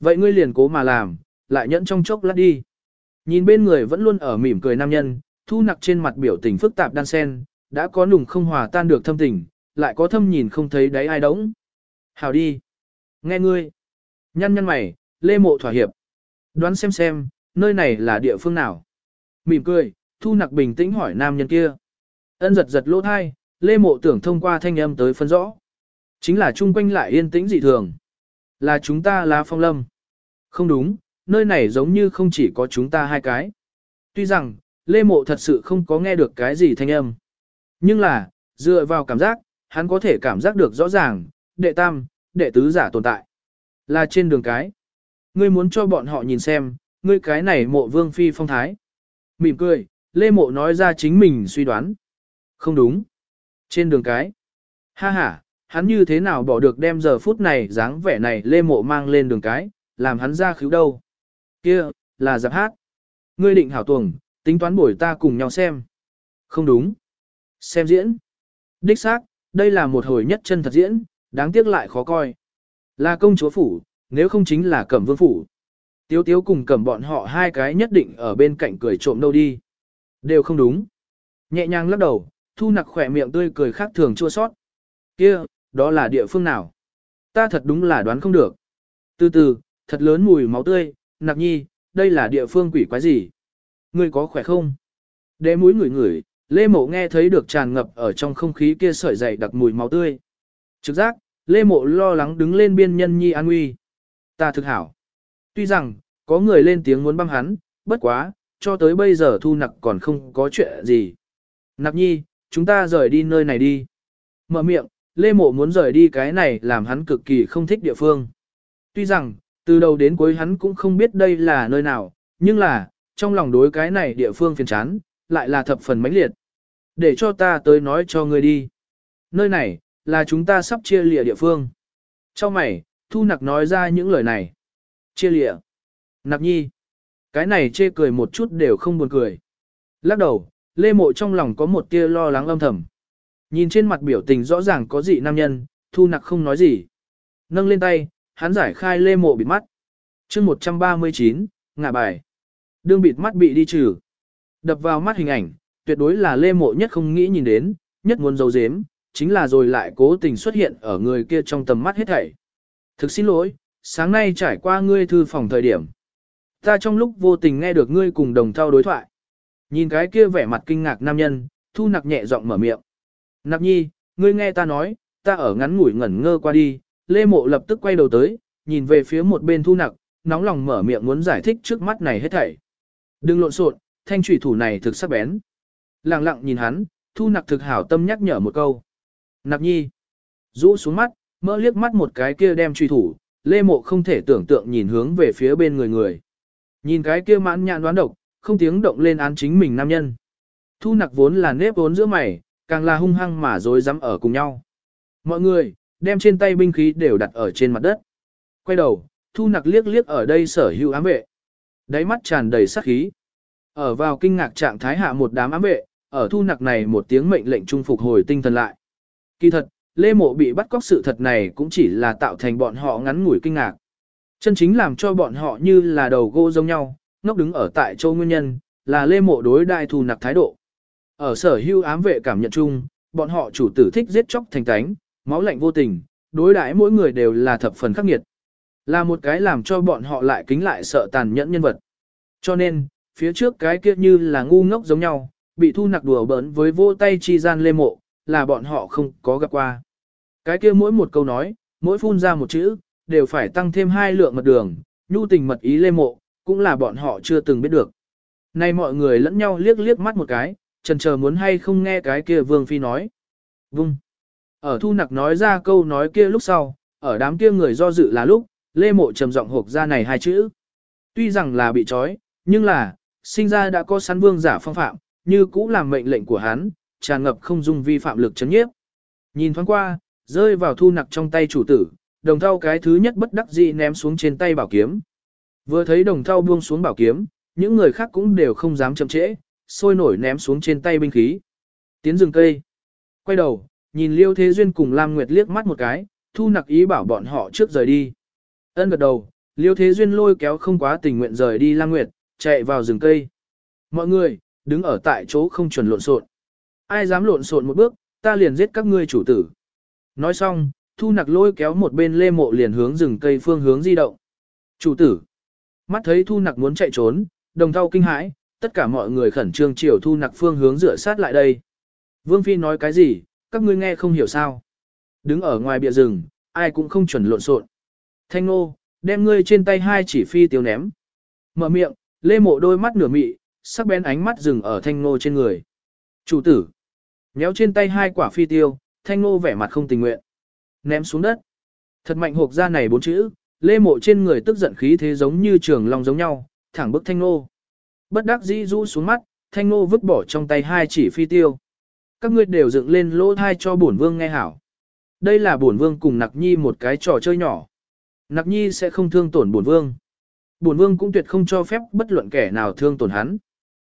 Vậy ngươi liền cố mà làm, lại nhẫn trong chốc lát đi. Nhìn bên người vẫn luôn ở mỉm cười nam nhân, thu nặc trên mặt biểu tình phức tạp đan sen, đã có nùng không hòa tan được thâm tình, lại có thâm nhìn không thấy đáy ai đống. Hào đi. Nghe ngươi. Nhăn nhăn mày, lê mộ thỏa hiệp. Đoán xem xem, nơi này là địa phương nào. Mỉm cười, thu nặc bình tĩnh hỏi nam nhân kia. Ân giật giật lỗ thai, lê mộ tưởng thông qua thanh âm tới phân rõ. Chính là chung quanh lại yên tĩnh dị thường. Là chúng ta là phong lâm. Không đúng, nơi này giống như không chỉ có chúng ta hai cái. Tuy rằng, Lê Mộ thật sự không có nghe được cái gì thanh âm. Nhưng là, dựa vào cảm giác, hắn có thể cảm giác được rõ ràng, đệ tam, đệ tứ giả tồn tại. Là trên đường cái. Ngươi muốn cho bọn họ nhìn xem, ngươi cái này mộ vương phi phong thái. Mỉm cười, Lê Mộ nói ra chính mình suy đoán. Không đúng. Trên đường cái. Ha ha, hắn như thế nào bỏ được đem giờ phút này dáng vẻ này Lê Mộ mang lên đường cái, làm hắn ra khíu đâu. Kia, là giáp hát. Ngươi định hảo tuồng, tính toán buổi ta cùng nhau xem. Không đúng. Xem diễn. Đích xác, đây là một hồi nhất chân thật diễn, đáng tiếc lại khó coi. Là công chúa phủ, nếu không chính là cẩm vương phủ. Tiếu tiếu cùng cẩm bọn họ hai cái nhất định ở bên cạnh cười trộm đâu đi. Đều không đúng. Nhẹ nhàng lắc đầu, thu nặc khỏe miệng tươi cười khác thường chua sót. Kia, đó là địa phương nào? Ta thật đúng là đoán không được. Từ từ, thật lớn mùi máu tươi, nặc nhi, đây là địa phương quỷ quái gì? Ngươi có khỏe không? Đế mũi ngửi ngửi, Lê Mộ nghe thấy được tràn ngập ở trong không khí kia sợi dày đặc mùi máu tươi. Trực giác, Lê Mộ lo lắng đứng lên biên nhân nhi an nguy. Ta thực hảo. Tuy rằng, có người lên tiếng muốn băm hắn, bất quá, cho tới bây giờ thu nặc còn không có chuyện gì. Nặc nhi, chúng ta rời đi nơi này đi. Mở miệng, Lê Mộ muốn rời đi cái này làm hắn cực kỳ không thích địa phương. Tuy rằng, từ đầu đến cuối hắn cũng không biết đây là nơi nào, nhưng là, trong lòng đối cái này địa phương phiền chán, lại là thập phần mãnh liệt. Để cho ta tới nói cho ngươi đi. Nơi này, là chúng ta sắp chia lìa địa phương. Trong mày, Thu Nặc nói ra những lời này. Chia lìa. Nặc nhi. Cái này chê cười một chút đều không buồn cười. Lắc đầu, Lê Mộ trong lòng có một tia lo lắng âm thầm. Nhìn trên mặt biểu tình rõ ràng có dị nam nhân, Thu Nặc không nói gì. Nâng lên tay, hắn giải khai Lê Mộ bịt mắt. chương 139, ngả bài. Đương bịt mắt bị đi trừ. Đập vào mắt hình ảnh, tuyệt đối là Lê Mộ nhất không nghĩ nhìn đến, nhất muốn giấu giếm, chính là rồi lại cố tình xuất hiện ở người kia trong tầm mắt hết thảy. Thực xin lỗi, sáng nay trải qua ngươi thư phòng thời điểm. Ta trong lúc vô tình nghe được ngươi cùng đồng thao đối thoại. Nhìn cái kia vẻ mặt kinh ngạc nam nhân, thu nặc nhẹ giọng mở miệng. Nạp nhi, ngươi nghe ta nói, ta ở ngắn ngủi ngẩn ngơ qua đi, Lê Mộ lập tức quay đầu tới, nhìn về phía một bên thu nặc, nóng lòng mở miệng muốn giải thích trước mắt này hết thảy. Đừng lộn xộn, thanh trùy thủ này thực sắc bén. Lặng lặng nhìn hắn, thu nặc thực hảo tâm nhắc nhở một câu. Nạp nhi, rũ xuống mắt, mỡ liếc mắt một cái kia đem truy thủ, lê mộ không thể tưởng tượng nhìn hướng về phía bên người người. Nhìn cái kia mãn nhãn đoán độc, không tiếng động lên án chính mình nam nhân. Thu nặc vốn là nếp vốn giữa mày, càng là hung hăng mà dối dám ở cùng nhau. Mọi người, đem trên tay binh khí đều đặt ở trên mặt đất. Quay đầu, thu nặc liếc liếc ở đây sở hữu ám vệ. Đáy mắt tràn đầy sát khí. Ở vào kinh ngạc trạng thái hạ một đám ám vệ, ở thu nặc này một tiếng mệnh lệnh trung phục hồi tinh thần lại. Kỳ thật, Lê Mộ bị bắt cóc sự thật này cũng chỉ là tạo thành bọn họ ngắn ngủi kinh ngạc. Chân chính làm cho bọn họ như là đầu gỗ giống nhau, ngốc đứng ở tại châu nguyên nhân, là Lê Mộ đối đại thu nặc thái độ. Ở sở hưu ám vệ cảm nhận chung, bọn họ chủ tử thích giết chóc thành tánh, máu lạnh vô tình, đối đãi mỗi người đều là thập phần khắc nghiệt. Là một cái làm cho bọn họ lại kính lại sợ tàn nhẫn nhân vật. Cho nên, phía trước cái kia như là ngu ngốc giống nhau, bị thu nặc đùa bỡn với vô tay chi gian lê mộ, là bọn họ không có gặp qua. Cái kia mỗi một câu nói, mỗi phun ra một chữ, đều phải tăng thêm hai lượng mật đường, nhu tình mật ý lê mộ, cũng là bọn họ chưa từng biết được. Nay mọi người lẫn nhau liếc liếc mắt một cái, chần chờ muốn hay không nghe cái kia vương phi nói. Vung. Ở thu nặc nói ra câu nói kia lúc sau, ở đám kia người do dự là lúc, lê mộ trầm giọng hộp ra này hai chữ. Tuy rằng là bị trói, nhưng là, sinh ra đã có sắn vương giả phong phạm, như cũ làm mệnh lệnh của hắn, tràn ngập không dung vi phạm lực chấn nhiếp. Nhìn thoáng qua, rơi vào thu nặc trong tay chủ tử, đồng thau cái thứ nhất bất đắc dĩ ném xuống trên tay bảo kiếm. Vừa thấy đồng thau buông xuống bảo kiếm, những người khác cũng đều không dám chậm trễ, sôi nổi ném xuống trên tay binh khí. Tiến rừng cây. Quay đầu, nhìn Liêu Thế Duyên cùng Lam Nguyệt liếc mắt một cái, thu nặc ý bảo bọn họ trước rời đi. Ân gật đầu, Liêu Thế Duyên lôi kéo không quá tình nguyện rời đi Lam Nguyệt, chạy vào rừng cây. Mọi người, đứng ở tại chỗ không chuẩn lộn xộn. Ai dám lộn xộn một bước, ta liền giết các ngươi chủ tử. Nói xong, thu nặc lôi kéo một bên lê mộ liền hướng rừng cây phương hướng di động. Chủ tử. Mắt thấy thu nặc muốn chạy trốn, đồng thau kinh hãi, tất cả mọi người khẩn trương chiều thu nặc phương hướng rửa sát lại đây. Vương Phi nói cái gì, các ngươi nghe không hiểu sao. Đứng ở ngoài bìa rừng, ai cũng không chuẩn lộn xộn. Thanh nô, đem ngươi trên tay hai chỉ phi tiêu ném. Mở miệng, lê mộ đôi mắt nửa mị, sắc bén ánh mắt dừng ở thanh nô trên người. Chủ tử. Nhéo trên tay hai quả phi tiêu, thanh nô vẻ mặt không tình nguyện. Ném xuống đất. Thật mạnh hộp ra này bốn chữ, lê mộ trên người tức giận khí thế giống như trường long giống nhau, thẳng bức thanh nô. Bất đắc dĩ rũ xuống mắt, thanh nô vứt bỏ trong tay hai chỉ phi tiêu. Các ngươi đều dựng lên lỗ thai cho bổn vương nghe hảo. Đây là bổn vương cùng nặc nhi một cái trò chơi nhỏ. Nặc nhi sẽ không thương tổn bổn vương. Bổn vương cũng tuyệt không cho phép bất luận kẻ nào thương tổn hắn.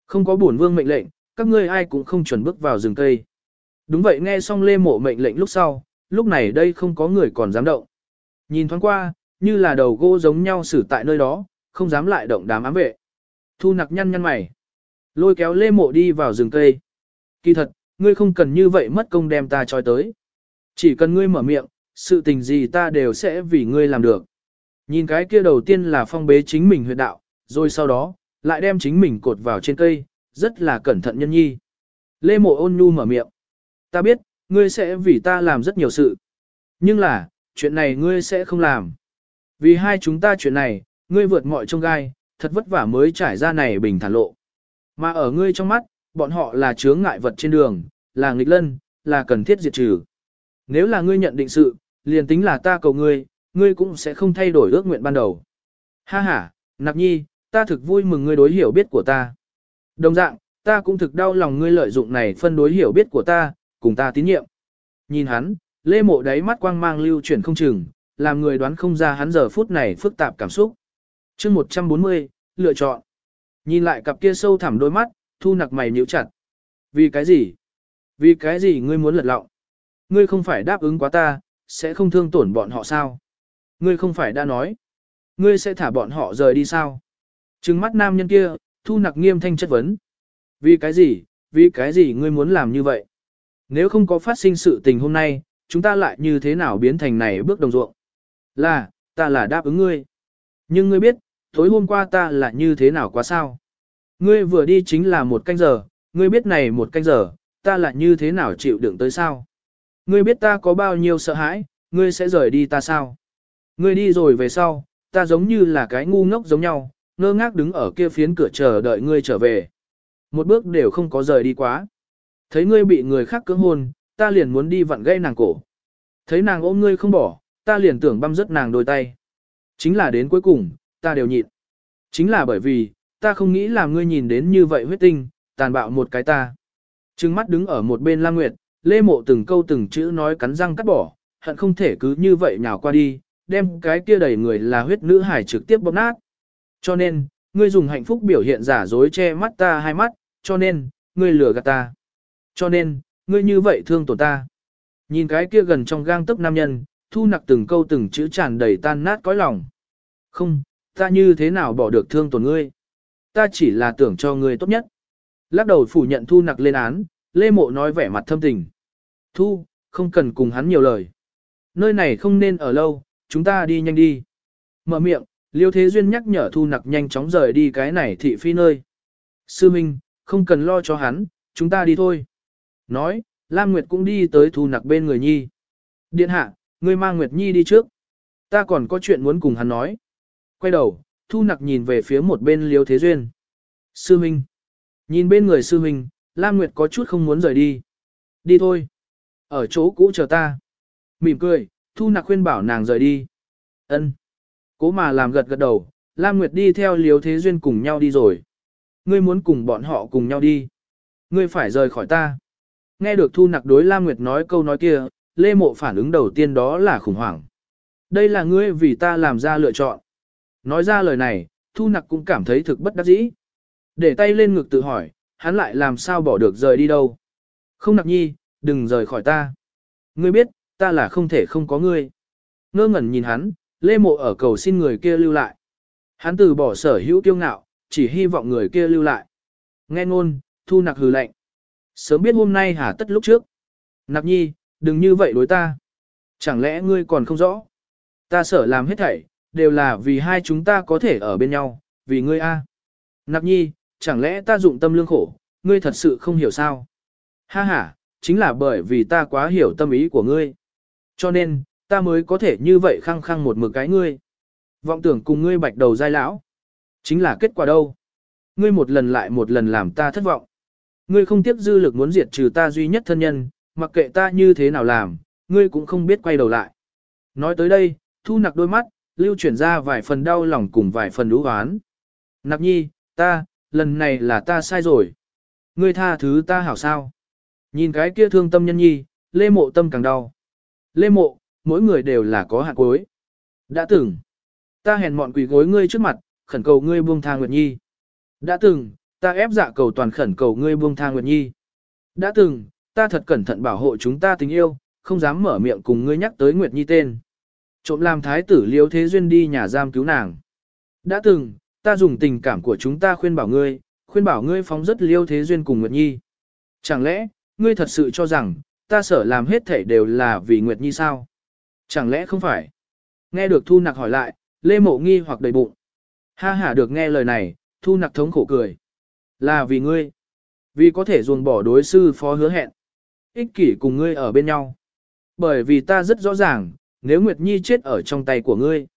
Không có bổn vương mệnh lệnh, các ngươi ai cũng không chuẩn bước vào rừng cây. Đúng vậy nghe xong lê mộ mệnh lệnh lúc sau, lúc này đây không có người còn dám động. Nhìn thoáng qua, như là đầu gỗ giống nhau xử tại nơi đó, không dám lại động đám ám vệ. Thu nặc nhăn nhăn mày. Lôi kéo lê mộ đi vào rừng cây. Kỳ thật, ngươi không cần như vậy mất công đem ta trói tới. Chỉ cần ngươi mở miệng, sự tình gì ta đều sẽ vì ngươi làm được. Nhìn cái kia đầu tiên là phong bế chính mình huyệt đạo, rồi sau đó, lại đem chính mình cột vào trên cây, rất là cẩn thận nhân nhi. Lê mộ ôn nhu mở miệng. Ta biết, ngươi sẽ vì ta làm rất nhiều sự. Nhưng là, chuyện này ngươi sẽ không làm. Vì hai chúng ta chuyện này, ngươi vượt mọi trông gai, thật vất vả mới trải ra này bình thản lộ. Mà ở ngươi trong mắt, bọn họ là chướng ngại vật trên đường, là nghịch lân, là cần thiết diệt trừ. Nếu là ngươi nhận định sự, liền tính là ta cầu ngươi, ngươi cũng sẽ không thay đổi ước nguyện ban đầu. Ha ha, nạp nhi, ta thực vui mừng ngươi đối hiểu biết của ta. Đồng dạng, ta cũng thực đau lòng ngươi lợi dụng này phân đối hiểu biết của ta, cùng ta tín nhiệm. Nhìn hắn, lê mộ đáy mắt quang mang lưu chuyển không chừng, làm người đoán không ra hắn giờ phút này phức tạp cảm xúc. chương 140, lựa chọn. Nhìn lại cặp kia sâu thẳm đôi mắt, thu nặc mày nhíu chặt. Vì cái gì? Vì cái gì ngươi muốn lật lọng? Ngươi không phải đáp ứng quá ta, sẽ không thương tổn bọn họ sao? Ngươi không phải đã nói. Ngươi sẽ thả bọn họ rời đi sao? Trừng mắt nam nhân kia, thu nặc nghiêm thanh chất vấn. Vì cái gì, vì cái gì ngươi muốn làm như vậy? Nếu không có phát sinh sự tình hôm nay, chúng ta lại như thế nào biến thành này bước đồng ruộng? Là, ta là đáp ứng ngươi. Nhưng ngươi biết, tối hôm qua ta là như thế nào quá sao? Ngươi vừa đi chính là một canh giờ, ngươi biết này một canh giờ, ta là như thế nào chịu đựng tới sao? Ngươi biết ta có bao nhiêu sợ hãi, ngươi sẽ rời đi ta sao? Ngươi đi rồi về sau, ta giống như là cái ngu ngốc giống nhau, ngơ ngác đứng ở kia phiến cửa chờ đợi ngươi trở về. Một bước đều không có rời đi quá. Thấy ngươi bị người khác cưỡng hôn, ta liền muốn đi vặn gây nàng cổ. Thấy nàng ôm ngươi không bỏ, ta liền tưởng băm rớt nàng đôi tay. Chính là đến cuối cùng, ta đều nhịn. Chính là bởi vì, ta không nghĩ là ngươi nhìn đến như vậy huyết tinh, tàn bạo một cái ta. Trừng mắt đứng ở một bên Lam Nguyệt, Lê Mộ từng câu từng chữ nói cắn răng cắt bỏ, hận không thể cứ như vậy nhào qua đi, đem cái kia đầy người là huyết nữ hải trực tiếp bóp nát. Cho nên, ngươi dùng hạnh phúc biểu hiện giả dối che mắt ta hai mắt, cho nên, ngươi lừa gạt ta. Cho nên, ngươi như vậy thương tổn ta. Nhìn cái kia gần trong gang tấc nam nhân, thu nặc từng câu từng chữ tràn đầy tan nát cõi lòng. Không, ta như thế nào bỏ được thương tổn ngươi? Ta chỉ là tưởng cho ngươi tốt nhất. Lắc đầu phủ nhận thu nặc lên án, Lê Mộ nói vẻ mặt thâm tình. Thu, không cần cùng hắn nhiều lời. Nơi này không nên ở lâu, chúng ta đi nhanh đi. Mở miệng, Liêu Thế Duyên nhắc nhở Thu Nặc nhanh chóng rời đi cái này thị phi nơi. Sư Minh, không cần lo cho hắn, chúng ta đi thôi. Nói, Lam Nguyệt cũng đi tới Thu Nặc bên người Nhi. Điện hạ, ngươi mang Nguyệt Nhi đi trước. Ta còn có chuyện muốn cùng hắn nói. Quay đầu, Thu Nặc nhìn về phía một bên Liêu Thế Duyên. Sư Minh. Nhìn bên người Sư Minh, Lam Nguyệt có chút không muốn rời đi. Đi thôi. Ở chỗ cũ chờ ta. Mỉm cười, Thu Nặc khuyên bảo nàng rời đi. Ân. Cố mà làm gật gật đầu, Lam Nguyệt đi theo Liêu Thế Duyên cùng nhau đi rồi. Ngươi muốn cùng bọn họ cùng nhau đi. Ngươi phải rời khỏi ta. Nghe được Thu Nặc đối Lam Nguyệt nói câu nói kia, Lê Mộ phản ứng đầu tiên đó là khủng hoảng. Đây là ngươi vì ta làm ra lựa chọn. Nói ra lời này, Thu Nặc cũng cảm thấy thực bất đắc dĩ. Để tay lên ngực tự hỏi, hắn lại làm sao bỏ được rời đi đâu. Không Nặc Nhi, đừng rời khỏi ta. Ngươi biết, ta là không thể không có ngươi. Ngơ ngẩn nhìn hắn, Lê Mộ ở cầu xin người kia lưu lại. Hắn từ bỏ sở hữu kiêu ngạo, chỉ hy vọng người kia lưu lại. Nghe ngôn, thu nặc hừ lạnh. Sớm biết hôm nay hả tất lúc trước. Nặc nhi, đừng như vậy đối ta. Chẳng lẽ ngươi còn không rõ? Ta sở làm hết thảy, đều là vì hai chúng ta có thể ở bên nhau, vì ngươi a. Nặc nhi, chẳng lẽ ta dụng tâm lương khổ, ngươi thật sự không hiểu sao? Ha ha, chính là bởi vì ta quá hiểu tâm ý của ngươi. Cho nên, ta mới có thể như vậy khăng khăng một mực cái ngươi. Vọng tưởng cùng ngươi bạch đầu dai lão. Chính là kết quả đâu? Ngươi một lần lại một lần làm ta thất vọng. Ngươi không tiếc dư lực muốn diệt trừ ta duy nhất thân nhân, mặc kệ ta như thế nào làm, ngươi cũng không biết quay đầu lại. Nói tới đây, thu nặc đôi mắt, lưu chuyển ra vài phần đau lòng cùng vài phần đú oán. Nạp nhi, ta, lần này là ta sai rồi. Ngươi tha thứ ta hảo sao. Nhìn cái kia thương tâm nhân nhi, lê mộ tâm càng đau. Lê mộ, mỗi người đều là có hạt cuối. Đã từng, ta hèn mọn quỷ gối ngươi trước mặt, khẩn cầu ngươi buông tha Nguyệt Nhi. Đã từng, ta ép dạ cầu toàn khẩn cầu ngươi buông tha Nguyệt Nhi. Đã từng, ta thật cẩn thận bảo hộ chúng ta tình yêu, không dám mở miệng cùng ngươi nhắc tới Nguyệt Nhi tên. Trộm làm thái tử liêu thế duyên đi nhà giam cứu nàng. Đã từng, ta dùng tình cảm của chúng ta khuyên bảo ngươi, khuyên bảo ngươi phóng rất liêu thế duyên cùng Nguyệt Nhi. Chẳng lẽ, ngươi thật sự cho rằng, ta sở làm hết thể đều là vì Nguyệt Nhi sao? Chẳng lẽ không phải? Nghe được Thu Nặc hỏi lại, Lê Mộ nghi hoặc đầy bụng. Ha ha được nghe lời này, Thu Nặc thống khổ cười. Là vì ngươi. Vì có thể ruồng bỏ đối sư phó hứa hẹn. Ích kỷ cùng ngươi ở bên nhau. Bởi vì ta rất rõ ràng, nếu Nguyệt Nhi chết ở trong tay của ngươi.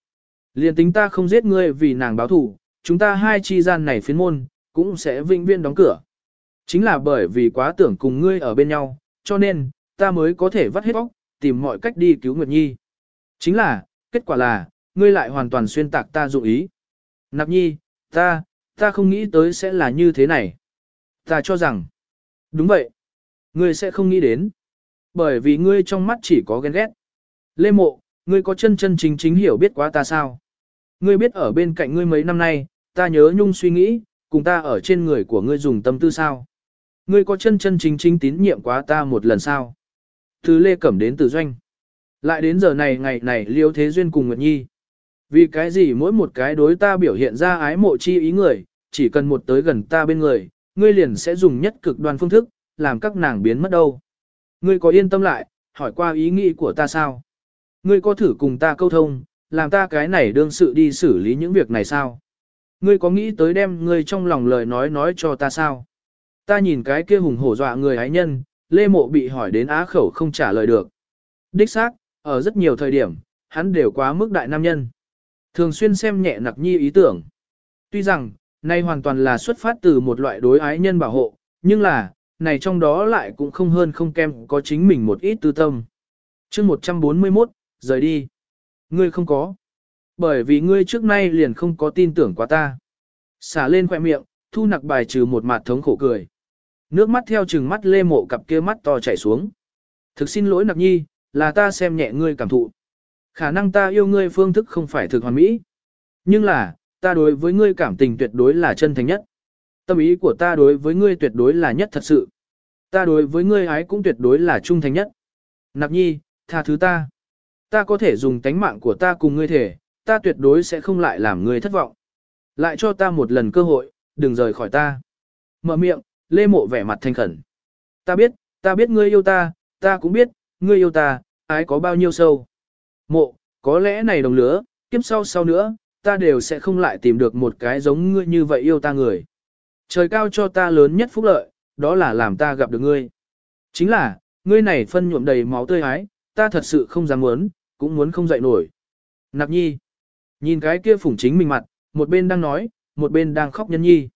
liền tính ta không giết ngươi vì nàng báo thủ, chúng ta hai chi gian này phiến môn, cũng sẽ vinh viên đóng cửa. Chính là bởi vì quá tưởng cùng ngươi ở bên nhau, cho nên, ta mới có thể vắt hết óc, tìm mọi cách đi cứu Nguyệt Nhi. Chính là, kết quả là, ngươi lại hoàn toàn xuyên tạc ta dụng ý. Nạp Nhi, ta, ta không nghĩ tới sẽ là như thế này. Ta cho rằng, đúng vậy, ngươi sẽ không nghĩ đến. Bởi vì ngươi trong mắt chỉ có ghen ghét. Lê Mộ, ngươi có chân chân chính chính hiểu biết quá ta sao? Ngươi biết ở bên cạnh ngươi mấy năm nay, ta nhớ nhung suy nghĩ, cùng ta ở trên người của ngươi dùng tâm tư sao? Ngươi có chân chân chính chính tín nhiệm quá ta một lần sao? Từ Lê Cẩm đến từ doanh. Lại đến giờ này ngày này liêu thế duyên cùng Nguyệt Nhi. Vì cái gì mỗi một cái đối ta biểu hiện ra ái mộ chi ý người, chỉ cần một tới gần ta bên người, ngươi liền sẽ dùng nhất cực đoan phương thức, làm các nàng biến mất đâu. Ngươi có yên tâm lại, hỏi qua ý nghĩ của ta sao? Ngươi có thử cùng ta câu thông, làm ta cái này đương sự đi xử lý những việc này sao? Ngươi có nghĩ tới đem ngươi trong lòng lời nói nói cho ta sao? Ta nhìn cái kia hùng hổ dọa người hái nhân, Lê Mộ bị hỏi đến á khẩu không trả lời được. Đích xác, ở rất nhiều thời điểm, hắn đều quá mức đại nam nhân. Thường xuyên xem nhẹ nặc nhi ý tưởng. Tuy rằng, nay hoàn toàn là xuất phát từ một loại đối ái nhân bảo hộ, nhưng là, này trong đó lại cũng không hơn không kem có chính mình một ít tư tâm. chương 141, rời đi. Ngươi không có. Bởi vì ngươi trước nay liền không có tin tưởng quá ta. Xả lên khoẻ miệng, thu nặc bài trừ một mặt thống khổ cười. Nước mắt theo chừng mắt lê mộ cặp kia mắt to chảy xuống. Thực xin lỗi nặc nhi, là ta xem nhẹ ngươi cảm thụ. Khả năng ta yêu ngươi phương thức không phải thực hoàn mỹ. Nhưng là, ta đối với ngươi cảm tình tuyệt đối là chân thành nhất. Tâm ý của ta đối với ngươi tuyệt đối là nhất thật sự. Ta đối với ngươi ái cũng tuyệt đối là trung thành nhất. Nạp nhi, tha thứ ta. Ta có thể dùng tánh mạng của ta cùng ngươi thể, ta tuyệt đối sẽ không lại làm ngươi thất vọng. Lại cho ta một lần cơ hội, đừng rời khỏi ta. Mở miệng, lê mộ vẻ mặt thanh khẩn. Ta biết, ta biết ngươi yêu ta, ta cũng biết, ngươi yêu ta, ái có bao nhiêu sâu. Mộ, có lẽ này đồng lứa, kiếp sau sau nữa, ta đều sẽ không lại tìm được một cái giống ngươi như vậy yêu ta người. Trời cao cho ta lớn nhất phúc lợi, đó là làm ta gặp được ngươi. Chính là, ngươi này phân nhuộm đầy máu tươi ái, ta thật sự không dám muốn, cũng muốn không dậy nổi. Nạp nhi, nhìn cái kia phủng chính mình mặt, một bên đang nói, một bên đang khóc nhân nhi.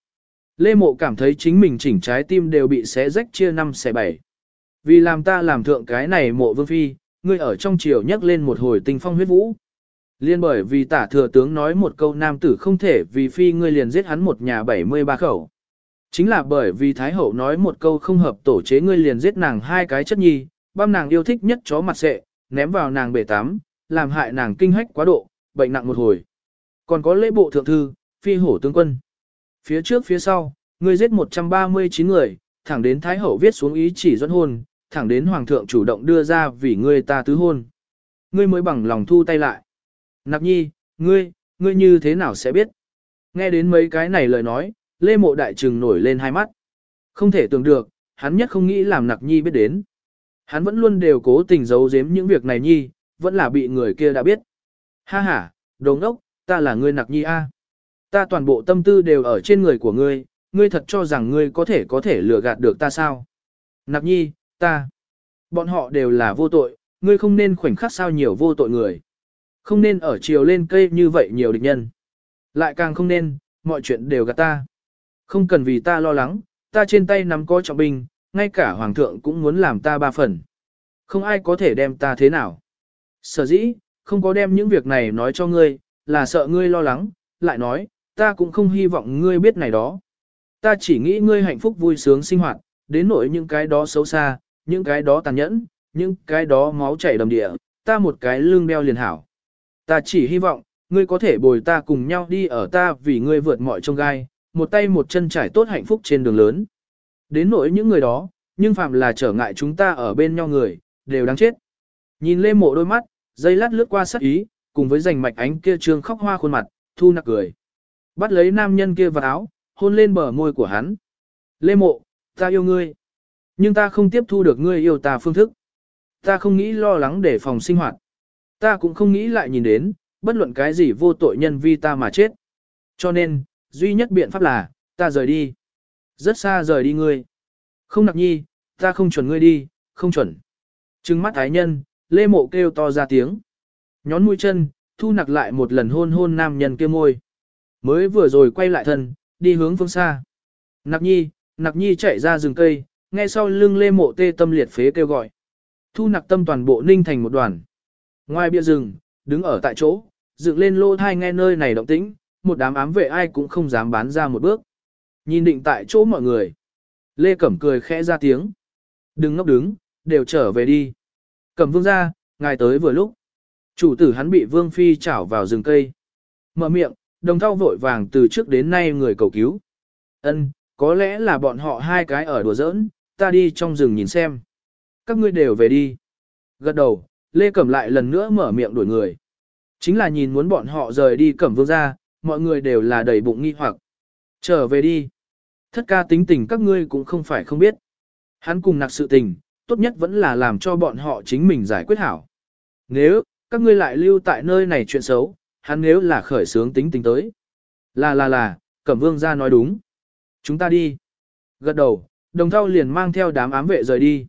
Lê Mộ cảm thấy chính mình chỉnh trái tim đều bị xé rách chia năm xẻ bảy. Vì làm ta làm thượng cái này mộ vương phi, ngươi ở trong triều nhắc lên một hồi tình phong huyết vũ. Liên bởi vì tả thừa tướng nói một câu nam tử không thể vì phi ngươi liền giết hắn một nhà 73 khẩu. Chính là bởi vì Thái Hậu nói một câu không hợp tổ chế ngươi liền giết nàng hai cái chất nhi, băm nàng yêu thích nhất chó mặt sệ, ném vào nàng bể tắm, làm hại nàng kinh hách quá độ, bệnh nặng một hồi. Còn có lễ bộ thượng thư, phi hổ tướng quân. Phía trước phía sau, ngươi giết 139 người, thẳng đến Thái Hậu viết xuống ý chỉ dẫn hôn, thẳng đến Hoàng thượng chủ động đưa ra vì ngươi ta tứ hôn. Ngươi mới bằng lòng thu tay lại. Nặc nhi, ngươi, ngươi như thế nào sẽ biết? Nghe đến mấy cái này lời nói, Lê Mộ Đại Trừng nổi lên hai mắt. Không thể tưởng được, hắn nhất không nghĩ làm nặc nhi biết đến. Hắn vẫn luôn đều cố tình giấu giếm những việc này nhi, vẫn là bị người kia đã biết. Ha ha, đồ ngốc, ta là ngươi nặc nhi a. Ta toàn bộ tâm tư đều ở trên người của ngươi, ngươi thật cho rằng ngươi có thể có thể lừa gạt được ta sao? Nặc nhi, ta. Bọn họ đều là vô tội, ngươi không nên khoảnh khắc sao nhiều vô tội người. Không nên ở chiều lên cây như vậy nhiều địch nhân. Lại càng không nên, mọi chuyện đều gạt ta. Không cần vì ta lo lắng, ta trên tay nắm có trọng binh, ngay cả hoàng thượng cũng muốn làm ta ba phần. Không ai có thể đem ta thế nào. Sở dĩ, không có đem những việc này nói cho ngươi, là sợ ngươi lo lắng, lại nói, ta cũng không hy vọng ngươi biết này đó. Ta chỉ nghĩ ngươi hạnh phúc vui sướng sinh hoạt, đến nỗi những cái đó xấu xa, những cái đó tàn nhẫn, những cái đó máu chảy đầm địa, ta một cái lương đeo liền hảo. Ta chỉ hy vọng, ngươi có thể bồi ta cùng nhau đi ở ta vì ngươi vượt mọi trông gai, một tay một chân trải tốt hạnh phúc trên đường lớn. Đến nỗi những người đó, nhưng phạm là trở ngại chúng ta ở bên nhau người, đều đáng chết. Nhìn lê mộ đôi mắt, dây lát lướt qua sắc ý, cùng với rành mạch ánh kia trương khóc hoa khuôn mặt, thu nặc cười. Bắt lấy nam nhân kia vào áo, hôn lên bờ môi của hắn. Lê mộ, ta yêu ngươi. Nhưng ta không tiếp thu được ngươi yêu ta phương thức. Ta không nghĩ lo lắng để phòng sinh hoạt. Ta cũng không nghĩ lại nhìn đến, bất luận cái gì vô tội nhân vi ta mà chết. Cho nên, duy nhất biện pháp là, ta rời đi. Rất xa rời đi ngươi. Không nặc nhi, ta không chuẩn ngươi đi, không chuẩn. Trừng mắt ái nhân, lê mộ kêu to ra tiếng. Nhón mũi chân, thu nặc lại một lần hôn hôn nam nhân kia môi. Mới vừa rồi quay lại thân, đi hướng phương xa. Nặc nhi, nặc nhi chạy ra rừng cây, nghe sau lưng lê mộ tê tâm liệt phế kêu gọi. Thu nặc tâm toàn bộ ninh thành một đoàn. Ngoài bia rừng, đứng ở tại chỗ, dựng lên lô thai nghe nơi này động tĩnh, một đám ám vệ ai cũng không dám bán ra một bước. Nhìn định tại chỗ mọi người. Lê Cẩm cười khẽ ra tiếng. Đừng ngốc đứng, đều trở về đi. Cẩm vương ra, ngài tới vừa lúc. Chủ tử hắn bị vương phi chảo vào rừng cây. Mở miệng, đồng thao vội vàng từ trước đến nay người cầu cứu. Ân, có lẽ là bọn họ hai cái ở đùa giỡn, ta đi trong rừng nhìn xem. Các ngươi đều về đi. Gật đầu, Lê Cẩm lại lần nữa mở miệng đuổi người. Chính là nhìn muốn bọn họ rời đi Cẩm vương ra, mọi người đều là đầy bụng nghi hoặc. Trở về đi. Thất ca tính tình các ngươi cũng không phải không biết. Hắn cùng nặc sự tình, tốt nhất vẫn là làm cho bọn họ chính mình giải quyết hảo. Nếu, các ngươi lại lưu tại nơi này chuyện xấu, hắn nếu là khởi sướng tính tình tới. Là là là, Cẩm Vương ra nói đúng. Chúng ta đi. Gật đầu, đồng thao liền mang theo đám ám vệ rời đi.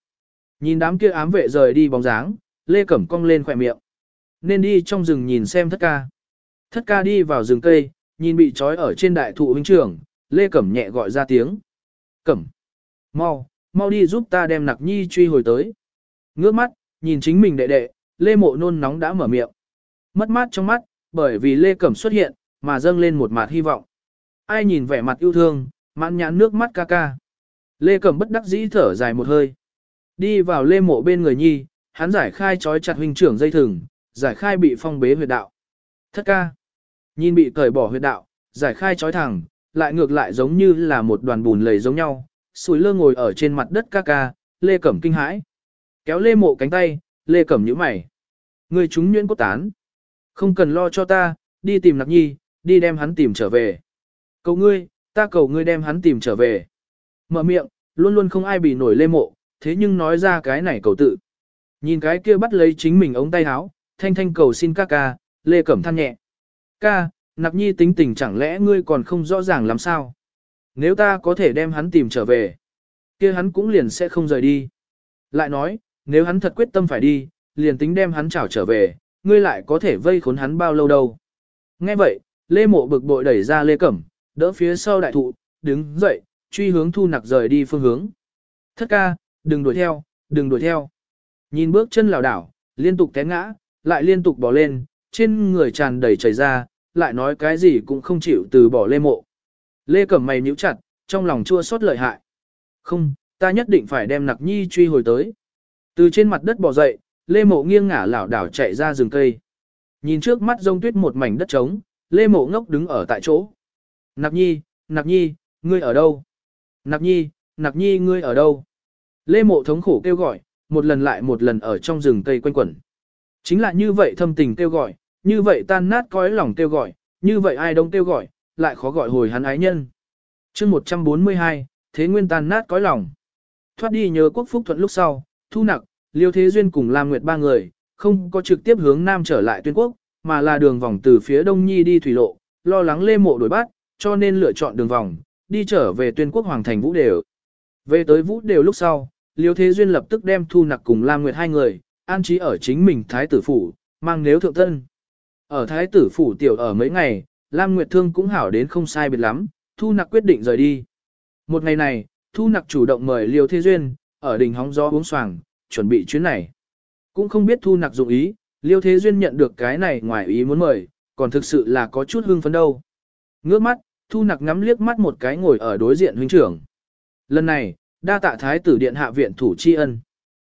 Nhìn đám kia ám vệ rời đi bóng dáng, Lê Cẩm cong lên khỏe miệng. Nên đi trong rừng nhìn xem thất ca. Thất ca đi vào rừng cây, nhìn bị trói ở trên đại thụ huynh trưởng, Lê Cẩm nhẹ gọi ra tiếng. Cẩm! Mau, mau đi giúp ta đem nặc nhi truy hồi tới. Ngước mắt, nhìn chính mình đệ đệ, Lê Mộ nôn nóng đã mở miệng. Mất mát trong mắt, bởi vì Lê Cẩm xuất hiện, mà dâng lên một mặt hy vọng. Ai nhìn vẻ mặt yêu thương, mãn nhãn nước mắt ca ca. Lê Cẩm bất đắc dĩ thở dài một hơi. Đi vào Lê Mộ bên người nhi, hắn giải khai trói chặt huynh trưởng dây thừng, giải khai bị phong bế huyệt đạo. Thất ca. Nhìn bị cởi bỏ huyệt đạo, giải khai trói thẳng, lại ngược lại giống như là một đoàn bùn lầy giống nhau, sùi lơ ngồi ở trên mặt đất ca ca, Lê Cẩm kinh hãi. Kéo Lê Mộ cánh tay, Lê Cẩm nhíu mày. Người chúng nhuyễn cốt tán. Không cần lo cho ta, đi tìm Nặc Nhi, đi đem hắn tìm trở về. Cầu ngươi, ta cầu ngươi đem hắn tìm trở về. Mở miệng, luôn luôn không ai bị nổi Lê Mộ, thế nhưng nói ra cái này cầu tự. Nhìn cái kia bắt lấy chính mình ống tay áo, thanh thanh cầu xin ca ca, Lê Cẩm than nhẹ. Ca, nặc nhi tính tình chẳng lẽ ngươi còn không rõ ràng làm sao? Nếu ta có thể đem hắn tìm trở về, kia hắn cũng liền sẽ không rời đi. Lại nói, nếu hắn thật quyết tâm phải đi, liền tính đem hắn trảo trở về, ngươi lại có thể vây khốn hắn bao lâu đâu. Nghe vậy, Lê Mộ bực bội đẩy ra Lê Cẩm, đỡ phía sau đại thụ, đứng dậy, truy hướng thu nặc rời đi phương hướng. Thất ca, đừng đuổi theo, đừng đuổi theo. Nhìn bước chân lảo đảo, liên tục té ngã, lại liên tục bỏ lên, trên người tràn đầy chảy ra, lại nói cái gì cũng không chịu từ bỏ lê mộ. Lê Cẩm mày nhíu chặt, trong lòng chua xót lợi hại. Không, ta nhất định phải đem nặc nhi truy hồi tới. Từ trên mặt đất bò dậy, Lê Mộ nghiêng ngả lảo đảo chạy ra rừng cây. Nhìn trước mắt rông tuyết một mảnh đất trống, Lê Mộ ngốc đứng ở tại chỗ. Nặc nhi, nặc nhi, ngươi ở đâu? Nặc nhi, nặc nhi ngươi ở đâu? Lê Mộ thống khổ kêu gọi, một lần lại một lần ở trong rừng cây quanh quẩn. Chính là như vậy thâm tình kêu gọi, như vậy tan nát cõi lòng kêu gọi, như vậy ai đông kêu gọi, lại khó gọi hồi hắn ái nhân. chương 142, thế nguyên tan nát cõi lòng. Thoát đi nhớ quốc phúc thuận lúc sau, thu nặc, liêu thế duyên cùng Lam Nguyệt ba người, không có trực tiếp hướng nam trở lại tuyên quốc, mà là đường vòng từ phía đông nhi đi thủy lộ, lo lắng lê mộ đổi bắt, cho nên lựa chọn đường vòng, đi trở về tuyên quốc hoàng thành vũ đều. Về tới vũ đều lúc sau, liêu thế duyên lập tức đem thu nặc cùng Lam Nguyệt hai người, an trí ở chính mình thái tử phủ, mang nếu thượng thân. Ở thái tử phủ tiểu ở mấy ngày, Lam Nguyệt Thương cũng hảo đến không sai biệt lắm, Thu Nặc quyết định rời đi. Một ngày này, Thu Nặc chủ động mời Liêu Thế Duyên, ở đỉnh hóng gió uống xoàng, chuẩn bị chuyến này. Cũng không biết Thu Nặc dụng ý, Liêu Thế Duyên nhận được cái này ngoài ý muốn mời, còn thực sự là có chút hưng phấn đâu. Ngước mắt, Thu Nặc ngắm liếc mắt một cái ngồi ở đối diện huynh trưởng. Lần này, đa tạ thái tử điện hạ viện thủ tri ân.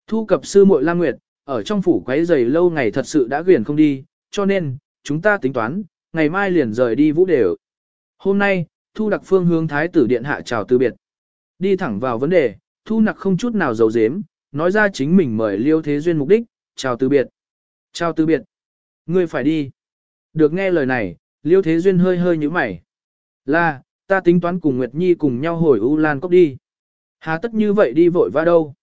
Thu cập sư muội Lam Nguyệt, ở trong phủ quấy giày lâu ngày thật sự đã quyền không đi, cho nên, chúng ta tính toán, ngày mai liền rời đi vũ đều. Hôm nay, Thu Nặc phương hướng thái tử điện hạ chào từ biệt. Đi thẳng vào vấn đề, Thu Nặc không chút nào giấu giếm, nói ra chính mình mời Liêu Thế Duyên mục đích, chào từ biệt. Chào từ biệt. Ngươi phải đi. Được nghe lời này, Liêu Thế Duyên hơi hơi như mày. Là, ta tính toán cùng Nguyệt Nhi cùng nhau hồi U Lan Cốc đi. Hà tất như vậy đi vội vã đâu.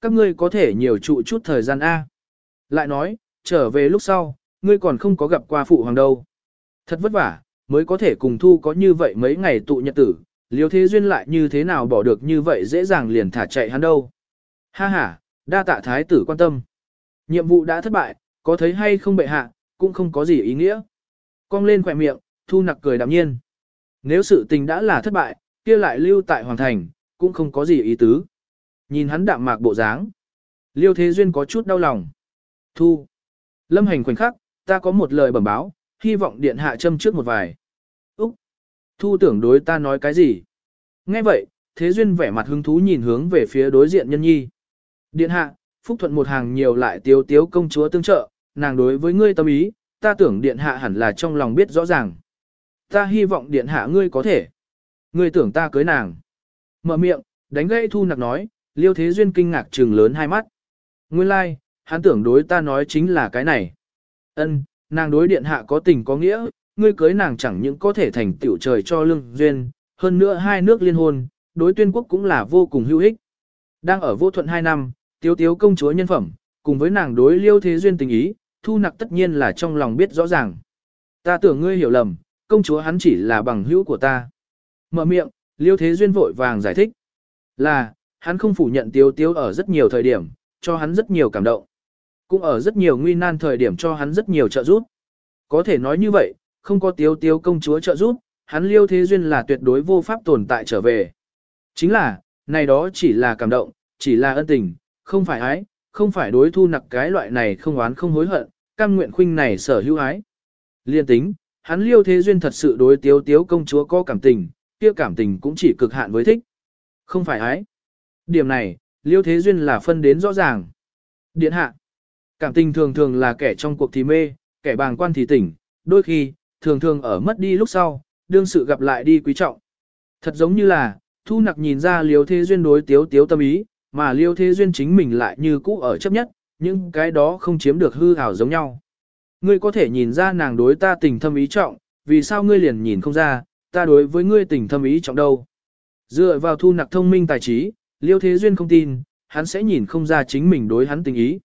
Các ngươi có thể nhiều trụ chút thời gian A. Lại nói, trở về lúc sau, ngươi còn không có gặp qua phụ hoàng đâu. Thật vất vả, mới có thể cùng thu có như vậy mấy ngày tụ nhật tử, Liêu thế duyên lại như thế nào bỏ được như vậy dễ dàng liền thả chạy hắn đâu. Ha ha, đa tạ thái tử quan tâm. Nhiệm vụ đã thất bại, có thấy hay không bệ hạ, cũng không có gì ý nghĩa. Cong lên khỏe miệng, thu nặc cười đạm nhiên. Nếu sự tình đã là thất bại, kia lại lưu tại hoàng thành, cũng không có gì ý tứ. Nhìn hắn đạm mạc bộ dáng. Liêu Thế Duyên có chút đau lòng. Thu. Lâm hành khoảnh khắc, ta có một lời bẩm báo, hy vọng điện hạ châm trước một vài. Úc! Thu tưởng đối ta nói cái gì? Nghe vậy, Thế Duyên vẻ mặt hứng thú nhìn hướng về phía đối diện nhân nhi. Điện hạ, Phúc Thuận một hàng nhiều lại tiếu tiếu công chúa tương trợ, nàng đối với ngươi tâm ý, ta tưởng điện hạ hẳn là trong lòng biết rõ ràng. Ta hy vọng điện hạ ngươi có thể. Ngươi tưởng ta cưới nàng. Mở miệng, đánh gãy thu nặc nói, liêu thế duyên kinh ngạc trừng lớn hai mắt. Nguyên lai, like, hắn tưởng đối ta nói chính là cái này. Ân, nàng đối điện hạ có tình có nghĩa, ngươi cưới nàng chẳng những có thể thành tiểu trời cho lương duyên, hơn nữa hai nước liên hôn, đối tuyên quốc cũng là vô cùng hữu ích. Đang ở vô thuận hai năm, tiếu tiếu công chúa nhân phẩm, cùng với nàng đối liêu thế duyên tình ý, thu nặc tất nhiên là trong lòng biết rõ ràng. Ta tưởng ngươi hiểu lầm, công chúa hắn chỉ là bằng hữu của ta. Mở miệng, liêu thế duyên vội vàng giải thích. Là, hắn không phủ nhận tiếu tiếu ở rất nhiều thời điểm, cho hắn rất nhiều cảm động. Cũng ở rất nhiều nguy nan thời điểm cho hắn rất nhiều trợ giúp. Có thể nói như vậy, không có tiếu tiếu công chúa trợ giúp, hắn liêu thế duyên là tuyệt đối vô pháp tồn tại trở về. Chính là, này đó chỉ là cảm động, chỉ là ân tình, không phải ái, không phải đối thu nặc cái loại này không oán không hối hận, cam nguyện khuynh này sở hữu ái. Liên tính, hắn liêu thế duyên thật sự đối tiếu tiếu công chúa có cảm tình, kia cảm tình cũng chỉ cực hạn với thích. Không phải ái. Điểm này, liêu thế duyên là phân đến rõ ràng. Điện hạ. Cảm tình thường thường là kẻ trong cuộc thì mê, kẻ bàng quan thì tỉnh, đôi khi, thường thường ở mất đi lúc sau, đương sự gặp lại đi quý trọng. Thật giống như là, thu nặc nhìn ra liêu thế duyên đối tiếu tiếu tâm ý, mà liêu thế duyên chính mình lại như cũ ở chấp nhất, nhưng cái đó không chiếm được hư hảo giống nhau. Ngươi có thể nhìn ra nàng đối ta tình thâm ý trọng, vì sao ngươi liền nhìn không ra, ta đối với ngươi tình thâm ý trọng đâu. Dựa vào thu nặc thông minh tài trí, liêu thế duyên không tin, hắn sẽ nhìn không ra chính mình đối hắn tình ý.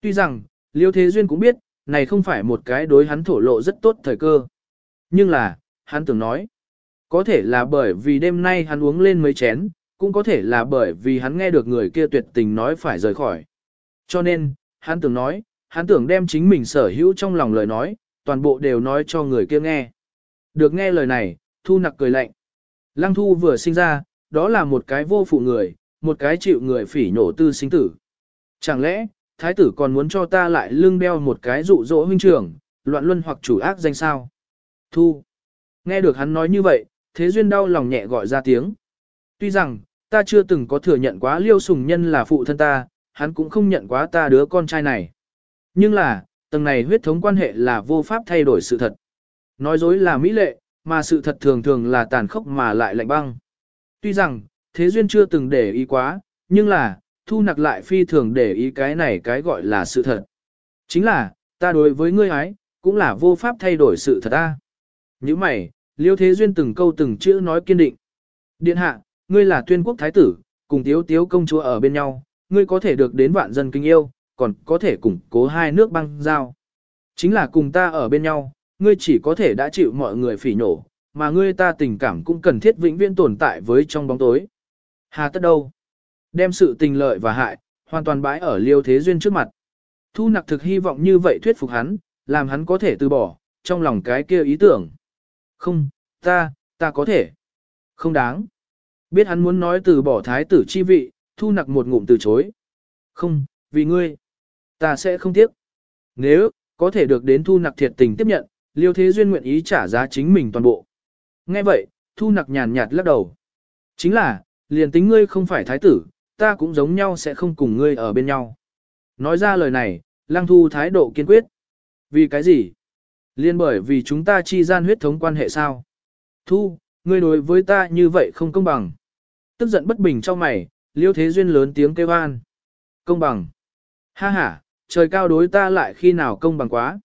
Tuy rằng, liêu thế duyên cũng biết, này không phải một cái đối hắn thổ lộ rất tốt thời cơ. Nhưng là, hắn tưởng nói, có thể là bởi vì đêm nay hắn uống lên mấy chén, cũng có thể là bởi vì hắn nghe được người kia tuyệt tình nói phải rời khỏi. Cho nên, hắn tưởng nói, hắn tưởng đem chính mình sở hữu trong lòng lời nói, toàn bộ đều nói cho người kia nghe. Được nghe lời này, Thu nặc cười lạnh. Lăng Thu vừa sinh ra, đó là một cái vô phụ người, một cái chịu người phỉ nhổ tư sinh tử. Chẳng lẽ, thái tử còn muốn cho ta lại lưng đeo một cái dụ dỗ huynh trưởng, loạn luân hoặc chủ ác danh sao? Thu. Nghe được hắn nói như vậy, thế duyên đau lòng nhẹ gọi ra tiếng. Tuy rằng, ta chưa từng có thừa nhận quá liêu sùng nhân là phụ thân ta, hắn cũng không nhận quá ta đứa con trai này. Nhưng là, tầng này huyết thống quan hệ là vô pháp thay đổi sự thật. Nói dối là mỹ lệ, mà sự thật thường thường là tàn khốc mà lại lạnh băng. Tuy rằng, thế duyên chưa từng để ý quá, nhưng là, thu nặc lại phi thường để ý cái này cái gọi là sự thật. Chính là, ta đối với ngươi ái, cũng là vô pháp thay đổi sự thật ta. Như mày, Liêu Thế Duyên từng câu từng chữ nói kiên định. Điện hạ, ngươi là tuyên quốc thái tử, cùng tiếu tiếu công chúa ở bên nhau, ngươi có thể được đến vạn dân kinh yêu, còn có thể củng cố hai nước băng giao. Chính là cùng ta ở bên nhau, ngươi chỉ có thể đã chịu mọi người phỉ nhổ, mà ngươi ta tình cảm cũng cần thiết vĩnh viễn tồn tại với trong bóng tối. Hà tất đâu? Đem sự tình lợi và hại, hoàn toàn bãi ở liêu thế duyên trước mặt. Thu nặc thực hy vọng như vậy thuyết phục hắn, làm hắn có thể từ bỏ, trong lòng cái kia ý tưởng. Không, ta, ta có thể. Không đáng. Biết hắn muốn nói từ bỏ thái tử chi vị, thu nặc một ngụm từ chối. Không, vì ngươi, ta sẽ không tiếc. Nếu, có thể được đến thu nặc thiệt tình tiếp nhận, liêu thế duyên nguyện ý trả giá chính mình toàn bộ. Nghe vậy, thu nặc nhàn nhạt lắc đầu. Chính là, liền tính ngươi không phải thái tử, ta cũng giống nhau sẽ không cùng ngươi ở bên nhau. Nói ra lời này, lăng thu thái độ kiên quyết. Vì cái gì? Liên bởi vì chúng ta chi gian huyết thống quan hệ sao? Thu, ngươi đối với ta như vậy không công bằng. Tức giận bất bình trong mày, liêu thế duyên lớn tiếng kêu an. Công bằng. Ha ha, trời cao đối ta lại khi nào công bằng quá.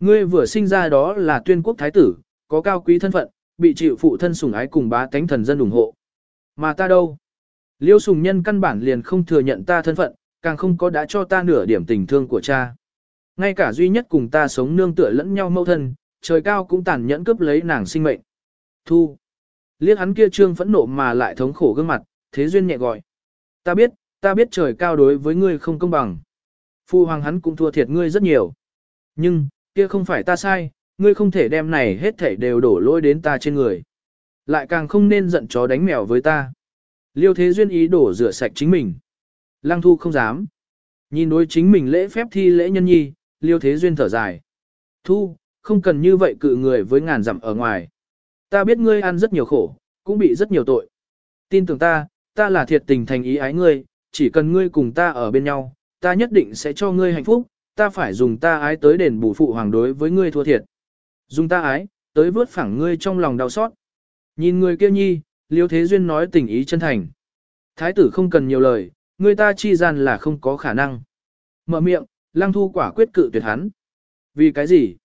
Ngươi vừa sinh ra đó là tuyên quốc thái tử, có cao quý thân phận, bị chịu phụ thân sủng ái cùng bá tánh thần dân ủng hộ. Mà ta đâu? Liêu sùng nhân căn bản liền không thừa nhận ta thân phận, càng không có đã cho ta nửa điểm tình thương của cha. Ngay cả duy nhất cùng ta sống nương tựa lẫn nhau mâu thân, trời cao cũng tàn nhẫn cướp lấy nàng sinh mệnh. Thu. Liếc hắn kia trương phẫn nộ mà lại thống khổ gương mặt, thế duyên nhẹ gọi. Ta biết, ta biết trời cao đối với ngươi không công bằng. Phu hoàng hắn cũng thua thiệt ngươi rất nhiều. Nhưng, kia không phải ta sai, ngươi không thể đem này hết thảy đều đổ lỗi đến ta trên người. Lại càng không nên giận chó đánh mèo với ta. Liêu thế duyên ý đổ rửa sạch chính mình. Lăng thu không dám. Nhìn đối chính mình lễ phép thi lễ nhân nhi, liêu thế duyên thở dài. Thu, không cần như vậy cự người với ngàn dặm ở ngoài. Ta biết ngươi ăn rất nhiều khổ, cũng bị rất nhiều tội. Tin tưởng ta, ta là thiệt tình thành ý ái ngươi, chỉ cần ngươi cùng ta ở bên nhau, ta nhất định sẽ cho ngươi hạnh phúc, ta phải dùng ta ái tới đền bù phụ hoàng đối với ngươi thua thiệt. Dùng ta ái, tới vớt phẳng ngươi trong lòng đau xót. Nhìn người kia nhi, liêu thế duyên nói tình ý chân thành. Thái tử không cần nhiều lời, người ta chi gian là không có khả năng. Mở miệng, lăng thu quả quyết cự tuyệt hắn. Vì cái gì?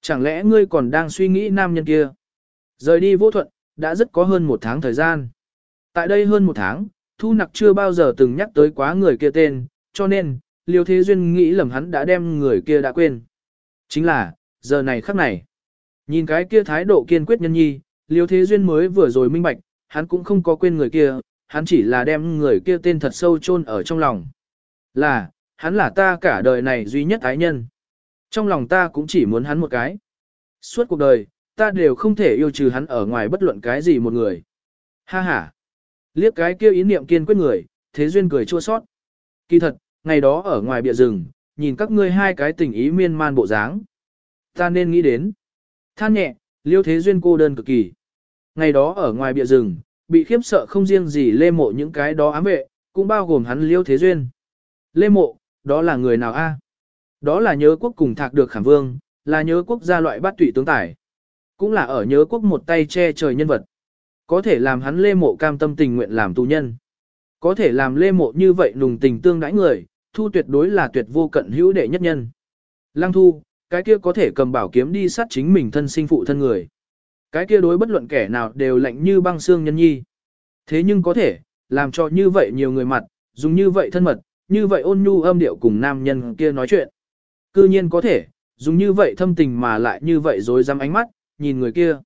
Chẳng lẽ ngươi còn đang suy nghĩ nam nhân kia? Rời đi vô thuận, đã rất có hơn một tháng thời gian. Tại đây hơn một tháng, Thu Nặc chưa bao giờ từng nhắc tới quá người kia tên, cho nên, Liêu Thế Duyên nghĩ lầm hắn đã đem người kia đã quên. Chính là, giờ này khắc này. Nhìn cái kia thái độ kiên quyết nhân nhi, Liêu Thế Duyên mới vừa rồi minh bạch, hắn cũng không có quên người kia, hắn chỉ là đem người kia tên thật sâu chôn ở trong lòng. Là, hắn là ta cả đời này duy nhất ái nhân. Trong lòng ta cũng chỉ muốn hắn một cái. Suốt cuộc đời, ta đều không thể yêu trừ hắn ở ngoài bất luận cái gì một người. Ha ha. Liếc cái kia ý niệm kiên quyết người, thế duyên cười chua sót. Kỳ thật, ngày đó ở ngoài bìa rừng, nhìn các ngươi hai cái tình ý miên man bộ dáng. Ta nên nghĩ đến. Than nhẹ, liêu thế duyên cô đơn cực kỳ. Ngày đó ở ngoài bìa rừng, bị khiếp sợ không riêng gì lê mộ những cái đó ám vệ, cũng bao gồm hắn liêu thế duyên. Lê mộ, đó là người nào a? Đó là nhớ quốc cùng thạc được khảm vương, là nhớ quốc gia loại bát tụy tướng tải. Cũng là ở nhớ quốc một tay che trời nhân vật. Có thể làm hắn lê mộ cam tâm tình nguyện làm tù nhân. Có thể làm lê mộ như vậy nùng tình tương đãi người, thu tuyệt đối là tuyệt vô cận hữu đệ nhất nhân. Lăng thu, cái kia có thể cầm bảo kiếm đi sát chính mình thân sinh phụ thân người. Cái kia đối bất luận kẻ nào đều lạnh như băng xương nhân nhi. Thế nhưng có thể, làm cho như vậy nhiều người mặt, dùng như vậy thân mật, như vậy ôn nhu âm điệu cùng nam nhân kia nói chuyện. Cư nhiên có thể, dùng như vậy thâm tình mà lại như vậy rồi dám ánh mắt, nhìn người kia.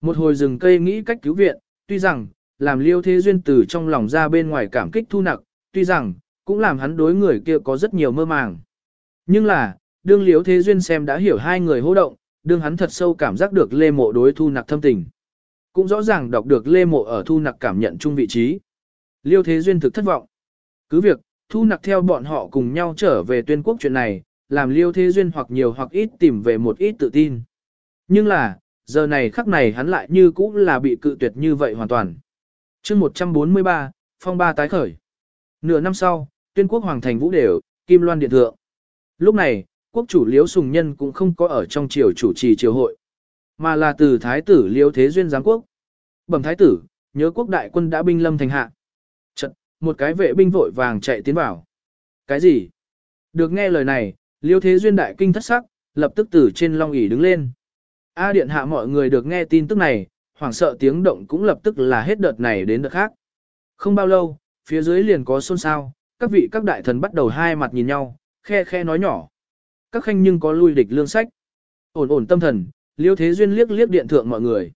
Một hồi rừng cây nghĩ cách cứu viện, tuy rằng, làm liêu thế duyên từ trong lòng ra bên ngoài cảm kích thu nặc, tuy rằng, cũng làm hắn đối người kia có rất nhiều mơ màng. Nhưng là, đương liêu thế duyên xem đã hiểu hai người hô động, đương hắn thật sâu cảm giác được lê mộ đối thu nặc thâm tình. Cũng rõ ràng đọc được lê mộ ở thu nặc cảm nhận chung vị trí. Liêu thế duyên thực thất vọng. Cứ việc, thu nặc theo bọn họ cùng nhau trở về tuyên quốc chuyện này, làm liêu thế duyên hoặc nhiều hoặc ít tìm về một ít tự tin. Nhưng là, giờ này khắc này hắn lại như cũ là bị cự tuyệt như vậy hoàn toàn. chương 143, phong ba tái khởi. Nửa năm sau, tuyên quốc hoàng thành vũ đều, kim loan điện thượng. Lúc này, quốc chủ liễu sùng nhân cũng không có ở trong triều chủ trì triều hội, mà là từ thái tử liễu thế duyên giáng quốc. Bẩm thái tử, nhớ quốc đại quân đã binh lâm thành hạ. Chật, một cái vệ binh vội vàng chạy tiến vào. Cái gì? Được nghe lời này, liễu thế duyên đại kinh thất sắc, lập tức từ trên long ỷ đứng lên. A điện hạ mọi người được nghe tin tức này, hoảng sợ tiếng động cũng lập tức là hết đợt này đến đợt khác. Không bao lâu, phía dưới liền có xôn xao, các vị các đại thần bắt đầu hai mặt nhìn nhau, khe khe nói nhỏ. Các khanh nhưng có lui địch lương sách. Ổn ổn tâm thần, liêu thế duyên liếc liếc điện thượng mọi người.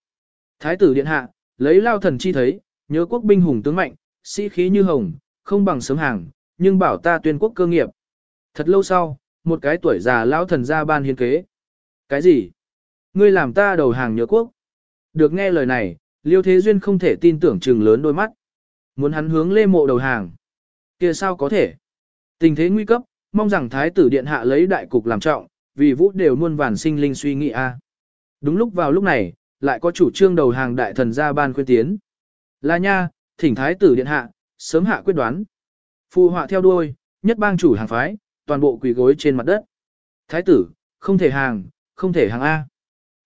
Thái tử điện hạ, lấy lao thần chi thấy, nhớ quốc binh hùng tướng mạnh, sĩ khí như hồng, không bằng sớm hàng, nhưng bảo ta tuyên quốc cơ nghiệp. Thật lâu sau, một cái tuổi già lão thần ra ban hiến kế. Cái gì? Ngươi làm ta đầu hàng nhớ quốc. Được nghe lời này, Liêu Thế Duyên không thể tin tưởng trừng lớn đôi mắt. Muốn hắn hướng lê mộ đầu hàng. kia sao có thể? Tình thế nguy cấp, mong rằng Thái tử Điện Hạ lấy đại cục làm trọng, vì vũ đều muôn vàn sinh linh suy nghĩ a. Đúng lúc vào lúc này, lại có chủ trương đầu hàng đại thần ra ban khuyên tiến. Là nha, thỉnh Thái tử Điện Hạ, sớm hạ quyết đoán. Phù họa theo đuôi, nhất bang chủ hàng phái, toàn bộ quỳ gối trên mặt đất. Thái tử, không thể hàng, không thể hàng A.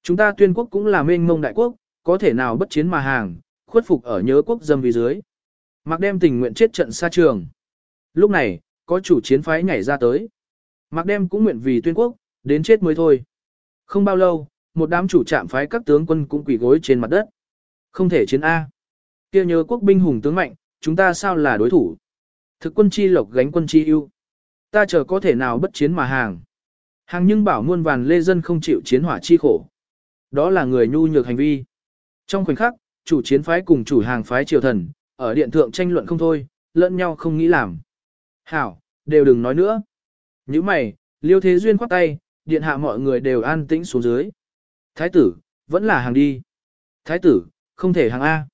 Chúng ta tuyên quốc cũng là mênh mông đại quốc, có thể nào bất chiến mà hàng, khuất phục ở nhớ quốc dâm vì dưới. Mặc đem tình nguyện chết trận xa trường. Lúc này, có chủ chiến phái nhảy ra tới. Mặc đem cũng nguyện vì tuyên quốc, đến chết mới thôi. Không bao lâu, một đám chủ trạm phái các tướng quân cũng quỳ gối trên mặt đất. Không thể chiến A. kia nhớ quốc binh hùng tướng mạnh, chúng ta sao là đối thủ. Thực quân chi lộc gánh quân chi ưu. Ta chờ có thể nào bất chiến mà hàng. Hàng nhưng bảo muôn vàn lê dân không chịu chiến hỏa chi khổ. Đó là người nhu nhược hành vi. Trong khoảnh khắc, chủ chiến phái cùng chủ hàng phái triều thần, ở điện thượng tranh luận không thôi, lẫn nhau không nghĩ làm. Hảo, đều đừng nói nữa. Như mày, liêu thế duyên khoát tay, điện hạ mọi người đều an tĩnh xuống dưới. Thái tử, vẫn là hàng đi. Thái tử, không thể hàng A.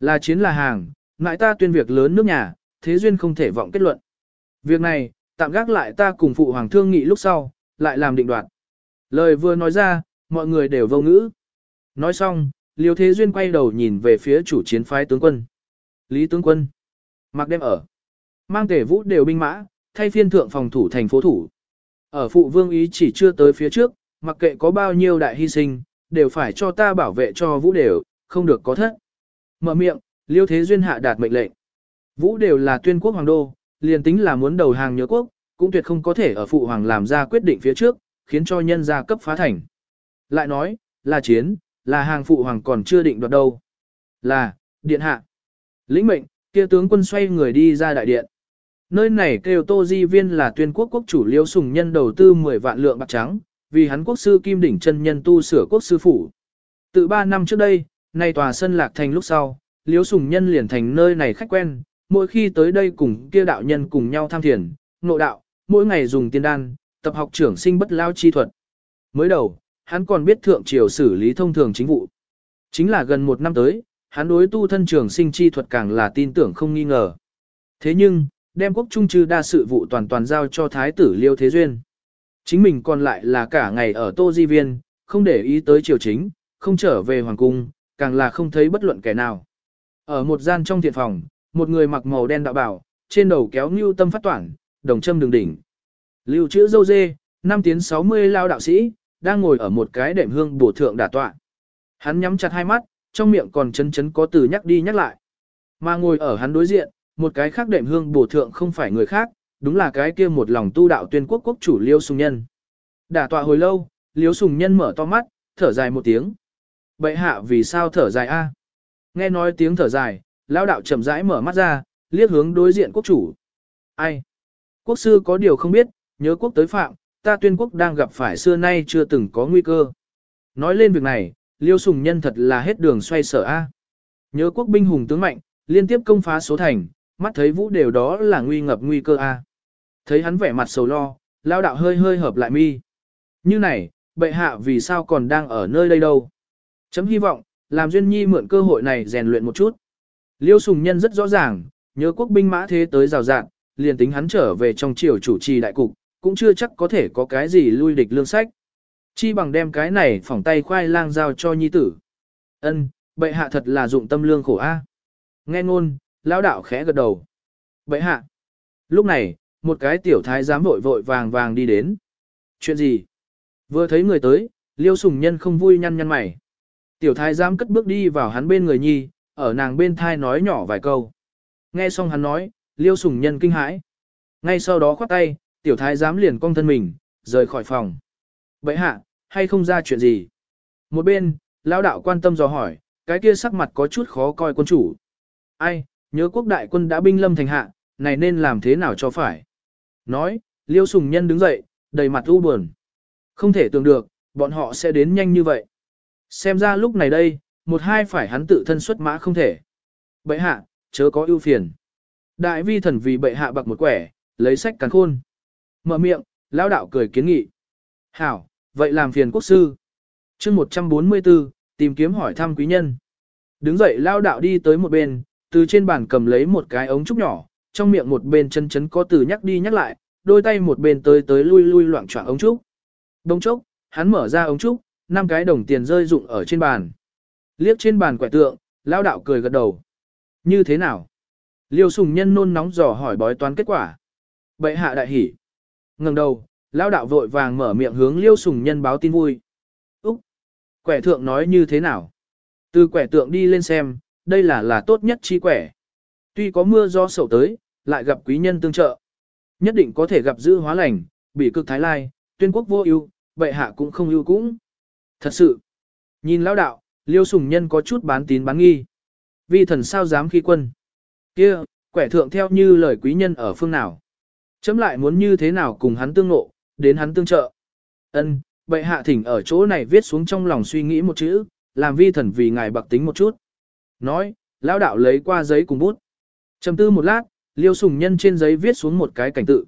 Là chiến là hàng, ngại ta tuyên việc lớn nước nhà, thế duyên không thể vọng kết luận. Việc này, tạm gác lại ta cùng phụ hoàng thương nghị lúc sau, lại làm định đoạt. Lời vừa nói ra, mọi người đều vô ngữ. Nói xong, Liêu Thế Duyên quay đầu nhìn về phía chủ chiến phái tướng quân. Lý tướng quân. Mặc đem ở. Mang tể vũ đều binh mã, thay phiên thượng phòng thủ thành phố thủ. Ở phụ vương ý chỉ chưa tới phía trước, mặc kệ có bao nhiêu đại hy sinh, đều phải cho ta bảo vệ cho vũ đều, không được có thất. Mở miệng, Liêu Thế Duyên hạ đạt mệnh lệnh. Vũ đều là tuyên quốc hoàng đô, liền tính là muốn đầu hàng nhớ quốc, cũng tuyệt không có thể ở phụ hoàng làm ra quyết định phía trước, khiến cho nhân gia cấp phá thành. Lại nói, là chiến, là hàng phụ hoàng còn chưa định đoạt đâu. Là, điện hạ. Lĩnh mệnh, kia tướng quân xoay người đi ra đại điện. Nơi này kêu Tô Di Viên là tuyên quốc quốc chủ liêu sùng nhân đầu tư 10 vạn lượng bạc trắng, vì hắn quốc sư kim đỉnh chân nhân tu sửa quốc sư phủ. Từ 3 năm trước đây, nay tòa sân lạc thành lúc sau, liêu sùng nhân liền thành nơi này khách quen, mỗi khi tới đây cùng kia đạo nhân cùng nhau tham thiền, nội đạo, mỗi ngày dùng tiên đan, tập học trưởng sinh bất lao chi thuật. Mới đầu, hắn còn biết thượng triều xử lý thông thường chính vụ. Chính là gần một năm tới, hắn đối tu thân trường sinh chi thuật càng là tin tưởng không nghi ngờ. Thế nhưng, đem quốc trung trừ đa sự vụ toàn toàn giao cho thái tử Liêu Thế Duyên. Chính mình còn lại là cả ngày ở Tô Di Viên, không để ý tới triều chính, không trở về hoàng cung, càng là không thấy bất luận kẻ nào. Ở một gian trong thiện phòng, một người mặc màu đen đạo bảo, trên đầu kéo như tâm phát toản, đồng châm đường đỉnh. Lưu chữ dâu dê, năm tiến 60 lao đạo sĩ, đang ngồi ở một cái đệm hương bổ thượng đả tọa. Hắn nhắm chặt hai mắt, trong miệng còn chấn chấn có từ nhắc đi nhắc lại. Mà ngồi ở hắn đối diện, một cái khác đệm hương bổ thượng không phải người khác, đúng là cái kia một lòng tu đạo tuyên quốc quốc chủ Liêu Sùng Nhân. Đả tọa hồi lâu, Liêu Sùng Nhân mở to mắt, thở dài một tiếng. Bệ hạ vì sao thở dài a? Nghe nói tiếng thở dài, lão đạo chậm rãi mở mắt ra, liếc hướng đối diện quốc chủ. Ai? Quốc sư có điều không biết, nhớ quốc tới phạm, ta tuyên quốc đang gặp phải xưa nay chưa từng có nguy cơ. Nói lên việc này, liêu sùng nhân thật là hết đường xoay sở A. Nhớ quốc binh hùng tướng mạnh, liên tiếp công phá số thành, mắt thấy vũ đều đó là nguy ngập nguy cơ A. Thấy hắn vẻ mặt sầu lo, lao đạo hơi hơi hợp lại mi. Như này, bệ hạ vì sao còn đang ở nơi đây đâu? Chấm hy vọng, làm Duyên Nhi mượn cơ hội này rèn luyện một chút. Liêu Sùng Nhân rất rõ ràng, nhớ quốc binh mã thế tới rào rạng, liền tính hắn trở về trong triều chủ trì đại cục, cũng chưa chắc có thể có cái gì lui địch lương sách. Chi bằng đem cái này phỏng tay khoai lang giao cho nhi tử. Ân, bệ hạ thật là dụng tâm lương khổ a. Nghe ngôn, lão đạo khẽ gật đầu. Vậy hạ. Lúc này, một cái tiểu thái giám vội vội vàng vàng đi đến. Chuyện gì? Vừa thấy người tới, liêu sùng nhân không vui nhăn nhăn mày. Tiểu thái giám cất bước đi vào hắn bên người nhi, ở nàng bên thai nói nhỏ vài câu. Nghe xong hắn nói, liêu sùng nhân kinh hãi. Ngay sau đó khoát tay, tiểu thái giám liền cong thân mình, rời khỏi phòng. Vậy hạ, hay không ra chuyện gì? Một bên, lão đạo quan tâm dò hỏi, cái kia sắc mặt có chút khó coi quân chủ. Ai, nhớ quốc đại quân đã binh lâm thành hạ, này nên làm thế nào cho phải? Nói, Liêu Sùng Nhân đứng dậy, đầy mặt u buồn. Không thể tưởng được, bọn họ sẽ đến nhanh như vậy. Xem ra lúc này đây, một hai phải hắn tự thân xuất mã không thể. Bệ hạ, chớ có ưu phiền. Đại vi thần vì bệ hạ bạc một quẻ, lấy sách cắn khôn. Mở miệng, lão đạo cười kiến nghị. Hảo, vậy làm phiền quốc sư. chương 144, tìm kiếm hỏi thăm quý nhân. Đứng dậy lao đạo đi tới một bên, từ trên bàn cầm lấy một cái ống trúc nhỏ, trong miệng một bên chân chấn có từ nhắc đi nhắc lại, đôi tay một bên tới tới lui lui loạn choạng ống trúc. Đông chốc, hắn mở ra ống trúc, năm cái đồng tiền rơi rụng ở trên bàn. Liếc trên bàn quẻ tượng, lao đạo cười gật đầu. Như thế nào? Liêu sùng nhân nôn nóng dò hỏi bói toán kết quả. Bệ hạ đại hỉ. ngẩng đầu, lao đạo vội vàng mở miệng hướng liêu sùng nhân báo tin vui. Úc! Quẻ thượng nói như thế nào? Từ quẻ tượng đi lên xem, đây là là tốt nhất chi quẻ. Tuy có mưa do sầu tới, lại gặp quý nhân tương trợ. Nhất định có thể gặp giữ hóa lành, bị cực thái lai, tuyên quốc vô ưu, bệ hạ cũng không ưu cũng. Thật sự, nhìn lão đạo, liêu sùng nhân có chút bán tín bán nghi. Vi thần sao dám khi quân. kia quẻ thượng theo như lời quý nhân ở phương nào. Chấm lại muốn như thế nào cùng hắn tương nộ, đến hắn tương trợ. Ân, bệ hạ thỉnh ở chỗ này viết xuống trong lòng suy nghĩ một chữ, làm vi thần vì ngài bạc tính một chút. Nói, lão đạo lấy qua giấy cùng bút. Trầm tư một lát, liêu sùng nhân trên giấy viết xuống một cái cảnh tự.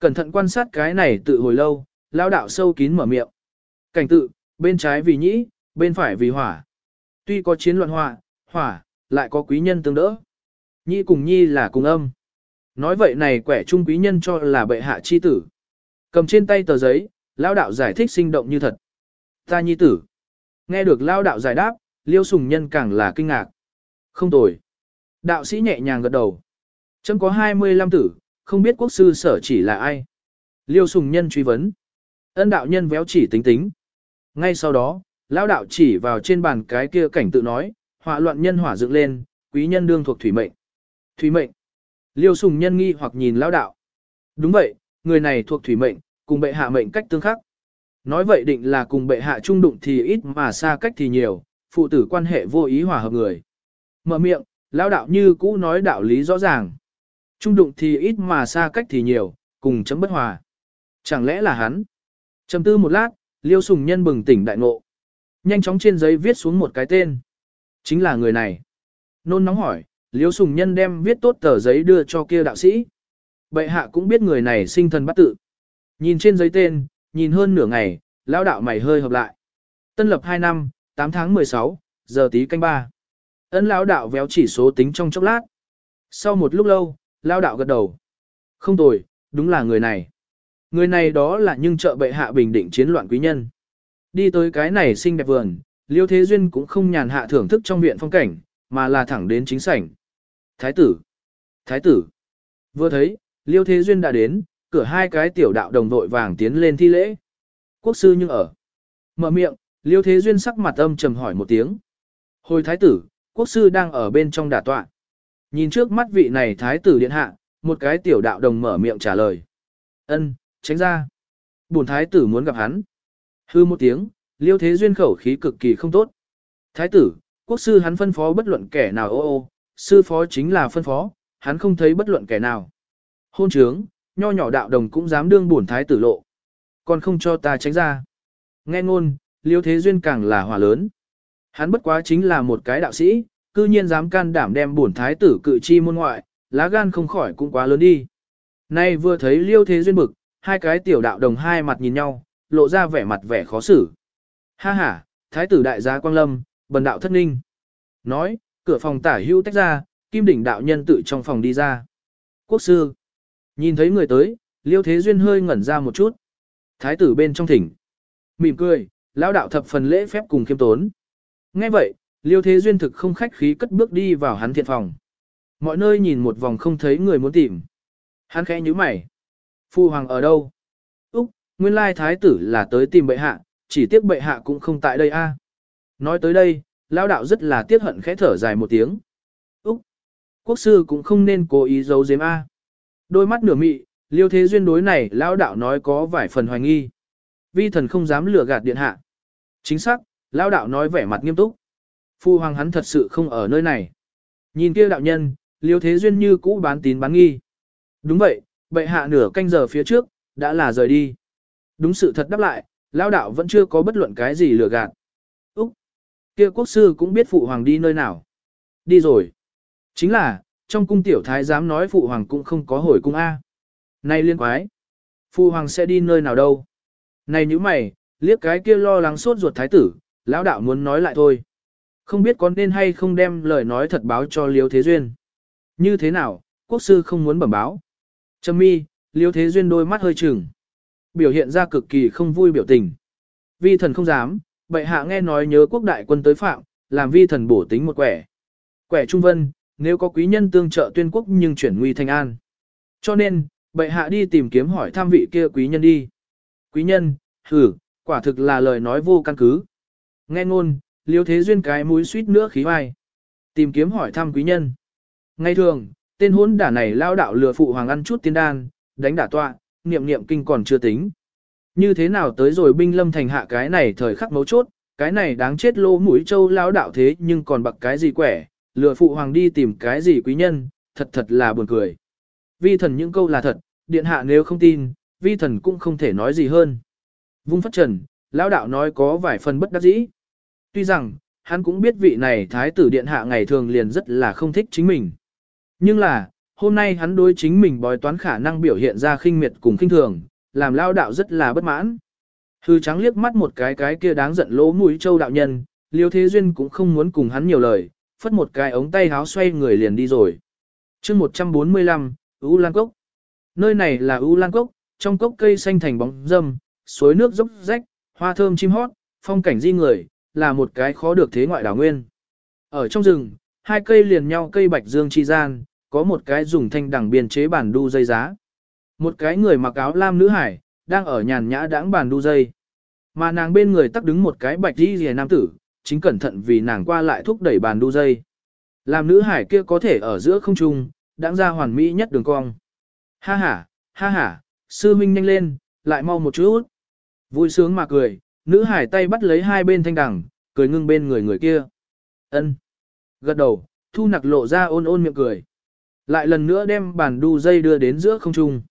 Cẩn thận quan sát cái này tự hồi lâu, lão đạo sâu kín mở miệng. Cảnh tự, bên trái vì nhĩ, bên phải vì hỏa. Tuy có chiến loạn hỏa, hỏa, lại có quý nhân tương đỡ. Nhĩ cùng nhi là cùng âm. Nói vậy này quẻ trung quý nhân cho là bệ hạ chi tử. Cầm trên tay tờ giấy, lão đạo giải thích sinh động như thật. Ta nhi tử. Nghe được lão đạo giải đáp, liêu sùng nhân càng là kinh ngạc. Không tồi. Đạo sĩ nhẹ nhàng gật đầu. Chấm có 25 tử, không biết quốc sư sở chỉ là ai. Liêu sùng nhân truy vấn. Ân đạo nhân véo chỉ tính tính. Ngay sau đó, lão đạo chỉ vào trên bàn cái kia cảnh tự nói, họa loạn nhân hỏa dựng lên, quý nhân đương thuộc thủy mệnh. Thủy mệnh. Liêu sùng nhân nghi hoặc nhìn lão đạo. Đúng vậy, người này thuộc thủy mệnh, cùng bệ hạ mệnh cách tương khắc. Nói vậy định là cùng bệ hạ trung đụng thì ít mà xa cách thì nhiều, phụ tử quan hệ vô ý hòa hợp người. Mở miệng, lao đạo như cũ nói đạo lý rõ ràng. Trung đụng thì ít mà xa cách thì nhiều, cùng chấm bất hòa. Chẳng lẽ là hắn? Chầm tư một lát, liêu sùng nhân bừng tỉnh đại ngộ. Nhanh chóng trên giấy viết xuống một cái tên. Chính là người này. Nôn nóng hỏi, liêu sùng nhân đem viết tốt tờ giấy đưa cho kia đạo sĩ. Bệ hạ cũng biết người này sinh thần bắt tự. Nhìn trên giấy tên, nhìn hơn nửa ngày, lao đạo mày hơi hợp lại. Tân lập 2 năm, 8 tháng 16, giờ tí canh 3. Ấn lao đạo véo chỉ số tính trong chốc lát. Sau một lúc lâu, lao đạo gật đầu. Không tồi, đúng là người này. Người này đó là nhưng trợ bệ hạ bình định chiến loạn quý nhân. Đi tới cái này xinh đẹp vườn, Liêu Thế Duyên cũng không nhàn hạ thưởng thức trong viện phong cảnh, mà là thẳng đến chính sảnh. Thái tử! Thái tử! Vừa thấy, Liêu Thế Duyên đã đến, cửa hai cái tiểu đạo đồng đội vàng tiến lên thi lễ. Quốc sư nhưng ở. Mở miệng, Liêu Thế Duyên sắc mặt âm trầm hỏi một tiếng. Hồi thái tử, quốc sư đang ở bên trong đả tọa. Nhìn trước mắt vị này thái tử điện hạ, một cái tiểu đạo đồng mở miệng trả lời. Ân, tránh ra. Bổn thái tử muốn gặp hắn. Hư một tiếng, liêu thế duyên khẩu khí cực kỳ không tốt. Thái tử, quốc sư hắn phân phó bất luận kẻ nào ô ô, sư phó chính là phân phó, hắn không thấy bất luận kẻ nào. Hôn trướng, nho nhỏ đạo đồng cũng dám đương bổn thái tử lộ. Còn không cho ta tránh ra. Nghe ngôn, liêu thế duyên càng là hỏa lớn. Hắn bất quá chính là một cái đạo sĩ, cư nhiên dám can đảm đem bổn thái tử cự chi môn ngoại, lá gan không khỏi cũng quá lớn đi. Nay vừa thấy liêu thế duyên bực, hai cái tiểu đạo đồng hai mặt nhìn nhau, lộ ra vẻ mặt vẻ khó xử. Ha ha, thái tử đại gia Quang Lâm, bần đạo thất ninh. Nói, cửa phòng tả hưu tách ra, kim đỉnh đạo nhân tự trong phòng đi ra. Quốc sư, nhìn thấy người tới, liêu thế duyên hơi ngẩn ra một chút. Thái tử bên trong thỉnh. Mỉm cười, lão đạo thập phần lễ phép cùng khiêm tốn. Nghe vậy, liêu thế duyên thực không khách khí cất bước đi vào hắn thiện phòng. Mọi nơi nhìn một vòng không thấy người muốn tìm. Hắn khẽ nhíu mày. Phu hoàng ở đâu? Úc, nguyên lai thái tử là tới tìm bệ hạ, chỉ tiếc bệ hạ cũng không tại đây a. Nói tới đây, lão đạo rất là tiếc hận khẽ thở dài một tiếng. Úc, quốc sư cũng không nên cố ý giấu giếm a. Đôi mắt nửa mị, liêu thế duyên đối này lão đạo nói có vài phần hoài nghi. vi thần không dám lừa gạt điện hạ. Chính xác, lão đạo nói vẻ mặt nghiêm túc. Phu hoàng hắn thật sự không ở nơi này. Nhìn kia đạo nhân, liêu thế duyên như cũ bán tín bán nghi. Đúng vậy, bệ hạ nửa canh giờ phía trước, đã là rời đi. Đúng sự thật đáp lại, lão đạo vẫn chưa có bất luận cái gì lừa gạt. Úc! Kia quốc sư cũng biết phụ hoàng đi nơi nào. Đi rồi. Chính là, trong cung tiểu thái giám nói phụ hoàng cũng không có hồi cung A. Này liên quái. Phụ hoàng sẽ đi nơi nào đâu. Này như mày, liếc cái kia lo lắng sốt ruột thái tử, lão đạo muốn nói lại thôi. Không biết có nên hay không đem lời nói thật báo cho Liêu Thế Duyên. Như thế nào, quốc sư không muốn bẩm báo. Trầm mi, Liêu Thế Duyên đôi mắt hơi trừng. Biểu hiện ra cực kỳ không vui biểu tình. Vi thần không dám, bệ hạ nghe nói nhớ quốc đại quân tới phạm, làm vi thần bổ tính một quẻ. Quẻ trung vân, nếu có quý nhân tương trợ tuyên quốc nhưng chuyển nguy thành an. Cho nên, bệ hạ đi tìm kiếm hỏi tham vị kia quý nhân đi. Quý nhân, hử, quả thực là lời nói vô căn cứ. Nghe ngôn, liêu thế duyên cái mũi suýt nữa khí vai. Tìm kiếm hỏi thăm quý nhân. Ngay thường, tên hôn đả này lao đạo lừa phụ hoàng ăn chút tiên đan, đánh đả tọa, niệm niệm kinh còn chưa tính. Như thế nào tới rồi binh lâm thành hạ cái này thời khắc mấu chốt, cái này đáng chết lô mũi châu lao đạo thế nhưng còn bậc cái gì quẻ, lừa phụ hoàng đi tìm cái gì quý nhân, thật thật là buồn cười. Vi thần những câu là thật, điện hạ nếu không tin, vi thần cũng không thể nói gì hơn. Vung phất trần, lão đạo nói có vài phần bất đắc dĩ. Tuy rằng, hắn cũng biết vị này thái tử điện hạ ngày thường liền rất là không thích chính mình. Nhưng là, hôm nay hắn đối chính mình bói toán khả năng biểu hiện ra khinh miệt cùng khinh thường, làm lao đạo rất là bất mãn. Hư trắng liếc mắt một cái cái kia đáng giận lỗ mũi châu đạo nhân, liêu thế duyên cũng không muốn cùng hắn nhiều lời, phất một cái ống tay háo xoay người liền đi rồi. chương 145, U Lan Cốc. Nơi này là U Lan Cốc, trong cốc cây xanh thành bóng dâm, suối nước dốc rách, hoa thơm chim hót, phong cảnh di người, là một cái khó được thế ngoại đảo nguyên. Ở trong rừng, hai cây liền nhau cây bạch dương chi gian, có một cái dùng thanh đẳng biên chế bản đu dây giá. Một cái người mặc áo lam nữ hải, đang ở nhàn nhã đãng bản đu dây. Mà nàng bên người tắc đứng một cái bạch đi rìa nam tử, chính cẩn thận vì nàng qua lại thúc đẩy bàn đu dây. Làm nữ hải kia có thể ở giữa không trung, đãng ra hoàn mỹ nhất đường cong. Ha ha, ha ha, sư minh nhanh lên, lại mau một chút. Vui sướng mà cười, nữ hải tay bắt lấy hai bên thanh đằng, cười ngưng bên người người kia. ân Gật đầu, thu nặc lộ ra ôn ôn miệng cười. Lại lần nữa đem bàn đu dây đưa đến giữa không trung.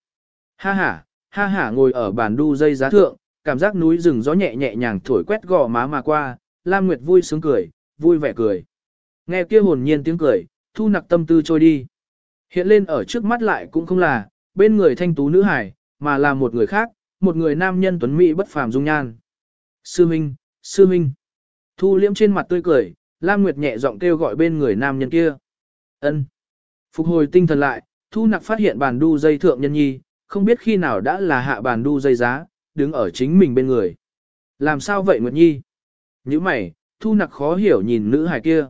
Ha ha, ha ha ngồi ở bàn đu dây giá thượng, cảm giác núi rừng gió nhẹ nhẹ nhàng thổi quét gò má mà qua, Lam Nguyệt vui sướng cười, vui vẻ cười. Nghe kia hồn nhiên tiếng cười, thu nặc tâm tư trôi đi. Hiện lên ở trước mắt lại cũng không là, bên người thanh tú nữ hải, mà là một người khác, một người nam nhân tuấn mỹ bất phàm dung nhan. Sư Minh, Sư Minh. Thu liễm trên mặt tươi cười, Lam Nguyệt nhẹ giọng kêu gọi bên người nam nhân kia. Ân. Phục hồi tinh thần lại, Thu nặc phát hiện bàn đu dây thượng nhân nhi, không biết khi nào đã là hạ bàn đu dây giá, đứng ở chính mình bên người. Làm sao vậy Nguyệt Nhi? Như mày, Thu nặc khó hiểu nhìn nữ hài kia.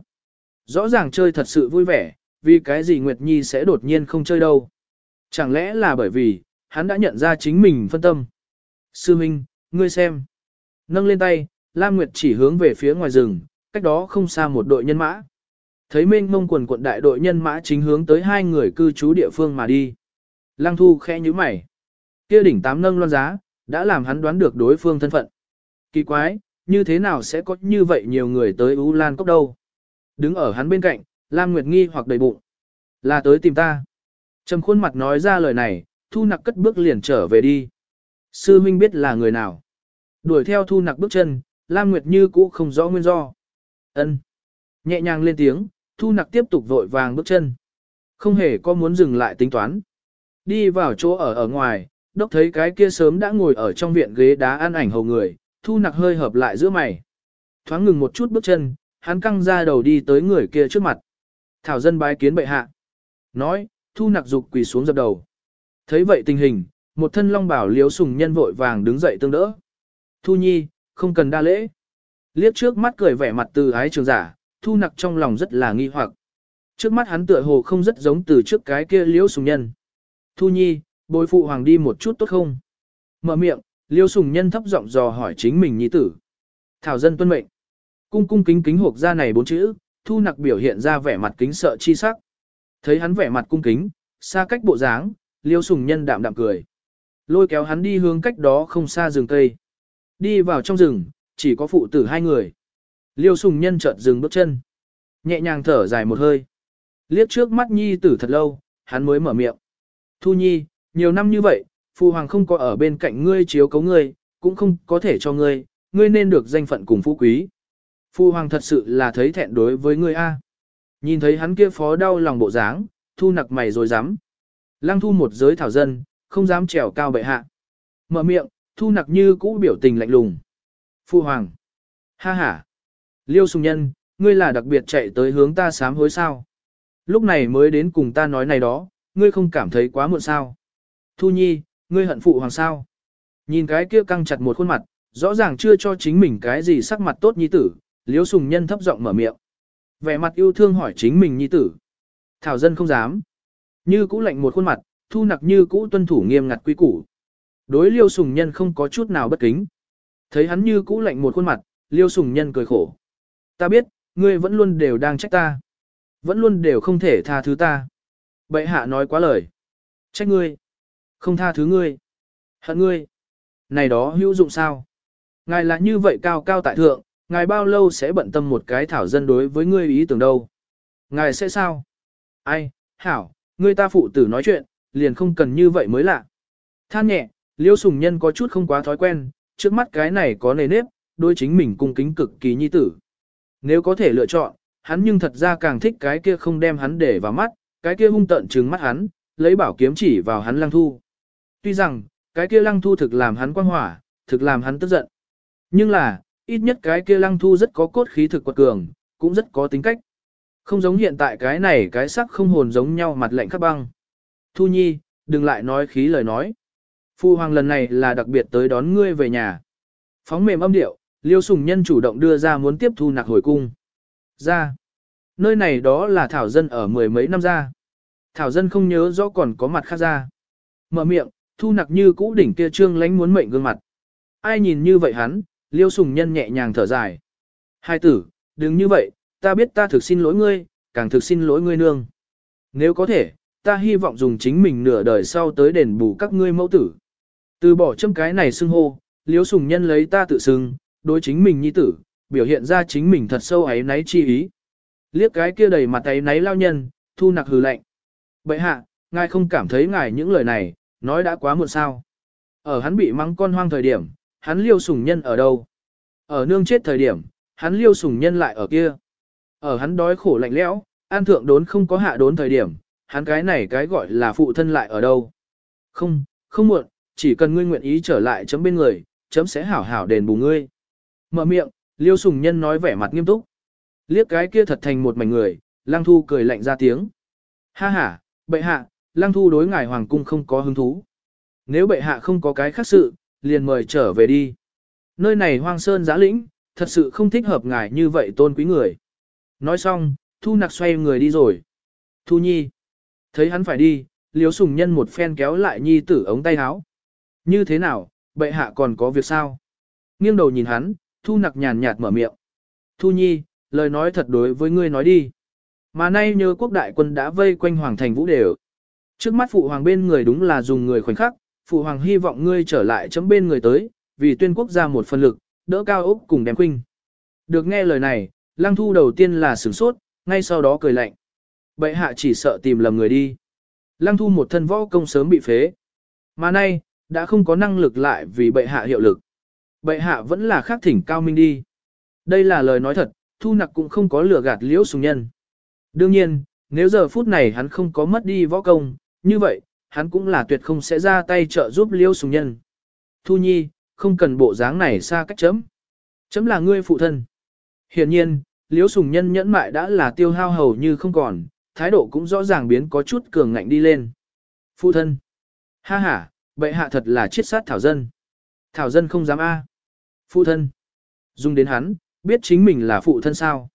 Rõ ràng chơi thật sự vui vẻ, vì cái gì Nguyệt Nhi sẽ đột nhiên không chơi đâu. Chẳng lẽ là bởi vì, hắn đã nhận ra chính mình phân tâm. Sư Minh, ngươi xem. Nâng lên tay, Lam Nguyệt chỉ hướng về phía ngoài rừng, cách đó không xa một đội nhân mã. Thấy mênh mông quần quận đại đội nhân mã chính hướng tới hai người cư trú địa phương mà đi. Lăng thu khẽ nhíu mày. Kia đỉnh tám nâng loan giá, đã làm hắn đoán được đối phương thân phận. Kỳ quái, như thế nào sẽ có như vậy nhiều người tới U Lan Cốc đâu? Đứng ở hắn bên cạnh, Lam Nguyệt nghi hoặc đầy bụng. Là tới tìm ta. Trầm khuôn mặt nói ra lời này, thu nặc cất bước liền trở về đi. Sư Minh biết là người nào. Đuổi theo thu nặc bước chân, Lam Nguyệt như cũ không rõ nguyên do. ân Nhẹ nhàng lên tiếng, thu nặc tiếp tục vội vàng bước chân. Không hề có muốn dừng lại tính toán. Đi vào chỗ ở ở ngoài, đốc thấy cái kia sớm đã ngồi ở trong viện ghế đá ăn ảnh hầu người, thu nặc hơi hợp lại giữa mày. Thoáng ngừng một chút bước chân, hắn căng ra đầu đi tới người kia trước mặt. Thảo dân bái kiến bệ hạ. Nói, thu nặc dục quỳ xuống dập đầu. Thấy vậy tình hình, một thân long bảo liếu sùng nhân vội vàng đứng dậy tương đỡ. Thu nhi, không cần đa lễ. Liếc trước mắt cười vẻ mặt từ ái trường giả, thu nặc trong lòng rất là nghi hoặc. Trước mắt hắn tựa hồ không rất giống từ trước cái kia liễu sùng nhân. Thu nhi, bồi phụ hoàng đi một chút tốt không? Mở miệng, liễu sùng nhân thấp giọng dò hỏi chính mình nhi tử. Thảo dân tuân mệnh. Cung cung kính kính hộp ra này bốn chữ, thu nặc biểu hiện ra vẻ mặt kính sợ chi sắc. Thấy hắn vẻ mặt cung kính, xa cách bộ dáng, liêu sùng nhân đạm đạm cười. Lôi kéo hắn đi hướng cách đó không xa rừng cây. Đi vào trong rừng, chỉ có phụ tử hai người. Liêu sùng nhân chợt dừng bước chân. Nhẹ nhàng thở dài một hơi. Liếc trước mắt nhi tử thật lâu, hắn mới mở miệng. Thu nhi, nhiều năm như vậy, phụ hoàng không có ở bên cạnh ngươi chiếu cấu ngươi, cũng không có thể cho ngươi, ngươi nên được danh phận cùng phú quý. Phụ hoàng thật sự là thấy thẹn đối với ngươi a. Nhìn thấy hắn kia phó đau lòng bộ dáng, thu nặc mày rồi dám. Lăng thu một giới thảo dân, không dám trèo cao bệ hạ. Mở miệng, thu nặc như cũ biểu tình lạnh lùng. Phu hoàng. Ha ha. Liêu sùng nhân, ngươi là đặc biệt chạy tới hướng ta sám hối sao. Lúc này mới đến cùng ta nói này đó, ngươi không cảm thấy quá muộn sao. Thu nhi, ngươi hận phụ hoàng sao. Nhìn cái kia căng chặt một khuôn mặt, rõ ràng chưa cho chính mình cái gì sắc mặt tốt nhi tử, liêu sùng nhân thấp giọng mở miệng. Vẻ mặt yêu thương hỏi chính mình nhi tử. Thảo dân không dám. Như cũ lạnh một khuôn mặt, thu nặc như cũ tuân thủ nghiêm ngặt quy củ. Đối liêu sùng nhân không có chút nào bất kính. Thấy hắn như cũ lạnh một khuôn mặt, liêu sùng nhân cười khổ. Ta biết, ngươi vẫn luôn đều đang trách ta. Vẫn luôn đều không thể tha thứ ta. Bệ hạ nói quá lời. Trách ngươi. Không tha thứ ngươi. Hận ngươi. Này đó hữu dụng sao? Ngài là như vậy cao cao tại thượng, ngài bao lâu sẽ bận tâm một cái thảo dân đối với ngươi ý tưởng đâu? Ngài sẽ sao? Ai, hảo, ngươi ta phụ tử nói chuyện, liền không cần như vậy mới lạ. Than nhẹ, liêu sùng nhân có chút không quá thói quen, trước mắt cái này có nề nếp, đôi chính mình cung kính cực kỳ nhi tử. Nếu có thể lựa chọn, hắn nhưng thật ra càng thích cái kia không đem hắn để vào mắt, cái kia hung tận trừng mắt hắn, lấy bảo kiếm chỉ vào hắn lăng thu. Tuy rằng, cái kia lăng thu thực làm hắn quang hỏa, thực làm hắn tức giận. Nhưng là, ít nhất cái kia lăng thu rất có cốt khí thực quật cường, cũng rất có tính cách. Không giống hiện tại cái này cái sắc không hồn giống nhau mặt lạnh khắc băng. Thu nhi, đừng lại nói khí lời nói. Phu hoàng lần này là đặc biệt tới đón ngươi về nhà. Phóng mềm âm điệu, liêu sùng nhân chủ động đưa ra muốn tiếp thu nặc hồi cung. Ra. Nơi này đó là thảo dân ở mười mấy năm ra. Thảo dân không nhớ rõ còn có mặt khác ra. Mở miệng, thu nặc như cũ đỉnh kia trương lánh muốn mệnh gương mặt. Ai nhìn như vậy hắn, liêu sùng nhân nhẹ nhàng thở dài. Hai tử, đừng như vậy, ta biết ta thực xin lỗi ngươi, càng thực xin lỗi ngươi nương. Nếu có thể, ta hy vọng dùng chính mình nửa đời sau tới đền bù các ngươi mẫu tử. Từ bỏ châm cái này xưng hô, liếu sùng nhân lấy ta tự xưng, đối chính mình nhi tử, biểu hiện ra chính mình thật sâu ấy náy chi ý. Liếc cái kia đầy mặt ấy náy lao nhân, thu nặc hừ lạnh. Bậy hạ, ngài không cảm thấy ngài những lời này, nói đã quá muộn sao. Ở hắn bị mắng con hoang thời điểm, hắn liêu sùng nhân ở đâu? Ở nương chết thời điểm, hắn liêu sùng nhân lại ở kia. Ở hắn đói khổ lạnh lẽo, an thượng đốn không có hạ đốn thời điểm, hắn cái này cái gọi là phụ thân lại ở đâu. Không, không muộn, chỉ cần ngươi nguyện ý trở lại chấm bên người, chấm sẽ hảo hảo đền bù ngươi. Mở miệng, liêu sùng nhân nói vẻ mặt nghiêm túc. Liếc cái kia thật thành một mảnh người, lang thu cười lạnh ra tiếng. Ha ha, bệ hạ, lang thu đối ngài hoàng cung không có hứng thú. Nếu bệ hạ không có cái khác sự, liền mời trở về đi. Nơi này hoang sơn giã lĩnh, thật sự không thích hợp ngài như vậy tôn quý người. Nói xong, Thu Nặc xoay người đi rồi. Thu Nhi. Thấy hắn phải đi, liêu Sùng Nhân một phen kéo lại Nhi tử ống tay áo. Như thế nào, bệ hạ còn có việc sao? Nghiêng đầu nhìn hắn, Thu Nặc nhàn nhạt mở miệng. Thu Nhi, lời nói thật đối với ngươi nói đi. Mà nay nhớ quốc đại quân đã vây quanh Hoàng thành vũ đều. Trước mắt Phụ Hoàng bên người đúng là dùng người khoảnh khắc, Phụ Hoàng hy vọng ngươi trở lại chấm bên người tới, vì tuyên quốc ra một phần lực, đỡ cao ốc cùng đem khuynh. Được nghe lời này, Lăng thu đầu tiên là sửng sốt, ngay sau đó cười lạnh. Bệ hạ chỉ sợ tìm lầm người đi. Lăng thu một thân võ công sớm bị phế. Mà nay, đã không có năng lực lại vì bệ hạ hiệu lực. Bệ hạ vẫn là khác thỉnh cao minh đi. Đây là lời nói thật, thu nặc cũng không có lừa gạt liễu sùng nhân. Đương nhiên, nếu giờ phút này hắn không có mất đi võ công, như vậy, hắn cũng là tuyệt không sẽ ra tay trợ giúp liễu sùng nhân. Thu nhi, không cần bộ dáng này xa cách chấm. Chấm là ngươi phụ thân. Hiển nhiên, Liễu Sùng Nhân nhẫn mại đã là tiêu hao hầu như không còn, thái độ cũng rõ ràng biến có chút cường ngạnh đi lên. Phụ thân. Ha ha, bệ hạ thật là chiết sát thảo dân. Thảo dân không dám a. Phụ thân. Dung đến hắn, biết chính mình là phụ thân sao.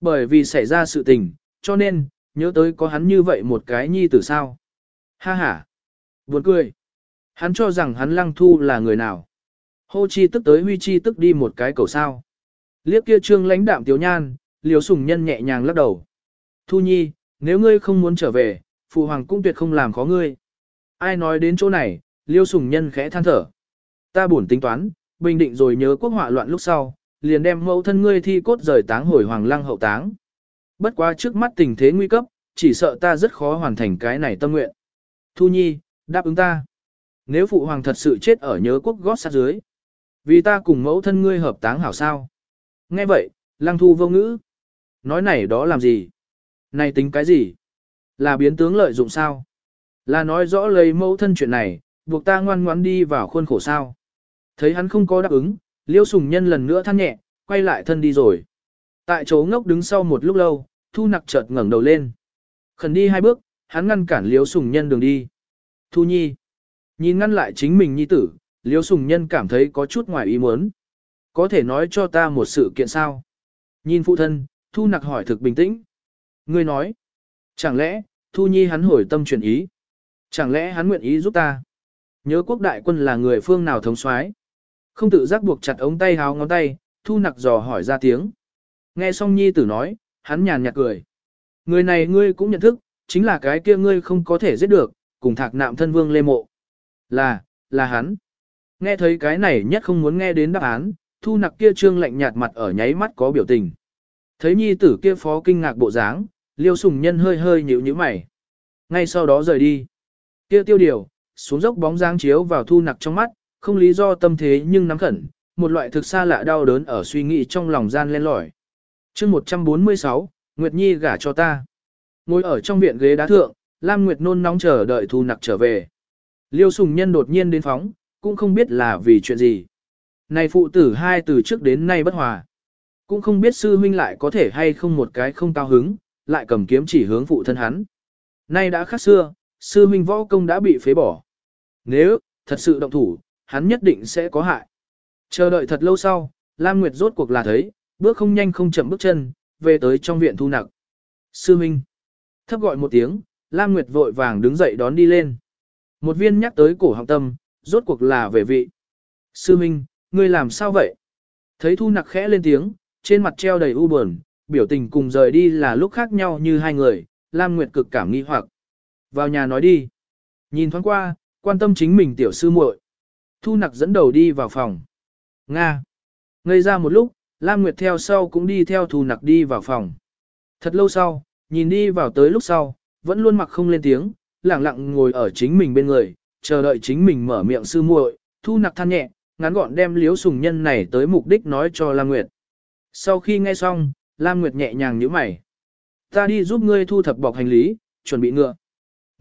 Bởi vì xảy ra sự tình, cho nên, nhớ tới có hắn như vậy một cái nhi tử sao. Ha ha. Buồn cười. Hắn cho rằng hắn lăng thu là người nào. Hô chi tức tới huy chi tức đi một cái cầu sao. Liếc kia trương lãnh đạm tiểu nhan, liều sùng nhân nhẹ nhàng lắc đầu. Thu nhi, nếu ngươi không muốn trở về, phụ hoàng cũng tuyệt không làm khó ngươi. Ai nói đến chỗ này, liêu sùng nhân khẽ than thở. Ta buồn tính toán, bình định rồi nhớ quốc họa loạn lúc sau, liền đem mẫu thân ngươi thi cốt rời táng hồi hoàng lăng hậu táng. Bất quá trước mắt tình thế nguy cấp, chỉ sợ ta rất khó hoàn thành cái này tâm nguyện. Thu Nhi, đáp ứng ta. Nếu phụ hoàng thật sự chết ở nhớ quốc gót sát dưới, vì ta cùng mẫu thân ngươi hợp táng hảo sao. Nghe vậy, lăng thu vô ngữ. Nói này đó làm gì? Này tính cái gì? Là biến tướng lợi dụng sao? Là nói rõ lấy mẫu thân chuyện này, buộc ta ngoan ngoãn đi vào khuôn khổ sao? Thấy hắn không có đáp ứng, liêu sùng nhân lần nữa than nhẹ, quay lại thân đi rồi. Tại chỗ ngốc đứng sau một lúc lâu, thu nặc chợt ngẩng đầu lên. Khẩn đi hai bước, hắn ngăn cản liêu sùng nhân đường đi. Thu nhi. Nhìn ngăn lại chính mình nhi tử, liêu sùng nhân cảm thấy có chút ngoài ý muốn. Có thể nói cho ta một sự kiện sao? Nhìn phụ thân, thu nặc hỏi thực bình tĩnh. Ngươi nói. Chẳng lẽ, thu nhi hắn hồi tâm chuyển ý? Chẳng lẽ hắn nguyện ý giúp ta? Nhớ quốc đại quân là người phương nào thống soái? Không tự giác buộc chặt ống tay háo ngón tay, thu nặc dò hỏi ra tiếng. Nghe xong nhi tử nói, hắn nhàn nhạt cười. Người này ngươi cũng nhận thức, chính là cái kia ngươi không có thể giết được, cùng thạc nạm thân vương lê mộ. Là, là hắn. Nghe thấy cái này nhất không muốn nghe đến đáp án, thu nặc kia trương lạnh nhạt mặt ở nháy mắt có biểu tình. Thấy nhi tử kia phó kinh ngạc bộ dáng, liêu sùng nhân hơi hơi nhíu nhíu mày. Ngay sau đó rời đi. Kia tiêu điều, xuống dốc bóng dáng chiếu vào thu nặc trong mắt, không lý do tâm thế nhưng nắm khẩn, một loại thực xa lạ đau đớn ở suy nghĩ trong lòng gian lên lỏi. chương 146, Nguyệt Nhi gả cho ta. Ngồi ở trong viện ghế đá thượng, Lam Nguyệt nôn nóng chờ đợi thu nặc trở về. Liêu sùng nhân đột nhiên đến phóng, cũng không biết là vì chuyện gì. Này phụ tử hai từ trước đến nay bất hòa. Cũng không biết sư huynh lại có thể hay không một cái không cao hứng, lại cầm kiếm chỉ hướng phụ thân hắn. Nay đã khác xưa, sư huynh võ công đã bị phế bỏ. Nếu, thật sự động thủ, hắn nhất định sẽ có hại. Chờ đợi thật lâu sau, Lam Nguyệt rốt cuộc là thấy, bước không nhanh không chậm bước chân, về tới trong viện thu nặc. Sư huynh. Thấp gọi một tiếng, Lam Nguyệt vội vàng đứng dậy đón đi lên. Một viên nhắc tới cổ họng tâm, rốt cuộc là về vị. Sư huynh, ngươi làm sao vậy? Thấy thu nặc khẽ lên tiếng, trên mặt treo đầy u buồn, biểu tình cùng rời đi là lúc khác nhau như hai người, Lam Nguyệt cực cảm nghi hoặc. Vào nhà nói đi. Nhìn thoáng qua, quan tâm chính mình tiểu sư muội. Thu nặc dẫn đầu đi vào phòng. Nga. Ngây ra một lúc, Lam Nguyệt theo sau cũng đi theo thu nặc đi vào phòng. Thật lâu sau, nhìn đi vào tới lúc sau, vẫn luôn mặc không lên tiếng, lặng lặng ngồi ở chính mình bên người, chờ đợi chính mình mở miệng sư muội. Thu nặc than nhẹ, ngắn gọn đem liếu sùng nhân này tới mục đích nói cho Lam Nguyệt. Sau khi nghe xong, Lam Nguyệt nhẹ nhàng nhíu mày. Ta đi giúp ngươi thu thập bọc hành lý, chuẩn bị ngựa.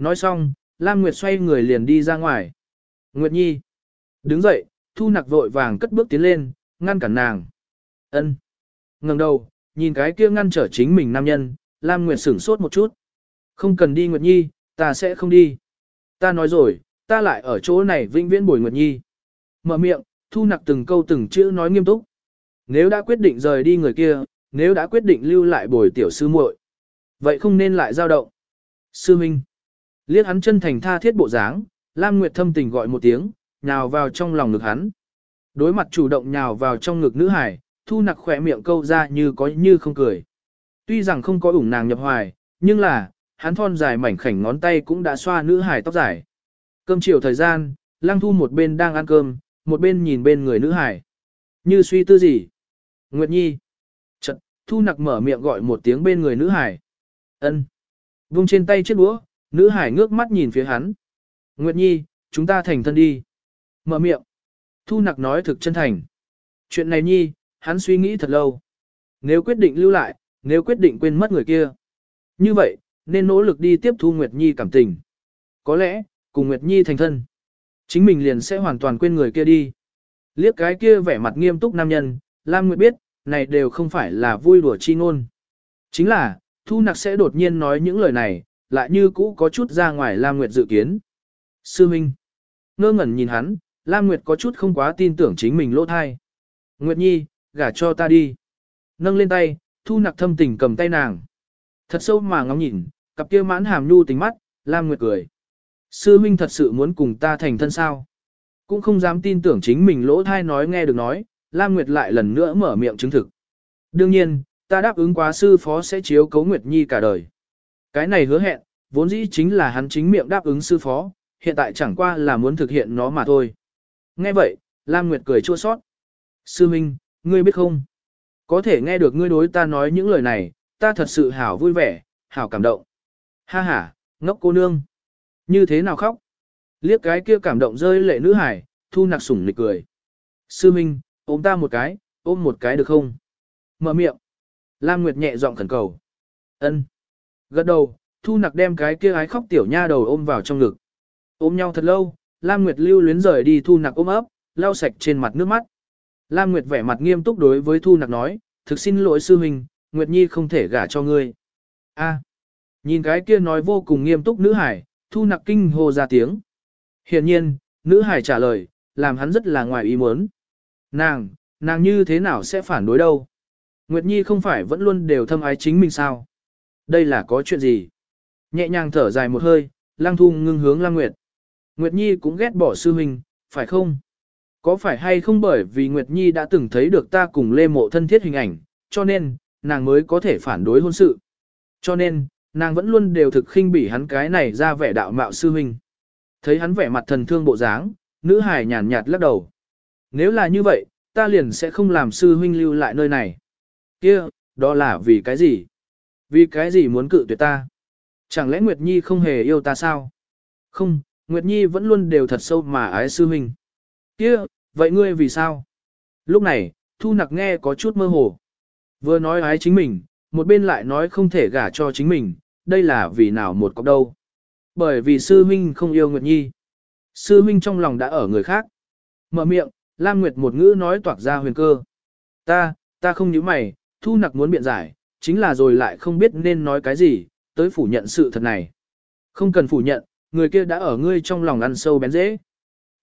Nói xong, Lam Nguyệt xoay người liền đi ra ngoài. Nguyệt Nhi. Đứng dậy, thu nặc vội vàng cất bước tiến lên, ngăn cản nàng. ân ngẩng đầu, nhìn cái kia ngăn trở chính mình nam nhân, Lam Nguyệt sửng sốt một chút. Không cần đi Nguyệt Nhi, ta sẽ không đi. Ta nói rồi, ta lại ở chỗ này vinh viễn bồi Nguyệt Nhi. Mở miệng, thu nặc từng câu từng chữ nói nghiêm túc. Nếu đã quyết định rời đi người kia, nếu đã quyết định lưu lại bồi tiểu sư muội, vậy không nên lại dao động. Sư Minh. Liếc hắn chân thành tha thiết bộ dáng, Lam Nguyệt thâm tình gọi một tiếng, nhào vào trong lòng ngực hắn. Đối mặt chủ động nhào vào trong ngực nữ hải, thu nặc khỏe miệng câu ra như có như không cười. Tuy rằng không có ủng nàng nhập hoài, nhưng là, hắn thon dài mảnh khảnh ngón tay cũng đã xoa nữ hải tóc dài. Cơm chiều thời gian, Lăng Thu một bên đang ăn cơm, một bên nhìn bên người nữ hải. Như suy tư gì? Nguyệt Nhi. Chật, Thu nặc mở miệng gọi một tiếng bên người nữ hải. ân Vung trên tay chiếc đũa, nữ hải ngước mắt nhìn phía hắn. Nguyệt Nhi, chúng ta thành thân đi. Mở miệng. Thu nặc nói thực chân thành. Chuyện này Nhi, hắn suy nghĩ thật lâu. Nếu quyết định lưu lại, nếu quyết định quên mất người kia. Như vậy, nên nỗ lực đi tiếp thu Nguyệt Nhi cảm tình. Có lẽ, cùng Nguyệt Nhi thành thân. Chính mình liền sẽ hoàn toàn quên người kia đi. Liếc cái kia vẻ mặt nghiêm túc nam nhân, Lam Nguyệt biết, này đều không phải là vui đùa chi ngôn. Chính là, Thu Nặc sẽ đột nhiên nói những lời này, lại như cũ có chút ra ngoài Lam Nguyệt dự kiến. Sư Minh. Ngơ ngẩn nhìn hắn, Lam Nguyệt có chút không quá tin tưởng chính mình lỗ thai. Nguyệt Nhi, gả cho ta đi. Nâng lên tay, Thu Nặc thâm tình cầm tay nàng. Thật sâu mà ngóng nhìn, cặp kia mãn hàm nhu tình mắt, Lam Nguyệt cười. Sư Minh thật sự muốn cùng ta thành thân sao? Cũng không dám tin tưởng chính mình lỗ thai nói nghe được nói, Lam Nguyệt lại lần nữa mở miệng chứng thực. Đương nhiên, ta đáp ứng quá sư phó sẽ chiếu cấu Nguyệt Nhi cả đời. Cái này hứa hẹn, vốn dĩ chính là hắn chính miệng đáp ứng sư phó, hiện tại chẳng qua là muốn thực hiện nó mà thôi. Nghe vậy, Lam Nguyệt cười chua sót. Sư Minh, ngươi biết không? Có thể nghe được ngươi đối ta nói những lời này, ta thật sự hảo vui vẻ, hảo cảm động. Ha ha, ngốc cô nương. Như thế nào khóc? Liếc cái kia cảm động rơi lệ nữ hải, thu nặc sủng nịch cười. Sư Minh, ôm ta một cái, ôm một cái được không? Mở miệng. Lam Nguyệt nhẹ giọng khẩn cầu. Ân. Gật đầu, thu nặc đem cái kia ái khóc tiểu nha đầu ôm vào trong ngực. Ôm nhau thật lâu, Lam Nguyệt lưu luyến rời đi thu nặc ôm ấp, lau sạch trên mặt nước mắt. Lam Nguyệt vẻ mặt nghiêm túc đối với thu nặc nói, thực xin lỗi sư huynh, Nguyệt Nhi không thể gả cho ngươi. A. Nhìn cái kia nói vô cùng nghiêm túc nữ hải, thu nặc kinh hô ra tiếng. Hiện nhiên, nữ hải trả lời, làm hắn rất là ngoài ý muốn. Nàng, nàng như thế nào sẽ phản đối đâu? Nguyệt Nhi không phải vẫn luôn đều thâm ái chính mình sao? Đây là có chuyện gì? Nhẹ nhàng thở dài một hơi, lang thu ngưng hướng Lăng Nguyệt. Nguyệt Nhi cũng ghét bỏ sư huynh, phải không? Có phải hay không bởi vì Nguyệt Nhi đã từng thấy được ta cùng Lê Mộ thân thiết hình ảnh, cho nên, nàng mới có thể phản đối hôn sự. Cho nên, nàng vẫn luôn đều thực khinh bỉ hắn cái này ra vẻ đạo mạo sư huynh. Thấy hắn vẻ mặt thần thương bộ dáng, nữ hài nhàn nhạt lắc đầu. Nếu là như vậy, ta liền sẽ không làm sư huynh lưu lại nơi này. Kia, đó là vì cái gì? Vì cái gì muốn cự tuyệt ta? Chẳng lẽ Nguyệt Nhi không hề yêu ta sao? Không, Nguyệt Nhi vẫn luôn đều thật sâu mà ái sư huynh. Kia, vậy ngươi vì sao? Lúc này, Thu Nặc nghe có chút mơ hồ. Vừa nói ái chính mình, một bên lại nói không thể gả cho chính mình, đây là vì nào một cọc đâu. Bởi vì sư huynh không yêu Nguyệt Nhi. Sư huynh trong lòng đã ở người khác. Mở miệng, Lam Nguyệt một ngữ nói toạc ra huyền cơ. Ta, ta không nhíu mày, thu nặc muốn biện giải, chính là rồi lại không biết nên nói cái gì, tới phủ nhận sự thật này. Không cần phủ nhận, người kia đã ở ngươi trong lòng ăn sâu bén dễ.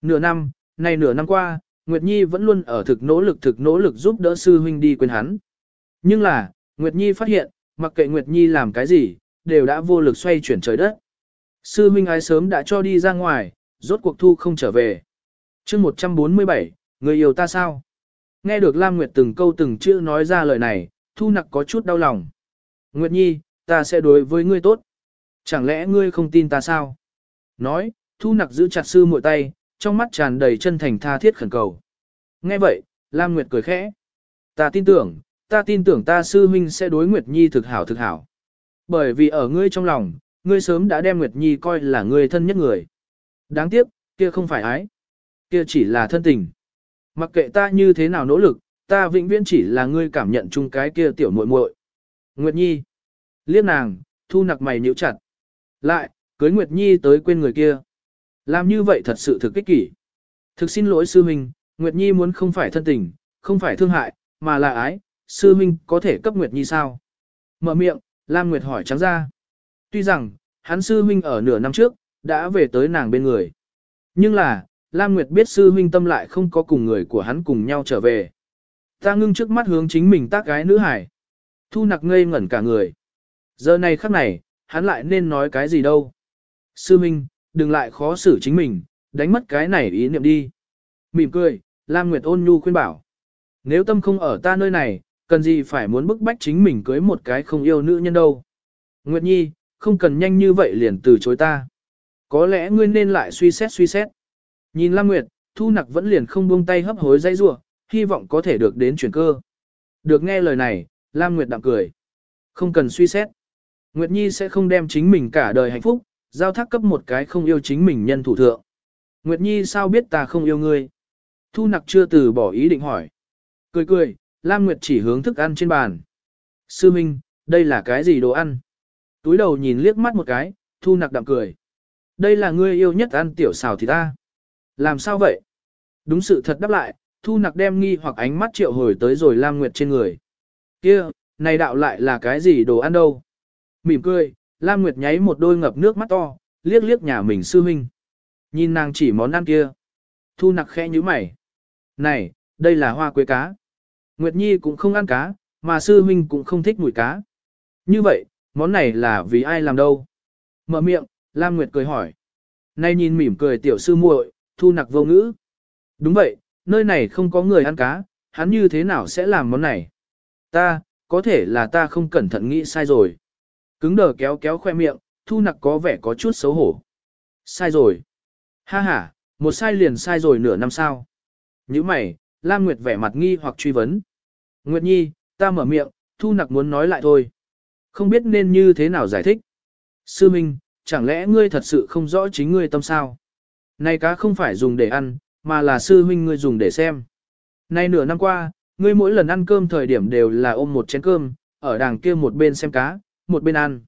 Nửa năm, này nửa năm qua, Nguyệt Nhi vẫn luôn ở thực nỗ lực thực nỗ lực giúp đỡ sư huynh đi quên hắn. Nhưng là, Nguyệt Nhi phát hiện, mặc kệ Nguyệt Nhi làm cái gì, đều đã vô lực xoay chuyển trời đất. Sư huynh ái sớm đã cho đi ra ngoài, rốt cuộc thu không trở về. chương 147, người yêu ta sao? Nghe được Lam Nguyệt từng câu từng chữ nói ra lời này, thu nặc có chút đau lòng. Nguyệt Nhi, ta sẽ đối với ngươi tốt. Chẳng lẽ ngươi không tin ta sao? Nói, thu nặc giữ chặt sư muội tay, trong mắt tràn đầy chân thành tha thiết khẩn cầu. Nghe vậy, Lam Nguyệt cười khẽ. Ta tin tưởng, ta tin tưởng ta sư huynh sẽ đối Nguyệt Nhi thực hảo thực hảo. Bởi vì ở ngươi trong lòng, ngươi sớm đã đem Nguyệt Nhi coi là ngươi thân nhất người. Đáng tiếc, kia không phải ái. Kia chỉ là thân tình. Mặc kệ ta như thế nào nỗ lực, ta vĩnh viễn chỉ là ngươi cảm nhận chung cái kia tiểu muội muội. Nguyệt Nhi. Liếc nàng, thu nặc mày nhíu chặt. Lại, cưới Nguyệt Nhi tới quên người kia. Làm như vậy thật sự thực kích kỷ. Thực xin lỗi sư huynh, Nguyệt Nhi muốn không phải thân tình, không phải thương hại, mà là ái, sư huynh có thể cấp Nguyệt Nhi sao? Mở miệng, Lam Nguyệt hỏi trắng ra. Tuy rằng, hắn sư huynh ở nửa năm trước, đã về tới nàng bên người. Nhưng là, Lam Nguyệt biết sư huynh tâm lại không có cùng người của hắn cùng nhau trở về. Ta ngưng trước mắt hướng chính mình tác gái nữ hải. Thu nặc ngây ngẩn cả người. Giờ này khắc này, hắn lại nên nói cái gì đâu. Sư huynh, đừng lại khó xử chính mình, đánh mất cái này ý niệm đi. Mỉm cười, Lam Nguyệt ôn nhu khuyên bảo. Nếu tâm không ở ta nơi này, cần gì phải muốn bức bách chính mình cưới một cái không yêu nữ nhân đâu. Nguyệt Nhi, không cần nhanh như vậy liền từ chối ta. Có lẽ ngươi nên lại suy xét suy xét. Nhìn Lam Nguyệt, Thu Nặc vẫn liền không buông tay hấp hối dây rủa, hy vọng có thể được đến chuyển cơ. Được nghe lời này, Lam Nguyệt đạm cười. Không cần suy xét. Nguyệt Nhi sẽ không đem chính mình cả đời hạnh phúc, giao thác cấp một cái không yêu chính mình nhân thủ thượng. Nguyệt Nhi sao biết ta không yêu ngươi? Thu Nặc chưa từ bỏ ý định hỏi. Cười cười, Lam Nguyệt chỉ hướng thức ăn trên bàn. Sư Minh, đây là cái gì đồ ăn? Túi đầu nhìn liếc mắt một cái, Thu Nặc đạm cười. Đây là ngươi yêu nhất ăn tiểu xào thì ta. Làm sao vậy? Đúng sự thật đáp lại, Thu Nặc đem nghi hoặc ánh mắt triệu hồi tới rồi Lam Nguyệt trên người. Kia, này đạo lại là cái gì đồ ăn đâu? Mỉm cười, Lam Nguyệt nháy một đôi ngập nước mắt to, liếc liếc nhà mình sư huynh. Nhìn nàng chỉ món ăn kia. Thu Nặc khẽ nhíu mày. Này, đây là hoa quế cá. Nguyệt Nhi cũng không ăn cá, mà sư huynh cũng không thích mùi cá. Như vậy, món này là vì ai làm đâu? Mở miệng, Lam Nguyệt cười hỏi. Nay nhìn mỉm cười tiểu sư muội, thu nặc vô ngữ. Đúng vậy, nơi này không có người ăn cá, hắn như thế nào sẽ làm món này? Ta, có thể là ta không cẩn thận nghĩ sai rồi. Cứng đờ kéo kéo khoe miệng, thu nặc có vẻ có chút xấu hổ. Sai rồi. Ha ha, một sai liền sai rồi nửa năm sao. Như mày, Lam Nguyệt vẻ mặt nghi hoặc truy vấn. Nguyệt Nhi, ta mở miệng, Thu Nặc muốn nói lại thôi. Không biết nên như thế nào giải thích. Sư Minh, chẳng lẽ ngươi thật sự không rõ chính ngươi tâm sao? Này cá không phải dùng để ăn, mà là sư huynh ngươi dùng để xem. Nay nửa năm qua, ngươi mỗi lần ăn cơm thời điểm đều là ôm một chén cơm, ở đàng kia một bên xem cá, một bên ăn.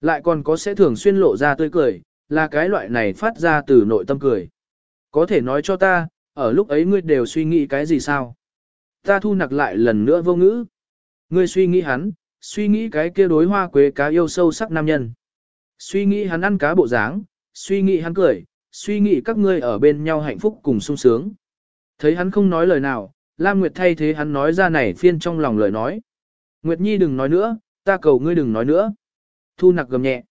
Lại còn có sẽ thường xuyên lộ ra tươi cười, là cái loại này phát ra từ nội tâm cười. Có thể nói cho ta, ở lúc ấy ngươi đều suy nghĩ cái gì sao? Ta thu nặc lại lần nữa vô ngữ. Ngươi suy nghĩ hắn, suy nghĩ cái kia đối hoa quế cá yêu sâu sắc nam nhân. Suy nghĩ hắn ăn cá bộ dáng, suy nghĩ hắn cười, suy nghĩ các ngươi ở bên nhau hạnh phúc cùng sung sướng. Thấy hắn không nói lời nào, Lam Nguyệt thay thế hắn nói ra này phiên trong lòng lời nói. Nguyệt Nhi đừng nói nữa, ta cầu ngươi đừng nói nữa. Thu nặc gầm nhẹ.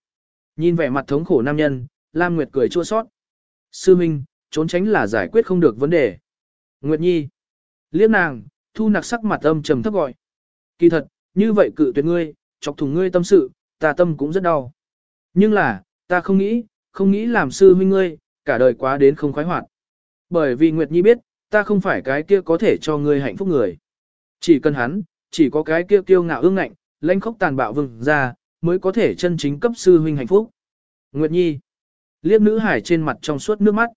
Nhìn vẻ mặt thống khổ nam nhân, Lam Nguyệt cười chua sót. Sư Minh, trốn tránh là giải quyết không được vấn đề. Nguyệt Nhi. Liếc nàng, thu nặc sắc mặt âm trầm thấp gọi. Kỳ thật, như vậy cự tuyệt ngươi, chọc thùng ngươi tâm sự, ta tâm cũng rất đau. Nhưng là, ta không nghĩ, không nghĩ làm sư huynh ngươi, cả đời quá đến không khoái hoạt. Bởi vì Nguyệt Nhi biết, ta không phải cái kia có thể cho ngươi hạnh phúc người. Chỉ cần hắn, chỉ có cái kia kiêu ngạo ương ngạnh, lãnh khốc tàn bạo vừng ra, mới có thể chân chính cấp sư huynh hạnh phúc. Nguyệt Nhi, liếc nữ hải trên mặt trong suốt nước mắt.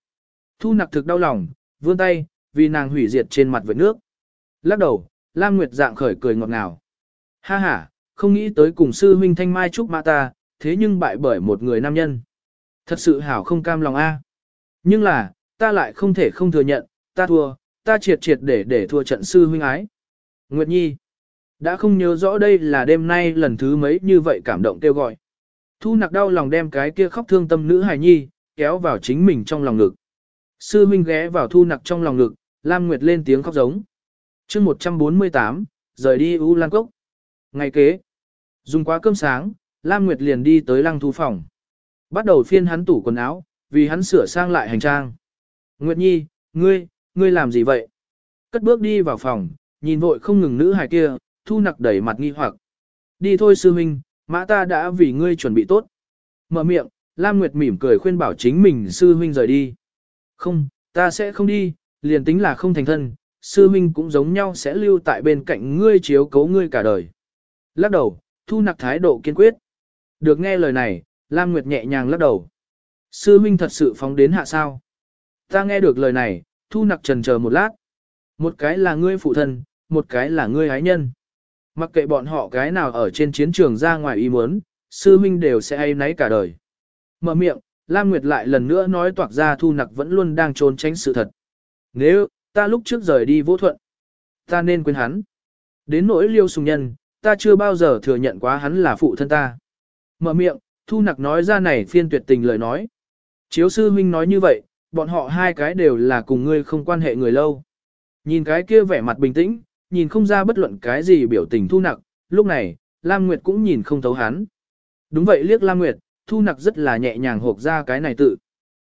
Thu nặc thực đau lòng, vươn tay, vì nàng hủy diệt trên mặt với nước. Lắc đầu, Lam Nguyệt dạng khởi cười ngọt ngào. Ha ha, không nghĩ tới cùng sư huynh thanh mai trúc mã ta, thế nhưng bại bởi một người nam nhân. Thật sự hảo không cam lòng a. Nhưng là, ta lại không thể không thừa nhận, ta thua, ta triệt triệt để để thua trận sư huynh ái. Nguyệt Nhi, đã không nhớ rõ đây là đêm nay lần thứ mấy như vậy cảm động kêu gọi. Thu nặc đau lòng đem cái kia khóc thương tâm nữ hài nhi, kéo vào chính mình trong lòng ngực. Sư huynh ghé vào thu nặc trong lòng ngực, Lam Nguyệt lên tiếng khóc giống. chương 148, rời đi U Lan Cốc. Ngày kế, dùng quá cơm sáng, Lam Nguyệt liền đi tới lăng thu phòng. Bắt đầu phiên hắn tủ quần áo, vì hắn sửa sang lại hành trang. Nguyệt Nhi, ngươi, ngươi làm gì vậy? Cất bước đi vào phòng, nhìn vội không ngừng nữ hài kia, thu nặc đẩy mặt nghi hoặc. Đi thôi sư huynh, mã ta đã vì ngươi chuẩn bị tốt. Mở miệng, Lam Nguyệt mỉm cười khuyên bảo chính mình sư huynh rời đi. Không, ta sẽ không đi, liền tính là không thành thân, sư huynh cũng giống nhau sẽ lưu tại bên cạnh ngươi chiếu cấu ngươi cả đời. Lắc đầu, thu nặc thái độ kiên quyết. Được nghe lời này, Lam Nguyệt nhẹ nhàng lắc đầu. Sư huynh thật sự phóng đến hạ sao. Ta nghe được lời này, thu nặc trần chờ một lát. Một cái là ngươi phụ thân, một cái là ngươi ái nhân. Mặc kệ bọn họ cái nào ở trên chiến trường ra ngoài ý muốn, sư huynh đều sẽ ai nấy cả đời. Mở miệng, Lam Nguyệt lại lần nữa nói toạc ra thu nặc vẫn luôn đang trốn tránh sự thật. Nếu, ta lúc trước rời đi vô thuận, ta nên quên hắn. Đến nỗi liêu sùng nhân, ta chưa bao giờ thừa nhận quá hắn là phụ thân ta. Mở miệng, thu nặc nói ra này phiên tuyệt tình lời nói. Chiếu sư huynh nói như vậy, bọn họ hai cái đều là cùng ngươi không quan hệ người lâu. Nhìn cái kia vẻ mặt bình tĩnh, nhìn không ra bất luận cái gì biểu tình thu nặc, lúc này, Lam Nguyệt cũng nhìn không thấu hắn. Đúng vậy liếc Lam Nguyệt, thu nặc rất là nhẹ nhàng hộp ra cái này tự.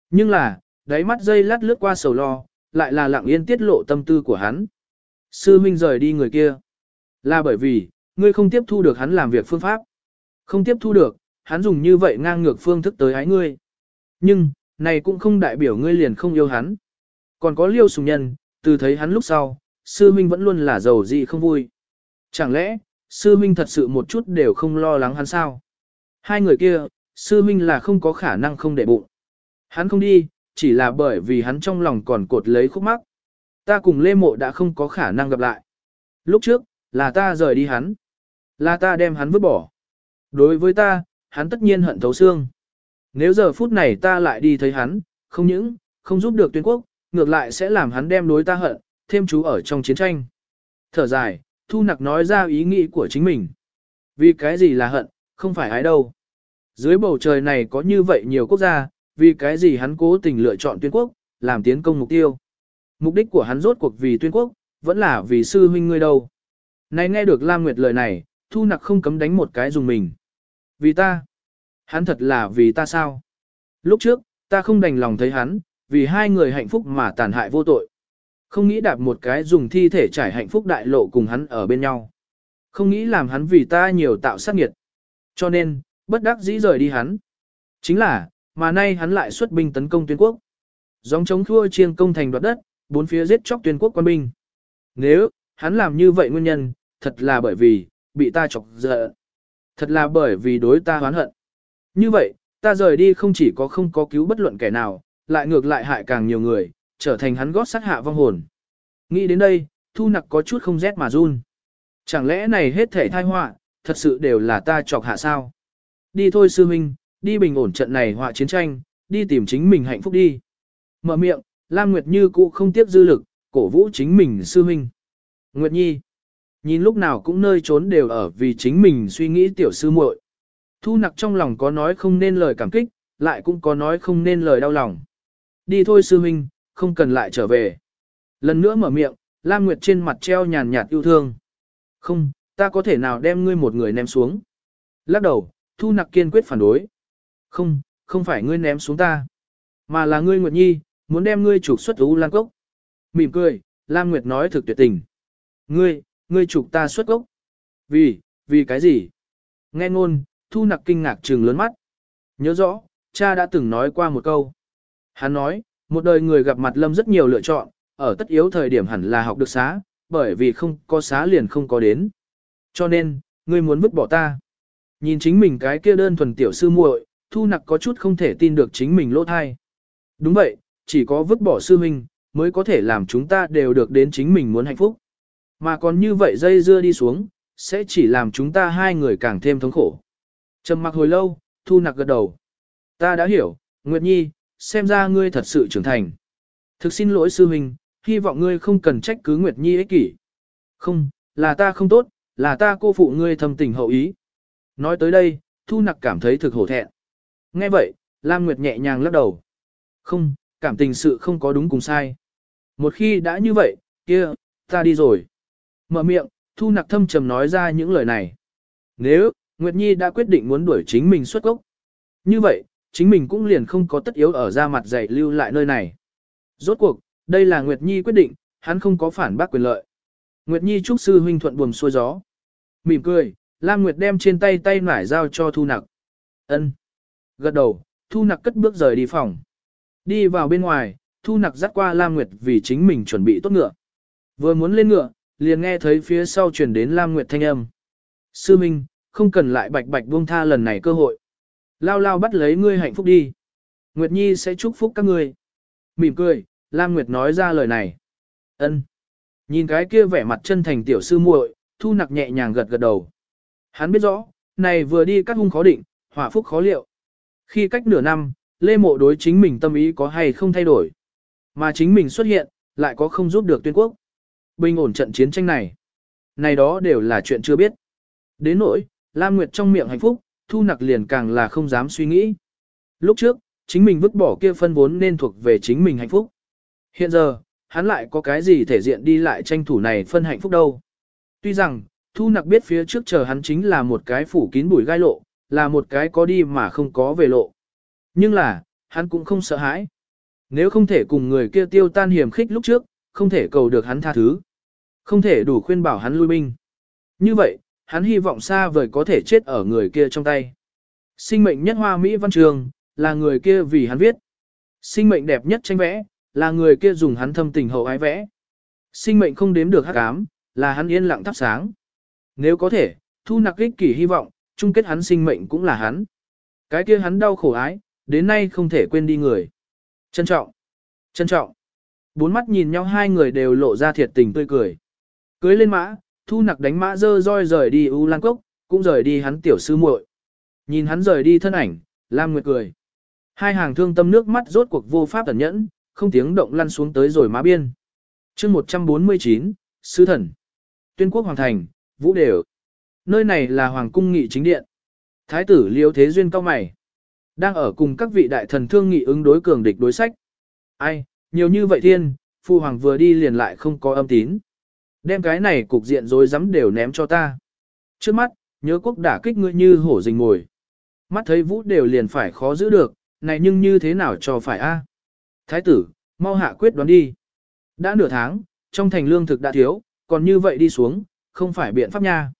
Nhưng là, đáy mắt dây lát lướt qua sầu lo, lại là lặng yên tiết lộ tâm tư của hắn. Sư huynh rời đi người kia. Là bởi vì, ngươi không tiếp thu được hắn làm việc phương pháp. Không tiếp thu được, hắn dùng như vậy ngang ngược phương thức tới hái ngươi. Nhưng, này cũng không đại biểu ngươi liền không yêu hắn. Còn có liêu sùng nhân, từ thấy hắn lúc sau, sư minh vẫn luôn là giàu gì không vui. Chẳng lẽ, sư minh thật sự một chút đều không lo lắng hắn sao? Hai người kia, sư minh là không có khả năng không để bụng. Hắn không đi, chỉ là bởi vì hắn trong lòng còn cột lấy khúc mắc. Ta cùng Lê Mộ đã không có khả năng gặp lại. Lúc trước, là ta rời đi hắn. Là ta đem hắn vứt bỏ. Đối với ta, hắn tất nhiên hận thấu xương. Nếu giờ phút này ta lại đi thấy hắn, không những, không giúp được tuyên quốc, ngược lại sẽ làm hắn đem đối ta hận, thêm chú ở trong chiến tranh. Thở dài, thu nặc nói ra ý nghĩ của chính mình. Vì cái gì là hận, không phải ái đâu. Dưới bầu trời này có như vậy nhiều quốc gia, vì cái gì hắn cố tình lựa chọn tuyên quốc, làm tiến công mục tiêu. Mục đích của hắn rốt cuộc vì tuyên quốc, vẫn là vì sư huynh ngươi đâu. Này nghe được Lam Nguyệt lời này, thu nặc không cấm đánh một cái dùng mình. Vì ta. Hắn thật là vì ta sao? Lúc trước, ta không đành lòng thấy hắn, vì hai người hạnh phúc mà tàn hại vô tội. Không nghĩ đạp một cái dùng thi thể trải hạnh phúc đại lộ cùng hắn ở bên nhau. Không nghĩ làm hắn vì ta nhiều tạo sát nghiệt. Cho nên, bất đắc dĩ rời đi hắn. Chính là, mà nay hắn lại xuất binh tấn công tuyên quốc. Dòng chống thua chiêng công thành đoạt đất, bốn phía giết chóc tuyên quốc quân binh. Nếu, hắn làm như vậy nguyên nhân, thật là bởi vì, bị ta chọc giận. Thật là bởi vì đối ta hoán hận. Như vậy, ta rời đi không chỉ có không có cứu bất luận kẻ nào, lại ngược lại hại càng nhiều người, trở thành hắn gót sát hạ vong hồn. Nghĩ đến đây, thu nặc có chút không rét mà run. Chẳng lẽ này hết thể thai họa, thật sự đều là ta chọc hạ sao? Đi thôi sư minh, đi bình ổn trận này họa chiến tranh, đi tìm chính mình hạnh phúc đi. Mở miệng, Lam Nguyệt Như cũ không tiếp dư lực, cổ vũ chính mình sư minh. Nguyệt Nhi, nhìn lúc nào cũng nơi trốn đều ở vì chính mình suy nghĩ tiểu sư muội. Thu nặc trong lòng có nói không nên lời cảm kích, lại cũng có nói không nên lời đau lòng. Đi thôi sư huynh, không cần lại trở về. Lần nữa mở miệng, Lam Nguyệt trên mặt treo nhàn nhạt yêu thương. Không, ta có thể nào đem ngươi một người ném xuống. Lắc đầu, Thu Nặc kiên quyết phản đối. Không, không phải ngươi ném xuống ta, mà là ngươi Nguyệt Nhi, muốn đem ngươi trục xuất U Lan Cốc. Mỉm cười, Lam Nguyệt nói thực tuyệt tình. Ngươi, ngươi trục ta xuất gốc. Vì, vì cái gì? Nghe ngôn, Thu Nặc kinh ngạc trừng lớn mắt. Nhớ rõ, cha đã từng nói qua một câu. Hắn nói, một đời người gặp mặt lâm rất nhiều lựa chọn, ở tất yếu thời điểm hẳn là học được xá, bởi vì không có xá liền không có đến. Cho nên, ngươi muốn vứt bỏ ta. Nhìn chính mình cái kia đơn thuần tiểu sư muội, thu nặc có chút không thể tin được chính mình lỗ thai. Đúng vậy, chỉ có vứt bỏ sư huynh, mới có thể làm chúng ta đều được đến chính mình muốn hạnh phúc. Mà còn như vậy dây dưa đi xuống, sẽ chỉ làm chúng ta hai người càng thêm thống khổ. Trầm mặc hồi lâu, thu nặc gật đầu. Ta đã hiểu, Nguyệt Nhi, xem ra ngươi thật sự trưởng thành. Thực xin lỗi sư huynh, hy vọng ngươi không cần trách cứ Nguyệt Nhi ích kỷ. Không, là ta không tốt, là ta cô phụ ngươi thâm tình hậu ý. Nói tới đây, Thu Nặc cảm thấy thực hổ thẹn. Nghe vậy, Lam Nguyệt nhẹ nhàng lắc đầu. Không, cảm tình sự không có đúng cùng sai. Một khi đã như vậy, kia, ta đi rồi. Mở miệng, Thu Nặc thâm trầm nói ra những lời này. Nếu, Nguyệt Nhi đã quyết định muốn đuổi chính mình xuất gốc. Như vậy, chính mình cũng liền không có tất yếu ở ra mặt dạy lưu lại nơi này. Rốt cuộc, đây là Nguyệt Nhi quyết định, hắn không có phản bác quyền lợi. Nguyệt Nhi chúc sư huynh thuận buồm xuôi gió. Mỉm cười, Lam Nguyệt đem trên tay tay nải giao cho Thu Nặc. Ân. Gật đầu, Thu Nặc cất bước rời đi phòng. Đi vào bên ngoài, Thu Nặc dắt qua Lam Nguyệt vì chính mình chuẩn bị tốt ngựa. Vừa muốn lên ngựa, liền nghe thấy phía sau truyền đến Lam Nguyệt thanh âm. Sư Minh, không cần lại bạch bạch buông tha lần này cơ hội. Lao lao bắt lấy ngươi hạnh phúc đi. Nguyệt Nhi sẽ chúc phúc các ngươi. Mỉm cười, Lam Nguyệt nói ra lời này. Ân. Nhìn cái kia vẻ mặt chân thành tiểu sư muội, thu nặc nhẹ nhàng gật gật đầu. Hắn biết rõ, này vừa đi các hung khó định, hỏa phúc khó liệu. Khi cách nửa năm, Lê Mộ đối chính mình tâm ý có hay không thay đổi. Mà chính mình xuất hiện, lại có không giúp được tuyên quốc. Bình ổn trận chiến tranh này. Này đó đều là chuyện chưa biết. Đến nỗi, Lam Nguyệt trong miệng hạnh phúc, thu nặc liền càng là không dám suy nghĩ. Lúc trước, chính mình vứt bỏ kia phân vốn nên thuộc về chính mình hạnh phúc. Hiện giờ, hắn lại có cái gì thể diện đi lại tranh thủ này phân hạnh phúc đâu. Tuy rằng, Thu Nặc biết phía trước chờ hắn chính là một cái phủ kín bụi gai lộ, là một cái có đi mà không có về lộ. Nhưng là, hắn cũng không sợ hãi. Nếu không thể cùng người kia tiêu tan hiểm khích lúc trước, không thể cầu được hắn tha thứ. Không thể đủ khuyên bảo hắn lui binh. Như vậy, hắn hy vọng xa vời có thể chết ở người kia trong tay. Sinh mệnh nhất hoa Mỹ văn trường, là người kia vì hắn viết. Sinh mệnh đẹp nhất tranh vẽ, là người kia dùng hắn thâm tình hậu ái vẽ. Sinh mệnh không đếm được hắc ám, là hắn yên lặng thắp sáng. Nếu có thể, thu nặc ích kỷ hy vọng, chung kết hắn sinh mệnh cũng là hắn. Cái kia hắn đau khổ ái, đến nay không thể quên đi người. Trân trọng, trân trọng. Bốn mắt nhìn nhau hai người đều lộ ra thiệt tình tươi cười. Cưới lên mã, thu nặc đánh mã dơ roi rời đi U Lan Cốc, cũng rời đi hắn tiểu sư muội. Nhìn hắn rời đi thân ảnh, Lam Nguyệt cười. Hai hàng thương tâm nước mắt rốt cuộc vô pháp tẩn nhẫn, không tiếng động lăn xuống tới rồi má biên. chương 149, Sứ Thần. Tuyên quốc Hoàng Thành, Vũ Đều. Nơi này là Hoàng cung nghị chính điện. Thái tử Liêu Thế Duyên cao mày. Đang ở cùng các vị đại thần thương nghị ứng đối cường địch đối sách. Ai, nhiều như vậy thiên, Phu Hoàng vừa đi liền lại không có âm tín. Đem cái này cục diện rối rắm đều ném cho ta. Trước mắt, nhớ quốc đả kích ngươi như hổ rình ngồi. Mắt thấy Vũ Đều liền phải khó giữ được, này nhưng như thế nào cho phải a? Thái tử, mau hạ quyết đoán đi. Đã nửa tháng, trong thành lương thực đã thiếu, còn như vậy đi xuống, không phải biện pháp nha.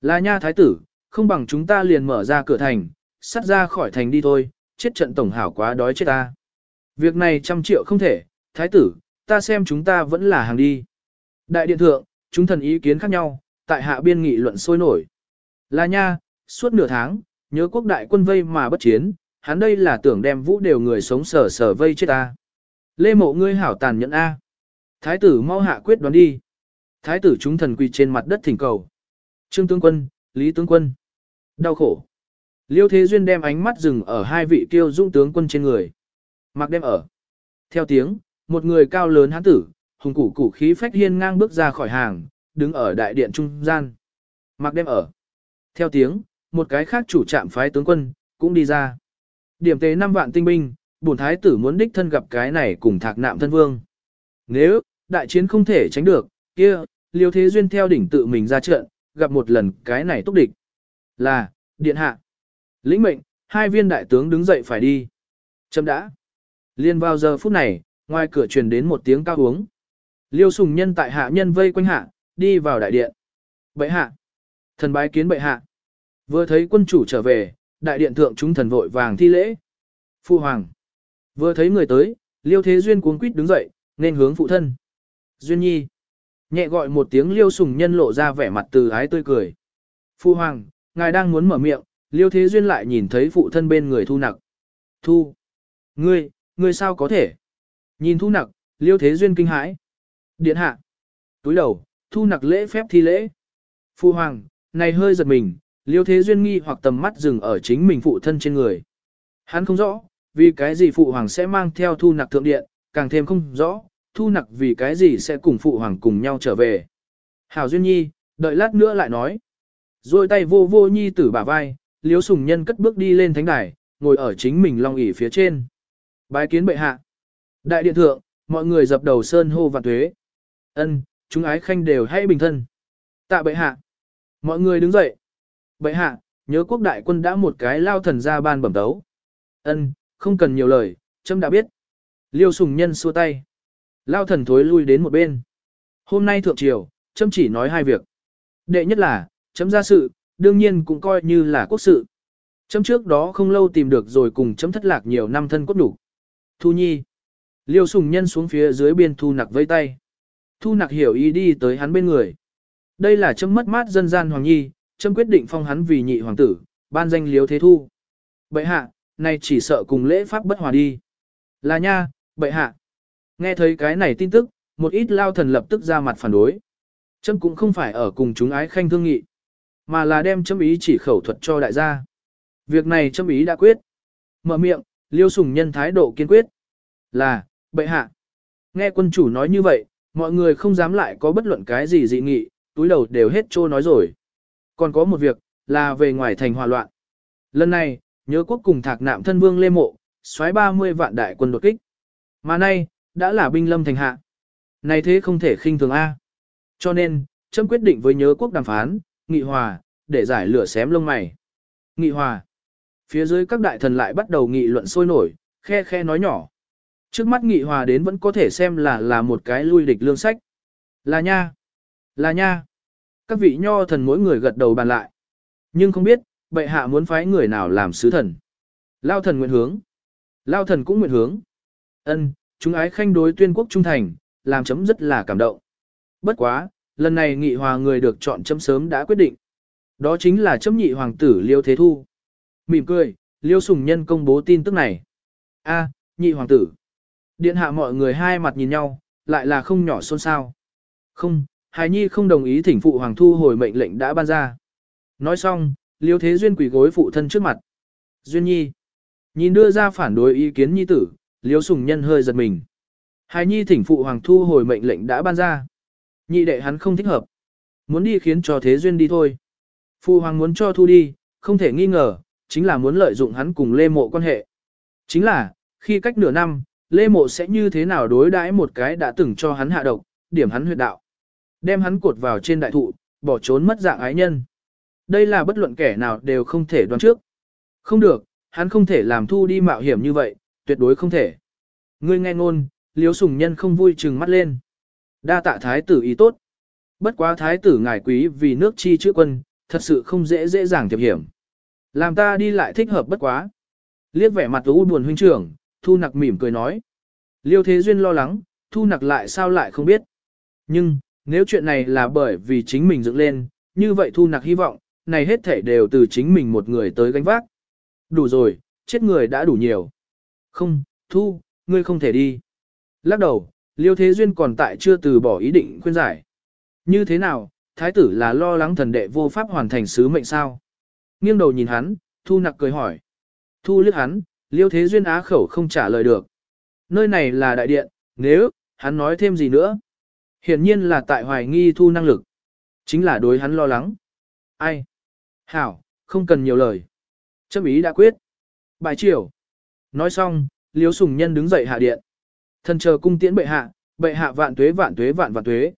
Là nha thái tử, không bằng chúng ta liền mở ra cửa thành, sắt ra khỏi thành đi thôi, chết trận tổng hảo quá đói chết ta. Việc này trăm triệu không thể, thái tử, ta xem chúng ta vẫn là hàng đi. Đại điện thượng, chúng thần ý kiến khác nhau, tại hạ biên nghị luận sôi nổi. Là nha, suốt nửa tháng, nhớ quốc đại quân vây mà bất chiến, hắn đây là tưởng đem vũ đều người sống sở sở vây chết ta. Lê mộ ngươi hảo tàn nhẫn A. Thái tử mau hạ quyết đoán đi. Thái tử chúng thần quỳ trên mặt đất thỉnh cầu. Trương tướng quân, Lý tướng quân. Đau khổ. Liêu Thế Duyên đem ánh mắt dừng ở hai vị tiêu dung tướng quân trên người. Mặc đem ở. Theo tiếng, một người cao lớn hán tử, hùng củ củ khí phách hiên ngang bước ra khỏi hàng, đứng ở đại điện trung gian. Mặc đem ở. Theo tiếng, một cái khác chủ trạm phái tướng quân, cũng đi ra. Điểm tế 5 vạn tinh binh, bổn thái tử muốn đích thân gặp cái này cùng thạc nạm thân vương. Nếu, đại chiến không thể tránh được, kia, liêu thế duyên theo đỉnh tự mình ra trận, gặp một lần cái này túc địch. Là, điện hạ. Lĩnh mệnh, hai viên đại tướng đứng dậy phải đi. Chấm đã. Liên vào giờ phút này, ngoài cửa truyền đến một tiếng cao uống. Liêu sùng nhân tại hạ nhân vây quanh hạ, đi vào đại điện. Bệ hạ. Thần bái kiến bệ hạ. Vừa thấy quân chủ trở về, đại điện thượng chúng thần vội vàng thi lễ. Phu hoàng. Vừa thấy người tới, liêu thế duyên cuống quýt đứng dậy, nên hướng phụ thân. Duyên nhi. Nhẹ gọi một tiếng liêu sùng nhân lộ ra vẻ mặt từ ái tươi cười. Phu hoàng, ngài đang muốn mở miệng, liêu thế duyên lại nhìn thấy phụ thân bên người thu nặc. Thu. Ngươi, ngươi sao có thể? Nhìn thu nặc, liêu thế duyên kinh hãi. Điện hạ. Túi đầu, thu nặc lễ phép thi lễ. Phu hoàng, này hơi giật mình, liêu thế duyên nghi hoặc tầm mắt dừng ở chính mình phụ thân trên người. Hắn không rõ, vì cái gì phụ hoàng sẽ mang theo thu nặc thượng điện, càng thêm không rõ, thu nặc vì cái gì sẽ cùng phụ hoàng cùng nhau trở về. Hảo Duyên Nhi, đợi lát nữa lại nói. Rồi tay vô vô Nhi tử bả vai, liếu sùng nhân cất bước đi lên thánh đài, ngồi ở chính mình long ỉ phía trên. Bái kiến bệ hạ. Đại điện thượng, mọi người dập đầu sơn hô vạn tuế. Ân, chúng ái khanh đều hãy bình thân. Tạ bệ hạ. Mọi người đứng dậy. Bệ hạ, nhớ quốc đại quân đã một cái lao thần ra ban bẩm tấu. Ân, không cần nhiều lời, trâm đã biết. Liêu sùng nhân xua tay. Lao thần thối lui đến một bên. Hôm nay thượng triều, trâm chỉ nói hai việc. Đệ nhất là, chấm ra sự, đương nhiên cũng coi như là quốc sự. Chấm trước đó không lâu tìm được rồi cùng chấm thất lạc nhiều năm thân cốt đủ. Thu nhi. Liêu sùng nhân xuống phía dưới biên thu nặc vây tay. Thu nặc hiểu ý đi tới hắn bên người. Đây là châm mất mát dân gian hoàng nhi, châm quyết định phong hắn vì nhị hoàng tử, ban danh liếu thế thu. Bệ hạ, này chỉ sợ cùng lễ pháp bất hòa đi. Là nha, bệ hạ. Nghe thấy cái này tin tức, một ít lao thần lập tức ra mặt phản đối. Châm cũng không phải ở cùng chúng ái khanh thương nghị, mà là đem châm ý chỉ khẩu thuật cho đại gia. Việc này châm ý đã quyết. Mở miệng, liêu sùng nhân thái độ kiên quyết. Là, bệ hạ. Nghe quân chủ nói như vậy, mọi người không dám lại có bất luận cái gì dị nghị, túi đầu đều hết trô nói rồi. Còn có một việc, là về ngoài thành hòa loạn. Lần này, nhớ quốc cùng thạc nạm thân vương Lê Mộ, xoáy 30 vạn đại quân đột kích. Mà nay, đã là binh lâm thành hạ. Này thế không thể khinh thường A. Cho nên, châm quyết định với nhớ quốc đàm phán, nghị hòa, để giải lửa xém lông mày. Nghị hòa. Phía dưới các đại thần lại bắt đầu nghị luận sôi nổi, khe khe nói nhỏ. Trước mắt nghị hòa đến vẫn có thể xem là là một cái lui địch lương sách. Là nha. Là nha. Các vị nho thần mỗi người gật đầu bàn lại. Nhưng không biết, bệ hạ muốn phái người nào làm sứ thần. Lao thần nguyện hướng. Lao thần cũng nguyện hướng. Ân, chúng ái khanh đối tuyên quốc trung thành, làm chấm rất là cảm động. Bất quá, lần này nghị hòa người được chọn chấm sớm đã quyết định. Đó chính là chấm nhị hoàng tử Liêu Thế Thu. Mỉm cười, Liêu Sùng Nhân công bố tin tức này. A, nhị hoàng tử. Điện hạ mọi người hai mặt nhìn nhau, lại là không nhỏ xôn xao. Không, Hải Nhi không đồng ý thỉnh phụ hoàng thu hồi mệnh lệnh đã ban ra. Nói xong, Liêu Thế Duyên quỳ gối phụ thân trước mặt. Duyên Nhi. Nhìn đưa ra phản đối ý kiến Nhi tử, Liêu Sùng Nhân hơi giật mình. Hải Nhi thỉnh phụ hoàng thu hồi mệnh lệnh đã ban ra. Nhị đệ hắn không thích hợp. Muốn đi khiến cho Thế Duyên đi thôi. Phụ hoàng muốn cho thu đi, không thể nghi ngờ, chính là muốn lợi dụng hắn cùng Lê Mộ quan hệ. Chính là, khi cách nửa năm, Lê Mộ sẽ như thế nào đối đãi một cái đã từng cho hắn hạ độc, điểm hắn huyệt đạo. Đem hắn cột vào trên đại thụ, bỏ trốn mất dạng ái nhân. Đây là bất luận kẻ nào đều không thể đoán trước. Không được, hắn không thể làm thu đi mạo hiểm như vậy, tuyệt đối không thể. Ngươi nghe ngôn, liếu sùng nhân không vui trừng mắt lên. Đa tạ thái tử ý tốt. Bất quá thái tử ngài quý vì nước chi chữ quân, thật sự không dễ dễ dàng thiệp hiểm. Làm ta đi lại thích hợp bất quá. Liếc vẻ mặt u buồn huynh trưởng, thu nặc mỉm cười nói. Liêu thế duyên lo lắng, thu nặc lại sao lại không biết. Nhưng, nếu chuyện này là bởi vì chính mình dựng lên, như vậy thu nặc hy vọng, này hết thể đều từ chính mình một người tới gánh vác. Đủ rồi, chết người đã đủ nhiều. Không, thu, ngươi không thể đi. Lắc đầu, liêu thế duyên còn tại chưa từ bỏ ý định khuyên giải. Như thế nào, thái tử là lo lắng thần đệ vô pháp hoàn thành sứ mệnh sao? Nghiêng đầu nhìn hắn, thu nặc cười hỏi. Thu liếc hắn, liêu thế duyên á khẩu không trả lời được. Nơi này là đại điện, nếu, hắn nói thêm gì nữa? Hiển nhiên là tại hoài nghi thu năng lực. Chính là đối hắn lo lắng. Ai? Hảo, không cần nhiều lời. Châm ý đã quyết. Bài triều. Nói xong, liêu sùng nhân đứng dậy hạ điện. Thần chờ cung tiễn bệ hạ, bệ hạ vạn tuế vạn tuế vạn vạn tuế.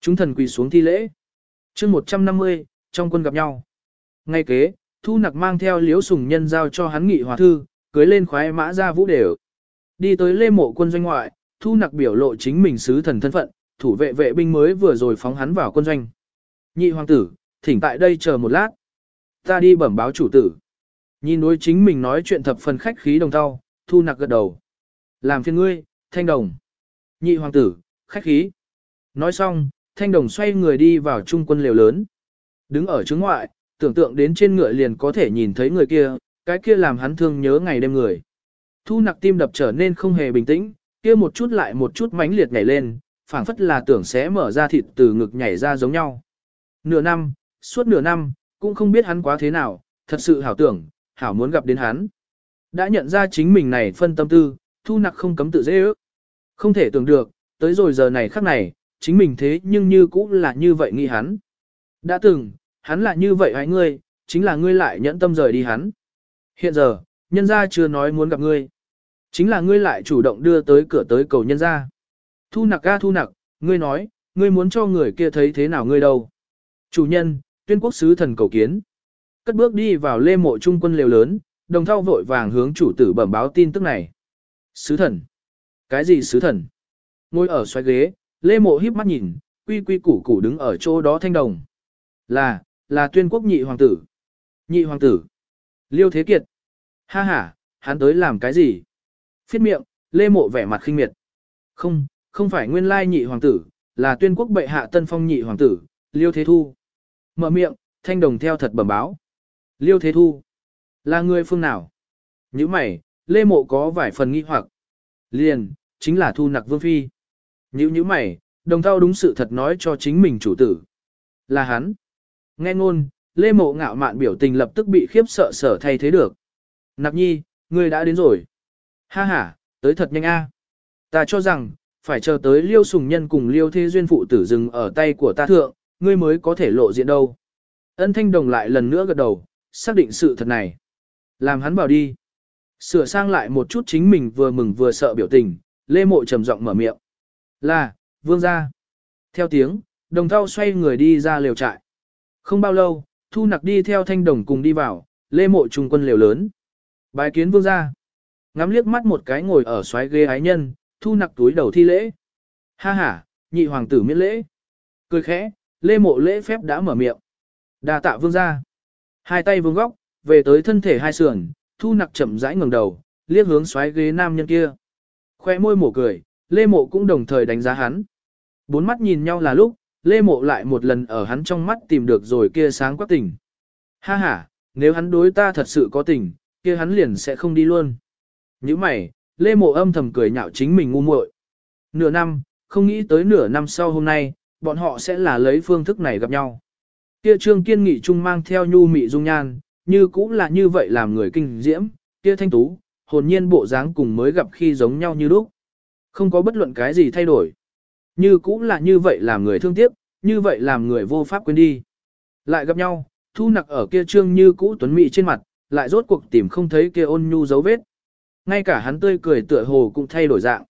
Chúng thần quỳ xuống thi lễ. chương 150, trong quân gặp nhau. Ngay kế, thu nặc mang theo Liêu sùng nhân giao cho hắn nghị hòa thư, cưới lên khoái mã ra vũ đều. Đi tới lê mộ quân doanh ngoại, thu nặc biểu lộ chính mình sứ thần thân phận, thủ vệ vệ binh mới vừa rồi phóng hắn vào quân doanh. Nhị hoàng tử, thỉnh tại đây chờ một lát. Ta đi bẩm báo chủ tử. Nhìn đối chính mình nói chuyện thập phần khách khí đồng thau, thu nặc gật đầu. Làm phiền ngươi, thanh đồng. Nhị hoàng tử, khách khí. Nói xong, thanh đồng xoay người đi vào trung quân liều lớn. Đứng ở chứng ngoại, tưởng tượng đến trên ngựa liền có thể nhìn thấy người kia, cái kia làm hắn thương nhớ ngày đêm người. Thu nặc tim đập trở nên không hề bình tĩnh, kia một chút lại một chút mãnh liệt nhảy lên, phảng phất là tưởng sẽ mở ra thịt từ ngực nhảy ra giống nhau. Nửa năm, suốt nửa năm, cũng không biết hắn quá thế nào, thật sự hảo tưởng, hảo muốn gặp đến hắn. Đã nhận ra chính mình này phân tâm tư, thu nặc không cấm tự dễ ước. Không thể tưởng được, tới rồi giờ này khắc này, chính mình thế nhưng như cũng là như vậy nghĩ hắn. Đã từng, hắn là như vậy hãy ngươi, chính là ngươi lại nhẫn tâm rời đi hắn. Hiện giờ, nhân gia chưa nói muốn gặp ngươi. Chính là ngươi lại chủ động đưa tới cửa tới cầu nhân gia. Thu nặc ga thu nặc, ngươi nói, ngươi muốn cho người kia thấy thế nào ngươi đâu. Chủ nhân, tuyên quốc sứ thần cầu kiến. Cất bước đi vào lê mộ trung quân liều lớn, đồng thao vội vàng hướng chủ tử bẩm báo tin tức này. Sứ thần. Cái gì sứ thần? Ngồi ở xoay ghế, lê mộ híp mắt nhìn, quy quy củ củ đứng ở chỗ đó thanh đồng. Là, là tuyên quốc nhị hoàng tử. Nhị hoàng tử. Liêu Thế Kiệt. Ha ha, hắn tới làm cái gì? Phiết miệng, lê mộ vẻ mặt khinh miệt. Không, không phải nguyên lai nhị hoàng tử, là tuyên quốc bệ hạ tân phong nhị hoàng tử, Liêu Thế Thu. Mở miệng, thanh đồng theo thật bẩm báo. Liêu Thế Thu. Là người phương nào? Như mày, lê mộ có vài phần nghi hoặc. Liền, chính là thu nặc vương phi. Như như mày, đồng thao đúng sự thật nói cho chính mình chủ tử. Là hắn. Nghe ngôn, lê mộ ngạo mạn biểu tình lập tức bị khiếp sợ sở thay thế được. Nạp nhi, ngươi đã đến rồi. Ha ha, tới thật nhanh a. Ta cho rằng, phải chờ tới liêu sùng nhân cùng liêu thế duyên phụ tử dừng ở tay của ta thượng, ngươi mới có thể lộ diện đâu. Ân thanh đồng lại lần nữa gật đầu, xác định sự thật này. Làm hắn bảo đi. Sửa sang lại một chút chính mình vừa mừng vừa sợ biểu tình, lê mộ trầm giọng mở miệng. Là, vương gia. Theo tiếng, đồng thao xoay người đi ra lều trại. Không bao lâu, thu nặc đi theo thanh đồng cùng đi vào, lê mộ trung quân liều lớn. Bài kiến vương gia. Ngắm liếc mắt một cái ngồi ở xoáy ghế ái nhân, thu nặc túi đầu thi lễ. Ha ha, nhị hoàng tử miễn lễ. Cười khẽ, lê mộ lễ phép đã mở miệng. đa tạ vương gia. Hai tay vương góc, về tới thân thể hai sườn, thu nặc chậm rãi ngẩng đầu, liếc hướng xoáy ghế nam nhân kia. Khoe môi mổ cười, lê mộ cũng đồng thời đánh giá hắn. Bốn mắt nhìn nhau là lúc, lê mộ lại một lần ở hắn trong mắt tìm được rồi kia sáng quắc tình. Ha ha, nếu hắn đối ta thật sự có tình, kia hắn liền sẽ không đi luôn. Như mày, lê mộ âm thầm cười nhạo chính mình ngu muội. Nửa năm, không nghĩ tới nửa năm sau hôm nay, bọn họ sẽ là lấy phương thức này gặp nhau. Kia trương kiên nghị trung mang theo nhu mị dung nhan, như cũng là như vậy làm người kinh diễm, kia thanh tú, hồn nhiên bộ dáng cùng mới gặp khi giống nhau như lúc. Không có bất luận cái gì thay đổi. Như cũng là như vậy làm người thương tiếc, như vậy làm người vô pháp quên đi. Lại gặp nhau, thu nặc ở kia trương như cũ tuấn mị trên mặt, lại rốt cuộc tìm không thấy kia ôn nhu dấu vết. Ngay cả hắn tươi cười tựa hồ cũng thay đổi dạng.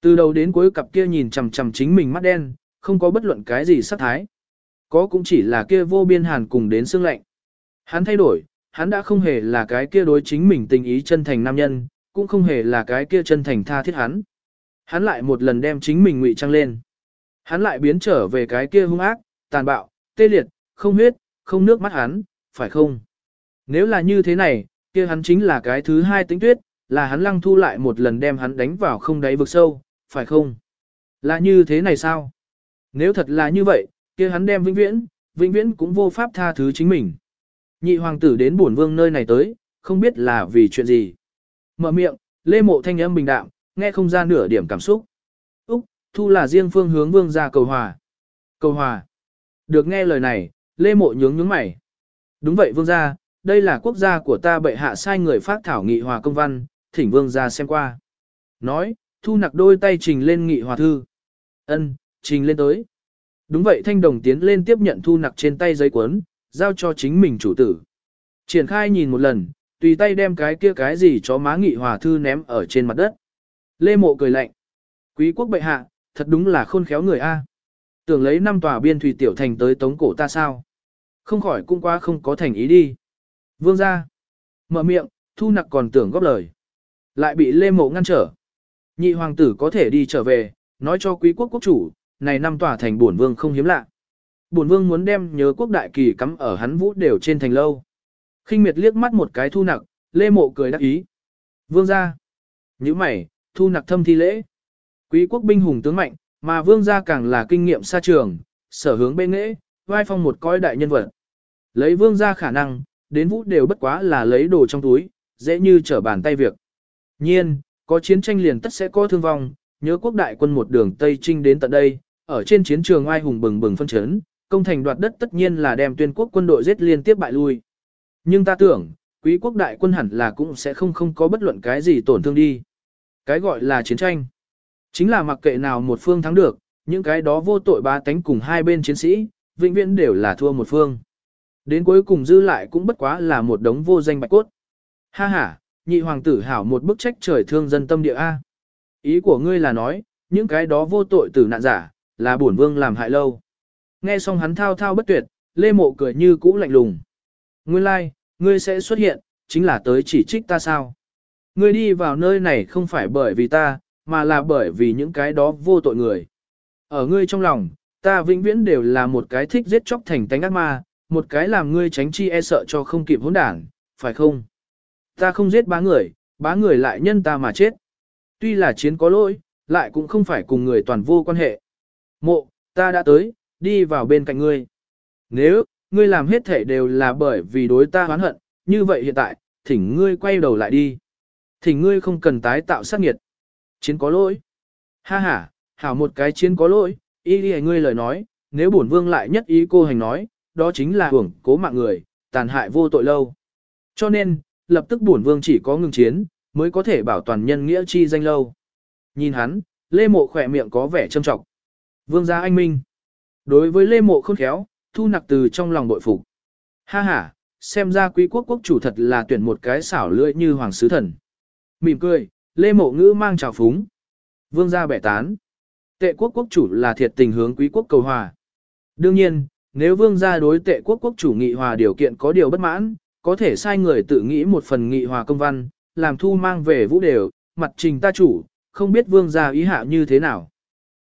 Từ đầu đến cuối cặp kia nhìn chằm chằm chính mình mắt đen, không có bất luận cái gì sắc thái. Có cũng chỉ là kia vô biên hàn cùng đến xương lạnh. Hắn thay đổi, hắn đã không hề là cái kia đối chính mình tình ý chân thành nam nhân, cũng không hề là cái kia chân thành tha thiết hắn. Hắn lại một lần đem chính mình ngụy trang lên. Hắn lại biến trở về cái kia hung ác, tàn bạo, tê liệt, không huyết, không nước mắt hắn, phải không? Nếu là như thế này, kia hắn chính là cái thứ hai tính tuyết, là hắn lăng thu lại một lần đem hắn đánh vào không đáy vực sâu, phải không? Là như thế này sao? Nếu thật là như vậy, kia hắn đem vĩnh viễn, vĩnh viễn cũng vô pháp tha thứ chính mình. Nhị hoàng tử đến bổn vương nơi này tới, không biết là vì chuyện gì. Mở miệng, lê mộ thanh âm bình đạm, nghe không ra nửa điểm cảm xúc. Úc, thu là riêng phương hướng vương ra cầu hòa. Cầu hòa. Được nghe lời này, lê mộ nhướng nhướng mày. Đúng vậy vương gia, đây là quốc gia của ta bệ hạ sai người phát thảo nghị hòa công văn, thỉnh vương gia xem qua. Nói, thu nặc đôi tay trình lên nghị hòa thư. Ân, trình lên tới. Đúng vậy thanh đồng tiến lên tiếp nhận thu nặc trên tay giấy cuốn, giao cho chính mình chủ tử. Triển khai nhìn một lần, tùy tay đem cái kia cái gì cho má nghị hòa thư ném ở trên mặt đất. Lê mộ cười lạnh. Quý quốc bệ hạ, thật đúng là khôn khéo người A. Tưởng lấy năm tòa biên thủy tiểu thành tới tống cổ ta sao? Không khỏi cũng qua không có thành ý đi. Vương ra. Mở miệng, thu nặc còn tưởng góp lời. Lại bị Lê Mộ ngăn trở. Nhị hoàng tử có thể đi trở về, nói cho quý quốc quốc chủ, này năm tòa thành bổn vương không hiếm lạ. Bổn vương muốn đem nhớ quốc đại kỳ cắm ở hắn vũ đều trên thành lâu. khinh miệt liếc mắt một cái thu nặc, Lê Mộ cười đắc ý. Vương ra. Như mày, thu nặc thâm thi lễ. Quý quốc binh hùng tướng mạnh, mà vương gia càng là kinh nghiệm xa trường, sở hướng bên nghệ, vai phong một coi đại nhân vật. Lấy vương gia khả năng, đến vũ đều bất quá là lấy đồ trong túi, dễ như trở bàn tay việc. Nhiên, có chiến tranh liền tất sẽ có thương vong, nhớ quốc đại quân một đường Tây Trinh đến tận đây, ở trên chiến trường ai hùng bừng bừng phân chấn, công thành đoạt đất tất nhiên là đem tuyên quốc quân đội giết liên tiếp bại lui. Nhưng ta tưởng, quý quốc đại quân hẳn là cũng sẽ không không có bất luận cái gì tổn thương đi. Cái gọi là chiến tranh. Chính là mặc kệ nào một phương thắng được, những cái đó vô tội ba tánh cùng hai bên chiến sĩ, vĩnh viễn đều là thua một phương. Đến cuối cùng dư lại cũng bất quá là một đống vô danh bạch cốt. Ha ha, nhị hoàng tử hảo một bức trách trời thương dân tâm địa A. Ý của ngươi là nói, những cái đó vô tội tử nạn giả, là bổn vương làm hại lâu. Nghe xong hắn thao thao bất tuyệt, lê mộ cười như cũ lạnh lùng. Nguyên lai, like, ngươi sẽ xuất hiện, chính là tới chỉ trích ta sao. Ngươi đi vào nơi này không phải bởi vì ta, mà là bởi vì những cái đó vô tội người. Ở ngươi trong lòng, ta vĩnh viễn đều là một cái thích giết chóc thành tánh ác ma, một cái làm ngươi tránh chi e sợ cho không kịp hỗn đảng, phải không? Ta không giết bá người, bá người lại nhân ta mà chết. Tuy là chiến có lỗi, lại cũng không phải cùng người toàn vô quan hệ. Mộ, ta đã tới, đi vào bên cạnh ngươi. Nếu, ngươi làm hết thể đều là bởi vì đối ta oán hận, như vậy hiện tại, thỉnh ngươi quay đầu lại đi thì ngươi không cần tái tạo sát nghiệt. Chiến có lỗi. Ha ha, hảo một cái chiến có lỗi, ý đi ngươi lời nói, nếu bổn vương lại nhất ý cô hành nói, đó chính là hưởng cố mạng người, tàn hại vô tội lâu. Cho nên, lập tức bổn vương chỉ có ngừng chiến, mới có thể bảo toàn nhân nghĩa chi danh lâu. Nhìn hắn, Lê Mộ khỏe miệng có vẻ trâm trọng. Vương gia anh minh. Đối với Lê Mộ khôn khéo, thu nặc từ trong lòng bội phục. Ha ha, xem ra quý quốc quốc chủ thật là tuyển một cái xảo lưỡi như hoàng sứ thần. Mỉm cười, Lê Mộ Ngữ mang trào phúng. Vương gia bẻ tán. Tệ quốc quốc chủ là thiệt tình hướng quý quốc cầu hòa. Đương nhiên, nếu vương gia đối tệ quốc quốc chủ nghị hòa điều kiện có điều bất mãn, có thể sai người tự nghĩ một phần nghị hòa công văn, làm thu mang về vũ đều, mặt trình ta chủ, không biết vương gia ý hạ như thế nào.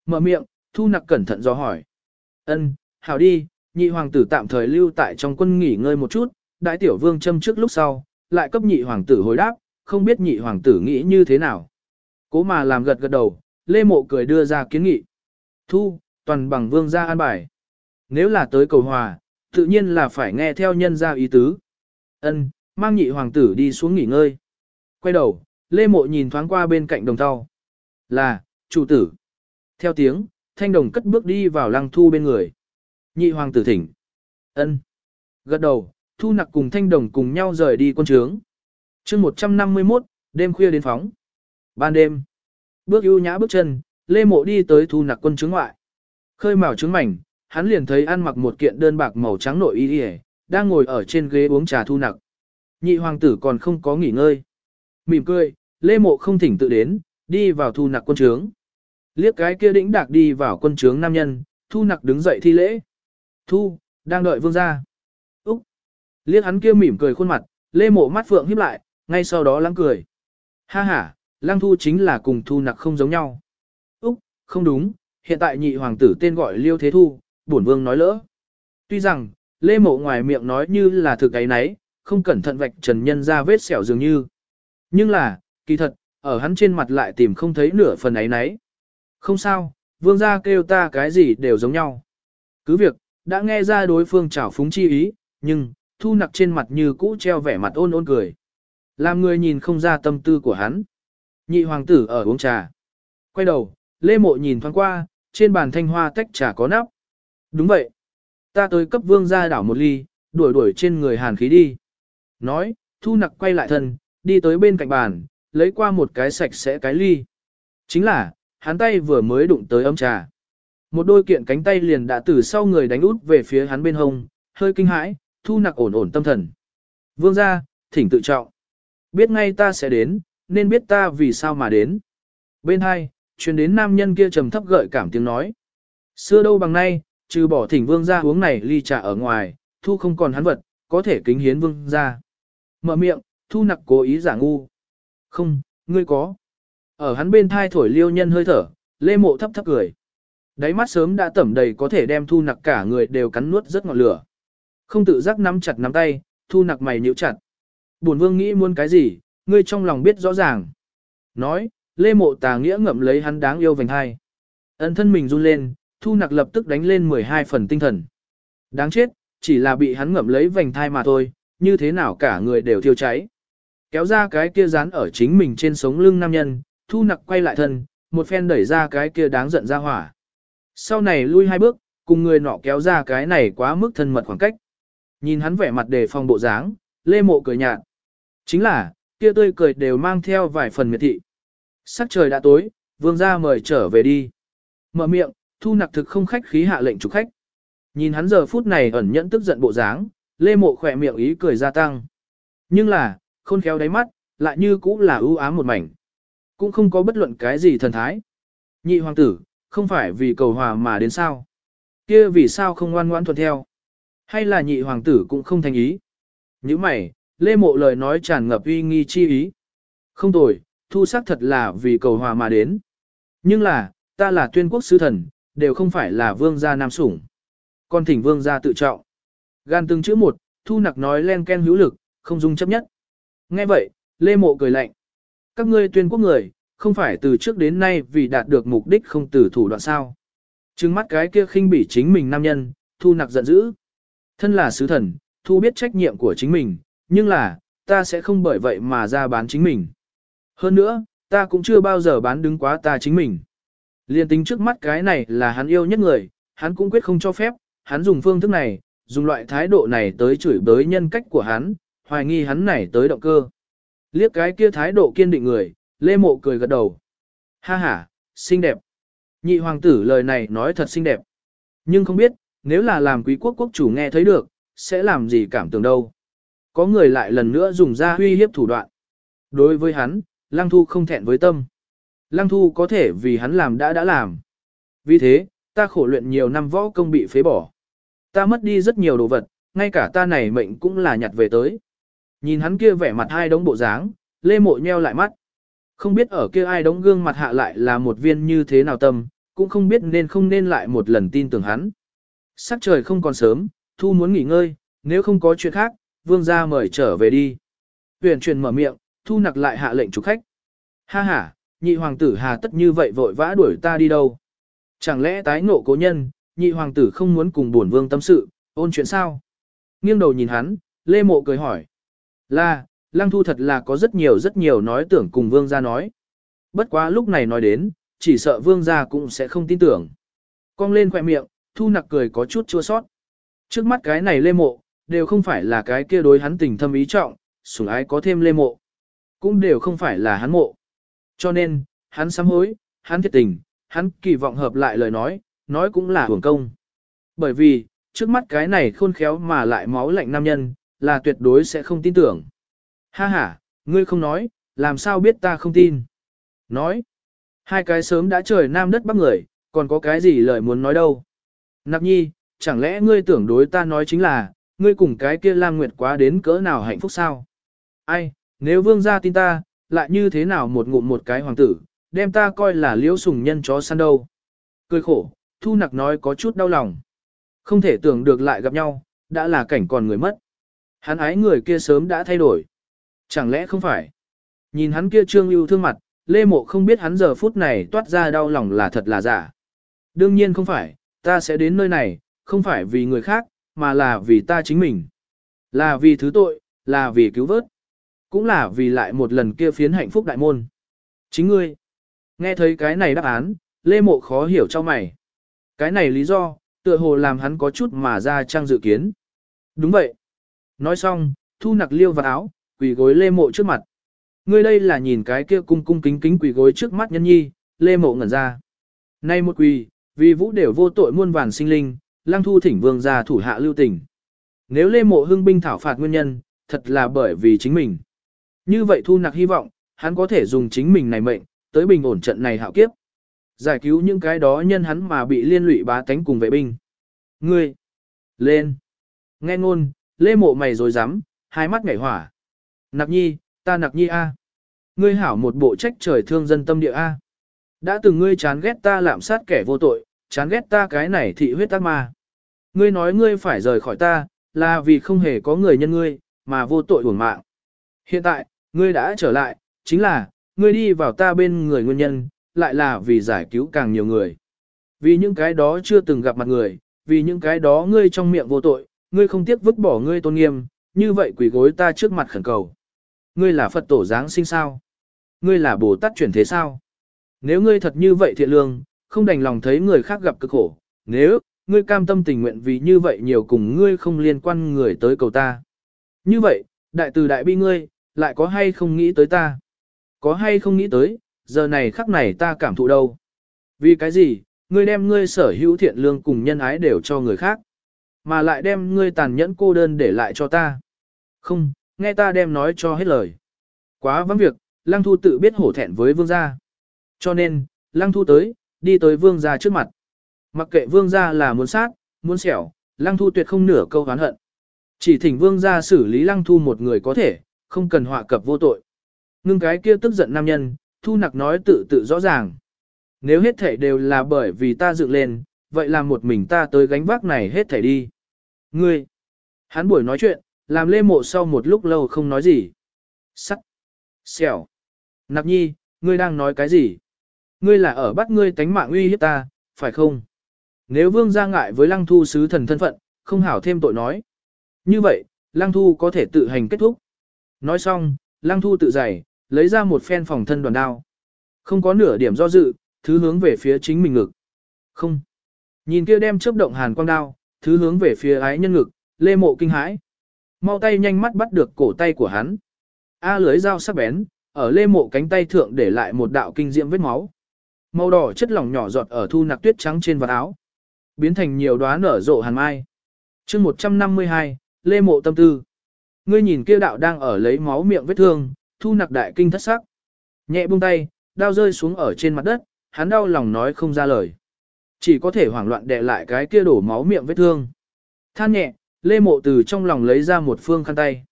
Mở miệng, thu nặc cẩn thận do hỏi. ân hảo đi, nhị hoàng tử tạm thời lưu tại trong quân nghỉ ngơi một chút, đại tiểu vương châm trước lúc sau, lại cấp nhị hoàng tử hồi đáp, không biết nhị hoàng tử nghĩ như thế nào. Cố mà làm gật gật đầu, Lê Mộ cười đưa ra kiến nghị. Thu, toàn bằng vương gia an bài. Nếu là tới cầu hòa, tự nhiên là phải nghe theo nhân gia ý tứ. Ân, mang nhị hoàng tử đi xuống nghỉ ngơi. Quay đầu, Lê Mộ nhìn thoáng qua bên cạnh đồng thau. Là, chủ tử. Theo tiếng, thanh đồng cất bước đi vào lăng thu bên người. Nhị hoàng tử thỉnh. Ân. Gật đầu, thu nặc cùng thanh đồng cùng nhau rời đi quân trướng chương 151, đêm khuya đến phóng. Ban đêm, bước ưu nhã bước chân, Lê Mộ đi tới thu nặc quân chứng ngoại. Khơi mào trứng mảnh, hắn liền thấy ăn mặc một kiện đơn bạc màu trắng nội y y, đang ngồi ở trên ghế uống trà thu nặc. Nhị hoàng tử còn không có nghỉ ngơi. Mỉm cười, Lê Mộ không thỉnh tự đến, đi vào thu nặc quân trướng. Liếc cái kia đĩnh đạc đi vào quân trướng nam nhân, thu nặc đứng dậy thi lễ. Thu, đang đợi vương gia. Úc. Liếc hắn kia mỉm cười khuôn mặt, Lê Mộ mắt phượng híp lại, ngay sau đó lăng cười. Ha ha, lăng thu chính là cùng thu nặc không giống nhau. Úc, không đúng, hiện tại nhị hoàng tử tên gọi liêu thế thu, bổn vương nói lỡ. Tuy rằng, lê mộ ngoài miệng nói như là thực ấy nấy, không cẩn thận vạch trần nhân ra vết sẹo dường như. Nhưng là, kỳ thật, ở hắn trên mặt lại tìm không thấy nửa phần ấy nấy. Không sao, vương gia kêu ta cái gì đều giống nhau. Cứ việc, đã nghe ra đối phương trào phúng chi ý, nhưng, thu nặc trên mặt như cũ treo vẻ mặt ôn ôn cười. Làm người nhìn không ra tâm tư của hắn. Nhị hoàng tử ở uống trà. Quay đầu, Lê Mộ nhìn thoáng qua, trên bàn thanh hoa tách trà có nắp. Đúng vậy. Ta tới cấp vương gia đảo một ly, đuổi đuổi trên người hàn khí đi. Nói, thu nặc quay lại thân, đi tới bên cạnh bàn, lấy qua một cái sạch sẽ cái ly. Chính là, hắn tay vừa mới đụng tới ấm trà. Một đôi kiện cánh tay liền đã từ sau người đánh út về phía hắn bên hông, hơi kinh hãi, thu nặc ổn ổn tâm thần. Vương gia, thỉnh tự trọng. Biết ngay ta sẽ đến, nên biết ta vì sao mà đến. Bên hai, truyền đến nam nhân kia trầm thấp gợi cảm tiếng nói. Xưa đâu bằng nay, trừ bỏ thỉnh vương gia uống này ly trà ở ngoài, thu không còn hắn vật, có thể kính hiến vương gia. Mở miệng, thu nặc cố ý giả ngu. Không, ngươi có. Ở hắn bên thai thổi liêu nhân hơi thở, lê mộ thấp thấp cười. Đáy mắt sớm đã tẩm đầy có thể đem thu nặc cả người đều cắn nuốt rất ngọn lửa. Không tự giác nắm chặt nắm tay, thu nặc mày nhíu chặt. Bổn vương nghĩ muốn cái gì, ngươi trong lòng biết rõ ràng. Nói, lê mộ tà nghĩa ngậm lấy hắn đáng yêu vành hai. Ấn thân mình run lên, thu nặc lập tức đánh lên 12 phần tinh thần. Đáng chết, chỉ là bị hắn ngậm lấy vành thai mà thôi, như thế nào cả người đều thiêu cháy. Kéo ra cái kia dán ở chính mình trên sống lưng nam nhân, thu nặc quay lại thân, một phen đẩy ra cái kia đáng giận ra hỏa. Sau này lui hai bước, cùng người nọ kéo ra cái này quá mức thân mật khoảng cách. Nhìn hắn vẻ mặt đề phòng bộ dáng, lê mộ cười nhạt. Chính là, kia tươi cười đều mang theo vài phần miệt thị. Sắc trời đã tối, vương gia mời trở về đi. Mở miệng, thu nặc thực không khách khí hạ lệnh chủ khách. Nhìn hắn giờ phút này ẩn nhẫn tức giận bộ dáng, lê mộ khỏe miệng ý cười gia tăng. Nhưng là, khôn khéo đáy mắt, lại như cũng là ưu ám một mảnh. Cũng không có bất luận cái gì thần thái. Nhị hoàng tử, không phải vì cầu hòa mà đến sao. kia vì sao không ngoan ngoãn thuận theo. Hay là nhị hoàng tử cũng không thành ý. Như mày, lê mộ lời nói tràn ngập uy nghi chi ý. Không tồi, thu sắc thật là vì cầu hòa mà đến. Nhưng là, ta là tuyên quốc sứ thần, đều không phải là vương gia nam sủng. Con thỉnh vương gia tự trọng. Gan từng chữ một, thu nặc nói len ken hữu lực, không dung chấp nhất. Nghe vậy, Lê Mộ cười lạnh. Các ngươi tuyên quốc người, không phải từ trước đến nay vì đạt được mục đích không từ thủ đoạn sao. Trừng mắt cái kia khinh bỉ chính mình nam nhân, thu nặc giận dữ. Thân là sứ thần, thu biết trách nhiệm của chính mình, nhưng là, ta sẽ không bởi vậy mà ra bán chính mình. Hơn nữa, ta cũng chưa bao giờ bán đứng quá ta chính mình. Liên tính trước mắt cái này là hắn yêu nhất người, hắn cũng quyết không cho phép, hắn dùng phương thức này, dùng loại thái độ này tới chửi bới nhân cách của hắn, hoài nghi hắn này tới động cơ. Liếc cái kia thái độ kiên định người, Lê Mộ cười gật đầu. Ha ha, xinh đẹp. Nhị hoàng tử lời này nói thật xinh đẹp. Nhưng không biết, nếu là làm quý quốc quốc chủ nghe thấy được, sẽ làm gì cảm tưởng đâu. Có người lại lần nữa dùng ra huy hiếp thủ đoạn. Đối với hắn, Lăng Thu không thẹn với tâm. Lăng Thu có thể vì hắn làm đã đã làm. Vì thế, ta khổ luyện nhiều năm võ công bị phế bỏ. Ta mất đi rất nhiều đồ vật, ngay cả ta này mệnh cũng là nhặt về tới. Nhìn hắn kia vẻ mặt hai đống bộ dáng, Lê Mộ nheo lại mắt. Không biết ở kia ai đống gương mặt hạ lại là một viên như thế nào tâm, cũng không biết nên không nên lại một lần tin tưởng hắn. Sắc trời không còn sớm, Thu muốn nghỉ ngơi, nếu không có chuyện khác, vương gia mời trở về đi. Huyền truyền mở miệng, Thu nặc lại hạ lệnh chủ khách. Ha ha, nhị hoàng tử hà tất như vậy vội vã đuổi ta đi đâu. Chẳng lẽ tái ngộ cố nhân, nhị hoàng tử không muốn cùng buồn vương tâm sự, ôn chuyện sao? Nghiêng đầu nhìn hắn, Lê Mộ cười hỏi. Là, Lăng Thu thật là có rất nhiều rất nhiều nói tưởng cùng vương gia nói. Bất quá lúc này nói đến, chỉ sợ vương gia cũng sẽ không tin tưởng. Cong lên khỏe miệng, Thu nặc cười có chút chua sót. Trước mắt cái này Lê Mộ, đều không phải là cái kia đối hắn tình thâm ý trọng, sủng ái có thêm Lê Mộ. Cũng đều không phải là hắn mộ. Cho nên, hắn sám hối, hắn thiệt tình, hắn kỳ vọng hợp lại lời nói, nói cũng là hưởng công. Bởi vì, trước mắt cái này khôn khéo mà lại máu lạnh nam nhân, là tuyệt đối sẽ không tin tưởng. Ha ha, ngươi không nói, làm sao biết ta không tin? Nói, hai cái sớm đã trời nam đất bắc người, còn có cái gì lời muốn nói đâu? Nạp nhi, chẳng lẽ ngươi tưởng đối ta nói chính là, ngươi cùng cái kia Lam Nguyệt quá đến cỡ nào hạnh phúc sao? Ai, nếu vương gia tin ta, lại như thế nào một ngụm một cái hoàng tử, đem ta coi là liễu sùng nhân chó săn đâu? Cười khổ, thu nặc nói có chút đau lòng. Không thể tưởng được lại gặp nhau, đã là cảnh còn người mất. Hắn ái người kia sớm đã thay đổi. Chẳng lẽ không phải? Nhìn hắn kia trương ưu thương mặt, Lê Mộ không biết hắn giờ phút này toát ra đau lòng là thật là giả. Đương nhiên không phải, ta sẽ đến nơi này, không phải vì người khác, mà là vì ta chính mình. Là vì thứ tội, là vì cứu vớt. Cũng là vì lại một lần kia phiến hạnh phúc đại môn. Chính ngươi. Nghe thấy cái này đáp án, Lê Mộ khó hiểu cho mày. Cái này lý do, tựa hồ làm hắn có chút mà ra trang dự kiến. Đúng vậy. Nói xong, thu nặc liêu vào áo, quỳ gối Lê Mộ trước mặt. Ngươi đây là nhìn cái kia cung cung kính kính quỳ gối trước mắt nhân nhi, Lê Mộ ngẩn ra. Nay một quỳ, vì vũ đều vô tội muôn vàn sinh linh, lang thu thỉnh vương ra thủ hạ lưu tình. Nếu Lê Mộ hưng binh thảo phạt nguyên nhân, thật là bởi vì chính mình. Như vậy thu nặc hy vọng, hắn có thể dùng chính mình này mệnh, tới bình ổn trận này hạo kiếp. Giải cứu những cái đó nhân hắn mà bị liên lụy bá tánh cùng vệ binh. Ngươi! Lên! Nghe ngôn, lê mộ mày rồi dám, hai mắt ngảy hỏa. Nặc nhi, ta nặc nhi a. Ngươi hảo một bộ trách trời thương dân tâm địa a. Đã từng ngươi chán ghét ta lạm sát kẻ vô tội, chán ghét ta cái này thị huyết tác ma. Ngươi nói ngươi phải rời khỏi ta, là vì không hề có người nhân ngươi, mà vô tội uổng mạng. Hiện tại, ngươi đã trở lại, chính là, ngươi đi vào ta bên người nguyên nhân, lại là vì giải cứu càng nhiều người. Vì những cái đó chưa từng gặp mặt người, vì những cái đó ngươi trong miệng vô tội, ngươi không tiếc vứt bỏ ngươi tôn nghiêm, như vậy quỷ gối ta trước mặt khẩn cầu. Ngươi là Phật tổ giáng sinh sao? Ngươi là Bồ Tát chuyển thế sao? Nếu ngươi thật như vậy thiện lương, không đành lòng thấy người khác gặp cực khổ, nếu, ngươi cam tâm tình nguyện vì như vậy nhiều cùng ngươi không liên quan người tới cầu ta. Như vậy, đại từ đại bi ngươi, lại có hay không nghĩ tới ta? Có hay không nghĩ tới, giờ này khắc này ta cảm thụ đâu? Vì cái gì, ngươi đem ngươi sở hữu thiện lương cùng nhân ái đều cho người khác, mà lại đem ngươi tàn nhẫn cô đơn để lại cho ta? Không, nghe ta đem nói cho hết lời. Quá vắng việc, Lăng Thu tự biết hổ thẹn với vương gia. Cho nên, Lăng Thu tới, đi tới vương gia trước mặt. Mặc kệ vương gia là muốn sát, muốn xẻo, Lăng Thu tuyệt không nửa câu oán hận. Chỉ thỉnh vương gia xử lý Lăng Thu một người có thể, không cần họa cập vô tội. Ngưng cái kia tức giận nam nhân, thu nặc nói tự tự rõ ràng. Nếu hết thể đều là bởi vì ta dựng lên, vậy làm một mình ta tới gánh vác này hết thể đi. Ngươi! Hắn buổi nói chuyện, làm lê mộ sau một lúc lâu không nói gì. Sắc! Xèo! Nặc nhi, ngươi đang nói cái gì? Ngươi là ở bắt ngươi tánh mạng uy hiếp ta, phải không? Nếu vương ra ngại với lăng thu sứ thần thân phận, không hảo thêm tội nói. Như vậy, lăng thu có thể tự hành kết thúc. Nói xong, lăng thu tự giải, lấy ra một phen phòng thân đoàn đao. Không có nửa điểm do dự, thứ hướng về phía chính mình ngực. Không. Nhìn kia đem chớp động hàn quang đao, thứ hướng về phía ái nhân ngực, lê mộ kinh hãi. Mau tay nhanh mắt bắt được cổ tay của hắn. A lưới dao sắc bén, ở lê mộ cánh tay thượng để lại một đạo kinh diệm vết máu. Màu đỏ chất lỏng nhỏ giọt ở thu nặc tuyết trắng trên vạt áo. Biến thành nhiều đóa nở rộ hàn mai. chương 152, lê mộ tâm tư. Ngươi nhìn kia đạo đang ở lấy máu miệng vết thương, thu nặc đại kinh thất sắc. Nhẹ buông tay, đao rơi xuống ở trên mặt đất, hắn đau lòng nói không ra lời. Chỉ có thể hoảng loạn đè lại cái kia đổ máu miệng vết thương. Than nhẹ, Lê Mộ từ trong lòng lấy ra một phương khăn tay.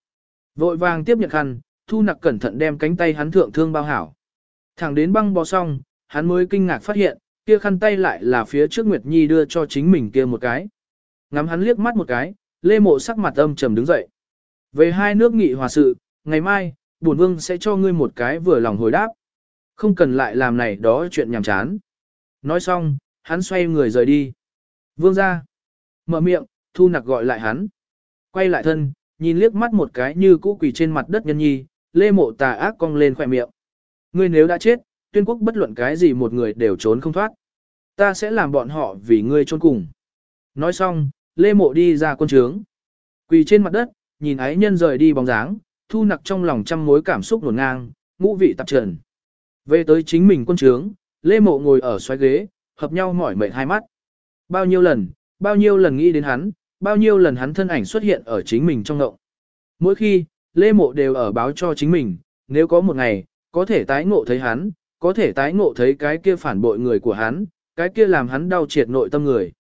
Vội vàng tiếp nhận khăn, thu nặc cẩn thận đem cánh tay hắn thượng thương bao hảo. Thẳng đến băng bó xong, hắn mới kinh ngạc phát hiện, kia khăn tay lại là phía trước Nguyệt Nhi đưa cho chính mình kia một cái. Ngắm hắn liếc mắt một cái, Lê Mộ sắc mặt âm trầm đứng dậy. Về hai nước nghị hòa sự, ngày mai, bổn vương sẽ cho ngươi một cái vừa lòng hồi đáp. Không cần lại làm này đó chuyện nhảm chán. Nói xong, hắn xoay người rời đi. Vương ra. Mở miệng, thu nặc gọi lại hắn. Quay lại thân, nhìn liếc mắt một cái như cũ quỳ trên mặt đất nhân nhi, lê mộ tà ác cong lên khỏe miệng. Ngươi nếu đã chết, tuyên quốc bất luận cái gì một người đều trốn không thoát. Ta sẽ làm bọn họ vì ngươi trốn cùng. Nói xong, lê mộ đi ra quân trướng. Quỳ trên mặt đất, nhìn ái nhân rời đi bóng dáng, thu nặc trong lòng trăm mối cảm xúc nổn ngang, ngũ vị tạp trần. Về tới chính mình quân trướng, Lê Mộ ngồi ở xoay ghế, hợp nhau mỏi mệt hai mắt. Bao nhiêu lần, bao nhiêu lần nghĩ đến hắn, bao nhiêu lần hắn thân ảnh xuất hiện ở chính mình trong ngộng. Mỗi khi, Lê Mộ đều ở báo cho chính mình, nếu có một ngày, có thể tái ngộ thấy hắn, có thể tái ngộ thấy cái kia phản bội người của hắn, cái kia làm hắn đau triệt nội tâm người.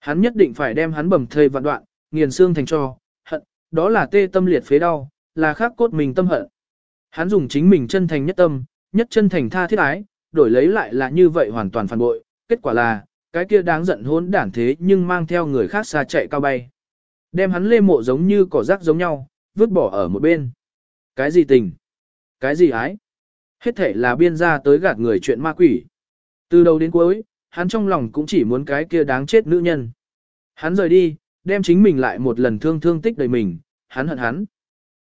Hắn nhất định phải đem hắn bầm thây vạn đoạn, nghiền xương thành cho, hận, đó là tê tâm liệt phế đau, là khắc cốt mình tâm hận. Hắn dùng chính mình chân thành nhất tâm, nhất chân thành tha thiết ái, đổi lấy lại là như vậy hoàn toàn phản bội, kết quả là, cái kia đáng giận hỗn đản thế nhưng mang theo người khác xa chạy cao bay. Đem hắn lê mộ giống như cỏ rác giống nhau, vứt bỏ ở một bên. Cái gì tình? Cái gì ái? Hết thể là biên ra tới gạt người chuyện ma quỷ. Từ đầu đến cuối, hắn trong lòng cũng chỉ muốn cái kia đáng chết nữ nhân. Hắn rời đi, đem chính mình lại một lần thương thương tích đầy mình, hắn hận hắn.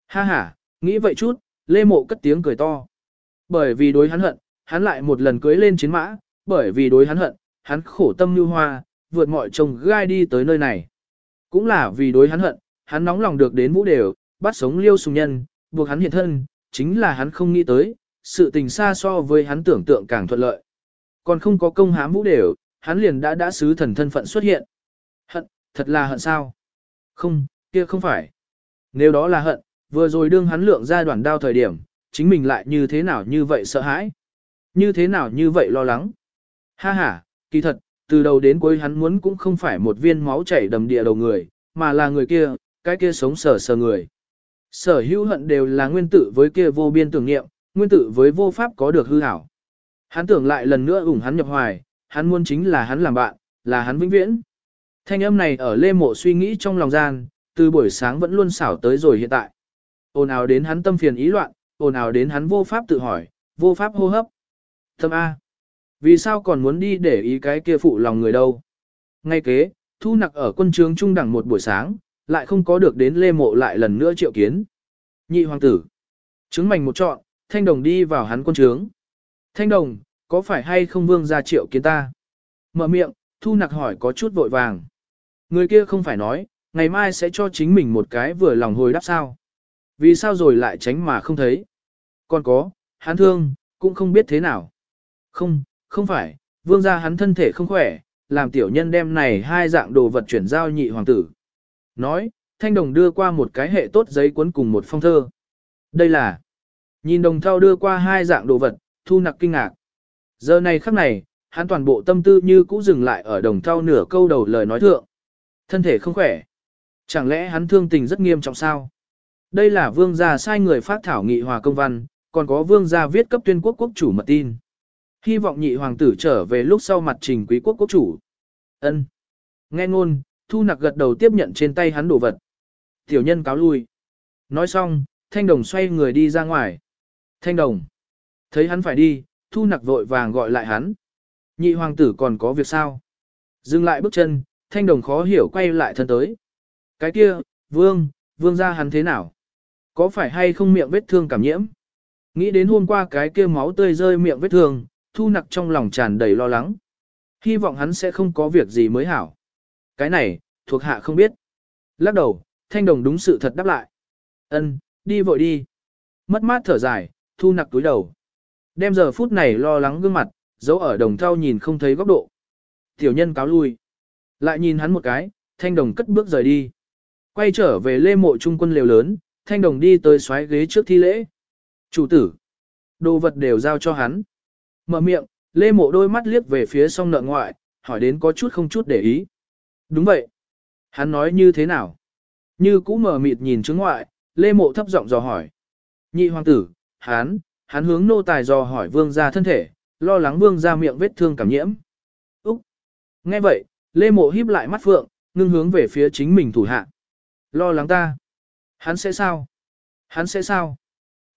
Ha ha, nghĩ vậy chút, Lê Mộ cất tiếng cười to. Bởi vì đối hắn hận, hắn lại một lần cưới lên chiến mã, bởi vì đối hắn hận, hắn khổ tâm như hoa, vượt mọi trông gai đi tới nơi này. Cũng là vì đối hắn hận, hắn nóng lòng được đến vũ đều, bắt sống liêu sùng nhân, buộc hắn hiện thân, chính là hắn không nghĩ tới, sự tình xa so với hắn tưởng tượng càng thuận lợi. Còn không có công hám vũ đều, hắn liền đã đã sứ thần thân phận xuất hiện. Hận, thật là hận sao? Không, kia không phải. Nếu đó là hận, vừa rồi đương hắn lượng ra đoạn đao thời điểm, chính mình lại như thế nào như vậy sợ hãi? Như thế nào như vậy lo lắng? Ha ha, kỳ thật, từ đầu đến cuối hắn muốn cũng không phải một viên máu chảy đầm địa đầu người, mà là người kia, cái kia sống sờ sờ người. Sở hữu hận đều là nguyên tử với kia vô biên tưởng niệm, nguyên tử với vô pháp có được hư hảo. Hắn tưởng lại lần nữa ủng hắn nhập hoài, hắn muốn chính là hắn làm bạn, là hắn vĩnh viễn. Thanh âm này ở lê mộ suy nghĩ trong lòng gian, từ buổi sáng vẫn luôn xảo tới rồi hiện tại. Ồn ào đến hắn tâm phiền ý loạn, ồn ào đến hắn vô pháp tự hỏi, vô pháp hô hấp. Thâm A. Vì sao còn muốn đi để ý cái kia phụ lòng người đâu? Ngay kế, thu nặc ở quân trướng trung đẳng một buổi sáng, lại không có được đến lê mộ lại lần nữa triệu kiến. Nhị hoàng tử. Trứng mảnh một trọn, thanh đồng đi vào hắn quân trướng. Thanh đồng, có phải hay không vương gia triệu kiến ta? Mở miệng, thu nặc hỏi có chút vội vàng. Người kia không phải nói, ngày mai sẽ cho chính mình một cái vừa lòng hồi đáp sao. Vì sao rồi lại tránh mà không thấy? Còn có, hắn thương, cũng không biết thế nào. Không, không phải, vương gia hắn thân thể không khỏe, làm tiểu nhân đem này hai dạng đồ vật chuyển giao nhị hoàng tử. Nói, thanh đồng đưa qua một cái hệ tốt giấy cuốn cùng một phong thơ. Đây là, nhìn đồng thao đưa qua hai dạng đồ vật, thu nặc kinh ngạc. Giờ này khắc này, hắn toàn bộ tâm tư như cũ dừng lại ở đồng thao nửa câu đầu lời nói thượng. Thân thể không khỏe. Chẳng lẽ hắn thương tình rất nghiêm trọng sao? Đây là vương gia sai người phát thảo nghị hòa công văn, còn có vương gia viết cấp tuyên quốc quốc chủ mật tin. Hy vọng nhị hoàng tử trở về lúc sau mặt trình quý quốc quốc chủ. Ân. Nghe ngôn, thu nặc gật đầu tiếp nhận trên tay hắn đồ vật. Tiểu nhân cáo lui. Nói xong, thanh đồng xoay người đi ra ngoài. Thanh đồng. Thấy hắn phải đi, thu nặc vội vàng gọi lại hắn. Nhị hoàng tử còn có việc sao? Dừng lại bước chân, thanh đồng khó hiểu quay lại thân tới. Cái kia, vương, vương ra hắn thế nào? Có phải hay không miệng vết thương cảm nhiễm? Nghĩ đến hôm qua cái kia máu tươi rơi miệng vết thương, thu nặc trong lòng tràn đầy lo lắng. Hy vọng hắn sẽ không có việc gì mới hảo. Cái này, thuộc hạ không biết. Lắc đầu, thanh đồng đúng sự thật đáp lại. Ân, đi vội đi. Mất mát thở dài, thu nặc túi đầu. Đem giờ phút này lo lắng gương mặt, giấu ở đồng thau nhìn không thấy góc độ. Tiểu nhân cáo lui. Lại nhìn hắn một cái, thanh đồng cất bước rời đi. Quay trở về lê mộ trung quân liều lớn, thanh đồng đi tới xoáy ghế trước thi lễ. Chủ tử. Đồ vật đều giao cho hắn. Mở miệng, lê mộ đôi mắt liếc về phía song nợ ngoại, hỏi đến có chút không chút để ý. Đúng vậy. Hắn nói như thế nào? Như cũ mở mịt nhìn chứng ngoại, lê mộ thấp giọng dò hỏi. Nhị hoàng tử, Hán, hắn hướng nô tài dò hỏi vương gia thân thể, lo lắng vương gia miệng vết thương cảm nhiễm. Úc! Nghe vậy, lê mộ híp lại mắt phượng, ngưng hướng về phía chính mình thủ hạ. Lo lắng ta. Hắn sẽ sao? Hắn sẽ sao?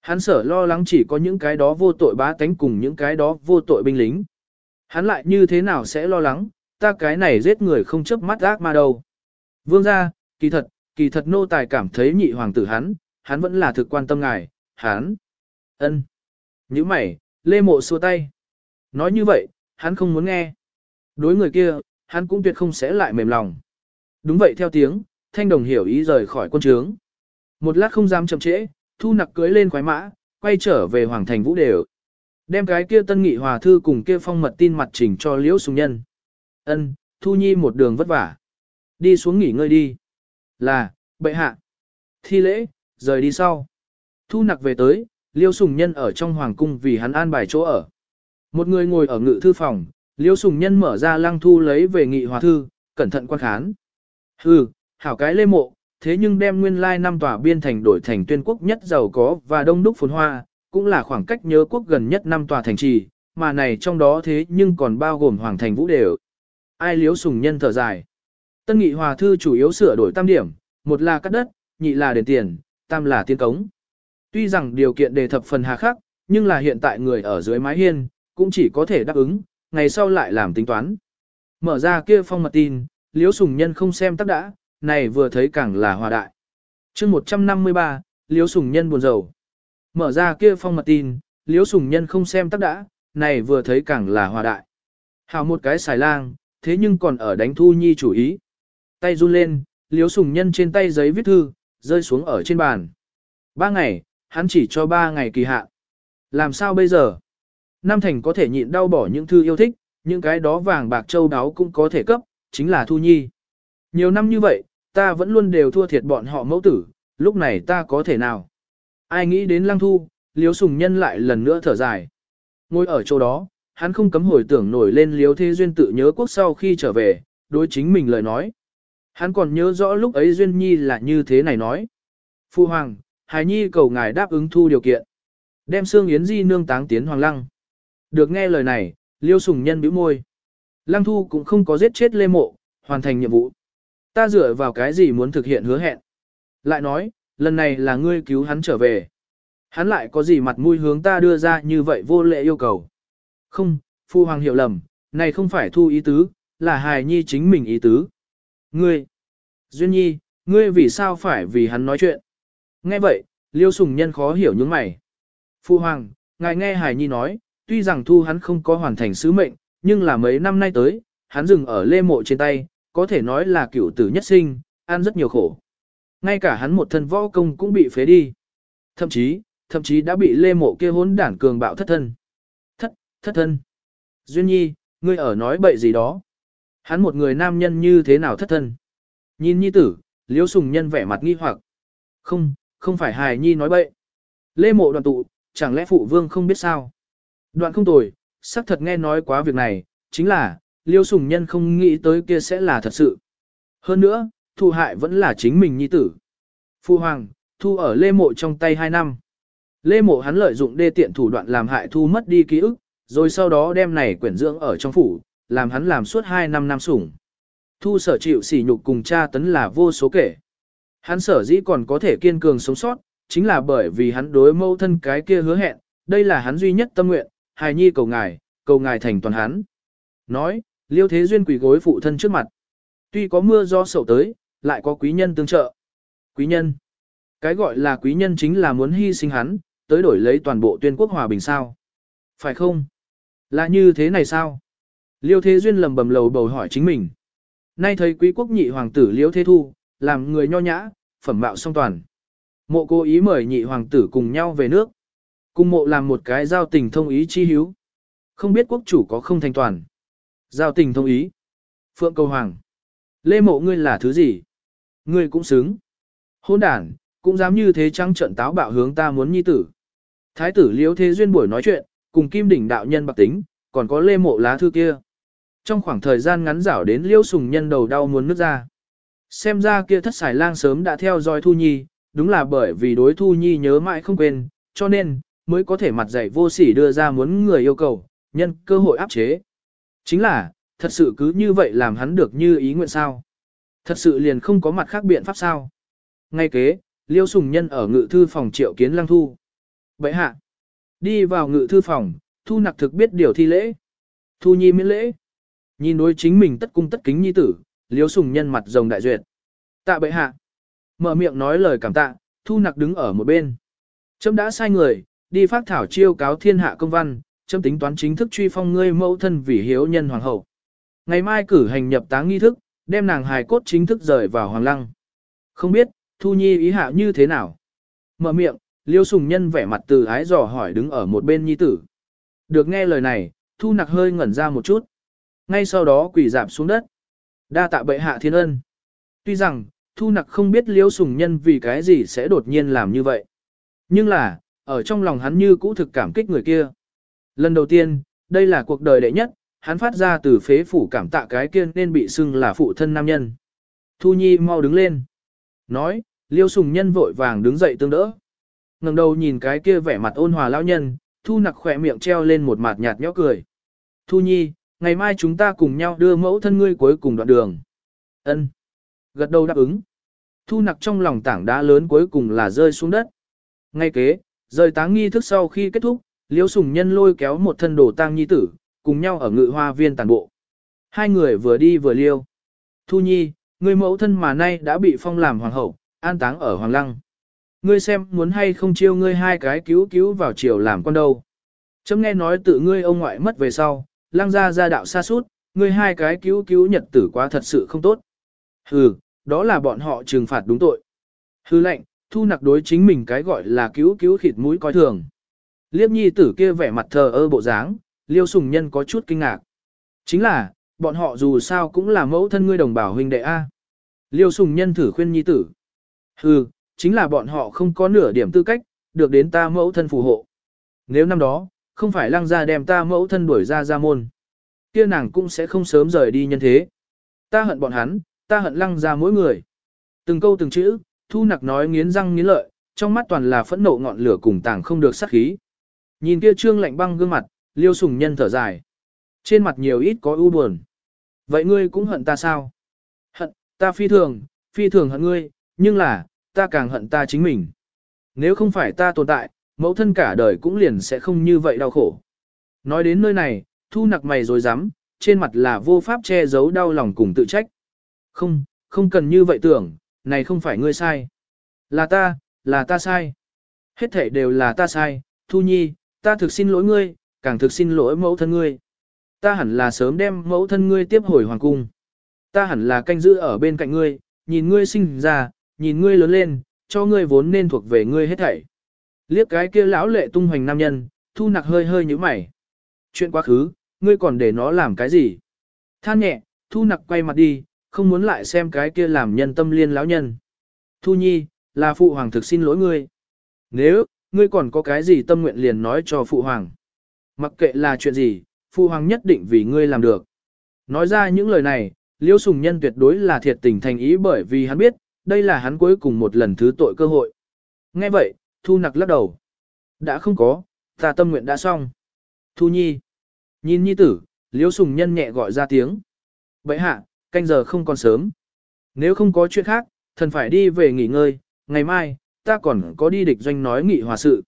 Hắn sở lo lắng chỉ có những cái đó vô tội bá tánh cùng những cái đó vô tội binh lính. Hắn lại như thế nào sẽ lo lắng, ta cái này giết người không chấp mắt ác ma đâu. Vương gia, kỳ thật, kỳ thật nô tài cảm thấy nhị hoàng tử hắn, hắn vẫn là thực quan tâm ngài, hắn ân. Như mày, lê mộ xua tay. Nói như vậy, hắn không muốn nghe. Đối người kia, hắn cũng tuyệt không sẽ lại mềm lòng. Đúng vậy theo tiếng, thanh đồng hiểu ý rời khỏi quân trướng. Một lát không dám chậm trễ, thu nặc cưới lên khoái mã, quay trở về hoàng thành vũ đều. Đem cái kia tân nghị hòa thư cùng kia phong mật tin mặt trình cho liễu sùng nhân. ân thu nhi một đường vất vả. Đi xuống nghỉ ngơi đi. Là, bệ hạ. Thi lễ, rời đi sau. Thu nặc về tới, Liêu sùng nhân ở trong hoàng cung vì hắn an bài chỗ ở. Một người ngồi ở ngự thư phòng, Liêu sùng nhân mở ra lăng thu lấy về nghị hòa thư, cẩn thận quan khán. Hừ, hảo cái lê mộ, thế nhưng đem nguyên lai năm tòa biên thành đổi thành tuyên quốc nhất giàu có và đông đúc phồn hoa, cũng là khoảng cách nhớ quốc gần nhất năm tòa thành trì, mà này trong đó thế nhưng còn bao gồm hoàng thành vũ đều. Ai Liêu sùng nhân thở dài. Tân nghị hòa thư chủ yếu sửa đổi tam điểm, một là cắt đất, nhị là đền tiền, tam là tiên cống. Tuy rằng điều kiện đề thập phần hà khắc, nhưng là hiện tại người ở dưới mái hiên, cũng chỉ có thể đáp ứng, ngày sau lại làm tính toán. Mở ra kia phong mật tin, liễu sùng nhân không xem tắc đã, này vừa thấy càng là hòa đại. chương 153, liễu sùng nhân buồn rầu. Mở ra kia phong mật tin, liễu sùng nhân không xem tắc đã, này vừa thấy càng là hòa đại. Hào một cái xài lang, thế nhưng còn ở đánh thu nhi chủ ý. Tay run lên, liễu sùng nhân trên tay giấy viết thư, rơi xuống ở trên bàn. Ba ngày, hắn chỉ cho ba ngày kỳ hạn. Làm sao bây giờ? Nam Thành có thể nhịn đau bỏ những thư yêu thích, những cái đó vàng bạc châu đáo cũng có thể cấp, chính là Thu Nhi. Nhiều năm như vậy, ta vẫn luôn đều thua thiệt bọn họ mẫu tử, lúc này ta có thể nào? Ai nghĩ đến Lăng Thu, Liếu Sùng Nhân lại lần nữa thở dài. Ngồi ở chỗ đó, hắn không cấm hồi tưởng nổi lên Liếu Thế Duyên tự nhớ quốc sau khi trở về, đối chính mình lời nói. Hắn còn nhớ rõ lúc ấy Duyên Nhi là như thế này nói. Phu Hoàng, Hải Nhi cầu ngài đáp ứng thu điều kiện. Đem xương Yến Di nương táng tiến Hoàng Lăng. Được nghe lời này, Liêu Sùng Nhân bĩu môi. Lăng Thu cũng không có giết chết Lê Mộ, hoàn thành nhiệm vụ. Ta dựa vào cái gì muốn thực hiện hứa hẹn. Lại nói, lần này là ngươi cứu hắn trở về. Hắn lại có gì mặt mũi hướng ta đưa ra như vậy vô lệ yêu cầu. Không, Phu Hoàng hiểu lầm, này không phải thu ý tứ, là hài nhi chính mình ý tứ. Ngươi, Duyên Nhi, ngươi vì sao phải vì hắn nói chuyện? Nghe vậy, Liêu Sùng Nhân khó hiểu những mày. Phu Hoàng, ngài nghe hải nhi nói, tuy rằng thu hắn không có hoàn thành sứ mệnh, nhưng là mấy năm nay tới, hắn dừng ở lê mộ trên tay, có thể nói là cựu tử nhất sinh, ăn rất nhiều khổ. Ngay cả hắn một thân võ công cũng bị phế đi. Thậm chí, thậm chí đã bị lê mộ kia hốn đản cường bạo thất thân. Thất, thất thân. Duyên nhi, ngươi ở nói bậy gì đó. Hắn một người nam nhân như thế nào thất thân. Nhìn nhi tử, liêu sùng nhân vẻ mặt nghi hoặc. Không, không phải hài nhi nói bậy. Lê mộ đoàn tụ, chẳng lẽ phụ vương không biết sao. Đoạn không tồi, xác thật nghe nói quá việc này, chính là, liêu sùng nhân không nghĩ tới kia sẽ là thật sự. Hơn nữa, thu hại vẫn là chính mình nhi tử. Phu Hoàng, thu ở Lê Mộ trong tay 2 năm. Lê Mộ hắn lợi dụng đê tiện thủ đoạn làm hại thu mất đi ký ức, rồi sau đó đem này quyển dưỡng ở trong phủ, làm hắn làm suốt 2 năm năm sủng. Thu sở chịu sỉ nhục cùng cha tấn là vô số kể. Hắn sở dĩ còn có thể kiên cường sống sót, chính là bởi vì hắn đối mâu thân cái kia hứa hẹn, đây là hắn duy nhất tâm nguyện, hài nhi cầu ngài, cầu ngài thành toàn hắn. Nói, liêu thế duyên quỳ gối phụ thân trước mặt. Tuy có mưa do sầu tới, lại có quý nhân tương trợ. Quý nhân. Cái gọi là quý nhân chính là muốn hy sinh hắn, tới đổi lấy toàn bộ tuyên quốc hòa bình sao. Phải không? Là như thế này sao? Liêu thế duyên lầm bầm lầu bầu hỏi chính mình. Nay thấy quý quốc nhị hoàng tử liêu thế thu, làm người nho nhã, phẩm mạo song toàn. Mộ cố ý mời nhị hoàng tử cùng nhau về nước. Cùng mộ làm một cái giao tình thông ý chi hiếu. Không biết quốc chủ có không thành toàn. Giao tình thông ý. Phượng cầu hoàng. Lê mộ ngươi là thứ gì? Ngươi cũng xứng. Hôn đản, cũng dám như thế trăng trận táo bạo hướng ta muốn nhi tử. Thái tử liễu thế duyên buổi nói chuyện, cùng kim đỉnh đạo nhân bạc tính, còn có lê mộ lá thư kia. Trong khoảng thời gian ngắn rảo đến liễu sùng nhân đầu đau muốn nước ra. Xem ra kia thất xài lang sớm đã theo dõi Thu Nhi, đúng là bởi vì đối Thu Nhi nhớ mãi không quên, cho nên, mới có thể mặt dạy vô sỉ đưa ra muốn người yêu cầu, nhân cơ hội áp chế. Chính là, thật sự cứ như vậy làm hắn được như ý nguyện sao. Thật sự liền không có mặt khác biện pháp sao. Ngay kế, Liêu Sùng Nhân ở ngự thư phòng triệu kiến Lăng Thu. Vậy hạ, đi vào ngự thư phòng, Thu nặc thực biết điều thi lễ. Thu nhi miễn lễ. Nhìn đối chính mình tất cung tất kính nhi tử, liếu Sùng Nhân mặt rồng đại duyệt. Tạ bệ hạ. Mở miệng nói lời cảm tạ, Thu nặc đứng ở một bên. Chấm đã sai người, đi phát thảo chiêu cáo thiên hạ công văn, chấm tính toán chính thức truy phong ngươi mẫu thân vì hiếu nhân hoàng hậu. Ngày mai cử hành nhập táng nghi thức, đem nàng hài cốt chính thức rời vào hoàng lăng. Không biết, Thu Nhi ý hạ như thế nào? Mở miệng, Liêu Sùng Nhân vẻ mặt từ ái dò hỏi đứng ở một bên nhi tử. Được nghe lời này, Thu Nặc hơi ngẩn ra một chút. Ngay sau đó quỳ dạp xuống đất. Đa tạ bệ hạ thiên ân. Tuy rằng, Thu Nặc không biết Liêu Sùng Nhân vì cái gì sẽ đột nhiên làm như vậy. Nhưng là, ở trong lòng hắn như cũ thực cảm kích người kia. Lần đầu tiên, đây là cuộc đời đệ nhất, hắn phát ra từ phế phủ cảm tạ cái kia nên bị xưng là phụ thân nam nhân. Thu Nhi mau đứng lên. Nói, Liêu Sùng Nhân vội vàng đứng dậy tương đỡ. ngẩng đầu nhìn cái kia vẻ mặt ôn hòa lão nhân, Thu nặc khỏe miệng treo lên một mặt nhạt nhẽo cười. Thu Nhi, ngày mai chúng ta cùng nhau đưa mẫu thân ngươi cuối cùng đoạn đường. Ân. Gật đầu đáp ứng. Thu nặc trong lòng tảng đá lớn cuối cùng là rơi xuống đất. Ngay kế, rời táng nghi thức sau khi kết thúc, Liễu Sùng Nhân lôi kéo một thân đồ tang nhi tử, cùng nhau ở ngự hoa viên tàn bộ. Hai người vừa đi vừa liêu. Thu Nhi, người mẫu thân mà nay đã bị phong làm hoàng hậu, an táng ở Hoàng Lăng. Ngươi xem muốn hay không chiêu ngươi hai cái cứu cứu vào triều làm con đâu. Chấm nghe nói tự ngươi ông ngoại mất về sau, Lang ra ra đạo xa suốt, ngươi hai cái cứu cứu nhật tử quá thật sự không tốt. Hừ, đó là bọn họ trừng phạt đúng tội. Hừ lệnh, thu nặc đối chính mình cái gọi là cứu cứu khịt mũi coi thường. Liếp nhi tử kia vẻ mặt thờ ơ bộ dáng, liêu sùng nhân có chút kinh ngạc. Chính là, bọn họ dù sao cũng là mẫu thân ngươi đồng bào huynh đệ A. Liêu sùng nhân thử khuyên nhi tử. Hừ, chính là bọn họ không có nửa điểm tư cách, được đến ta mẫu thân phù hộ. Nếu năm đó, không phải lăng ra đem ta mẫu thân đuổi ra ra môn, kia nàng cũng sẽ không sớm rời đi nhân thế. Ta hận bọn hắn, ta hận lăng ra mỗi người. Từng câu từng chữ, thu nặc nói nghiến răng nghiến lợi, trong mắt toàn là phẫn nộ ngọn lửa cùng tàng không được sát khí. Nhìn kia trương lạnh băng gương mặt, liêu sùng nhân thở dài. Trên mặt nhiều ít có ưu buồn. Vậy ngươi cũng hận ta sao? Hận, ta phi thường, phi thường hận ngươi, nhưng là, ta càng hận ta chính mình. Nếu không phải ta tồn tại, mẫu thân cả đời cũng liền sẽ không như vậy đau khổ. Nói đến nơi này, thu nặc mày rồi dám, trên mặt là vô pháp che giấu đau lòng cùng tự trách. Không, không cần như vậy tưởng, này không phải ngươi sai. Là ta, là ta sai. Hết thể đều là ta sai, Thu Nhi, ta thực xin lỗi ngươi, càng thực xin lỗi mẫu thân ngươi. Ta hẳn là sớm đem mẫu thân ngươi tiếp hồi hoàng cung. Ta hẳn là canh giữ ở bên cạnh ngươi, nhìn ngươi sinh ra, nhìn ngươi lớn lên, cho ngươi vốn nên thuộc về ngươi hết thảy. Liếc cái kia lão lệ tung hoành nam nhân, thu nặc hơi hơi như mày. Chuyện quá khứ, ngươi còn để nó làm cái gì? Than nhẹ, thu nặc quay mặt đi, không muốn lại xem cái kia làm nhân tâm liên lão nhân. Thu nhi, là phụ hoàng thực xin lỗi ngươi. Nếu, ngươi còn có cái gì tâm nguyện liền nói cho phụ hoàng. Mặc kệ là chuyện gì, phụ hoàng nhất định vì ngươi làm được. Nói ra những lời này, liêu sùng nhân tuyệt đối là thiệt tình thành ý bởi vì hắn biết, đây là hắn cuối cùng một lần thứ tội cơ hội. Nghe vậy, Thu nặc lắc đầu. Đã không có, ta tâm nguyện đã xong. Thu nhi. Nhìn nhi tử, Liễu sùng nhân nhẹ gọi ra tiếng. Vậy hạ, canh giờ không còn sớm. Nếu không có chuyện khác, thần phải đi về nghỉ ngơi, ngày mai, ta còn có đi địch doanh nói nghị hòa sự.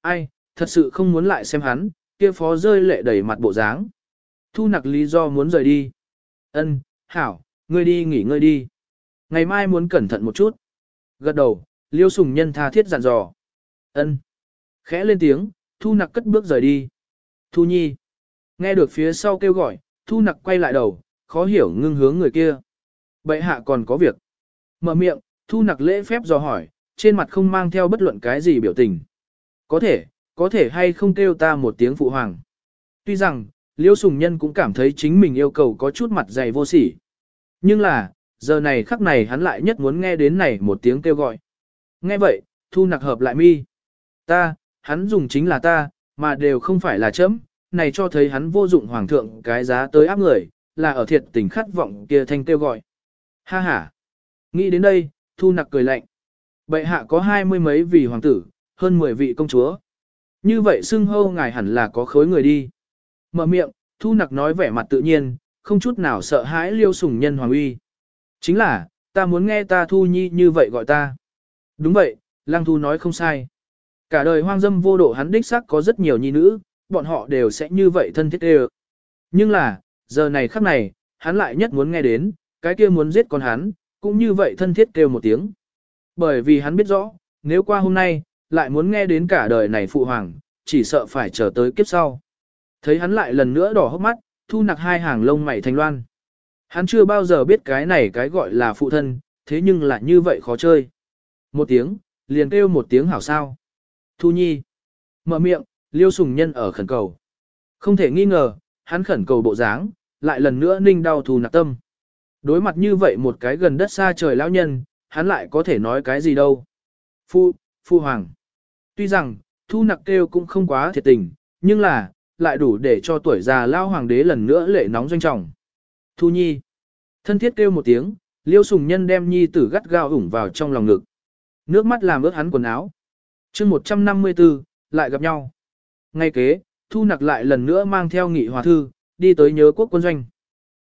Ai, thật sự không muốn lại xem hắn, kia phó rơi lệ đầy mặt bộ dáng. Thu nặc lý do muốn rời đi. Ân, hảo, ngươi đi nghỉ ngơi đi. Ngày mai muốn cẩn thận một chút. Gật đầu, liêu sùng nhân tha thiết dặn dò. Ân. Khẽ lên tiếng, thu nặc cất bước rời đi. Thu nhi. Nghe được phía sau kêu gọi, thu nặc quay lại đầu, khó hiểu ngưng hướng người kia. Bệ hạ còn có việc. Mở miệng, thu nặc lễ phép dò hỏi, trên mặt không mang theo bất luận cái gì biểu tình. Có thể, có thể hay không kêu ta một tiếng phụ hoàng. Tuy rằng, Liễu Sùng Nhân cũng cảm thấy chính mình yêu cầu có chút mặt dày vô sỉ. Nhưng là, giờ này khắc này hắn lại nhất muốn nghe đến này một tiếng kêu gọi. Nghe vậy, thu nặc hợp lại mi. Ta, hắn dùng chính là ta, mà đều không phải là chấm, này cho thấy hắn vô dụng hoàng thượng cái giá tới áp người, là ở thiệt tình khát vọng kia thanh kêu gọi. Ha ha. Nghĩ đến đây, thu nặc cười lạnh. Bệ hạ có hai mươi mấy vị hoàng tử, hơn mười vị công chúa. Như vậy xưng hô ngài hẳn là có khối người đi. Mở miệng, thu nặc nói vẻ mặt tự nhiên, không chút nào sợ hãi liêu sủng nhân hoàng uy. Chính là, ta muốn nghe ta thu nhi như vậy gọi ta. Đúng vậy, lang thu nói không sai. Cả đời hoang dâm vô độ hắn đích xác có rất nhiều nhi nữ, bọn họ đều sẽ như vậy thân thiết đều. Nhưng là, giờ này khắc này, hắn lại nhất muốn nghe đến, cái kia muốn giết con hắn, cũng như vậy thân thiết kêu một tiếng. Bởi vì hắn biết rõ, nếu qua hôm nay, lại muốn nghe đến cả đời này phụ hoàng, chỉ sợ phải chờ tới kiếp sau. Thấy hắn lại lần nữa đỏ hốc mắt, thu nặc hai hàng lông mày thanh loan. Hắn chưa bao giờ biết cái này cái gọi là phụ thân, thế nhưng lại như vậy khó chơi. Một tiếng, liền kêu một tiếng hảo sao. Thu nhi. Mở miệng, liêu sùng nhân ở khẩn cầu. Không thể nghi ngờ, hắn khẩn cầu bộ dáng, lại lần nữa ninh đau thù nạc tâm. Đối mặt như vậy một cái gần đất xa trời lão nhân, hắn lại có thể nói cái gì đâu. Phu, phu hoàng. Tuy rằng, thu nặc kêu cũng không quá thiệt tình, nhưng là, lại đủ để cho tuổi già lao hoàng đế lần nữa lệ nóng doanh trọng. Thu nhi. Thân thiết kêu một tiếng, liêu sùng nhân đem nhi tử gắt gao ủng vào trong lòng ngực. Nước mắt làm ướt hắn quần áo chương 154, lại gặp nhau. Ngay kế, thu nặc lại lần nữa mang theo nghị hòa thư, đi tới nhớ quốc quân doanh.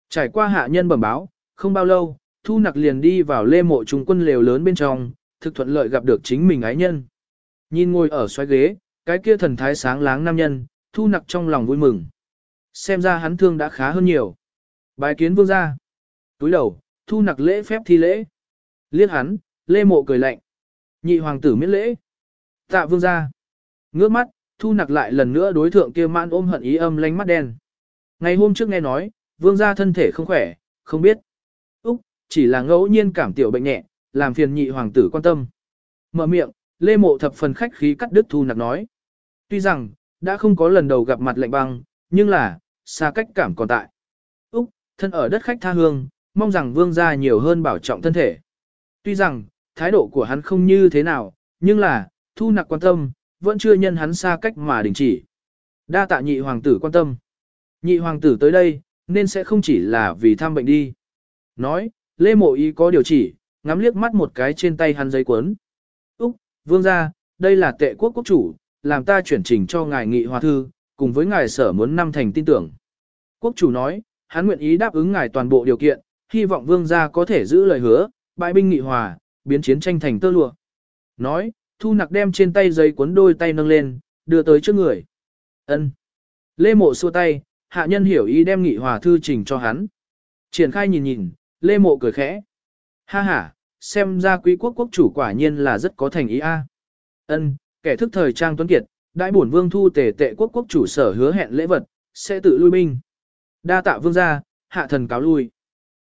Trải qua hạ nhân bẩm báo, không bao lâu, thu nặc liền đi vào lê mộ trung quân lều lớn bên trong, thực thuận lợi gặp được chính mình ái nhân. Nhìn ngồi ở xoay ghế, cái kia thần thái sáng láng nam nhân, thu nặc trong lòng vui mừng. Xem ra hắn thương đã khá hơn nhiều. Bái kiến vương gia. Túi đầu, thu nặc lễ phép thi lễ. Liếc hắn, lê mộ cười lạnh. Nhị hoàng tử miễn lễ. Tạ vương gia. Ngước mắt, thu nặc lại lần nữa đối thượng kia mãn ôm hận ý âm lánh mắt đen. Ngày hôm trước nghe nói, vương gia thân thể không khỏe, không biết. Úc, chỉ là ngẫu nhiên cảm tiểu bệnh nhẹ, làm phiền nhị hoàng tử quan tâm. Mở miệng, lê mộ thập phần khách khí cắt đứt thu nặc nói. Tuy rằng, đã không có lần đầu gặp mặt lạnh băng, nhưng là, xa cách cảm còn tại. Úc, thân ở đất khách tha hương, mong rằng vương gia nhiều hơn bảo trọng thân thể. Tuy rằng, thái độ của hắn không như thế nào, nhưng là, thu nặc quan tâm, vẫn chưa nhân hắn xa cách mà đình chỉ. Đa tạ nhị hoàng tử quan tâm. Nhị hoàng tử tới đây, nên sẽ không chỉ là vì thăm bệnh đi. Nói, Lê Mộ Ý có điều chỉ, ngắm liếc mắt một cái trên tay hắn giấy cuốn. Úc, vương gia, đây là tệ quốc quốc chủ, làm ta chuyển trình cho ngài nghị hòa thư, cùng với ngài sở muốn năm thành tin tưởng. Quốc chủ nói, hắn nguyện ý đáp ứng ngài toàn bộ điều kiện, hy vọng vương gia có thể giữ lời hứa, bãi binh nghị hòa, biến chiến tranh thành tơ lụa. Nói, thu nặc đem trên tay giấy cuốn đôi tay nâng lên, đưa tới trước người. ân Lê mộ xua tay, hạ nhân hiểu ý đem nghị hòa thư trình cho hắn. Triển khai nhìn nhìn, Lê mộ cười khẽ. Ha ha, xem ra quý quốc quốc chủ quả nhiên là rất có thành ý a. Ân, kẻ thức thời trang tuấn kiệt, đại bổn vương thu tề tệ quốc quốc chủ sở hứa hẹn lễ vật, sẽ tự lui binh. Đa tạ vương gia, hạ thần cáo lui.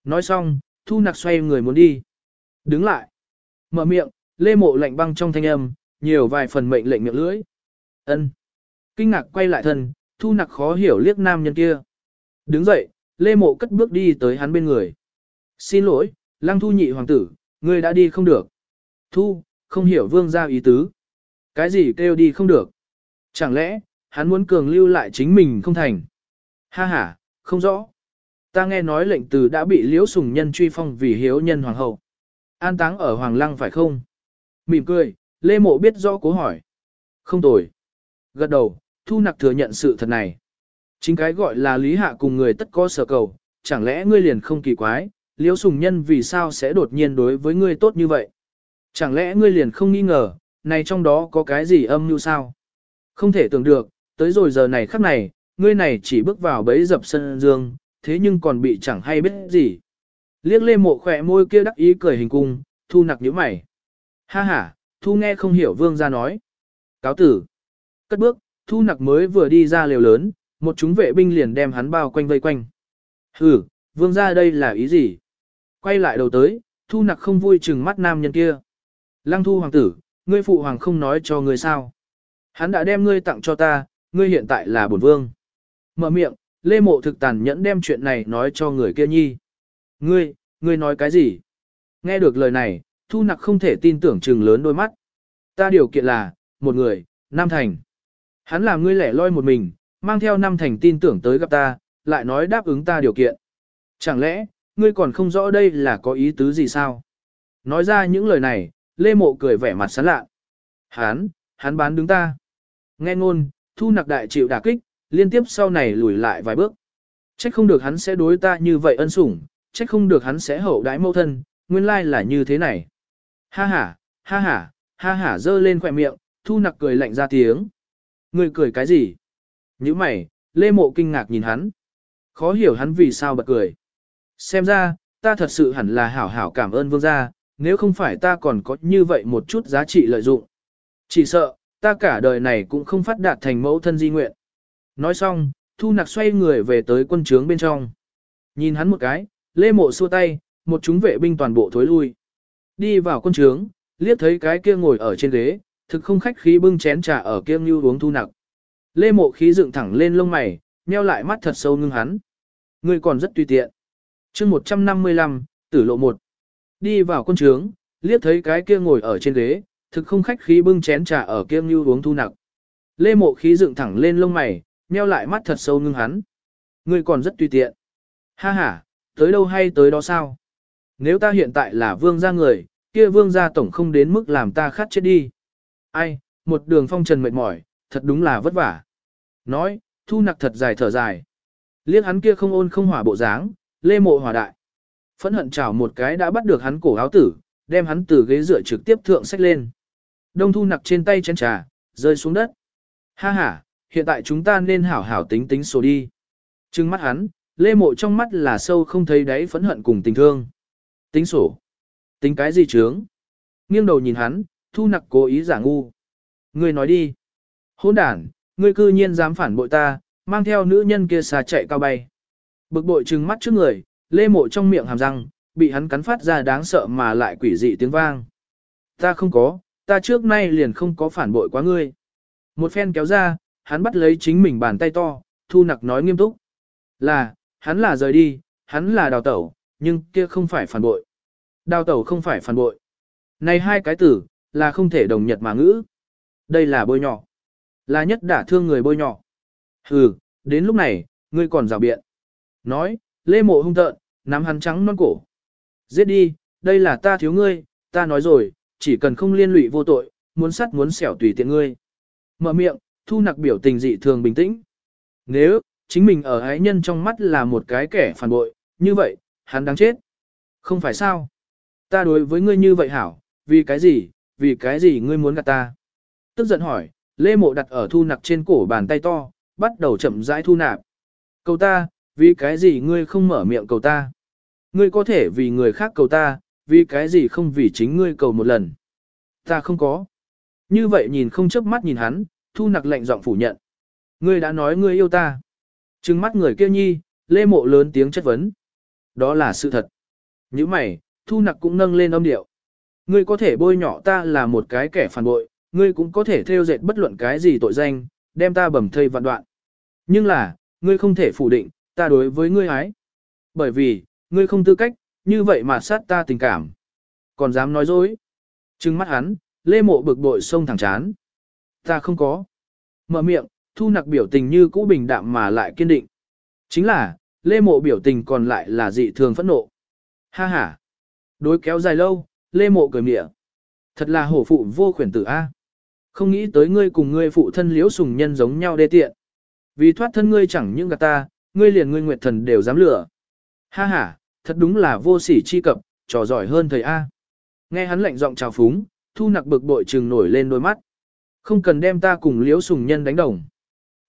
Nói xong, thu nặc xoay người muốn đi. Đứng lại. Mở miệng, lê mộ lạnh băng trong thanh âm, nhiều vài phần mệnh lệnh miệng lưỡi. ân Kinh ngạc quay lại thân, thu nặc khó hiểu liếc nam nhân kia. Đứng dậy, lê mộ cất bước đi tới hắn bên người. Xin lỗi, lăng thu nhị hoàng tử, ngươi đã đi không được. Thu, không hiểu vương gia ý tứ. Cái gì kêu đi không được? Chẳng lẽ, hắn muốn cường lưu lại chính mình không thành? Ha ha, không rõ. Ta nghe nói lệnh từ đã bị liễu sùng nhân truy phong vì hiếu nhân hoàng hậu. An táng ở hoàng lăng phải không? Mỉm cười, Lê Mộ biết rõ cố hỏi. Không tồi. Gật đầu, thu nặc thừa nhận sự thật này. Chính cái gọi là lý hạ cùng người tất có sở cầu, chẳng lẽ ngươi liền không kỳ quái, liễu sùng nhân vì sao sẽ đột nhiên đối với ngươi tốt như vậy? Chẳng lẽ ngươi liền không nghi ngờ, này trong đó có cái gì âm mưu sao? Không thể tưởng được, tới rồi giờ này khắc này, ngươi này chỉ bước vào bấy dập sân dương, thế nhưng còn bị chẳng hay biết gì. Liếc lê mộ khỏe môi kia đắc ý cười hình cung, thu nặc nhíu mày. Ha ha, thu nghe không hiểu vương ra nói. Cáo tử. Cất bước, thu nặc mới vừa đi ra lều lớn, một chúng vệ binh liền đem hắn bao quanh vây quanh. Hừ, vương ra đây là ý gì? Quay lại đầu tới, thu nặc không vui chừng mắt nam nhân kia. Lăng thu hoàng tử, ngươi phụ hoàng không nói cho ngươi sao. Hắn đã đem ngươi tặng cho ta, ngươi hiện tại là bổn vương. Mở miệng, Lê Mộ thực tàn nhẫn đem chuyện này nói cho người kia nhi. Ngươi, ngươi nói cái gì? Nghe được lời này, Thu Nặc không thể tin tưởng trừng lớn đôi mắt. Ta điều kiện là, một người, Nam Thành. Hắn làm ngươi lẻ loi một mình, mang theo Nam Thành tin tưởng tới gặp ta, lại nói đáp ứng ta điều kiện. Chẳng lẽ, ngươi còn không rõ đây là có ý tứ gì sao? Nói ra những lời này, Lê Mộ cười vẻ mặt sán lạ. Hắn, hắn bán đứng ta. Nghe ngôn, thu nặc đại chịu đả kích, liên tiếp sau này lùi lại vài bước. Trách không được hắn sẽ đối ta như vậy ân sủng, trách không được hắn sẽ hậu đái mâu thân, nguyên lai là như thế này. Ha ha, ha ha, ha ha dơ lên khỏe miệng, thu nặc cười lạnh ra tiếng. Người cười cái gì? Như mày, lê mộ kinh ngạc nhìn hắn. Khó hiểu hắn vì sao bật cười. Xem ra, ta thật sự hẳn là hảo hảo cảm ơn vương gia, nếu không phải ta còn có như vậy một chút giá trị lợi dụng. Chỉ sợ, ta cả đời này cũng không phát đạt thành mẫu thân di nguyện. Nói xong, thu nặc xoay người về tới quân trướng bên trong. Nhìn hắn một cái, lê mộ xua tay, một chúng vệ binh toàn bộ thối lui. Đi vào quân trướng, liếc thấy cái kia ngồi ở trên ghế, thực không khách khí bưng chén trà ở kia như uống thu nặc. Lê mộ khí dựng thẳng lên lông mày, nheo lại mắt thật sâu ngưng hắn. Người còn rất tùy tiện. chương 155, tử lộ một. Đi vào quân trướng, liếc thấy cái kia ngồi ở trên ghế, thực không khách khí bưng chén trà ở kia như uống thu nặc. Lê mộ khí dựng thẳng lên lông mày, nheo lại mắt thật sâu ngưng hắn. người còn rất tùy tiện. Ha ha, tới đâu hay tới đó sao? Nếu ta hiện tại là vương gia người, kia vương gia tổng không đến mức làm ta khát chết đi. Ai, một đường phong trần mệt mỏi, thật đúng là vất vả. Nói, thu nặc thật dài thở dài. Liếc hắn kia không ôn không hỏa bộ dáng, lê mộ hỏa đại. Phẫn hận chảo một cái đã bắt được hắn cổ áo tử, đem hắn từ ghế dựa trực tiếp thượng sách lên. Đông thu nặc trên tay chén trà, rơi xuống đất. Ha ha, hiện tại chúng ta nên hảo hảo tính tính số đi. Trừng mắt hắn, lê mộ trong mắt là sâu không thấy đáy phẫn hận cùng tình thương. Tính sổ. Tính cái gì chướng? Nghiêng đầu nhìn hắn, thu nặc cố ý giả ngu. Ngươi nói đi. Hôn đản, ngươi cư nhiên dám phản bội ta, mang theo nữ nhân kia xà chạy cao bay. Bực bội trừng mắt trước người, lê mộ trong miệng hàm răng, bị hắn cắn phát ra đáng sợ mà lại quỷ dị tiếng vang. Ta không có, ta trước nay liền không có phản bội quá ngươi. Một phen kéo ra, hắn bắt lấy chính mình bàn tay to, thu nặc nói nghiêm túc. Là, hắn là rời đi, hắn là đào tẩu, nhưng kia không phải phản bội. Đào tẩu không phải phản bội. Này hai cái tử, là không thể đồng nhật mà ngữ. Đây là bôi nhỏ. Là nhất đả thương người bôi nhỏ. Hừ, đến lúc này, ngươi còn rào biện. Nói, lê mộ hung tợn, nắm hắn trắng non cổ. Giết đi, đây là ta thiếu ngươi, ta nói rồi, chỉ cần không liên lụy vô tội, muốn sắt muốn xẻo tùy tiện ngươi. Mở miệng, thu nặc biểu tình dị thường bình tĩnh. Nếu, chính mình ở ái nhân trong mắt là một cái kẻ phản bội, như vậy, hắn đáng chết. Không phải sao? Ta đối với ngươi như vậy hảo, vì cái gì, vì cái gì ngươi muốn gạt ta? Tức giận hỏi, Lê Mộ đặt ở thu nặc trên cổ bàn tay to, bắt đầu chậm rãi thu nạp. Cầu ta, vì cái gì ngươi không mở miệng cầu ta? Ngươi có thể vì người khác cầu ta, vì cái gì không vì chính ngươi cầu một lần? Ta không có. Như vậy nhìn không chớp mắt nhìn hắn, thu nặc lạnh giọng phủ nhận. Ngươi đã nói ngươi yêu ta. Trừng mắt người kia nhi, lê mộ lớn tiếng chất vấn. Đó là sự thật. Như mày, thu nặc cũng nâng lên âm điệu. Ngươi có thể bôi nhỏ ta là một cái kẻ phản bội, ngươi cũng có thể theo dệt bất luận cái gì tội danh, đem ta bầm thây vạn đoạn. Nhưng là, ngươi không thể phủ định, ta đối với ngươi ái. Bởi vì, ngươi không tư cách, như vậy mà sát ta tình cảm. Còn dám nói dối. Trừng mắt hắn, lê mộ bực bội sông thẳng chán. Ta không có. Mở miệng, thu nặc biểu tình như cũ bình đạm mà lại kiên định. Chính là, lê mộ biểu tình còn lại là dị thường phẫn nộ. Ha ha. Đối kéo dài lâu, lê mộ cười mỉa. Thật là hổ phụ vô khuyển tử A. Không nghĩ tới ngươi cùng ngươi phụ thân liễu sùng nhân giống nhau đê tiện. Vì thoát thân ngươi chẳng những gạt ta, ngươi liền ngươi nguyệt thần đều dám lừa. Ha ha, thật đúng là vô sỉ chi cập, trò giỏi hơn thầy A. Nghe hắn lạnh giọng chào phúng, thu nặc bực bội trừng nổi lên đôi mắt. Không cần đem ta cùng liễu sùng nhân đánh đồng.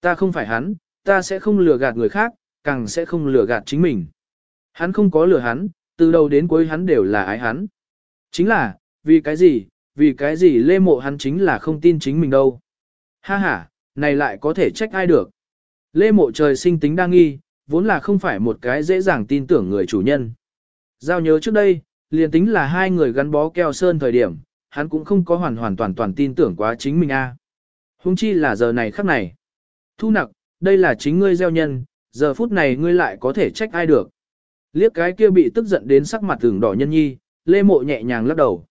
Ta không phải hắn, ta sẽ không lừa gạt người khác, càng sẽ không lừa gạt chính mình. Hắn không có lừa hắn, từ đầu đến cuối hắn đều là ái hắn. Chính là, vì cái gì, vì cái gì lê mộ hắn chính là không tin chính mình đâu. Ha ha, này lại có thể trách ai được. Lê mộ trời sinh tính đa nghi, vốn là không phải một cái dễ dàng tin tưởng người chủ nhân. Giao nhớ trước đây, liền tính là hai người gắn bó keo sơn thời điểm, hắn cũng không có hoàn hoàn toàn toàn tin tưởng quá chính mình a. À. Hùng chi là giờ này khắc này. Thu nặc, đây là chính ngươi gieo nhân, giờ phút này ngươi lại có thể trách ai được. Liếc cái kia bị tức giận đến sắc mặt tưởng đỏ nhân nhi, lê mộ nhẹ nhàng lắc đầu.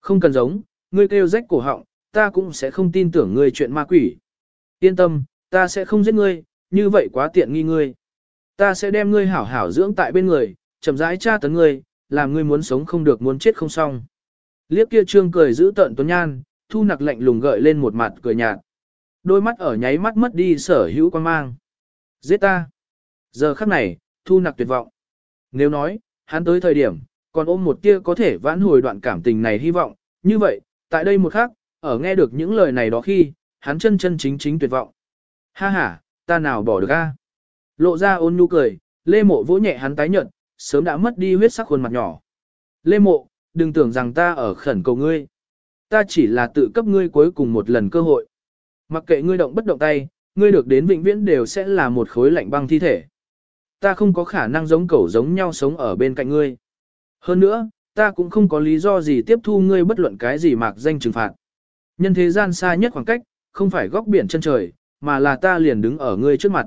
Không cần giống, ngươi kêu rách cổ họng, ta cũng sẽ không tin tưởng ngươi chuyện ma quỷ. Yên tâm, ta sẽ không giết ngươi, như vậy quá tiện nghi ngươi. Ta sẽ đem ngươi hảo hảo dưỡng tại bên người, chậm rãi tra tấn ngươi, làm ngươi muốn sống không được muốn chết không xong. Liếc kia trương cười giữ tận tuấn nhan, thu nặc lạnh lùng gợi lên một mặt cười nhạt. Đôi mắt ở nháy mắt mất đi sở hữu quan mang. Giết ta. Giờ khắc này, thu nặc tuyệt vọng. Nếu nói, hắn tới thời điểm, còn ôm một tia có thể vãn hồi đoạn cảm tình này hy vọng, như vậy, tại đây một khắc, ở nghe được những lời này đó khi, hắn chân chân chính chính tuyệt vọng. Ha ha, ta nào bỏ được a? Lộ ra ôn nhu cười, Lê Mộ vỗ nhẹ hắn tái nhợt, sớm đã mất đi huyết sắc khuôn mặt nhỏ. Lê Mộ, đừng tưởng rằng ta ở khẩn cầu ngươi. Ta chỉ là tự cấp ngươi cuối cùng một lần cơ hội. Mặc kệ ngươi động bất động tay, ngươi được đến vĩnh viễn đều sẽ là một khối lạnh băng thi thể. Ta không có khả năng giống cẩu giống nhau sống ở bên cạnh ngươi. Hơn nữa, ta cũng không có lý do gì tiếp thu ngươi bất luận cái gì mạc danh trừng phạt. Nhân thế gian xa nhất khoảng cách, không phải góc biển chân trời, mà là ta liền đứng ở ngươi trước mặt.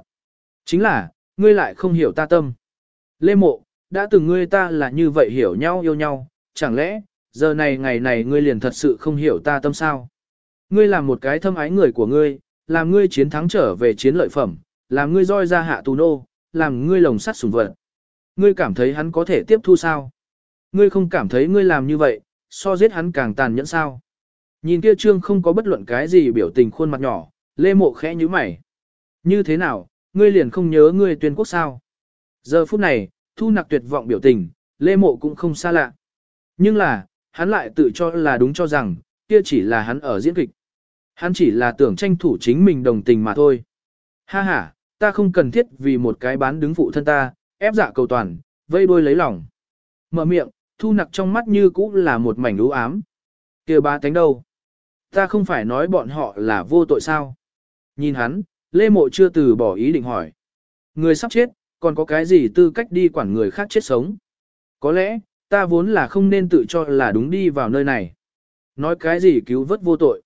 Chính là, ngươi lại không hiểu ta tâm. Lê Mộ, đã từng ngươi ta là như vậy hiểu nhau yêu nhau, chẳng lẽ, giờ này ngày này ngươi liền thật sự không hiểu ta tâm sao? Ngươi làm một cái thâm ái người của ngươi, làm ngươi chiến thắng trở về chiến lợi phẩm, làm ngươi roi ra hạ tù nô, làm ngươi lồng sắt sủng vật. Ngươi cảm thấy hắn có thể tiếp thu sao? Ngươi không cảm thấy ngươi làm như vậy, so giết hắn càng tàn nhẫn sao? Nhìn kia trương không có bất luận cái gì biểu tình khuôn mặt nhỏ, lê mộ khẽ như mày. Như thế nào, ngươi liền không nhớ ngươi tuyên quốc sao? Giờ phút này, thu nặc tuyệt vọng biểu tình, lê mộ cũng không xa lạ. Nhưng là, hắn lại tự cho là đúng cho rằng, kia chỉ là hắn ở diễn kịch. Hắn chỉ là tưởng tranh thủ chính mình đồng tình mà thôi. Ha ha, ta không cần thiết vì một cái bán đứng phụ thân ta, ép dạ cầu toàn, vây đôi lấy lòng. Mở miệng, thu nặc trong mắt như cũ là một mảnh lũ ám. kia ba tánh đâu? Ta không phải nói bọn họ là vô tội sao? Nhìn hắn, Lê Mộ chưa từ bỏ ý định hỏi. Người sắp chết, còn có cái gì tư cách đi quản người khác chết sống? Có lẽ, ta vốn là không nên tự cho là đúng đi vào nơi này. Nói cái gì cứu vớt vô tội?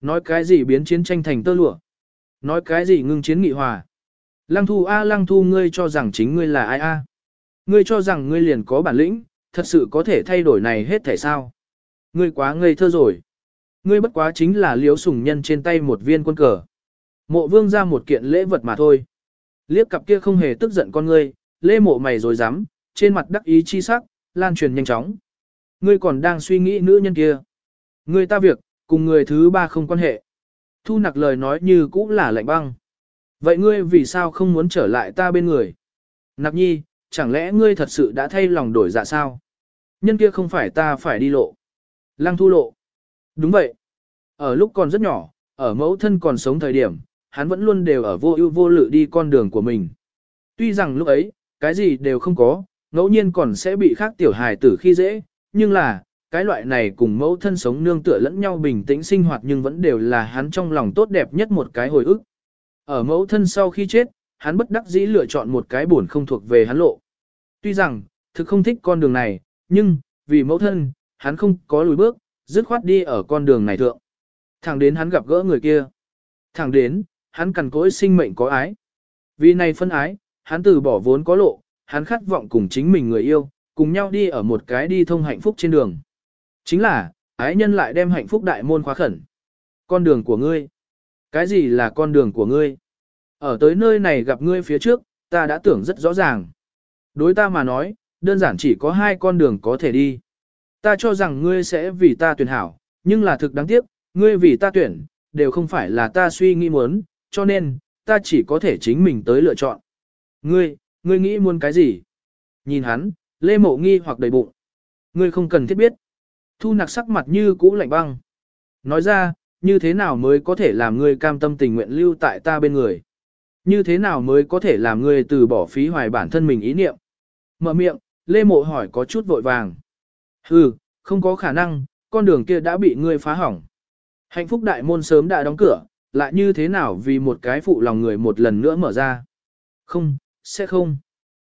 Nói cái gì biến chiến tranh thành tơ lụa? Nói cái gì ngưng chiến nghị hòa? Lăng thu a lăng thu ngươi cho rằng chính ngươi là ai a? Ngươi cho rằng ngươi liền có bản lĩnh, thật sự có thể thay đổi này hết thể sao? Ngươi quá ngây thơ rồi. Ngươi bất quá chính là liếu sùng nhân trên tay một viên quân cờ. Mộ vương ra một kiện lễ vật mà thôi. Liếc cặp kia không hề tức giận con ngươi, lê mộ mày rồi dám, trên mặt đắc ý chi sắc, lan truyền nhanh chóng. Ngươi còn đang suy nghĩ nữ nhân kia. Ngươi ta việc, cùng người thứ ba không quan hệ. Thu nặc lời nói như cũng là lạnh băng. Vậy ngươi vì sao không muốn trở lại ta bên người? Nạp nhi, chẳng lẽ ngươi thật sự đã thay lòng đổi dạ sao? Nhân kia không phải ta phải đi lộ. Lăng thu lộ. Đúng vậy. Ở lúc còn rất nhỏ, ở mẫu thân còn sống thời điểm, hắn vẫn luôn đều ở vô ưu vô lự đi con đường của mình. Tuy rằng lúc ấy, cái gì đều không có, ngẫu nhiên còn sẽ bị khác tiểu hài tử khi dễ, nhưng là, cái loại này cùng mẫu thân sống nương tựa lẫn nhau bình tĩnh sinh hoạt nhưng vẫn đều là hắn trong lòng tốt đẹp nhất một cái hồi ức. Ở mẫu thân sau khi chết, hắn bất đắc dĩ lựa chọn một cái buồn không thuộc về hắn lộ. Tuy rằng, thực không thích con đường này, nhưng, vì mẫu thân, hắn không có lùi bước, dứt khoát đi ở con đường này thượng. Thẳng đến hắn gặp gỡ người kia. Thẳng đến, hắn cần cỗi sinh mệnh có ái. Vì này phân ái, hắn từ bỏ vốn có lộ, hắn khát vọng cùng chính mình người yêu, cùng nhau đi ở một cái đi thông hạnh phúc trên đường. Chính là, ái nhân lại đem hạnh phúc đại môn khóa khẩn. Con đường của ngươi. Cái gì là con đường của ngươi? Ở tới nơi này gặp ngươi phía trước, ta đã tưởng rất rõ ràng. Đối ta mà nói, đơn giản chỉ có hai con đường có thể đi. Ta cho rằng ngươi sẽ vì ta tuyển hảo, nhưng là thực đáng tiếc, ngươi vì ta tuyển, đều không phải là ta suy nghĩ muốn, cho nên, ta chỉ có thể chính mình tới lựa chọn. Ngươi, ngươi nghĩ muốn cái gì? Nhìn hắn, lê mộ nghi hoặc đầy bụng. Ngươi không cần thiết biết. Thu nặc sắc mặt như cũ lạnh băng. Nói ra, như thế nào mới có thể làm ngươi cam tâm tình nguyện lưu tại ta bên người? Như thế nào mới có thể làm ngươi từ bỏ phí hoài bản thân mình ý niệm? Mở miệng, Lê Mộ hỏi có chút vội vàng. Ừ, không có khả năng, con đường kia đã bị ngươi phá hỏng. Hạnh phúc đại môn sớm đã đóng cửa, lại như thế nào vì một cái phụ lòng người một lần nữa mở ra? Không, sẽ không.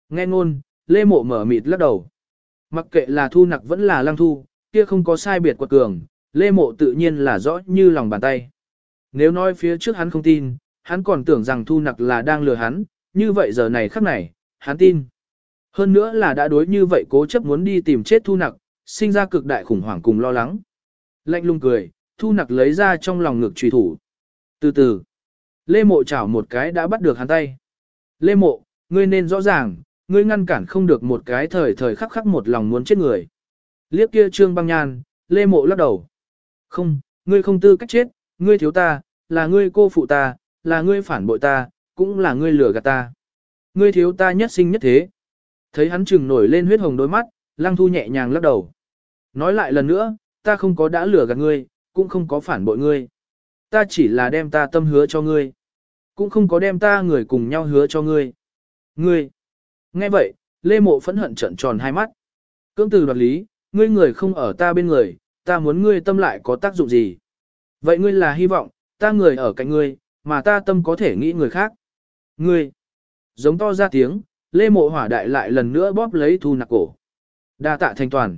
Nghe ngôn, Lê Mộ mở mịt lắc đầu. Mặc kệ là thu nặc vẫn là lăng thu, kia không có sai biệt quật cường, Lê Mộ tự nhiên là rõ như lòng bàn tay. Nếu nói phía trước hắn không tin, hắn còn tưởng rằng thu nặc là đang lừa hắn, như vậy giờ này khắc này, hắn tin. Hơn nữa là đã đối như vậy cố chấp muốn đi tìm chết thu nặc, sinh ra cực đại khủng hoảng cùng lo lắng. Lạnh lung cười, thu nặc lấy ra trong lòng ngực truy thủ. Từ từ, Lê Mộ chảo một cái đã bắt được hắn tay. Lê Mộ, ngươi nên rõ ràng, ngươi ngăn cản không được một cái thời thời khắc khắc một lòng muốn chết người. Liếc kia trương băng nhan, Lê Mộ lắc đầu. Không, ngươi không tư cách chết, ngươi thiếu ta, là ngươi cô phụ ta, là ngươi phản bội ta, cũng là ngươi lừa gạt ta. Ngươi thiếu ta nhất sinh nhất thế. Thấy hắn trừng nổi lên huyết hồng đôi mắt, Lăng Thu nhẹ nhàng lắc đầu. Nói lại lần nữa, ta không có đã lừa gạt ngươi, cũng không có phản bội ngươi. Ta chỉ là đem ta tâm hứa cho ngươi. Cũng không có đem ta người cùng nhau hứa cho ngươi. Ngươi. Nghe vậy, Lê Mộ phẫn hận trận tròn hai mắt. Cưỡng từ đoạt lý, ngươi người không ở ta bên người, ta muốn ngươi tâm lại có tác dụng gì? Vậy ngươi là hy vọng, ta người ở cạnh ngươi, mà ta tâm có thể nghĩ người khác. Ngươi. Giống to ra tiếng, Lê Mộ Hỏa Đại lại lần nữa bóp lấy Thu Nặc cổ. Đa tạ thanh toàn.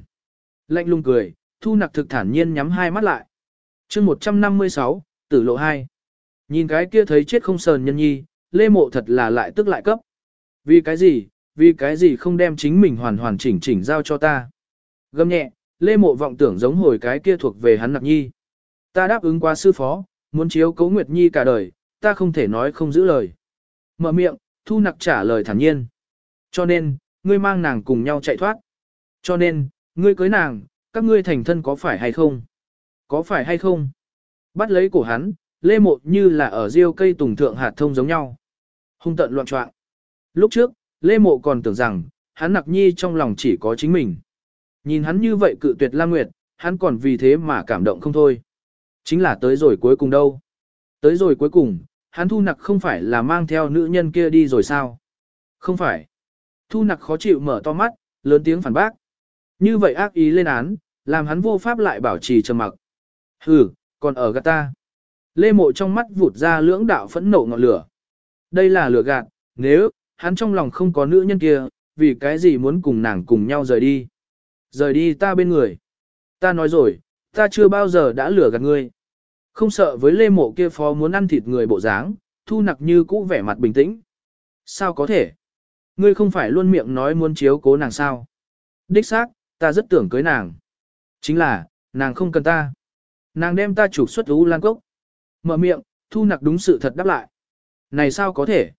Lạnh lùng cười, Thu Nặc thực thản nhiên nhắm hai mắt lại. chương 156, tử lộ 2. Nhìn cái kia thấy chết không sờn nhân nhi, Lê Mộ thật là lại tức lại cấp. Vì cái gì, vì cái gì không đem chính mình hoàn hoàn chỉnh chỉnh giao cho ta. Gâm nhẹ, Lê Mộ vọng tưởng giống hồi cái kia thuộc về hắn nặc nhi. Ta đáp ứng qua sư phó, muốn chiếu cố Nguyệt Nhi cả đời, ta không thể nói không giữ lời. Mở miệng, Thu Nặc trả lời thản nhiên. Cho nên, ngươi mang nàng cùng nhau chạy thoát. Cho nên, ngươi cưới nàng, các ngươi thành thân có phải hay không? Có phải hay không? Bắt lấy cổ hắn, lê mộ như là ở riêu cây tùng thượng hạt thông giống nhau. Hung tận loạn trọng. Lúc trước, lê mộ còn tưởng rằng, hắn nặc nhi trong lòng chỉ có chính mình. Nhìn hắn như vậy cự tuyệt Lam Nguyệt, hắn còn vì thế mà cảm động không thôi. Chính là tới rồi cuối cùng đâu. Tới rồi cuối cùng, hắn thu nặc không phải là mang theo nữ nhân kia đi rồi sao? Không phải. Thu nặc khó chịu mở to mắt, lớn tiếng phản bác. Như vậy ác ý lên án, làm hắn vô pháp lại bảo trì trầm mặc. Hừ, còn ở gạt ta. Lê mộ trong mắt vụt ra lưỡng đạo phẫn nộ ngọn lửa. Đây là lửa gạt, nếu, hắn trong lòng không có nữ nhân kia, vì cái gì muốn cùng nàng cùng nhau rời đi. Rời đi ta bên người. Ta nói rồi, ta chưa bao giờ đã lừa gạt ngươi. Không sợ với lê mộ kia phó muốn ăn thịt người bộ dáng, thu nặc như cũ vẻ mặt bình tĩnh. Sao có thể? Ngươi không phải luôn miệng nói muốn chiếu cố nàng sao? Đích xác, ta rất tưởng cưới nàng. Chính là, nàng không cần ta. Nàng đem ta trục xuất U Lan Cốc. Mở miệng, thu nặc đúng sự thật đáp lại. Này sao có thể?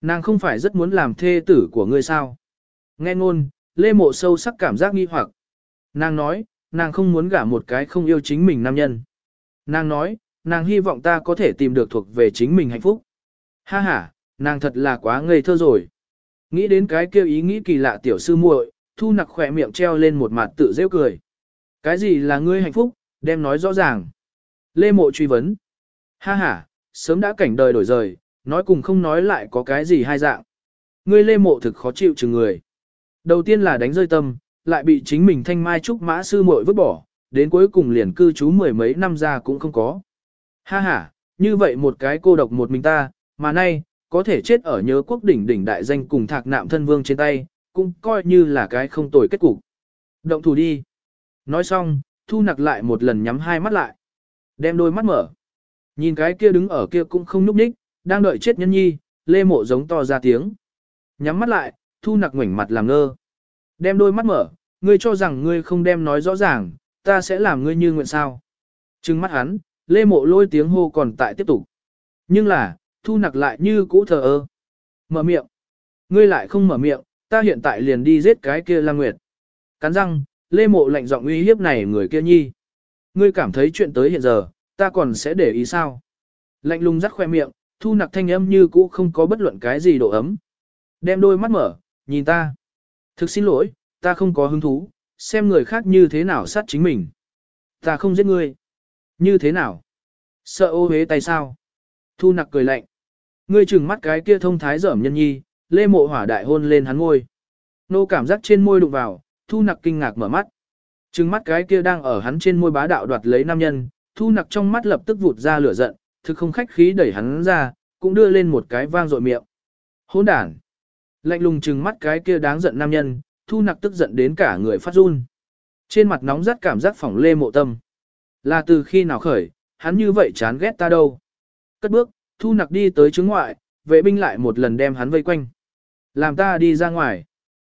Nàng không phải rất muốn làm thê tử của ngươi sao? Nghe ngôn, Lê Mộ sâu sắc cảm giác nghi hoặc. Nàng nói, nàng không muốn gả một cái không yêu chính mình nam nhân. Nàng nói, nàng hy vọng ta có thể tìm được thuộc về chính mình hạnh phúc. Ha ha, nàng thật là quá ngây thơ rồi. Nghĩ đến cái kêu ý nghĩ kỳ lạ tiểu sư muội, thu nặc khỏe miệng treo lên một mặt tự rêu cười. Cái gì là ngươi hạnh phúc, đem nói rõ ràng. Lê mộ truy vấn. Ha ha, sớm đã cảnh đời đổi rời, nói cùng không nói lại có cái gì hai dạng. Ngươi lê mộ thực khó chịu chừng người. Đầu tiên là đánh rơi tâm, lại bị chính mình thanh mai trúc mã sư muội vứt bỏ, đến cuối cùng liền cư trú mười mấy năm ra cũng không có. Ha ha, như vậy một cái cô độc một mình ta, mà nay, có thể chết ở nhớ quốc đỉnh đỉnh đại danh cùng thạc nạm thân vương trên tay, cũng coi như là cái không tồi kết cục. Động thủ đi. Nói xong, thu nặc lại một lần nhắm hai mắt lại. Đem đôi mắt mở. Nhìn cái kia đứng ở kia cũng không núp ních, đang đợi chết nhân nhi, lê mộ giống to ra tiếng. Nhắm mắt lại, thu nặc ngoảnh mặt làm ngơ. Đem đôi mắt mở, ngươi cho rằng ngươi không đem nói rõ ràng, ta sẽ làm ngươi như nguyện sao. Trừng mắt hắn, lê mộ lôi tiếng hô còn tại tiếp tục. Nhưng là, thu nặc lại như cũ thờ ơ. Mở miệng. Ngươi lại không mở miệng, ta hiện tại liền đi giết cái kia lang nguyệt. Cắn răng, lê mộ lạnh giọng uy hiếp này người kia nhi. Ngươi cảm thấy chuyện tới hiện giờ, ta còn sẽ để ý sao? Lạnh lùng rắc khoe miệng, thu nặc thanh âm như cũ không có bất luận cái gì độ ấm. Đem đôi mắt mở, nhìn ta. Thực xin lỗi, ta không có hứng thú, xem người khác như thế nào sát chính mình. Ta không giết ngươi. Như thế nào? Sợ ô hế tay sao? Thu nặc cười lạnh. Ngươi chừng mắt cái kia thông thái dởm nhân nhi, lê mộ hỏa đại hôn lên hắn ngôi. Nô cảm giác trên môi đụng vào, thu nặc kinh ngạc mở mắt. Trừng mắt cái kia đang ở hắn trên môi bá đạo đoạt lấy nam nhân, thu nặc trong mắt lập tức vụt ra lửa giận, thực không khách khí đẩy hắn ra, cũng đưa lên một cái vang dội miệng. Hỗn đản. Lạnh lùng trừng mắt cái kia đáng giận nam nhân, thu nặc tức giận đến cả người phát run. Trên mặt nóng rát cảm giác phỏng lê mộ tâm. Là từ khi nào khởi, hắn như vậy chán ghét ta đâu. Cất bước, thu nặc đi tới chứng ngoại, vệ binh lại một lần đem hắn vây quanh. Làm ta đi ra ngoài.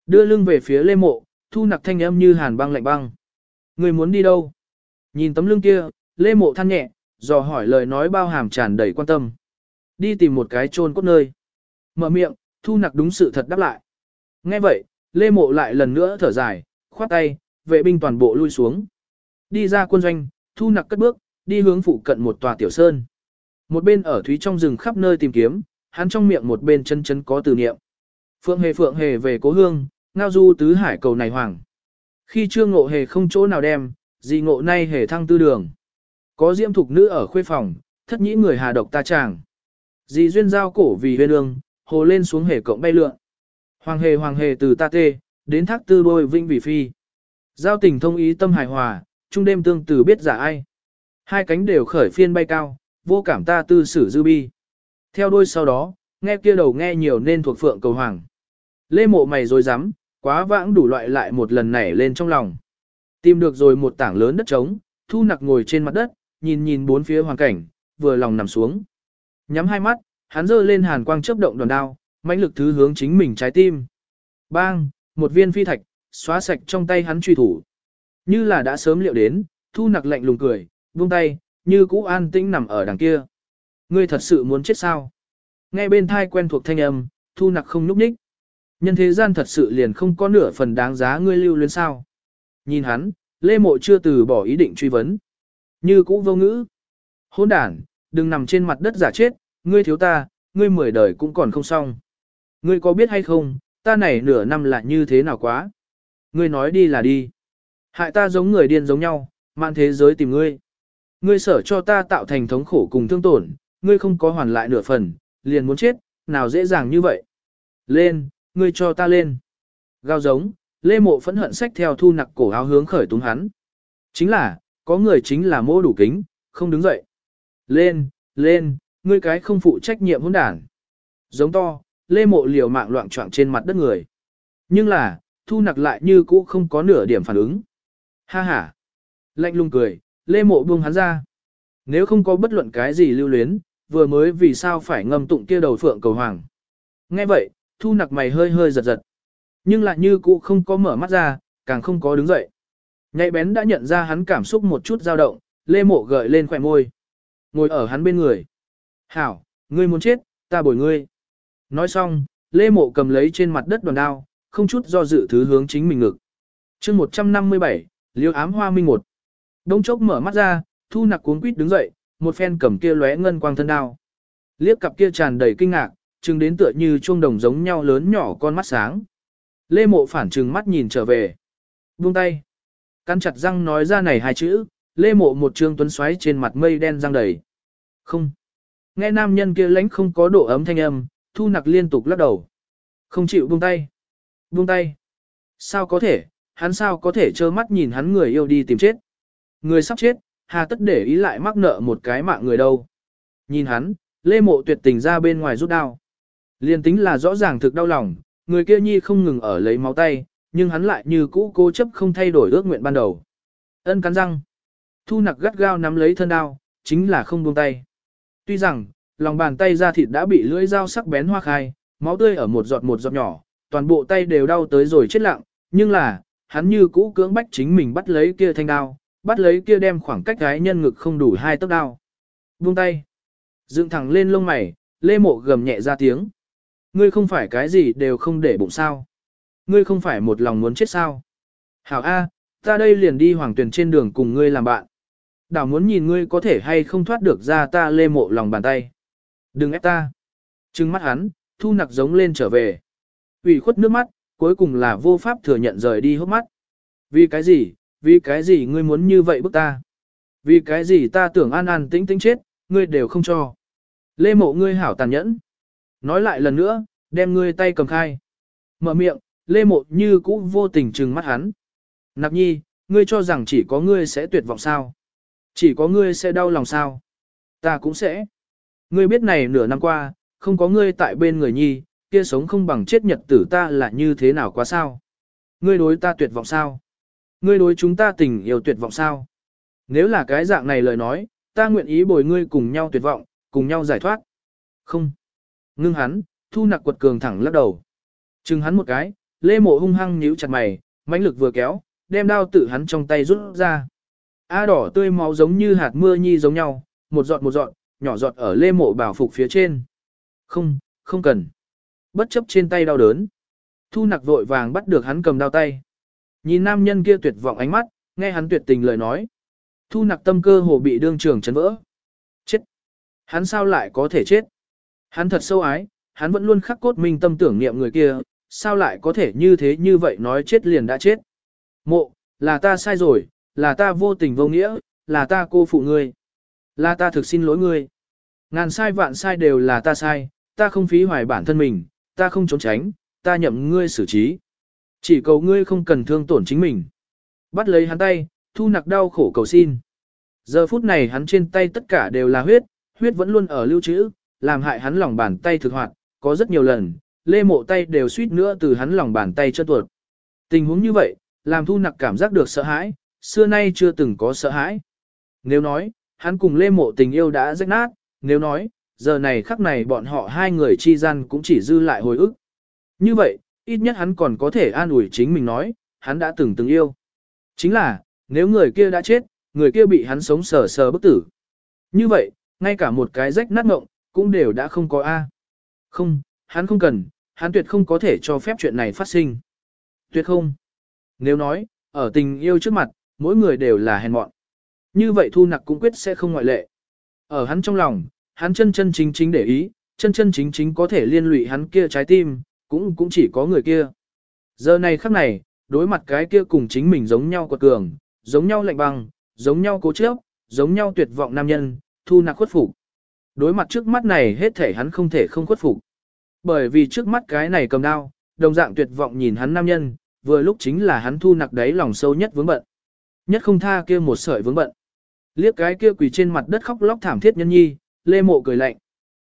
Đưa lưng về phía lê mộ, thu nặc thanh âm như hàn băng lạnh băng. Người muốn đi đâu? Nhìn tấm lưng kia, lê mộ than nhẹ, dò hỏi lời nói bao hàm tràn đầy quan tâm. Đi tìm một cái chôn cốt nơi. Mở miệng, thu nặc đúng sự thật đáp lại. Nghe vậy, lê mộ lại lần nữa thở dài, khoát tay, vệ binh toàn bộ lui xuống. Đi ra quân doanh, thu nặc cất bước, đi hướng phụ cận một tòa tiểu sơn. Một bên ở thúy trong rừng khắp nơi tìm kiếm, hắn trong miệng một bên chân chân có từ niệm. Phượng hề phượng hề về cố hương, ngao du tứ hải cầu này hoàng. Khi chưa ngộ hề không chỗ nào đem, gì ngộ nay hề thăng tư đường. Có diễm thục nữ ở khuê phòng, thất nhĩ người hà độc ta chàng. Dì duyên giao cổ vì huyên ương, hồ lên xuống hề cộng bay lượn. Hoàng hề hoàng hề từ ta tê, đến thác tư đôi vinh vì phi. Giao tình thông ý tâm hài hòa, trung đêm tương từ biết giả ai. Hai cánh đều khởi phiên bay cao, vô cảm ta tư sử dư bi. Theo đôi sau đó, nghe kia đầu nghe nhiều nên thuộc phượng cầu hoàng. Lê mộ mày rồi dám, quá vãng đủ loại lại một lần nảy lên trong lòng. Tìm được rồi một tảng lớn đất trống, thu nặc ngồi trên mặt đất, nhìn nhìn bốn phía hoàn cảnh, vừa lòng nằm xuống. Nhắm hai mắt, hắn giơ lên hàn quang chớp động đòn đao, mãnh lực thứ hướng chính mình trái tim. Bang, một viên phi thạch, xóa sạch trong tay hắn truy thủ. Như là đã sớm liệu đến, thu nặc lạnh lùng cười, buông tay, như cũ an tĩnh nằm ở đằng kia. Ngươi thật sự muốn chết sao? Nghe bên thai quen thuộc thanh âm, thu nặc không nhúc ních. Nhân thế gian thật sự liền không có nửa phần đáng giá ngươi lưu luyến sao. Nhìn hắn, Lê Mộ chưa từ bỏ ý định truy vấn. Như cũ vô ngữ. Hôn đản, đừng nằm trên mặt đất giả chết, ngươi thiếu ta, ngươi mười đời cũng còn không xong. Ngươi có biết hay không, ta này nửa năm là như thế nào quá? Ngươi nói đi là đi. Hại ta giống người điên giống nhau, mạng thế giới tìm ngươi. Ngươi sở cho ta tạo thành thống khổ cùng thương tổn, ngươi không có hoàn lại nửa phần, liền muốn chết, nào dễ dàng như vậy. Lên, ngươi cho ta lên. Gao giống, lê mộ phẫn hận sách theo thu nặc cổ áo hướng khởi túng hắn. Chính là, có người chính là mô đủ kính, không đứng dậy. Lên, lên, ngươi cái không phụ trách nhiệm hỗn đản. Giống to, lê mộ liều mạng loạn trọng trên mặt đất người. Nhưng là, thu nặc lại như cũ không có nửa điểm phản ứng. Ha ha. Lạnh lùng cười, lê mộ buông hắn ra. Nếu không có bất luận cái gì lưu luyến, vừa mới vì sao phải ngâm tụng kia đầu phượng cầu hoàng. Nghe vậy, thu nặc mày hơi hơi giật giật. Nhưng lại như cũ không có mở mắt ra, càng không có đứng dậy. Nhạy bén đã nhận ra hắn cảm xúc một chút dao động, lê mộ gợi lên khỏe môi. Ngồi ở hắn bên người. Hảo, ngươi muốn chết, ta bồi ngươi. Nói xong, lê mộ cầm lấy trên mặt đất đoàn đao, không chút do dự thứ hướng chính mình ngực. chương 157, liêu ám hoa minh một. Đông chốc mở mắt ra, thu nặc cuốn quýt đứng dậy, một phen cầm kia lóe ngân quang thân đao. Liếc cặp kia tràn đầy kinh ngạc, chừng đến tựa như chuông đồng giống nhau lớn nhỏ con mắt sáng. Lê mộ phản trừng mắt nhìn trở về. Buông tay. Cắn chặt răng nói ra này hai chữ, lê mộ một trương tuấn xoáy trên mặt mây đen răng đầy. Không. Nghe nam nhân kia lãnh không có độ ấm thanh âm, thu nặc liên tục lắc đầu. Không chịu buông tay. Buông tay. Sao có thể, hắn sao có thể trơ mắt nhìn hắn người yêu đi tìm chết. Người sắp chết, hà tất để ý lại mắc nợ một cái mạng người đâu. Nhìn hắn, lê mộ tuyệt tình ra bên ngoài rút đao. Liên tính là rõ ràng thực đau lòng, người kia nhi không ngừng ở lấy máu tay, nhưng hắn lại như cũ cố chấp không thay đổi ước nguyện ban đầu. Ân cắn răng. Thu nặc gắt gao nắm lấy thân đao, chính là không buông tay. Tuy rằng, lòng bàn tay da thịt đã bị lưỡi dao sắc bén hoa khai, máu tươi ở một giọt một giọt nhỏ, toàn bộ tay đều đau tới rồi chết lặng, nhưng là, hắn như cũ cưỡng bách chính mình bắt lấy kia thanh đao, bắt lấy kia đem khoảng cách gái nhân ngực không đủ hai tấc đao. Buông tay. Dựng thẳng lên lông mày, lê mộ gầm nhẹ ra tiếng. Ngươi không phải cái gì đều không để bụng sao. Ngươi không phải một lòng muốn chết sao. Hảo A, ta đây liền đi hoàng tuyển trên đường cùng ngươi làm bạn. Đảo muốn nhìn ngươi có thể hay không thoát được ra ta lê mộ lòng bàn tay. Đừng ép ta. Trừng mắt hắn, thu nặc giống lên trở về. ủy khuất nước mắt, cuối cùng là vô pháp thừa nhận rời đi hốc mắt. Vì cái gì, vì cái gì ngươi muốn như vậy bức ta? Vì cái gì ta tưởng an an tĩnh tĩnh chết, ngươi đều không cho. Lê mộ ngươi hảo tàn nhẫn. Nói lại lần nữa, đem ngươi tay cầm khai. Mở miệng, lê mộ như cũ vô tình trừng mắt hắn. Nạp nhi, ngươi cho rằng chỉ có ngươi sẽ tuyệt vọng sao? Chỉ có ngươi sẽ đau lòng sao? Ta cũng sẽ. Ngươi biết này nửa năm qua, không có ngươi tại bên người nhi, kia sống không bằng chết nhật tử ta là như thế nào quá sao? Ngươi đối ta tuyệt vọng sao? Ngươi đối chúng ta tình yêu tuyệt vọng sao? Nếu là cái dạng này lời nói, ta nguyện ý bồi ngươi cùng nhau tuyệt vọng, cùng nhau giải thoát. Không. Ngưng hắn, thu nặc quật cường thẳng lắc đầu. Chừng hắn một cái, lê mộ hung hăng nhíu chặt mày, mãnh lực vừa kéo, đem đao tự hắn trong tay rút ra. A đỏ tươi máu giống như hạt mưa nhi giống nhau, một giọt một giọt, nhỏ giọt ở lê mộ bảo phục phía trên. Không, không cần. Bất chấp trên tay đau đớn. Thu nặc vội vàng bắt được hắn cầm đau tay. Nhìn nam nhân kia tuyệt vọng ánh mắt, nghe hắn tuyệt tình lời nói. Thu nặc tâm cơ hồ bị đương trường chấn vỡ. Chết! Hắn sao lại có thể chết? Hắn thật sâu ái, hắn vẫn luôn khắc cốt minh tâm tưởng niệm người kia, sao lại có thể như thế như vậy nói chết liền đã chết. Mộ, là ta sai rồi, là ta vô tình vô nghĩa, là ta cô phụ ngươi. Là ta thực xin lỗi ngươi. Ngàn sai vạn sai đều là ta sai, ta không phí hoài bản thân mình, ta không trốn tránh, ta nhậm ngươi xử trí. Chỉ cầu ngươi không cần thương tổn chính mình. Bắt lấy hắn tay, thu nặc đau khổ cầu xin. Giờ phút này hắn trên tay tất cả đều là huyết, huyết vẫn luôn ở lưu trữ, làm hại hắn lòng bàn tay thực hoạt, có rất nhiều lần, lê mộ tay đều suýt nữa từ hắn lòng bàn tay chân tuột. Tình huống như vậy, làm thu nặc cảm giác được sợ hãi, xưa nay chưa từng có sợ hãi. Nếu nói, hắn cùng lê mộ tình yêu đã rách nát, nếu nói, giờ này khắc này bọn họ hai người chi gian cũng chỉ dư lại hồi ức. Như vậy, ít nhất hắn còn có thể an ủi chính mình nói, hắn đã từng từng yêu. Chính là, nếu người kia đã chết, người kia bị hắn sống sờ sờ bức tử. Như vậy, ngay cả một cái rách nát ngộng, cũng đều đã không có A. Không, hắn không cần, hắn tuyệt không có thể cho phép chuyện này phát sinh. Tuyệt không. Nếu nói, ở tình yêu trước mặt, mỗi người đều là hèn mọn. Như vậy thu nặc cũng quyết sẽ không ngoại lệ. Ở hắn trong lòng, hắn chân chân chính chính để ý, chân chân chính chính có thể liên lụy hắn kia trái tim, cũng cũng chỉ có người kia. Giờ này khắc này, đối mặt cái kia cùng chính mình giống nhau quật cường, giống nhau lạnh băng, giống nhau cố chấp, giống nhau tuyệt vọng nam nhân, thu nặc khuất phục. Đối mặt trước mắt này hết thể hắn không thể không khuất phục. Bởi vì trước mắt cái này cầm đao, đồng dạng tuyệt vọng nhìn hắn nam nhân, vừa lúc chính là hắn thu nặc đáy lòng sâu nhất vướng bận. Nhất không tha kia một sợi vướng bận. Liếc cái kia quỳ trên mặt đất khóc lóc thảm thiết nhân nhi, lê mộ cười lạnh.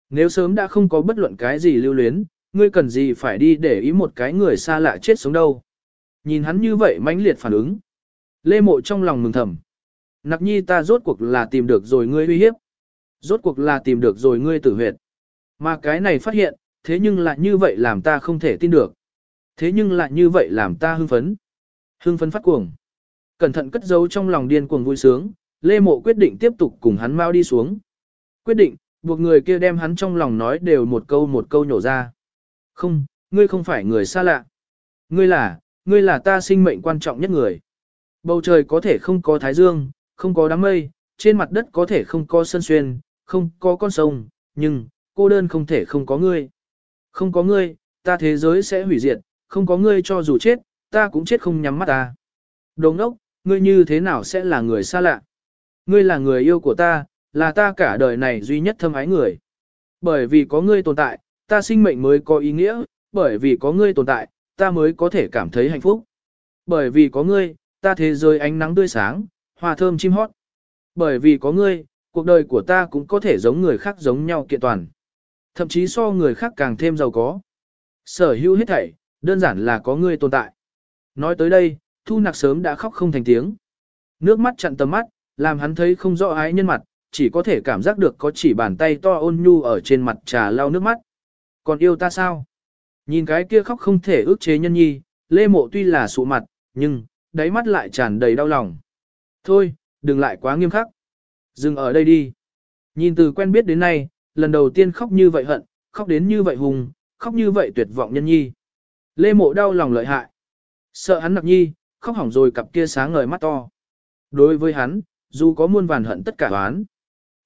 Nếu sớm đã không có bất luận cái gì lưu luyến, ngươi cần gì phải đi để ý một cái người xa lạ chết sống đâu. Nhìn hắn như vậy mãnh liệt phản ứng. Lê mộ trong lòng mừng thầm. Nặc nhi ta rốt cuộc là tìm được rồi ngươi uy hiếp. Rốt cuộc là tìm được rồi ngươi tử huyệt. Mà cái này phát hiện, thế nhưng lại như vậy làm ta không thể tin được. Thế nhưng lại như vậy làm ta hưng phấn. Hưng phấn phát cuồng. Cẩn thận cất giấu trong lòng điên cuồng vui sướng, Lê Mộ quyết định tiếp tục cùng hắn mau đi xuống. Quyết định, buộc người kia đem hắn trong lòng nói đều một câu một câu nhổ ra. Không, ngươi không phải người xa lạ. Ngươi là, ngươi là ta sinh mệnh quan trọng nhất người. Bầu trời có thể không có thái dương, không có đám mây, trên mặt đất có thể không có sân xuyên, không có con sông, nhưng, cô đơn không thể không có ngươi. Không có ngươi, ta thế giới sẽ hủy diệt, không có ngươi cho dù chết, ta cũng chết không nhắm mắt ta. Đồng ốc, ngươi như thế nào sẽ là người xa lạ? Ngươi là người yêu của ta, là ta cả đời này duy nhất thâm ái người. Bởi vì có ngươi tồn tại, ta sinh mệnh mới có ý nghĩa, bởi vì có ngươi tồn tại, ta mới có thể cảm thấy hạnh phúc. Bởi vì có ngươi, ta thế giới ánh nắng tươi sáng, hoa thơm chim hót. Bởi vì có ngươi, cuộc đời của ta cũng có thể giống người khác giống nhau kiện toàn. Thậm chí so người khác càng thêm giàu có. Sở hữu hết thảy, đơn giản là có ngươi tồn tại. Nói tới đây, thu nặc sớm đã khóc không thành tiếng. Nước mắt chặn tầm mắt, làm hắn thấy không rõ ái nhân mặt, chỉ có thể cảm giác được có chỉ bàn tay to ôn nhu ở trên mặt trà lau nước mắt. Còn yêu ta sao? Nhìn cái kia khóc không thể ước chế nhân nhi, lê mộ tuy là sụ mặt, nhưng, đáy mắt lại tràn đầy đau lòng. Thôi, đừng lại quá nghiêm khắc. Dừng ở đây đi. Nhìn từ quen biết đến nay, lần đầu tiên khóc như vậy hận, khóc đến như vậy hùng, khóc như vậy tuyệt vọng nhân nhi. Lê mộ đau lòng lợi hại. Sợ hắn nặc nhi, khóc hỏng rồi cặp kia sáng ngời mắt to. Đối với hắn, dù có muôn vàn hận tất cả oán.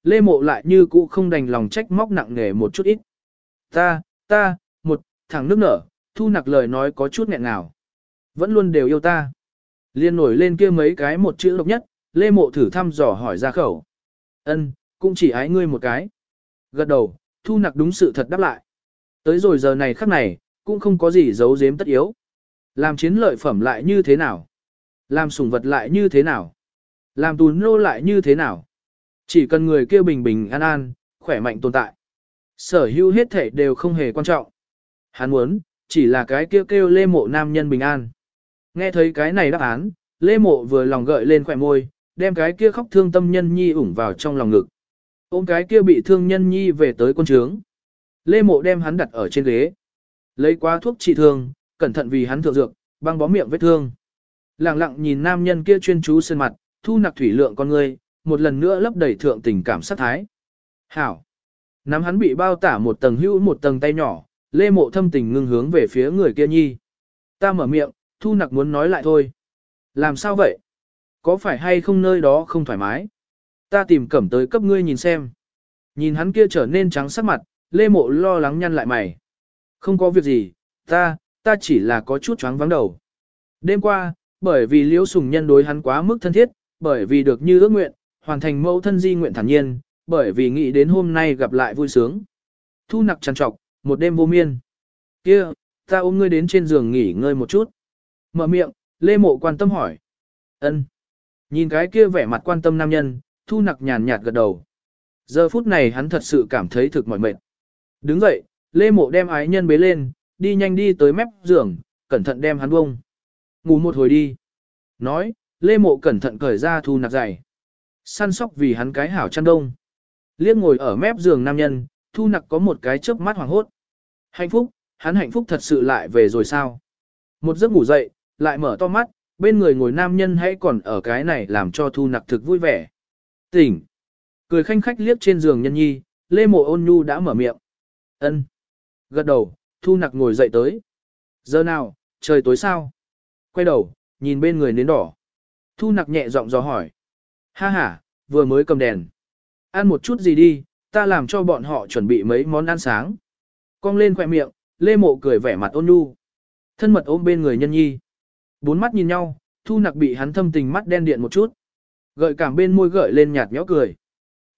Lê mộ lại như cũ không đành lòng trách móc nặng nề một chút ít. Ta, ta, một, thằng nước nở, thu nặc lời nói có chút nghẹn ngào. Vẫn luôn đều yêu ta. Liên nổi lên kia mấy cái một chữ độc nhất, Lê mộ thử thăm dò hỏi ra khẩu. Ân, cũng chỉ ái ngươi một cái. Gật đầu, thu nặc đúng sự thật đáp lại. Tới rồi giờ này khắc này, cũng không có gì giấu giếm tất yếu. Làm chiến lợi phẩm lại như thế nào? Làm sủng vật lại như thế nào? Làm tù nô lại như thế nào? Chỉ cần người kia bình bình an an, khỏe mạnh tồn tại. Sở hữu hết thể đều không hề quan trọng. Hắn muốn, chỉ là cái kêu kêu lê mộ nam nhân bình an. Nghe thấy cái này đáp án, lê mộ vừa lòng gợi lên khỏe môi, đem cái kia khóc thương tâm nhân nhi ủng vào trong lòng ngực. Ôm cái kia bị thương nhân nhi về tới quân trướng. Lê mộ đem hắn đặt ở trên ghế. Lấy qua thuốc trị thương, cẩn thận vì hắn thượng dược, băng bó miệng vết thương. Lặng lặng nhìn nam nhân kia chuyên chú sơn mặt, thu nặc thủy lượng con người, một lần nữa lấp đầy thượng tình cảm sát thái. Hảo. Nắm hắn bị bao tả một tầng hữu một tầng tay nhỏ, lê mộ thâm tình ngưng hướng về phía người kia nhi. Ta mở miệng, thu nặc muốn nói lại thôi. Làm sao vậy? Có phải hay không nơi đó không thoải mái? Ta tìm cẩm tới cấp ngươi nhìn xem. Nhìn hắn kia trở nên trắng sắc mặt, lê mộ lo lắng nhăn lại mày. Không có việc gì, ta, ta chỉ là có chút choáng vắng đầu. Đêm qua, bởi vì liễu sùng nhân đối hắn quá mức thân thiết, bởi vì được như ước nguyện, hoàn thành mẫu thân di nguyện thản nhiên, bởi vì nghĩ đến hôm nay gặp lại vui sướng. Thu nặc trằn trọc, một đêm vô miên. Kia, ta ôm ngươi đến trên giường nghỉ ngơi một chút. Mở miệng, Lê Mộ quan tâm hỏi. ân Nhìn cái kia vẻ mặt quan tâm nam nhân, thu nặc nhàn nhạt gật đầu. Giờ phút này hắn thật sự cảm thấy thực mỏi mệt. Đứng dậy, Lê Mộ đem ái nhân bế lên, đi nhanh đi tới mép giường, cẩn thận đem hắn bông. Ngủ một hồi đi. Nói, Lê Mộ cẩn thận cởi ra thu nặc giày. Săn sóc vì hắn cái hảo chăn đông. Liếc ngồi ở mép giường nam nhân, thu nặc có một cái chớp mắt hoàng hốt. Hạnh phúc, hắn hạnh phúc thật sự lại về rồi sao? Một giấc ngủ dậy, lại mở to mắt, bên người ngồi nam nhân hãy còn ở cái này làm cho thu nặc thực vui vẻ. Tỉnh. Cười khanh khách liếc trên giường nhân nhi, Lê Mộ ôn nhu đã mở miệng. Ân. Gật đầu, thu nặc ngồi dậy tới. Giờ nào, trời tối sao? Quay đầu, nhìn bên người nến đỏ. Thu nặc nhẹ giọng dò hỏi. Ha ha, vừa mới cầm đèn. Ăn một chút gì đi, ta làm cho bọn họ chuẩn bị mấy món ăn sáng. Cong lên khỏe miệng, Lê Mộ cười vẻ mặt ôn nhu. Thân mật ôm bên người nhân nhi. Bốn mắt nhìn nhau, thu nặc bị hắn thâm tình mắt đen điện một chút. Gợi cảm bên môi gợi lên nhạt nhẽo cười.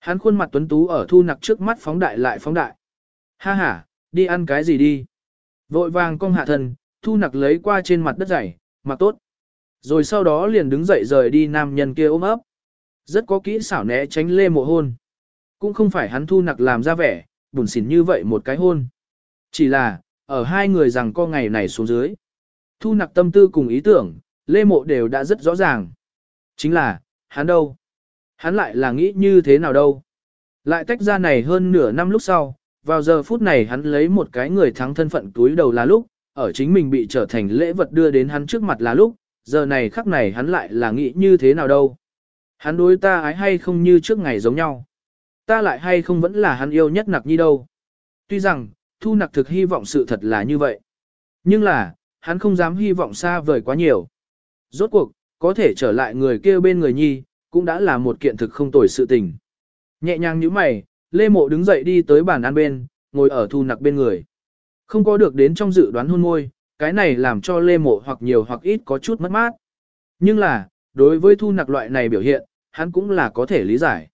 Hắn khuôn mặt tuấn tú ở thu nặc trước mắt phóng đại lại phóng đại. Ha ha, đi ăn cái gì đi. Vội vàng cong hạ thân, thu nặc lấy qua trên mặt đất dày, mặc tốt. Rồi sau đó liền đứng dậy rời đi nam nhân kia ôm ấp. Rất có kỹ xảo né tránh lê mộ hôn. Cũng không phải hắn thu nặc làm ra vẻ, buồn xỉn như vậy một cái hôn. Chỉ là, ở hai người rằng co ngày này xuống dưới. Thu nặc tâm tư cùng ý tưởng, lê mộ đều đã rất rõ ràng. Chính là, hắn đâu? Hắn lại là nghĩ như thế nào đâu? Lại tách ra này hơn nửa năm lúc sau, vào giờ phút này hắn lấy một cái người thắng thân phận túi đầu là lúc, ở chính mình bị trở thành lễ vật đưa đến hắn trước mặt là lúc, giờ này khắc này hắn lại là nghĩ như thế nào đâu. Hắn đối ta ái hay không như trước ngày giống nhau. Ta lại hay không vẫn là hắn yêu nhất nặc nhi đâu. Tuy rằng, thu nặc thực hy vọng sự thật là như vậy. Nhưng là, hắn không dám hy vọng xa vời quá nhiều. Rốt cuộc, có thể trở lại người kia bên người nhi, cũng đã là một kiện thực không tồi sự tình. Nhẹ nhàng như mày, Lê Mộ đứng dậy đi tới bàn ăn bên, ngồi ở thu nặc bên người. Không có được đến trong dự đoán hôn môi, cái này làm cho Lê Mộ hoặc nhiều hoặc ít có chút mất mát. Nhưng là, đối với thu nặc loại này biểu hiện, hắn cũng là có thể lý giải.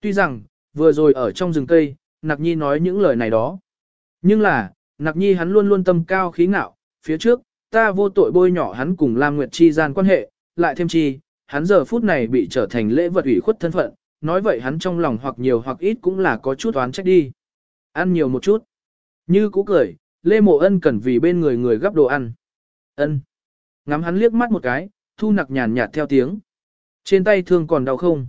Tuy rằng, vừa rồi ở trong rừng cây, Nặc Nhi nói những lời này đó. Nhưng là, Nặc Nhi hắn luôn luôn tâm cao khí ngạo, phía trước, ta vô tội bôi nhỏ hắn cùng Lam Nguyệt chi gian quan hệ, lại thêm chi, hắn giờ phút này bị trở thành lễ vật ủy khuất thân phận, nói vậy hắn trong lòng hoặc nhiều hoặc ít cũng là có chút oán trách đi. Ăn nhiều một chút. Như cũ cười, Lê Mộ Ân cần vì bên người người gấp đồ ăn. Ân. Ngắm hắn liếc mắt một cái, thu nặc nhàn nhạt theo tiếng. Trên tay thương còn đau không?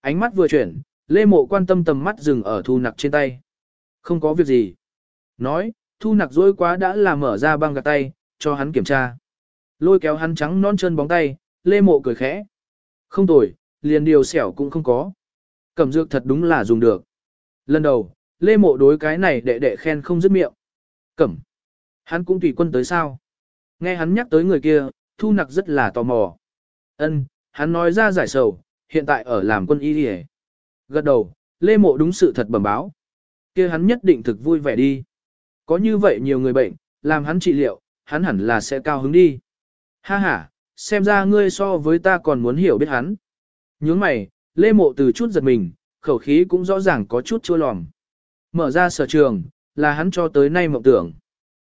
Ánh mắt vừa chuyển, Lê Mộ quan tâm tầm mắt dừng ở thu nặc trên tay. Không có việc gì. Nói, thu nặc dối quá đã là mở ra băng gạt tay, cho hắn kiểm tra. Lôi kéo hắn trắng non chân bóng tay, Lê Mộ cười khẽ. Không tồi, liền điều xẻo cũng không có. Cẩm dược thật đúng là dùng được. Lần đầu, Lê Mộ đối cái này đệ đệ khen không dứt miệng. Cẩm. Hắn cũng tùy quân tới sao. Nghe hắn nhắc tới người kia, thu nặc rất là tò mò. Ân, hắn nói ra giải sầu, hiện tại ở làm quân y đi Gật đầu, Lê Mộ đúng sự thật bẩm báo. kia hắn nhất định thực vui vẻ đi. Có như vậy nhiều người bệnh, làm hắn trị liệu, hắn hẳn là sẽ cao hứng đi. Ha ha, xem ra ngươi so với ta còn muốn hiểu biết hắn. Nhướng mày, Lê Mộ từ chút giật mình, khẩu khí cũng rõ ràng có chút chua lòm. Mở ra sở trường, là hắn cho tới nay mộng tưởng.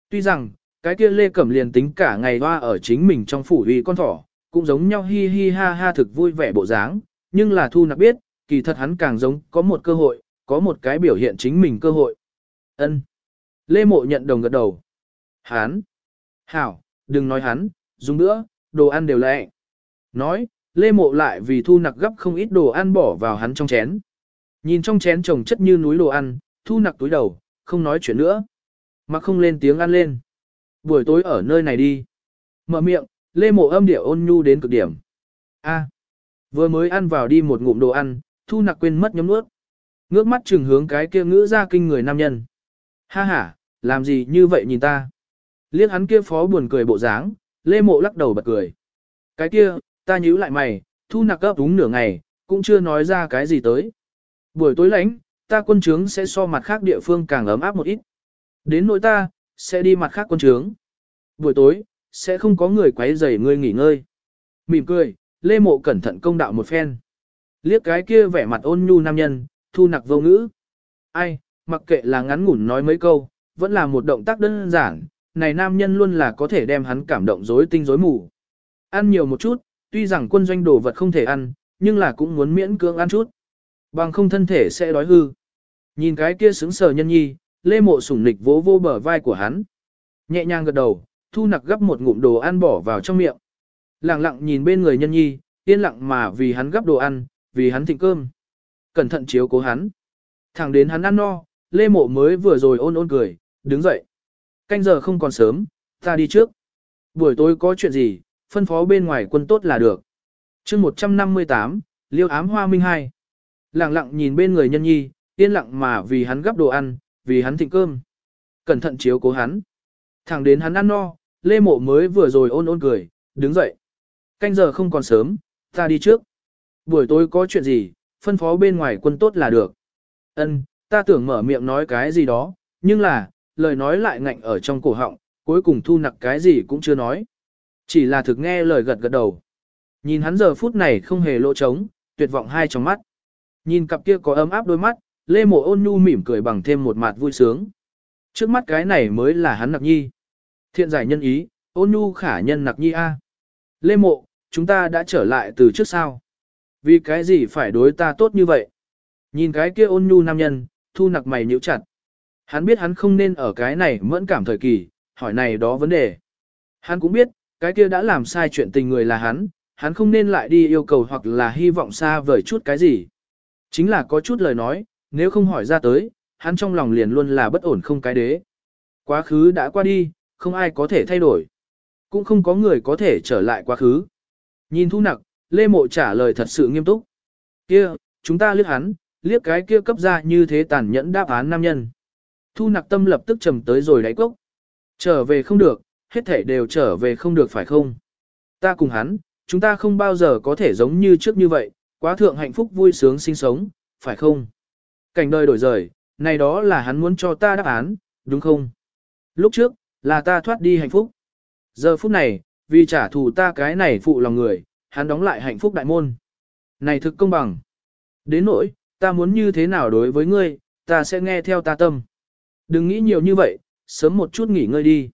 Tuy rằng, cái kia Lê Cẩm liền tính cả ngày hoa ở chính mình trong phủ uy con thỏ, cũng giống nhau hi hi ha ha thực vui vẻ bộ dáng, nhưng là thu nạp biết, kỳ thật hắn càng giống có một cơ hội, có một cái biểu hiện chính mình cơ hội. Ân. Lê Mộ nhận đồng gật đầu. Hắn. Hảo, đừng nói hắn, dùng nữa, đồ ăn đều lệ. Nói, Lê Mộ lại vì thu nặc gấp không ít đồ ăn bỏ vào hắn trong chén. Nhìn trong chén trồng chất như núi đồ ăn, thu nặc túi đầu, không nói chuyện nữa. Mà không lên tiếng ăn lên. Buổi tối ở nơi này đi. Mở miệng, Lê Mộ âm điệu ôn nhu đến cực điểm. A. vừa mới ăn vào đi một ngụm đồ ăn, thu nặc quên mất nhấm nuốt. Ngước mắt trừng hướng cái kia ngữ ra kinh người nam nhân. Ha ha, làm gì như vậy nhìn ta? Liếc hắn kia phó buồn cười bộ dáng, Lê Mộ lắc đầu bật cười. Cái kia, ta nhíu lại mày, thu nặc gấp đúng nửa ngày, cũng chưa nói ra cái gì tới. Buổi tối lánh, ta quân trướng sẽ so mặt khác địa phương càng ấm áp một ít. Đến nỗi ta, sẽ đi mặt khác quân trướng. Buổi tối, sẽ không có người quấy rầy ngươi nghỉ ngơi. Mỉm cười, Lê Mộ cẩn thận công đạo một phen. Liếc cái kia vẻ mặt ôn nhu nam nhân, thu nặc vô ngữ. Ai, mặc kệ là ngắn ngủn nói mấy câu, vẫn là một động tác đơn giản, này nam nhân luôn là có thể đem hắn cảm động rối tinh rối mù. Ăn nhiều một chút, tuy rằng quân doanh đồ vật không thể ăn, nhưng là cũng muốn miễn cưỡng ăn chút. Bằng không thân thể sẽ đói hư. Nhìn cái kia sững sờ nhân nhi, lê mộ sủng nịch vỗ vô bờ vai của hắn. Nhẹ nhàng gật đầu, thu nặc gấp một ngụm đồ ăn bỏ vào trong miệng. Lặng lặng nhìn bên người nhân nhi, yên lặng mà vì hắn gấp đồ ăn, vì hắn thịnh cơm. Cẩn thận chiếu cố hắn. Thẳng đến hắn ăn no, lê mộ mới vừa rồi ôn ôn cười, đứng dậy. Canh giờ không còn sớm, ta đi trước. Buổi tối có chuyện gì, phân phó bên ngoài quân tốt là được. chương 158, Liêu ám hoa minh hai. Lặng lặng nhìn bên người nhân nhi, yên lặng mà vì hắn gấp đồ ăn, vì hắn thịnh cơm. Cẩn thận chiếu cố hắn. Thẳng đến hắn ăn no, Lê Mộ mới vừa rồi ôn ôn cười, đứng dậy. Canh giờ không còn sớm, ta đi trước. Buổi tối có chuyện gì, phân phó bên ngoài quân tốt là được. Ân, ta tưởng mở miệng nói cái gì đó, nhưng là, lời nói lại ngạnh ở trong cổ họng, cuối cùng thu nặc cái gì cũng chưa nói. Chỉ là thực nghe lời gật gật đầu. Nhìn hắn giờ phút này không hề lộ trống, tuyệt vọng hai trong mắt. Nhìn cặp kia có ấm áp đôi mắt, Lê Mộ ôn nhu mỉm cười bằng thêm một mặt vui sướng. Trước mắt cái này mới là hắn nặc nhi. Thiện giải nhân ý, Ôn nhu khả nhân nặc nhi a. Lê mộ, chúng ta đã trở lại từ trước sao? Vì cái gì phải đối ta tốt như vậy? Nhìn cái kia ôn nhu nam nhân, thu nặc mày nhíu chặt. Hắn biết hắn không nên ở cái này mẫn cảm thời kỳ, hỏi này đó vấn đề. Hắn cũng biết, cái kia đã làm sai chuyện tình người là hắn, hắn không nên lại đi yêu cầu hoặc là hy vọng xa vời chút cái gì. Chính là có chút lời nói, nếu không hỏi ra tới, hắn trong lòng liền luôn là bất ổn không cái đế. Quá khứ đã qua đi, không ai có thể thay đổi. Cũng không có người có thể trở lại quá khứ. Nhìn thu nặc, Lê Mộ trả lời thật sự nghiêm túc. Kia, chúng ta liếc hắn, liếc cái kia cấp ra như thế tàn nhẫn đáp án nam nhân. Thu nặc tâm lập tức trầm tới rồi đáy cốc. Trở về không được, hết thể đều trở về không được phải không? Ta cùng hắn, chúng ta không bao giờ có thể giống như trước như vậy, quá thượng hạnh phúc vui sướng sinh sống, phải không? Cảnh đời đổi rời, này đó là hắn muốn cho ta đáp án, đúng không? Lúc trước, là ta thoát đi hạnh phúc. Giờ phút này, vì trả thù ta cái này phụ lòng người, hắn đóng lại hạnh phúc đại môn. Này thực công bằng. Đến nỗi, ta muốn như thế nào đối với ngươi, ta sẽ nghe theo ta tâm. Đừng nghĩ nhiều như vậy, sớm một chút nghỉ ngơi đi.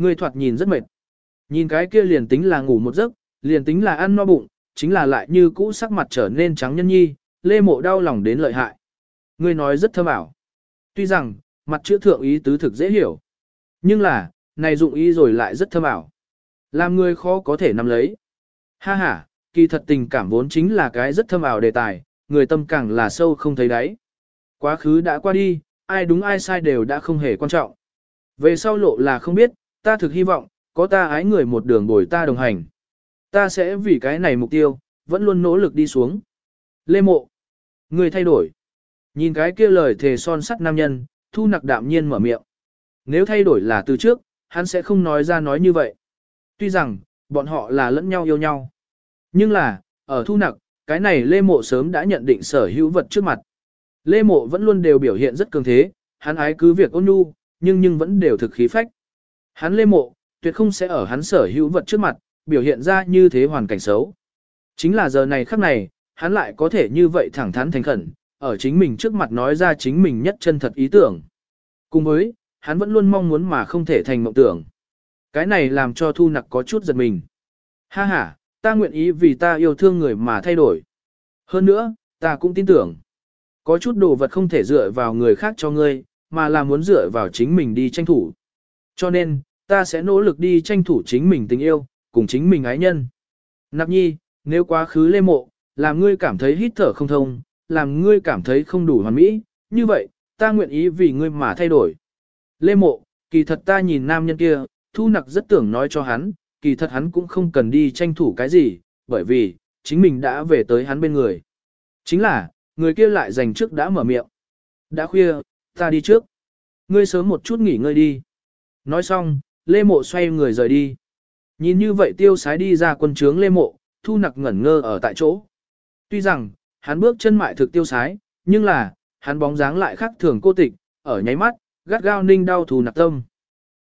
Ngươi thoạt nhìn rất mệt. Nhìn cái kia liền tính là ngủ một giấc, liền tính là ăn no bụng, chính là lại như cũ sắc mặt trở nên trắng nhân nhi, lê mộ đau lòng đến lợi hại. Ngươi nói rất thơm ảo. Tuy rằng, mặt chữ thượng ý tứ thực dễ hiểu. Nhưng là, này dụng ý rồi lại rất thơm ảo. Làm người khó có thể nắm lấy. Ha ha, kỳ thật tình cảm vốn chính là cái rất thâm ảo đề tài, người tâm càng là sâu không thấy đáy. Quá khứ đã qua đi, ai đúng ai sai đều đã không hề quan trọng. Về sau lộ là không biết, ta thực hy vọng, có ta ái người một đường bồi ta đồng hành. Ta sẽ vì cái này mục tiêu, vẫn luôn nỗ lực đi xuống. Lê mộ. Người thay đổi. Nhìn cái kia lời thề son sắt nam nhân, thu nặc đạm nhiên mở miệng. Nếu thay đổi là từ trước, hắn sẽ không nói ra nói như vậy. Tuy rằng, bọn họ là lẫn nhau yêu nhau. Nhưng là, ở thu nặc, cái này Lê Mộ sớm đã nhận định sở hữu vật trước mặt. Lê Mộ vẫn luôn đều biểu hiện rất cường thế, hắn ái cứ việc ôn nhu, nhưng nhưng vẫn đều thực khí phách. Hắn Lê Mộ, tuyệt không sẽ ở hắn sở hữu vật trước mặt, biểu hiện ra như thế hoàn cảnh xấu. Chính là giờ này khắc này, hắn lại có thể như vậy thẳng thắn thành khẩn, ở chính mình trước mặt nói ra chính mình nhất chân thật ý tưởng. Cùng với, hắn vẫn luôn mong muốn mà không thể thành mộng tưởng. Cái này làm cho thu nặc có chút giật mình. Ha ha, ta nguyện ý vì ta yêu thương người mà thay đổi. Hơn nữa, ta cũng tin tưởng. Có chút đồ vật không thể dựa vào người khác cho ngươi, mà là muốn dựa vào chính mình đi tranh thủ. Cho nên, ta sẽ nỗ lực đi tranh thủ chính mình tình yêu, cùng chính mình ái nhân. Nạp nhi, nếu quá khứ lê mộ, làm ngươi cảm thấy hít thở không thông, làm ngươi cảm thấy không đủ hoàn mỹ, như vậy, ta nguyện ý vì ngươi mà thay đổi. Lê mộ, kỳ thật ta nhìn nam nhân kia, thu nặc rất tưởng nói cho hắn, kỳ thật hắn cũng không cần đi tranh thủ cái gì, bởi vì, chính mình đã về tới hắn bên người. Chính là, người kia lại dành trước đã mở miệng. Đã khuya, ta đi trước. Ngươi sớm một chút nghỉ ngơi đi. Nói xong, Lê Mộ xoay người rời đi. Nhìn như vậy tiêu sái đi ra quân trướng Lê Mộ, thu nặc ngẩn ngơ ở tại chỗ. Tuy rằng, hắn bước chân mại thực tiêu sái, nhưng là, hắn bóng dáng lại khác thường cô tịch, ở nháy mắt, gắt gao ninh đau thù nặc tâm.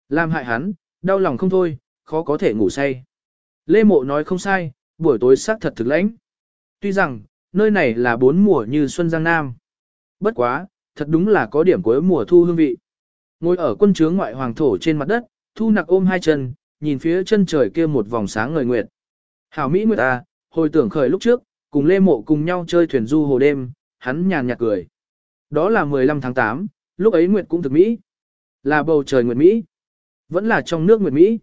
Làm hại hắn, đau lòng không thôi, khó có thể ngủ say. Lê Mộ nói không sai, buổi tối sắc thật thực lãnh. Tuy rằng, nơi này là bốn mùa như Xuân Giang Nam. Bất quá, thật đúng là có điểm cuối mùa thu hương vị. Ngồi ở quân trướng ngoại hoàng thổ trên mặt đất, thu nặc ôm hai chân, nhìn phía chân trời kia một vòng sáng ngời nguyệt. Hảo Mỹ Nguyệt à, hồi tưởng khởi lúc trước, cùng Lê Mộ cùng nhau chơi thuyền du hồ đêm, hắn nhàn nhạt cười. Đó là 15 tháng 8, lúc ấy Nguyệt cũng thực Mỹ. Là bầu trời Nguyệt Mỹ. Vẫn là trong nước Nguyệt Mỹ.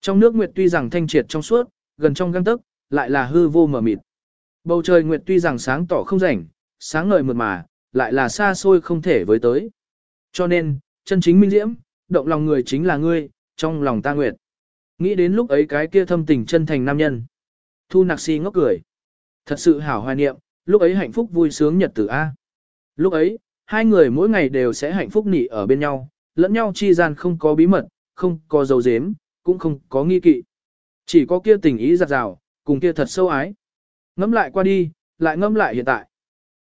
Trong nước Nguyệt tuy rằng thanh triệt trong suốt, gần trong găng tức, lại là hư vô mờ mịt. Bầu trời Nguyệt tuy rằng sáng tỏ không rảnh, sáng ngời mượt mà, lại là xa xôi không thể với tới. Cho nên, chân chính minh diễm, động lòng người chính là ngươi, trong lòng ta Nguyệt. Nghĩ đến lúc ấy cái kia thâm tình chân thành nam nhân. Thu nặc si ngốc cười. Thật sự hảo hoài niệm, lúc ấy hạnh phúc vui sướng nhật tử A. Lúc ấy, hai người mỗi ngày đều sẽ hạnh phúc nị ở bên nhau, lẫn nhau chi gian không có bí mật, không có dấu dếm, cũng không có nghi kỵ. Chỉ có kia tình ý giặt rào, cùng kia thật sâu ái. ngẫm lại qua đi, lại ngâm lại hiện tại.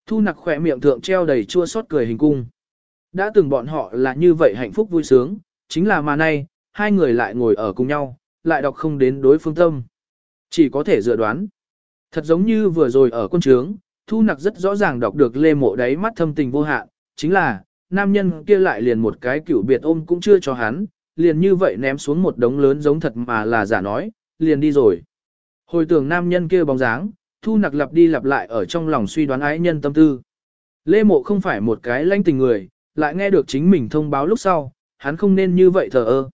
Thu nặc khỏe miệng thượng treo đầy chua xót cười hình cung. Đã từng bọn họ là như vậy hạnh phúc vui sướng, chính là mà nay, hai người lại ngồi ở cùng nhau, lại đọc không đến đối phương tâm. Chỉ có thể dự đoán. Thật giống như vừa rồi ở quân trướng, thu nặc rất rõ ràng đọc được lê mộ đáy mắt thâm tình vô hạn, chính là, nam nhân kia lại liền một cái cửu biệt ôm cũng chưa cho hắn, liền như vậy ném xuống một đống lớn giống thật mà là giả nói, liền đi rồi. Hồi tưởng nam nhân kia bóng dáng, thu nặc lặp đi lặp lại ở trong lòng suy đoán ái nhân tâm tư. Lê Mộ không phải một cái lãnh tình người, lại nghe được chính mình thông báo lúc sau, hắn không nên như vậy thờ ơ.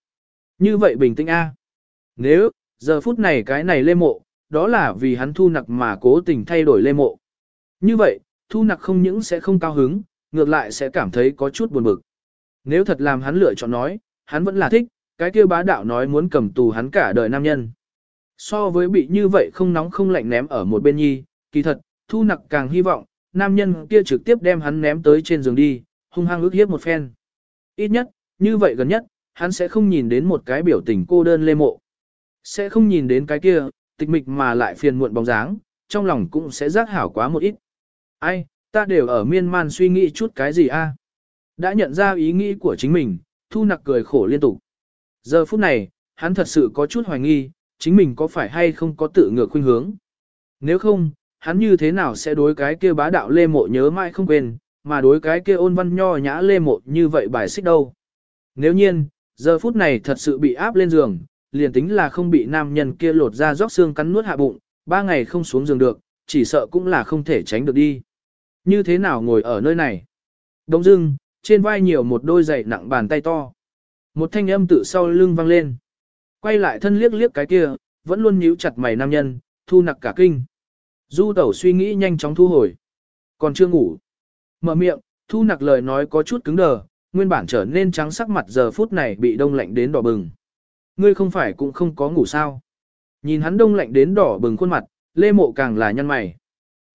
Như vậy bình tĩnh a. Nếu, giờ phút này cái này Lê Mộ, đó là vì hắn thu nặc mà cố tình thay đổi Lê Mộ. Như vậy, thu nặc không những sẽ không cao hứng, ngược lại sẽ cảm thấy có chút buồn bực. Nếu thật làm hắn lựa chọn nói, hắn vẫn là thích, cái kia bá đạo nói muốn cầm tù hắn cả đời nam nhân. So với bị như vậy không nóng không lạnh ném ở một bên nhi, kỳ thật, thu nặc càng hy vọng, nam nhân kia trực tiếp đem hắn ném tới trên giường đi, hung hăng ước hiếp một phen. Ít nhất, như vậy gần nhất, hắn sẽ không nhìn đến một cái biểu tình cô đơn lê mộ. Sẽ không nhìn đến cái kia, tịch mịch mà lại phiền muộn bóng dáng, trong lòng cũng sẽ giác hảo quá một ít. Ai, ta đều ở miên man suy nghĩ chút cái gì a? Đã nhận ra ý nghĩ của chính mình, thu nặc cười khổ liên tục. Giờ phút này, hắn thật sự có chút hoài nghi, chính mình có phải hay không có tự ngược khuynh hướng. Nếu không, hắn như thế nào sẽ đối cái kia bá đạo lê mộ nhớ mãi không quên, mà đối cái kia ôn văn nho nhã lê mộ như vậy bài xích đâu. Nếu nhiên, giờ phút này thật sự bị áp lên giường, liền tính là không bị nam nhân kia lột ra róc xương cắn nuốt hạ bụng, ba ngày không xuống giường được, chỉ sợ cũng là không thể tránh được đi. Như thế nào ngồi ở nơi này? Đông dưng, trên vai nhiều một đôi giày nặng bàn tay to. Một thanh âm tự sau lưng vang lên. Quay lại thân liếc liếc cái kia, vẫn luôn nhíu chặt mày nam nhân, thu nặc cả kinh. Du tẩu suy nghĩ nhanh chóng thu hồi. Còn chưa ngủ. Mở miệng, thu nặc lời nói có chút cứng đờ, nguyên bản trở nên trắng sắc mặt giờ phút này bị đông lạnh đến đỏ bừng. Ngươi không phải cũng không có ngủ sao. Nhìn hắn đông lạnh đến đỏ bừng khuôn mặt, lê mộ càng là nhăn mày.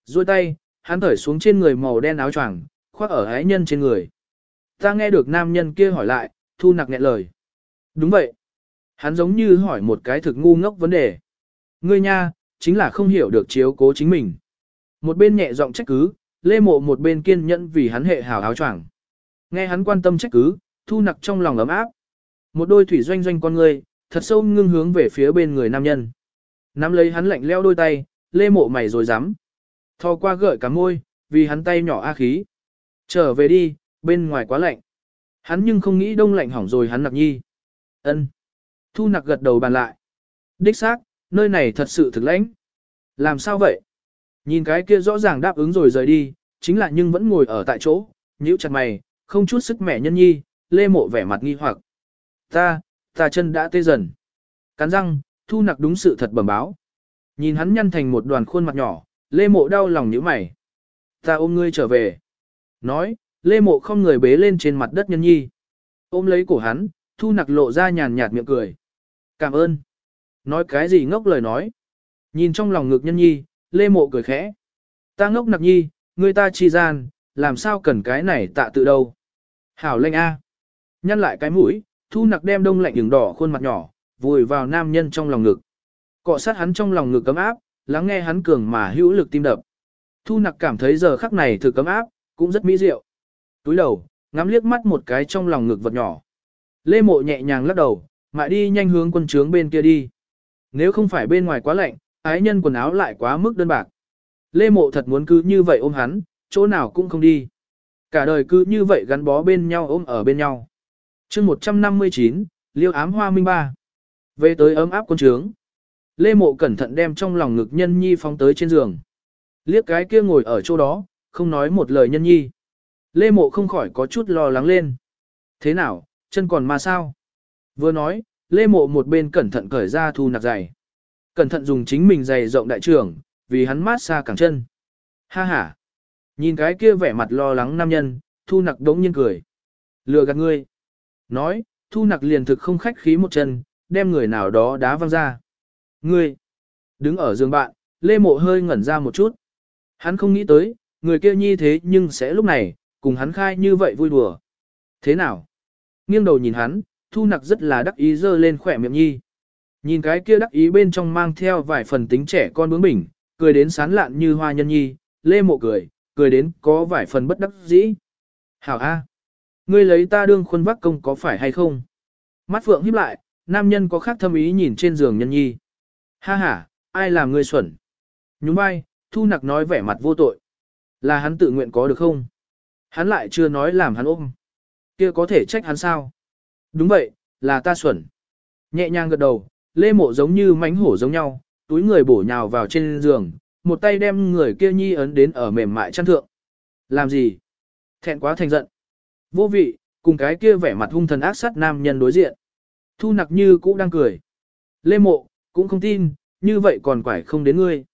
Duỗi tay, hắn thở xuống trên người màu đen áo choàng, khoác ở ái nhân trên người. Ta nghe được nam nhân kia hỏi lại, thu nặc nghẹn lời. Đúng vậy. Hắn giống như hỏi một cái thực ngu ngốc vấn đề. Ngươi nha, chính là không hiểu được chiếu cố chính mình. Một bên nhẹ giọng trách cứ, lê mộ một bên kiên nhẫn vì hắn hệ hào áo choàng. Nghe hắn quan tâm trách cứ, thu nặc trong lòng ấm áp. Một đôi thủy doanh doanh con người thật sâu ngưng hướng về phía bên người nam nhân. Nắm lấy hắn lạnh leo đôi tay, lê mộ mày rồi dám. Thò qua gợi cả môi, vì hắn tay nhỏ a khí. Trở về đi, bên ngoài quá lạnh. Hắn nhưng không nghĩ đông lạnh hỏng rồi hắn nặc nhi. ân Thu nặc gật đầu bàn lại. Đích xác, nơi này thật sự thực lãnh. Làm sao vậy? Nhìn cái kia rõ ràng đáp ứng rồi rời đi, chính là nhưng vẫn ngồi ở tại chỗ, nhíu chặt mày, không chút sức mẹ nhân nhi, lê mộ vẻ mặt nghi hoặc. Ta, ta chân đã tê dần. Cắn răng, thu nặc đúng sự thật bẩm báo. Nhìn hắn nhăn thành một đoàn khuôn mặt nhỏ, lê mộ đau lòng nhíu mày. Ta ôm ngươi trở về. Nói, lê mộ không người bế lên trên mặt đất nhân nhi. Ôm lấy cổ hắn, thu nặc lộ ra nhàn nhạt miệng cười. Cảm ơn. Nói cái gì ngốc lời nói. Nhìn trong lòng ngực nhân nhi, lê mộ cười khẽ. Ta ngốc nặc nhi, người ta chi gian, làm sao cần cái này tạ tự đâu. Hảo lệnh A. Nhăn lại cái mũi, thu nặc đem đông lạnh đường đỏ khuôn mặt nhỏ, vùi vào nam nhân trong lòng ngực. Cọ sát hắn trong lòng ngực cấm áp, lắng nghe hắn cường mà hữu lực tim đập. Thu nặc cảm thấy giờ khắc này thử cấm áp, cũng rất mỹ diệu. Túi đầu, ngắm liếc mắt một cái trong lòng ngực vật nhỏ. Lê mộ nhẹ nhàng lắc đầu, mại đi nhanh hướng quân trướng bên kia đi. Nếu không phải bên ngoài quá lạnh, ái nhân quần áo lại quá mức đơn bạc. Lê mộ thật muốn cứ như vậy ôm hắn, chỗ nào cũng không đi. Cả đời cứ như vậy gắn bó bên nhau ôm ở bên nhau. chương 159, liêu ám hoa minh ba. Về tới ấm áp quân trướng. Lê mộ cẩn thận đem trong lòng ngực nhân nhi phóng tới trên giường. Liếc cái kia ngồi ở chỗ đó, không nói một lời nhân nhi. Lê mộ không khỏi có chút lo lắng lên. Thế nào, chân còn mà sao? Vừa nói, Lê mộ một bên cẩn thận cởi ra thu nạc giày. Cẩn thận dùng chính mình giày rộng đại trưởng, vì hắn mát xa cẳng chân. Ha ha! Nhìn cái kia vẻ mặt lo lắng nam nhân, thu nặc đống nhiên cười. Lừa gạt ngươi. Nói, thu nặc liền thực không khách khí một chân, đem người nào đó đá văng ra. Ngươi! Đứng ở giường bạn, Lê Mộ hơi ngẩn ra một chút. Hắn không nghĩ tới, người kia nhi thế nhưng sẽ lúc này, cùng hắn khai như vậy vui đùa. Thế nào? Nghiêng đầu nhìn hắn, thu nặc rất là đắc ý dơ lên khỏe miệng nhi. Nhìn cái kia đắc ý bên trong mang theo vài phần tính trẻ con bướng bỉnh, cười đến sán lạn như hoa nhân nhi, lê mộ cười, cười đến có vài phần bất đắc dĩ. Hảo A. Ngươi lấy ta đương khuôn vác công có phải hay không? Mắt phượng híp lại, nam nhân có khác thâm ý nhìn trên giường nhân nhi. Ha ha, ai làm ngươi xuẩn? Nhúng vai, thu nặc nói vẻ mặt vô tội. Là hắn tự nguyện có được không? Hắn lại chưa nói làm hắn ôm. kia có thể trách hắn sao? Đúng vậy, Là ta xuẩn. Nhẹ nhàng gật đầu, lê mộ giống như mánh hổ giống nhau, túi người bổ nhào vào trên giường, một tay đem người kia nhi ấn đến ở mềm mại chăn thượng. Làm gì? Thẹn quá thành giận. Vô vị, cùng cái kia vẻ mặt hung thần ác sát nam nhân đối diện. Thu nặc như cũng đang cười. Lê mộ, cũng không tin, như vậy còn quải không đến ngươi.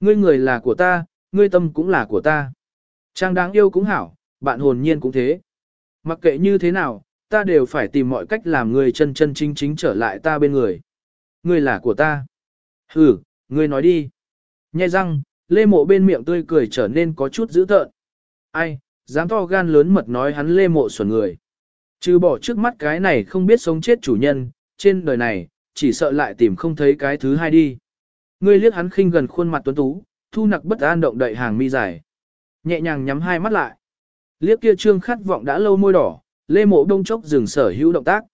Ngươi người là của ta, ngươi tâm cũng là của ta. Trang đáng yêu cũng hảo, bạn hồn nhiên cũng thế. Mặc kệ như thế nào, ta đều phải tìm mọi cách làm ngươi chân chân chính chính trở lại ta bên người. Ngươi là của ta. Ừ, ngươi nói đi. Nhẹ răng, lê mộ bên miệng tươi cười trở nên có chút dữ tợn. Ai, dám to gan lớn mật nói hắn lê mộ xuẩn người. Trừ bỏ trước mắt cái này không biết sống chết chủ nhân, trên đời này, chỉ sợ lại tìm không thấy cái thứ hai đi. Ngươi liếc hắn khinh gần khuôn mặt tuấn tú, thu nặc bất an động đậy hàng mi dài. Nhẹ nhàng nhắm hai mắt lại. Liếc kia trương khát vọng đã lâu môi đỏ, lê mộ đông chốc dừng sở hữu động tác.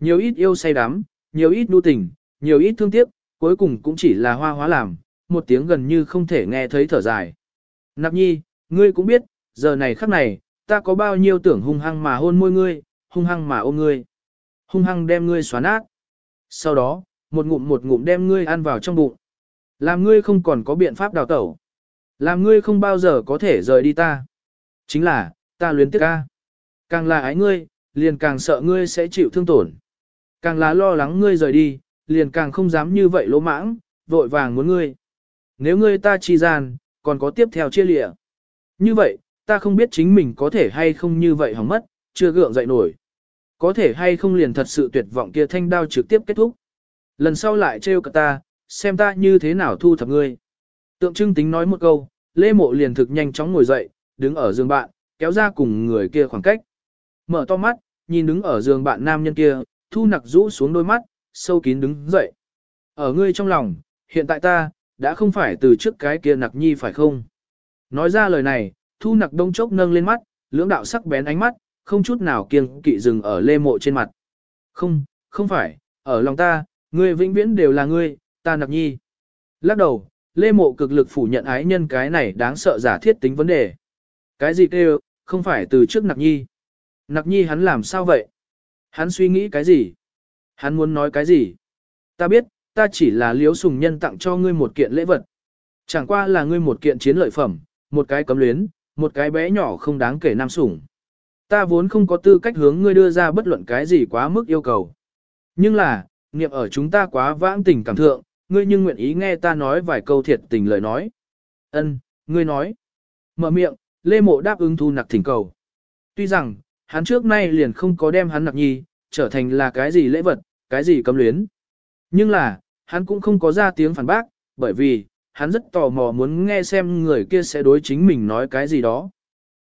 Nhiều ít yêu say đắm, nhiều ít nu tình, nhiều ít thương tiếc, cuối cùng cũng chỉ là hoa hóa làm, một tiếng gần như không thể nghe thấy thở dài. Nạp nhi, ngươi cũng biết, giờ này khắc này, ta có bao nhiêu tưởng hung hăng mà hôn môi ngươi, hung hăng mà ôm ngươi. Hung hăng đem ngươi xóa nát. Sau đó, một ngụm một ngụm đem ngươi ăn vào trong bụng. Làm ngươi không còn có biện pháp đào tẩu. Làm ngươi không bao giờ có thể rời đi ta. Chính là, ta luyến tiếc ca. Càng là ái ngươi, liền càng sợ ngươi sẽ chịu thương tổn. Càng là lo lắng ngươi rời đi, liền càng không dám như vậy lỗ mãng, vội vàng muốn ngươi. Nếu ngươi ta chi gian, còn có tiếp theo chia lịa. Như vậy, ta không biết chính mình có thể hay không như vậy hỏng mất, chưa gượng dậy nổi. Có thể hay không liền thật sự tuyệt vọng kia thanh đao trực tiếp kết thúc. Lần sau lại trêu cả ta, xem ta như thế nào thu thập ngươi. Tượng trưng tính nói một câu, Lê Mộ liền thực nhanh chóng ngồi dậy, đứng ở giường bạn, kéo ra cùng người kia khoảng cách. Mở to mắt, nhìn đứng ở giường bạn nam nhân kia, thu nặc rũ xuống đôi mắt, sâu kín đứng dậy. Ở ngươi trong lòng, hiện tại ta, đã không phải từ trước cái kia nặc nhi phải không? Nói ra lời này, thu nặc đông chốc nâng lên mắt, lưỡng đạo sắc bén ánh mắt, không chút nào kiêng kỵ dừng ở lê mộ trên mặt. Không, không phải, ở lòng ta, ngươi vĩnh viễn đều là ngươi, ta nặc nhi. Lắc đầu, lê mộ cực lực phủ nhận ái nhân cái này đáng sợ giả thiết tính vấn đề. Cái gì kêu, không phải từ trước nặc nhi. Nặc nhi hắn làm sao vậy? Hắn suy nghĩ cái gì? Hắn muốn nói cái gì? Ta biết, ta chỉ là liếu sùng nhân tặng cho ngươi một kiện lễ vật. Chẳng qua là ngươi một kiện chiến lợi phẩm, một cái cấm luyến, một cái bé nhỏ không đáng kể nam sủng. Ta vốn không có tư cách hướng ngươi đưa ra bất luận cái gì quá mức yêu cầu. Nhưng là, nghiệp ở chúng ta quá vãng tình cảm thượng, ngươi nhưng nguyện ý nghe ta nói vài câu thiệt tình lời nói. Ân, ngươi nói. Mở miệng, Lê Mộ đáp ứng thu nặc thỉnh cầu. Tuy rằng, hắn trước nay liền không có đem hắn nặc nhi, trở thành là cái gì lễ vật, cái gì cấm luyến. Nhưng là, hắn cũng không có ra tiếng phản bác, bởi vì, hắn rất tò mò muốn nghe xem người kia sẽ đối chính mình nói cái gì đó.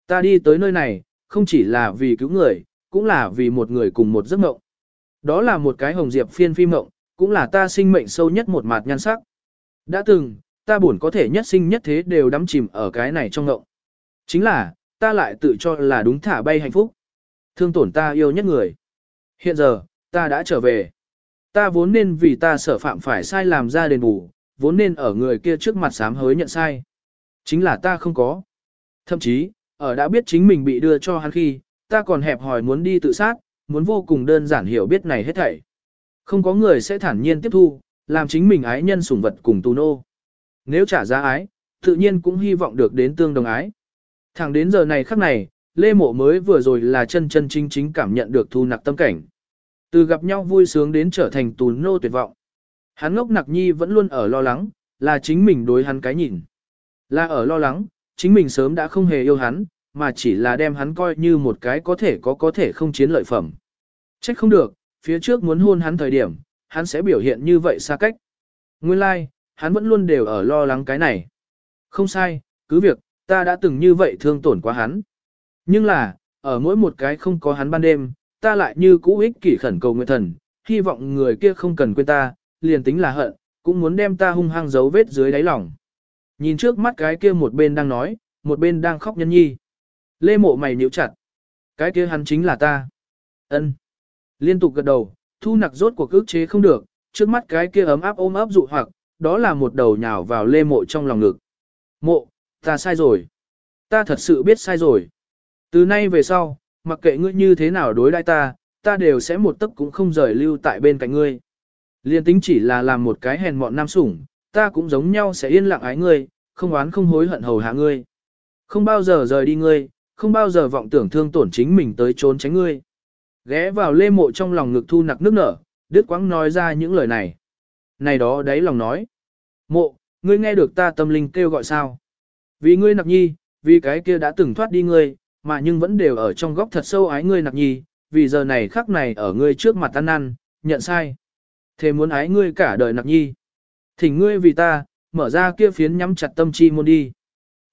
Ta đi tới nơi này, không chỉ là vì cứu người, cũng là vì một người cùng một giấc mộng. Đó là một cái hồng diệp phiên phi mộng, cũng là ta sinh mệnh sâu nhất một mặt nhan sắc. Đã từng, ta buồn có thể nhất sinh nhất thế đều đắm chìm ở cái này trong mộng. Chính là, ta lại tự cho là đúng thả bay hạnh phúc. Thương tổn ta yêu nhất người. Hiện giờ, ta đã trở về. Ta vốn nên vì ta sở phạm phải sai làm ra đền bù, vốn nên ở người kia trước mặt sám hối nhận sai. Chính là ta không có. Thậm chí, ở đã biết chính mình bị đưa cho hắn khi, ta còn hẹp hỏi muốn đi tự sát, muốn vô cùng đơn giản hiểu biết này hết thảy. Không có người sẽ thản nhiên tiếp thu, làm chính mình ái nhân sủng vật cùng tù nô. Nếu trả giá ái, tự nhiên cũng hy vọng được đến tương đồng ái. Thẳng đến giờ này khắc này, Lê Mộ mới vừa rồi là chân chân chính chính cảm nhận được thu nặc tâm cảnh. Từ gặp nhau vui sướng đến trở thành tù nô tuyệt vọng. Hắn ngốc nặc nhi vẫn luôn ở lo lắng, là chính mình đối hắn cái nhìn. Là ở lo lắng, chính mình sớm đã không hề yêu hắn, mà chỉ là đem hắn coi như một cái có thể có có thể không chiến lợi phẩm. Trách không được, phía trước muốn hôn hắn thời điểm, hắn sẽ biểu hiện như vậy xa cách. Nguyên lai, like, hắn vẫn luôn đều ở lo lắng cái này. Không sai, cứ việc, ta đã từng như vậy thương tổn quá hắn. Nhưng là, ở mỗi một cái không có hắn ban đêm, ta lại như cũ ích kỷ khẩn cầu nguyện thần, hy vọng người kia không cần quên ta, liền tính là hận, cũng muốn đem ta hung hăng dấu vết dưới đáy lòng. Nhìn trước mắt cái kia một bên đang nói, một bên đang khóc nhân nhi. Lê mộ mày nhíu chặt. Cái kia hắn chính là ta. ân Liên tục gật đầu, thu nặc rốt cuộc ức chế không được, trước mắt cái kia ấm áp ôm ấp dụ hoặc, đó là một đầu nhào vào lê mộ trong lòng ngực. Mộ, ta sai rồi. Ta thật sự biết sai rồi. Từ nay về sau, mặc kệ ngươi như thế nào đối đãi ta, ta đều sẽ một tấc cũng không rời lưu tại bên cạnh ngươi. Liên tính chỉ là làm một cái hèn mọn nam sủng, ta cũng giống nhau sẽ yên lặng ái ngươi, không oán không hối hận hầu hạ ngươi. Không bao giờ rời đi ngươi, không bao giờ vọng tưởng thương tổn chính mình tới trốn tránh ngươi. Ghé vào lê mộ trong lòng ngực thu nặc nước nở, đứt quãng nói ra những lời này. Này đó đấy lòng nói. Mộ, ngươi nghe được ta tâm linh kêu gọi sao? Vì ngươi nặc nhi, vì cái kia đã từng thoát đi ngươi, mà nhưng vẫn đều ở trong góc thật sâu ái ngươi nặc nhi, vì giờ này khắc này ở ngươi trước mặt ăn năn, nhận sai. Thế muốn ái ngươi cả đời nặc nhi. Thỉnh ngươi vì ta, mở ra kia phiến nhắm chặt tâm chi môn đi.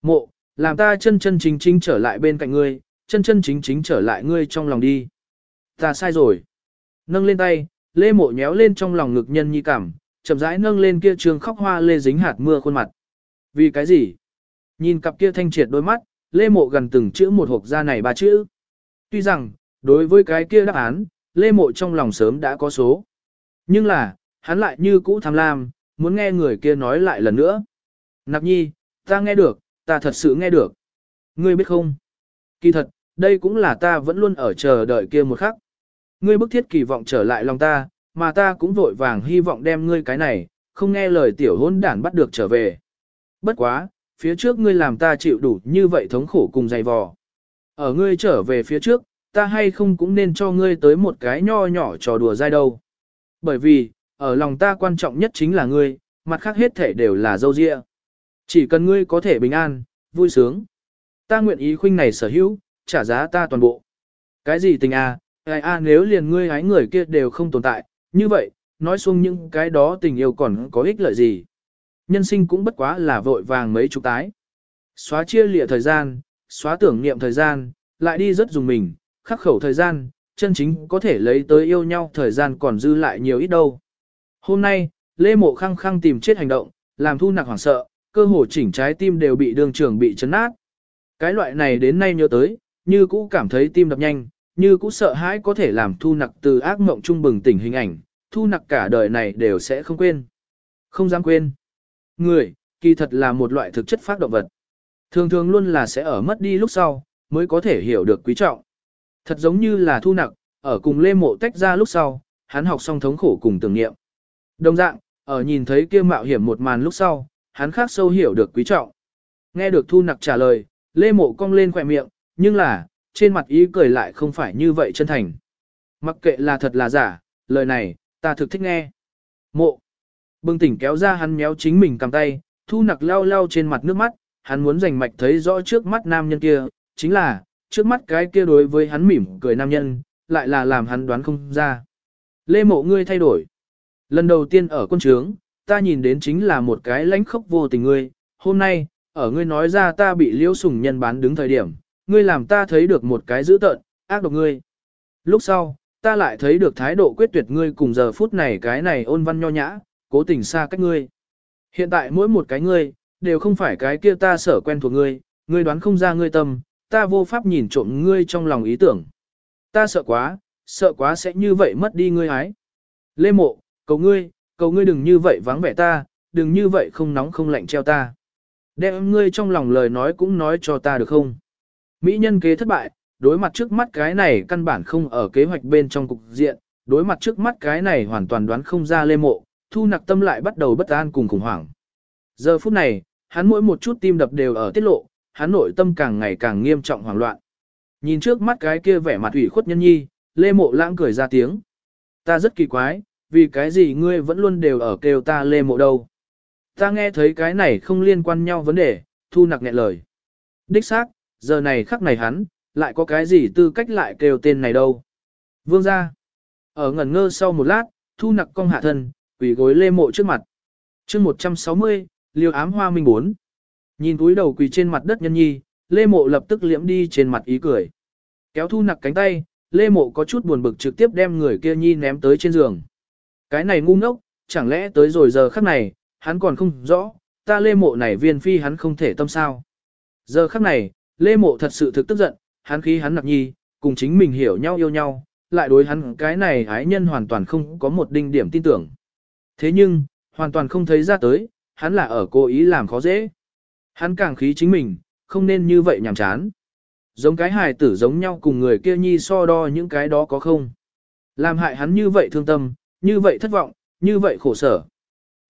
Mộ, làm ta chân chân chính chính trở lại bên cạnh ngươi, chân chân chính chính trở lại ngươi trong lòng đi. Ta sai rồi. Nâng lên tay, lê mộ nhéo lên trong lòng ngực nhân nhi cảm, chậm rãi nâng lên kia trường khóc hoa lê dính hạt mưa khuôn mặt. Vì cái gì? Nhìn cặp kia thanh triệt đôi mắt, lê mộ gần từng chữ một hộp ra này ba chữ. Tuy rằng, đối với cái kia đáp án, lê mộ trong lòng sớm đã có số. Nhưng là, hắn lại như cũ tham lam, muốn nghe người kia nói lại lần nữa. Nạp nhi, ta nghe được, ta thật sự nghe được. Ngươi biết không? Kỳ thật, đây cũng là ta vẫn luôn ở chờ đợi kia một khắc. Ngươi bức thiết kỳ vọng trở lại lòng ta, mà ta cũng vội vàng hy vọng đem ngươi cái này, không nghe lời tiểu hôn đản bắt được trở về. Bất quá, phía trước ngươi làm ta chịu đủ như vậy thống khổ cùng dày vò. Ở ngươi trở về phía trước, ta hay không cũng nên cho ngươi tới một cái nho nhỏ trò đùa dai đâu. Bởi vì, ở lòng ta quan trọng nhất chính là ngươi, mặt khác hết thể đều là dâu dịa. Chỉ cần ngươi có thể bình an, vui sướng. Ta nguyện ý khuynh này sở hữu, trả giá ta toàn bộ. Cái gì tình à, ai à nếu liền ngươi hái người kia đều không tồn tại, như vậy, nói xuống những cái đó tình yêu còn có ích lợi gì. Nhân sinh cũng bất quá là vội vàng mấy chục tái. Xóa chia lịa thời gian, xóa tưởng niệm thời gian, lại đi rất dùng mình, khắc khẩu thời gian, chân chính có thể lấy tới yêu nhau thời gian còn dư lại nhiều ít đâu. Hôm nay, Lê Mộ khăng khăng tìm chết hành động, làm thu nặc hoảng sợ, cơ hồ chỉnh trái tim đều bị đường trưởng bị chấn nát. Cái loại này đến nay nhớ tới, như cũ cảm thấy tim đập nhanh, như cũ sợ hãi có thể làm thu nặc từ ác mộng trung bừng tỉnh hình ảnh, thu nặc cả đời này đều sẽ không quên. Không dám quên. Người, kỳ thật là một loại thực chất phát động vật. Thường thường luôn là sẽ ở mất đi lúc sau, mới có thể hiểu được quý trọng. Thật giống như là thu nặc, ở cùng lê mộ tách ra lúc sau, hắn học xong thống khổ cùng tưởng niệm. Đồng dạng, ở nhìn thấy kia mạo hiểm một màn lúc sau, hắn khác sâu hiểu được quý trọng. Nghe được thu nặc trả lời, lê mộ cong lên khỏe miệng, nhưng là, trên mặt ý cười lại không phải như vậy chân thành. Mặc kệ là thật là giả, lời này, ta thực thích nghe. Mộ. Bừng tỉnh kéo ra hắn méo chính mình cầm tay, thu nặc lau lau trên mặt nước mắt, hắn muốn rành mạch thấy rõ trước mắt nam nhân kia, chính là, trước mắt cái kia đối với hắn mỉm cười nam nhân, lại là làm hắn đoán không ra. Lê mộ ngươi thay đổi. Lần đầu tiên ở quân trướng, ta nhìn đến chính là một cái lãnh khốc vô tình ngươi, hôm nay, ở ngươi nói ra ta bị liễu sùng nhân bán đứng thời điểm, ngươi làm ta thấy được một cái dữ tợn, ác độc ngươi. Lúc sau, ta lại thấy được thái độ quyết tuyệt ngươi cùng giờ phút này cái này ôn văn nho nhã, cố tình xa cách ngươi. Hiện tại mỗi một cái ngươi, đều không phải cái kia ta sở quen thuộc ngươi, ngươi đoán không ra ngươi tâm, ta vô pháp nhìn trộm ngươi trong lòng ý tưởng. Ta sợ quá, sợ quá sẽ như vậy mất đi ngươi ái. Lê mộ, cầu ngươi, cầu ngươi đừng như vậy vắng vẻ ta, đừng như vậy không nóng không lạnh treo ta. Đem ngươi trong lòng lời nói cũng nói cho ta được không? Mỹ nhân kế thất bại, đối mặt trước mắt cái này căn bản không ở kế hoạch bên trong cục diện, đối mặt trước mắt cái này hoàn toàn đoán không ra lê mộ, thu nặc tâm lại bắt đầu bất an cùng khủng hoảng. Giờ phút này, hắn mỗi một chút tim đập đều ở tiết lộ, hắn nội tâm càng ngày càng nghiêm trọng hoảng loạn. Nhìn trước mắt cái kia vẻ mặt ủy khuất nhân nhi, lê mộ lãng cười ra tiếng. Ta rất kỳ quái, vì cái gì ngươi vẫn luôn đều ở kêu ta lê mộ đâu. Ta nghe thấy cái này không liên quan nhau vấn đề, thu nặc nghẹn lời. Đích xác, giờ này khắc này hắn, lại có cái gì tư cách lại kêu tên này đâu. Vương ra. Ở ngẩn ngơ sau một lát, thu nặc cong hạ thân, quỳ gối lê mộ trước mặt. chương 160, liều ám hoa minh bốn. Nhìn túi đầu quỳ trên mặt đất nhân nhi, lê mộ lập tức liễm đi trên mặt ý cười. Kéo thu nặc cánh tay, lê mộ có chút buồn bực trực tiếp đem người kia nhi ném tới trên giường. Cái này ngu ngốc, chẳng lẽ tới rồi giờ khắc này, hắn còn không rõ, ta lê mộ này viên phi hắn không thể tâm sao. Giờ khắc này, lê mộ thật sự thực tức giận, hắn khí hắn nặc nhi, cùng chính mình hiểu nhau yêu nhau, lại đối hắn cái này ái nhân hoàn toàn không có một đinh điểm tin tưởng. Thế nhưng, hoàn toàn không thấy ra tới, hắn là ở cố ý làm khó dễ. Hắn càng khí chính mình, không nên như vậy nhàm chán. Giống cái hài tử giống nhau cùng người kia nhi so đo những cái đó có không. Làm hại hắn như vậy thương tâm, như vậy thất vọng, như vậy khổ sở.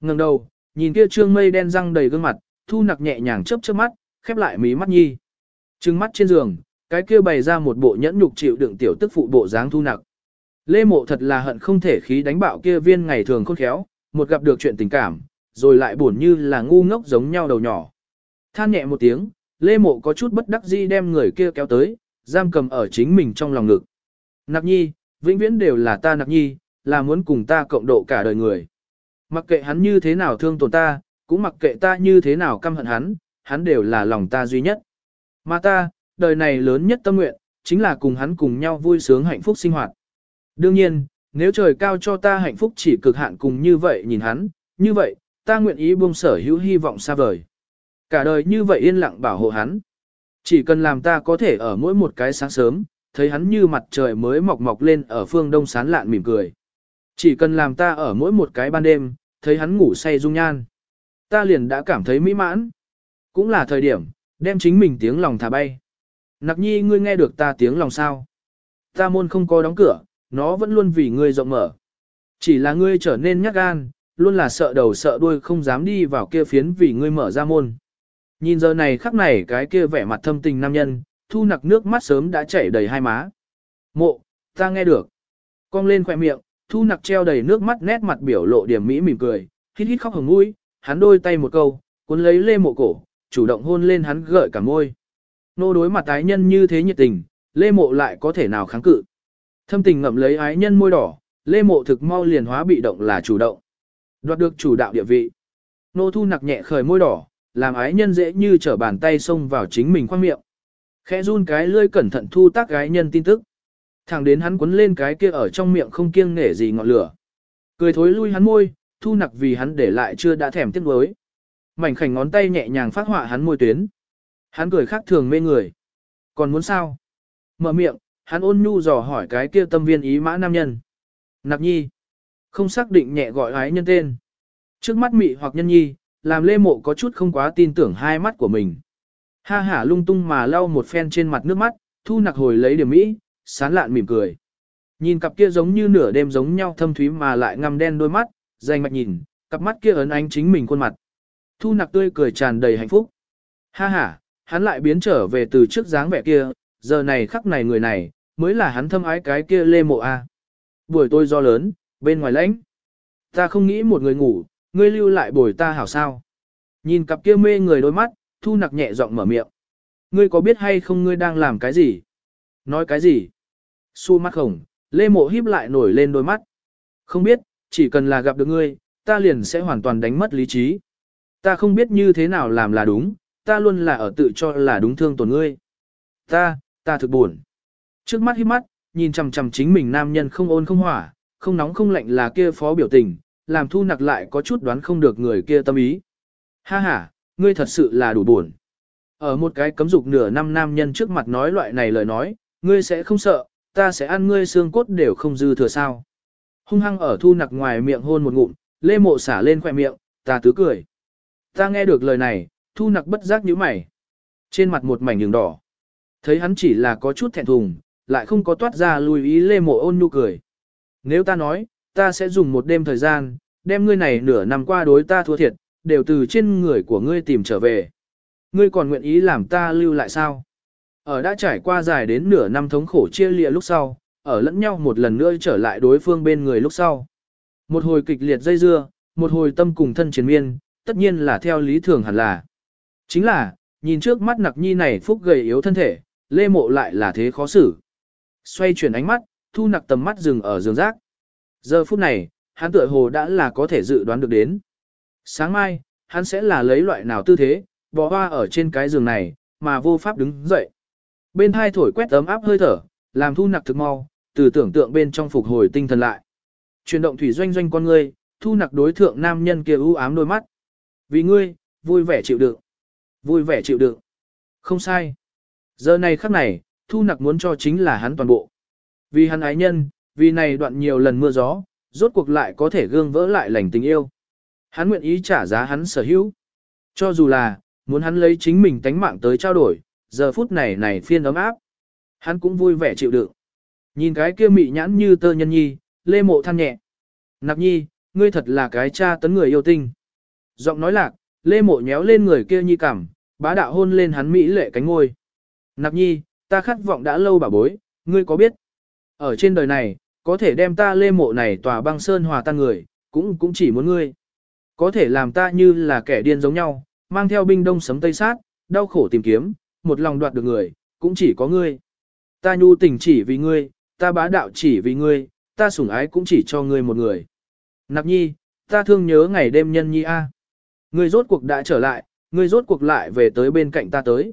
Ngừng đầu, nhìn kia trương mây đen răng đầy gương mặt, thu nặc nhẹ nhàng chớp chớp mắt, khép lại mí mắt nhi. Trừng mắt trên giường, cái kia bày ra một bộ nhẫn nhục chịu đựng tiểu tức phụ bộ dáng thu nặc. Lê mộ thật là hận không thể khí đánh bạo kia viên ngày thường khôn khéo, một gặp được chuyện tình cảm, rồi lại buồn như là ngu ngốc giống nhau đầu nhỏ. Than nhẹ một tiếng, Lê mộ có chút bất đắc dĩ đem người kia kéo tới, giam cầm ở chính mình trong lòng ngực. Nặc nhi, vĩnh viễn đều là ta nặc nhi, là muốn cùng ta cộng độ cả đời người. Mặc kệ hắn như thế nào thương tổn ta, cũng mặc kệ ta như thế nào căm hận hắn, hắn đều là lòng ta duy nhất. Mà ta, đời này lớn nhất tâm nguyện, chính là cùng hắn cùng nhau vui sướng hạnh phúc sinh hoạt. Đương nhiên, nếu trời cao cho ta hạnh phúc chỉ cực hạn cùng như vậy nhìn hắn, như vậy, ta nguyện ý buông sở hữu hy vọng xa vời. Cả đời như vậy yên lặng bảo hộ hắn. Chỉ cần làm ta có thể ở mỗi một cái sáng sớm, thấy hắn như mặt trời mới mọc mọc lên ở phương đông sán lạn mỉm cười. Chỉ cần làm ta ở mỗi một cái ban đêm, thấy hắn ngủ say dung nhan. Ta liền đã cảm thấy mỹ mãn. Cũng là thời điểm, đem chính mình tiếng lòng thả bay. Nặc nhi ngươi nghe được ta tiếng lòng sao? Ta môn không có đóng cửa, nó vẫn luôn vì ngươi rộng mở. Chỉ là ngươi trở nên nhát gan, luôn là sợ đầu sợ đuôi không dám đi vào kia phiến vì ngươi mở ra môn. Nhìn giờ này khắc này cái kia vẻ mặt thâm tình nam nhân, thu nặc nước mắt sớm đã chảy đầy hai má. Mộ, ta nghe được. Cong lên khỏe miệng, thu nặc treo đầy nước mắt nét mặt biểu lộ điểm mỹ mỉm cười, hít hít khóc hồng mũi, hắn đôi tay một câu, cuốn lấy lê mộ cổ, chủ động hôn lên hắn gợi cả môi. Nô đối mặt tái nhân như thế nhiệt tình, lê mộ lại có thể nào kháng cự. Thâm tình ngậm lấy ái nhân môi đỏ, lê mộ thực mau liền hóa bị động là chủ động. Đoạt được chủ đạo địa vị. Nô thu nặc nhẹ khởi môi đỏ, làm ái nhân dễ như trở bàn tay xông vào chính mình khoang miệng. Khẽ run cái lươi cẩn thận thu tác gái nhân tin tức. Thẳng đến hắn quấn lên cái kia ở trong miệng không kiêng nể gì ngọn lửa. Cười thối lui hắn môi, thu nặc vì hắn để lại chưa đã thèm tiếc nuối. Mảnh khảnh ngón tay nhẹ nhàng phát họa hắn môi tuyến. Hắn cười khác thường mê người. Còn muốn sao? Mở miệng, hắn ôn nhu dò hỏi cái kia tâm viên ý mã nam nhân. nạp nhi. Không xác định nhẹ gọi ái nhân tên. Trước mắt mị hoặc nhân nhi, làm lê mộ có chút không quá tin tưởng hai mắt của mình. Ha hả lung tung mà lau một phen trên mặt nước mắt, thu nặc hồi lấy điểm mỹ, sán lạn mỉm cười. Nhìn cặp kia giống như nửa đêm giống nhau thâm thúy mà lại ngăm đen đôi mắt, dành mạch nhìn, cặp mắt kia ấn ánh chính mình khuôn mặt. Thu nặc tươi cười tràn đầy hạnh phúc. Ha ha, hắn lại biến trở về từ trước dáng vẻ kia, giờ này khắc này người này, mới là hắn thâm ái cái kia lê mộ a. Buổi tôi do lớn, bên ngoài lãnh. Ta không nghĩ một người ngủ, ngươi lưu lại bồi ta hảo sao. Nhìn cặp kia mê người đôi mắt, thu nặc nhẹ giọng mở miệng. Ngươi có biết hay không ngươi đang làm cái gì? Nói cái gì? xu mắt khổng, lê mộ híp lại nổi lên đôi mắt. Không biết, chỉ cần là gặp được ngươi, ta liền sẽ hoàn toàn đánh mất lý trí. Ta không biết như thế nào làm là đúng, ta luôn là ở tự cho là đúng thương tổn ngươi. Ta, ta thực buồn. Trước mắt híp mắt, nhìn chằm chằm chính mình nam nhân không ôn không hỏa, không nóng không lạnh là kia phó biểu tình, làm thu nặc lại có chút đoán không được người kia tâm ý. Ha ha, ngươi thật sự là đủ buồn. Ở một cái cấm dục nửa năm nam nhân trước mặt nói loại này lời nói, ngươi sẽ không sợ, ta sẽ ăn ngươi xương cốt đều không dư thừa sao. Hung hăng ở thu nặc ngoài miệng hôn một ngụm, lê mộ xả lên khỏe miệng, ta tứ cười. Ta nghe được lời này, thu nặc bất giác nhíu mày. Trên mặt một mảnh đường đỏ. Thấy hắn chỉ là có chút thẹn thùng, lại không có toát ra lùi ý lê mộ ôn nhu cười. Nếu ta nói, ta sẽ dùng một đêm thời gian, đem ngươi này nửa năm qua đối ta thua thiệt, đều từ trên người của ngươi tìm trở về. Ngươi còn nguyện ý làm ta lưu lại sao? Ở đã trải qua dài đến nửa năm thống khổ chia lịa lúc sau, ở lẫn nhau một lần nữa trở lại đối phương bên người lúc sau. Một hồi kịch liệt dây dưa, một hồi tâm cùng thân chiến miên, tất nhiên là theo lý thường hẳn là. Chính là, nhìn trước mắt nặc nhi này phúc gầy yếu thân thể, lê mộ lại là thế khó xử. Xoay chuyển ánh mắt, thu nặc tầm mắt dừng ở giường rác. Giờ phút này, hắn tựa hồ đã là có thể dự đoán được đến. Sáng mai, hắn sẽ là lấy loại nào tư thế, bò hoa ở trên cái giường này, mà vô pháp đứng dậy. Bên hai thổi quét ấm áp hơi thở, làm thu nặc thực mau, từ tưởng tượng bên trong phục hồi tinh thần lại. Chuyển động thủy doanh doanh con ngươi, thu nặc đối thượng nam nhân kia u ám đôi mắt. Vì ngươi, vui vẻ chịu đựng. Vui vẻ chịu đựng. Không sai. Giờ này khắc này, thu nặc muốn cho chính là hắn toàn bộ. Vì hắn ái nhân, vì này đoạn nhiều lần mưa gió, rốt cuộc lại có thể gương vỡ lại lành tình yêu. Hắn nguyện ý trả giá hắn sở hữu. Cho dù là, muốn hắn lấy chính mình tánh mạng tới trao đổi, giờ phút này này phiên ấm áp. Hắn cũng vui vẻ chịu đựng. Nhìn cái kia mị nhãn như tơ nhân nhi, lê mộ than nhẹ. Nặc nhi, ngươi thật là cái cha tấn người yêu tinh. Giọng nói lạc, lê mộ nhéo lên người kia nhi cảm, bá đạo hôn lên hắn mỹ lệ cánh ngôi. Nặc nhi, ta khát vọng đã lâu bà bối, ngươi có biết? Ở trên đời này, có thể đem ta lê mộ này tòa băng sơn hòa tan người, cũng cũng chỉ muốn ngươi. Có thể làm ta như là kẻ điên giống nhau, mang theo binh đông sấm tây sát, đau khổ tìm kiếm, một lòng đoạt được người, cũng chỉ có ngươi. Ta nhu tình chỉ vì ngươi, ta bá đạo chỉ vì ngươi, ta sủng ái cũng chỉ cho ngươi một người. Nạp nhi, ta thương nhớ ngày đêm nhân nhi a. Ngươi rốt cuộc đã trở lại, ngươi rốt cuộc lại về tới bên cạnh ta tới.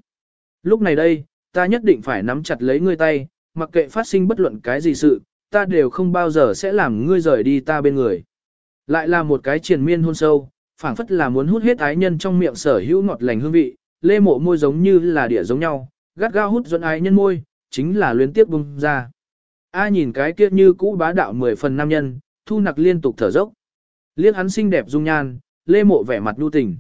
Lúc này đây, ta nhất định phải nắm chặt lấy ngươi tay, mặc kệ phát sinh bất luận cái gì sự, ta đều không bao giờ sẽ làm ngươi rời đi ta bên người. Lại là một cái triền miên hôn sâu, phảng phất là muốn hút hết ái nhân trong miệng sở hữu ngọt lành hương vị, lê mộ môi giống như là địa giống nhau, gắt gao hút dẫn ái nhân môi, chính là luyến tiếp bung ra. A nhìn cái kia như cũ bá đạo mười phần nam nhân, thu nặc liên tục thở dốc. Liếc hắn xinh đẹp dung nhan, lê mộ vẻ mặt nhu tình.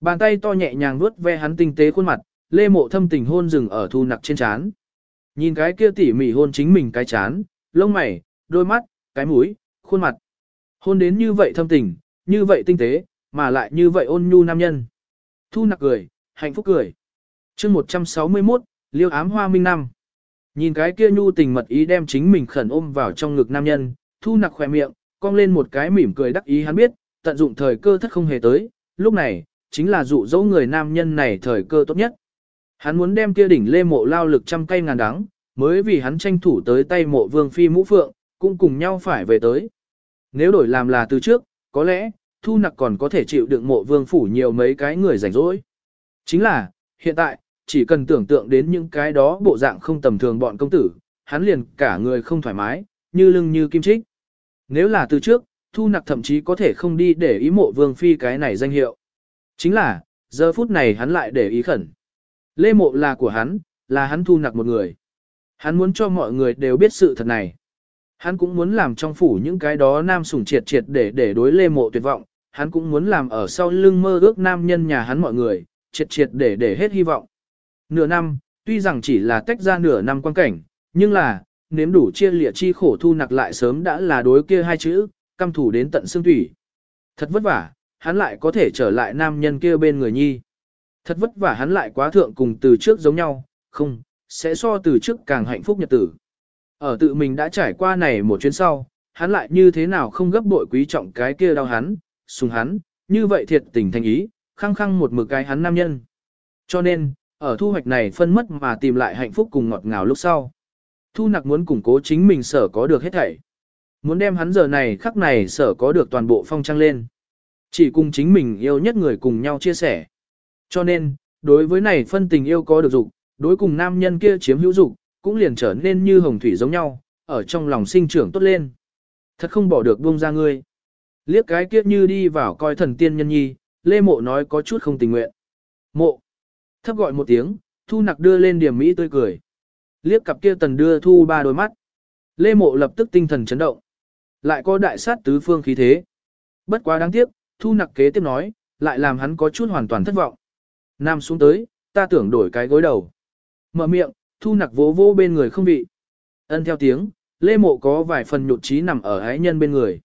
Bàn tay to nhẹ nhàng vuốt ve hắn tinh tế khuôn mặt, lê mộ thâm tình hôn rừng ở thu nặc trên trán. Nhìn cái kia tỉ mỉ hôn chính mình cái chán, lông mày, đôi mắt, cái mũi, khuôn mặt. Hôn đến như vậy thâm tình, như vậy tinh tế, mà lại như vậy ôn nhu nam nhân. Thu nặc cười, hạnh phúc cười. chương 161, liêu ám hoa minh năm. Nhìn cái kia nhu tình mật ý đem chính mình khẩn ôm vào trong ngực nam nhân, thu nặc khỏe miệng, cong lên một cái mỉm cười đắc ý hắn biết, tận dụng thời cơ thất không hề tới, lúc này, chính là dụ dỗ người nam nhân này thời cơ tốt nhất. Hắn muốn đem kia đỉnh lê mộ lao lực trăm cây ngàn đắng, mới vì hắn tranh thủ tới tay mộ vương phi mũ phượng, cũng cùng nhau phải về tới. Nếu đổi làm là từ trước, có lẽ, thu nặc còn có thể chịu đựng mộ vương phủ nhiều mấy cái người rảnh rỗi. Chính là, hiện tại, chỉ cần tưởng tượng đến những cái đó bộ dạng không tầm thường bọn công tử, hắn liền cả người không thoải mái, như lưng như kim trích. Nếu là từ trước, thu nặc thậm chí có thể không đi để ý mộ vương phi cái này danh hiệu. Chính là, giờ phút này hắn lại để ý khẩn. Lê mộ là của hắn, là hắn thu nặc một người. Hắn muốn cho mọi người đều biết sự thật này. Hắn cũng muốn làm trong phủ những cái đó nam sủng triệt triệt để để đối lê mộ tuyệt vọng, hắn cũng muốn làm ở sau lưng mơ ước nam nhân nhà hắn mọi người, triệt triệt để để hết hy vọng. Nửa năm, tuy rằng chỉ là tách ra nửa năm quan cảnh, nhưng là, nếm đủ chia lịa chi khổ thu nặc lại sớm đã là đối kia hai chữ, căm thủ đến tận xương thủy. Thật vất vả, hắn lại có thể trở lại nam nhân kia bên người nhi. Thật vất vả hắn lại quá thượng cùng từ trước giống nhau, không, sẽ so từ trước càng hạnh phúc nhật tử. Ở tự mình đã trải qua này một chuyến sau, hắn lại như thế nào không gấp bội quý trọng cái kia đau hắn, sùng hắn, như vậy thiệt tình thành ý, khăng khăng một mực cái hắn nam nhân. Cho nên, ở thu hoạch này phân mất mà tìm lại hạnh phúc cùng ngọt ngào lúc sau. Thu nặc muốn củng cố chính mình sở có được hết thảy. Muốn đem hắn giờ này khắc này sở có được toàn bộ phong trăng lên. Chỉ cùng chính mình yêu nhất người cùng nhau chia sẻ. Cho nên, đối với này phân tình yêu có được dục, đối cùng nam nhân kia chiếm hữu dục, cũng liền trở nên như hồng thủy giống nhau, ở trong lòng sinh trưởng tốt lên. Thật không bỏ được buông ra ngươi. Liếc cái kia như đi vào coi thần tiên nhân nhi, Lê Mộ nói có chút không tình nguyện. Mộ. Thấp gọi một tiếng, Thu Nặc đưa lên điểm mỹ tươi cười. Liếc cặp kia tần đưa Thu ba đôi mắt. Lê Mộ lập tức tinh thần chấn động. Lại có đại sát tứ phương khí thế. Bất quá đáng tiếc, Thu Nặc kế tiếp nói, lại làm hắn có chút hoàn toàn thất vọng. Nam xuống tới, ta tưởng đổi cái gối đầu. Mở miệng, Thu Nặc vỗ vỗ bên người không vị. Ân theo tiếng, Lê Mộ có vài phần nhụt trí nằm ở ái nhân bên người.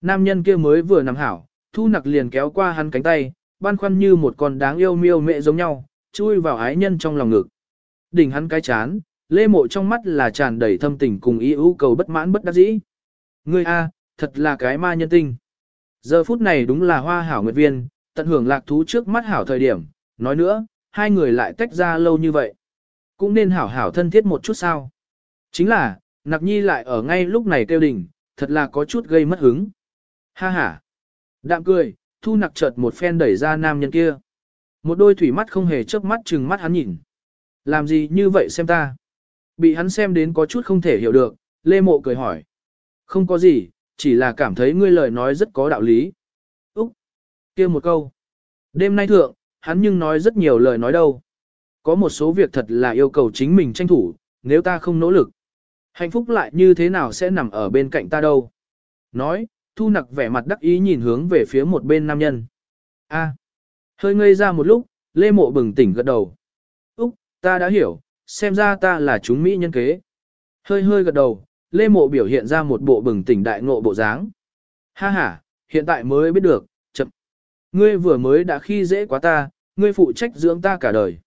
Nam nhân kia mới vừa nằm hảo, Thu Nặc liền kéo qua hắn cánh tay, ban khoăn như một con đáng yêu miêu mẹ giống nhau, chui vào ái nhân trong lòng ngực. Đỉnh hắn cái chán, Lê Mộ trong mắt là tràn đầy thâm tình cùng ý ưu cầu bất mãn bất đắc dĩ. Ngươi a, thật là cái ma nhân tinh. Giờ phút này đúng là hoa hảo nguyệt viên, tận hưởng lạc thú trước mắt hảo thời điểm, nói nữa, hai người lại tách ra lâu như vậy. Cũng nên hảo hảo thân thiết một chút sao. Chính là, nặc nhi lại ở ngay lúc này kêu đỉnh, thật là có chút gây mất hứng. Ha ha. Đạm cười, thu nặc chợt một phen đẩy ra nam nhân kia. Một đôi thủy mắt không hề chớp mắt chừng mắt hắn nhìn. Làm gì như vậy xem ta? Bị hắn xem đến có chút không thể hiểu được, Lê Mộ cười hỏi. Không có gì, chỉ là cảm thấy ngươi lời nói rất có đạo lý. Úc! kia một câu. Đêm nay thượng, hắn nhưng nói rất nhiều lời nói đâu. Có một số việc thật là yêu cầu chính mình tranh thủ, nếu ta không nỗ lực. Hạnh phúc lại như thế nào sẽ nằm ở bên cạnh ta đâu. Nói, thu nặc vẻ mặt đắc ý nhìn hướng về phía một bên nam nhân. A. À. Hơi ngây ra một lúc, Lê Mộ bừng tỉnh gật đầu. Úc, ta đã hiểu, xem ra ta là chúng Mỹ nhân kế. Hơi hơi gật đầu, Lê Mộ biểu hiện ra một bộ bừng tỉnh đại ngộ bộ dáng. Ha ha, hiện tại mới biết được. Ngươi vừa mới đã khi dễ quá ta, ngươi phụ trách dưỡng ta cả đời.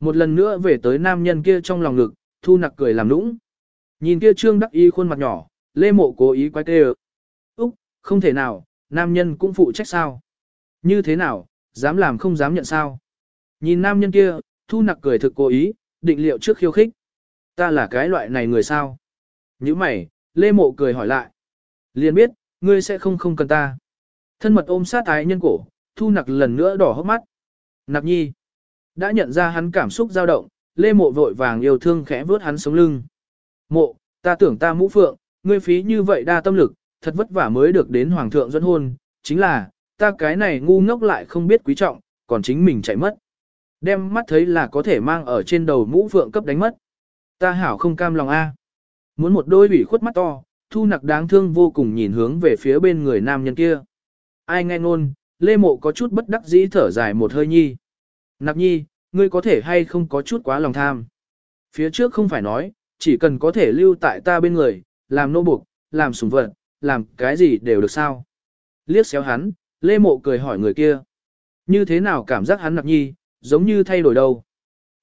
Một lần nữa về tới nam nhân kia trong lòng ngực, thu nặc cười làm nũng. Nhìn kia trương đắc y khuôn mặt nhỏ, Lê Mộ cố ý quay tê Úc, không thể nào, nam nhân cũng phụ trách sao? Như thế nào, dám làm không dám nhận sao? Nhìn nam nhân kia, thu nặc cười thực cố ý, định liệu trước khiêu khích. Ta là cái loại này người sao? Như mày, Lê Mộ cười hỏi lại. Liền biết, ngươi sẽ không không cần ta. Thân mật ôm sát ái nhân cổ, thu nặc lần nữa đỏ hốc mắt. Nặc nhi. Đã nhận ra hắn cảm xúc dao động, Lê Mộ vội vàng yêu thương khẽ vớt hắn sống lưng. Mộ, ta tưởng ta mũ phượng, ngươi phí như vậy đa tâm lực, thật vất vả mới được đến hoàng thượng dẫn hôn, chính là, ta cái này ngu ngốc lại không biết quý trọng, còn chính mình chạy mất. Đem mắt thấy là có thể mang ở trên đầu mũ phượng cấp đánh mất. Ta hảo không cam lòng a. Muốn một đôi ủy khuất mắt to, thu nặc đáng thương vô cùng nhìn hướng về phía bên người nam nhân kia. Ai nghe ngôn, lê mộ có chút bất đắc dĩ thở dài một hơi nhi. nạp nhi, ngươi có thể hay không có chút quá lòng tham. Phía trước không phải nói, chỉ cần có thể lưu tại ta bên người, làm nô buộc, làm sủng vật, làm cái gì đều được sao. Liếc xéo hắn, Lê Mộ cười hỏi người kia. Như thế nào cảm giác hắn nạp nhi, giống như thay đổi đâu.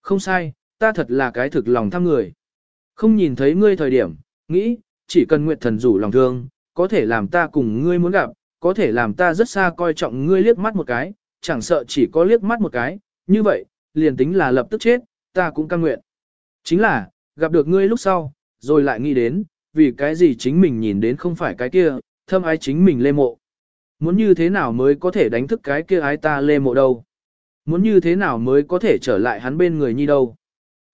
Không sai, ta thật là cái thực lòng tham người. Không nhìn thấy ngươi thời điểm, nghĩ, chỉ cần nguyện thần rủ lòng thương, có thể làm ta cùng ngươi muốn gặp, có thể làm ta rất xa coi trọng ngươi liếc mắt một cái, chẳng sợ chỉ có liếc mắt một cái, như vậy, liền tính là lập tức chết, ta cũng căng nguyện. Chính là, gặp được ngươi lúc sau, rồi lại nghĩ đến, vì cái gì chính mình nhìn đến không phải cái kia, thâm ái chính mình lê mộ. Muốn như thế nào mới có thể đánh thức cái kia ái ta lê mộ đâu? Muốn như thế nào mới có thể trở lại hắn bên người nhi đâu?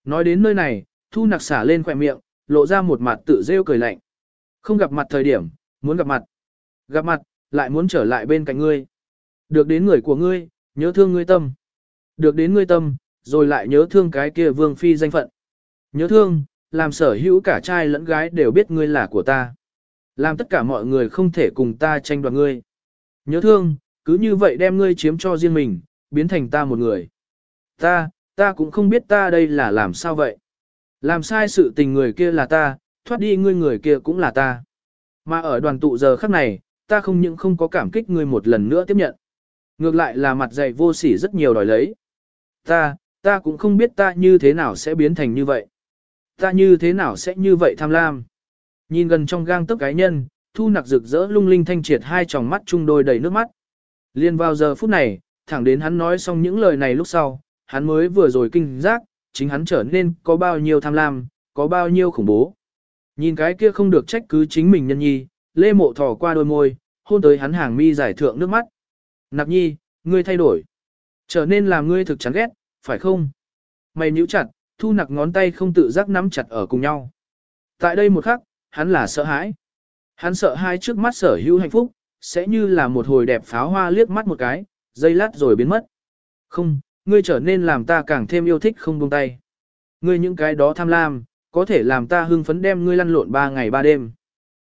Nói đến nơi này, thu nặc xả lên khỏe miệng, lộ ra một mặt tự rêu cười lạnh. Không gặp mặt thời điểm, muốn gặp mặt. Gặp mặt, lại muốn trở lại bên cạnh ngươi. Được đến người của ngươi, nhớ thương ngươi tâm. Được đến ngươi tâm, rồi lại nhớ thương cái kia vương phi danh phận. Nhớ thương, làm sở hữu cả trai lẫn gái đều biết ngươi là của ta. Làm tất cả mọi người không thể cùng ta tranh đoạt ngươi. Nhớ thương, cứ như vậy đem ngươi chiếm cho riêng mình, biến thành ta một người. Ta, ta cũng không biết ta đây là làm sao vậy. Làm sai sự tình người kia là ta, thoát đi ngươi người kia cũng là ta. Mà ở đoàn tụ giờ khắc này, ta không những không có cảm kích ngươi một lần nữa tiếp nhận. Ngược lại là mặt dày vô sỉ rất nhiều đòi lấy. Ta, ta cũng không biết ta như thế nào sẽ biến thành như vậy. Ta như thế nào sẽ như vậy tham lam. Nhìn gần trong gang tấc cái nhân, thu nặc rực rỡ lung linh thanh triệt hai tròng mắt chung đôi đầy nước mắt. Liên vào giờ phút này, thẳng đến hắn nói xong những lời này lúc sau, hắn mới vừa rồi kinh giác, chính hắn trở nên có bao nhiêu tham lam, có bao nhiêu khủng bố. Nhìn cái kia không được trách cứ chính mình nhân nhi, lê mộ thò qua đôi môi, hôn tới hắn hàng mi giải thượng nước mắt. Nặc nhi, ngươi thay đổi. Trở nên làm ngươi thực chán ghét, phải không? Mày nhíu chặt, thu nặc ngón tay không tự giác nắm chặt ở cùng nhau. Tại đây một khắc, hắn là sợ hãi. Hắn sợ hai trước mắt sở hữu hạnh phúc, sẽ như là một hồi đẹp pháo hoa liếc mắt một cái, dây lát rồi biến mất. Không, ngươi trở nên làm ta càng thêm yêu thích không buông tay. Ngươi những cái đó tham lam, có thể làm ta hưng phấn đem ngươi lăn lộn ba ngày ba đêm.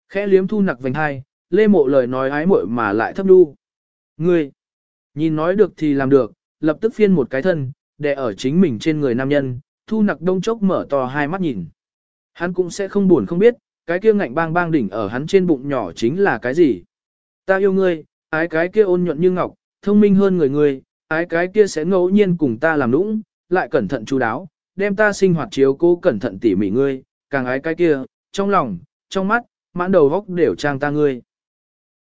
Khẽ liếm thu nặc vành hai, lê mộ lời nói ái muội mà lại thấp đu. Ngươi, nhìn nói được thì làm được, lập tức phiên một cái thân, để ở chính mình trên người nam nhân, thu nặc đông chốc mở to hai mắt nhìn. Hắn cũng sẽ không buồn không biết, cái kia ngạnh bang bang đỉnh ở hắn trên bụng nhỏ chính là cái gì. Ta yêu ngươi, ái cái kia ôn nhuận như ngọc, thông minh hơn người ngươi, ái cái kia sẽ ngẫu nhiên cùng ta làm nũng, lại cẩn thận chú đáo, đem ta sinh hoạt chiếu cố cẩn thận tỉ mỉ ngươi, càng ái cái kia, trong lòng, trong mắt, mãn đầu góc đều trang ta ngươi.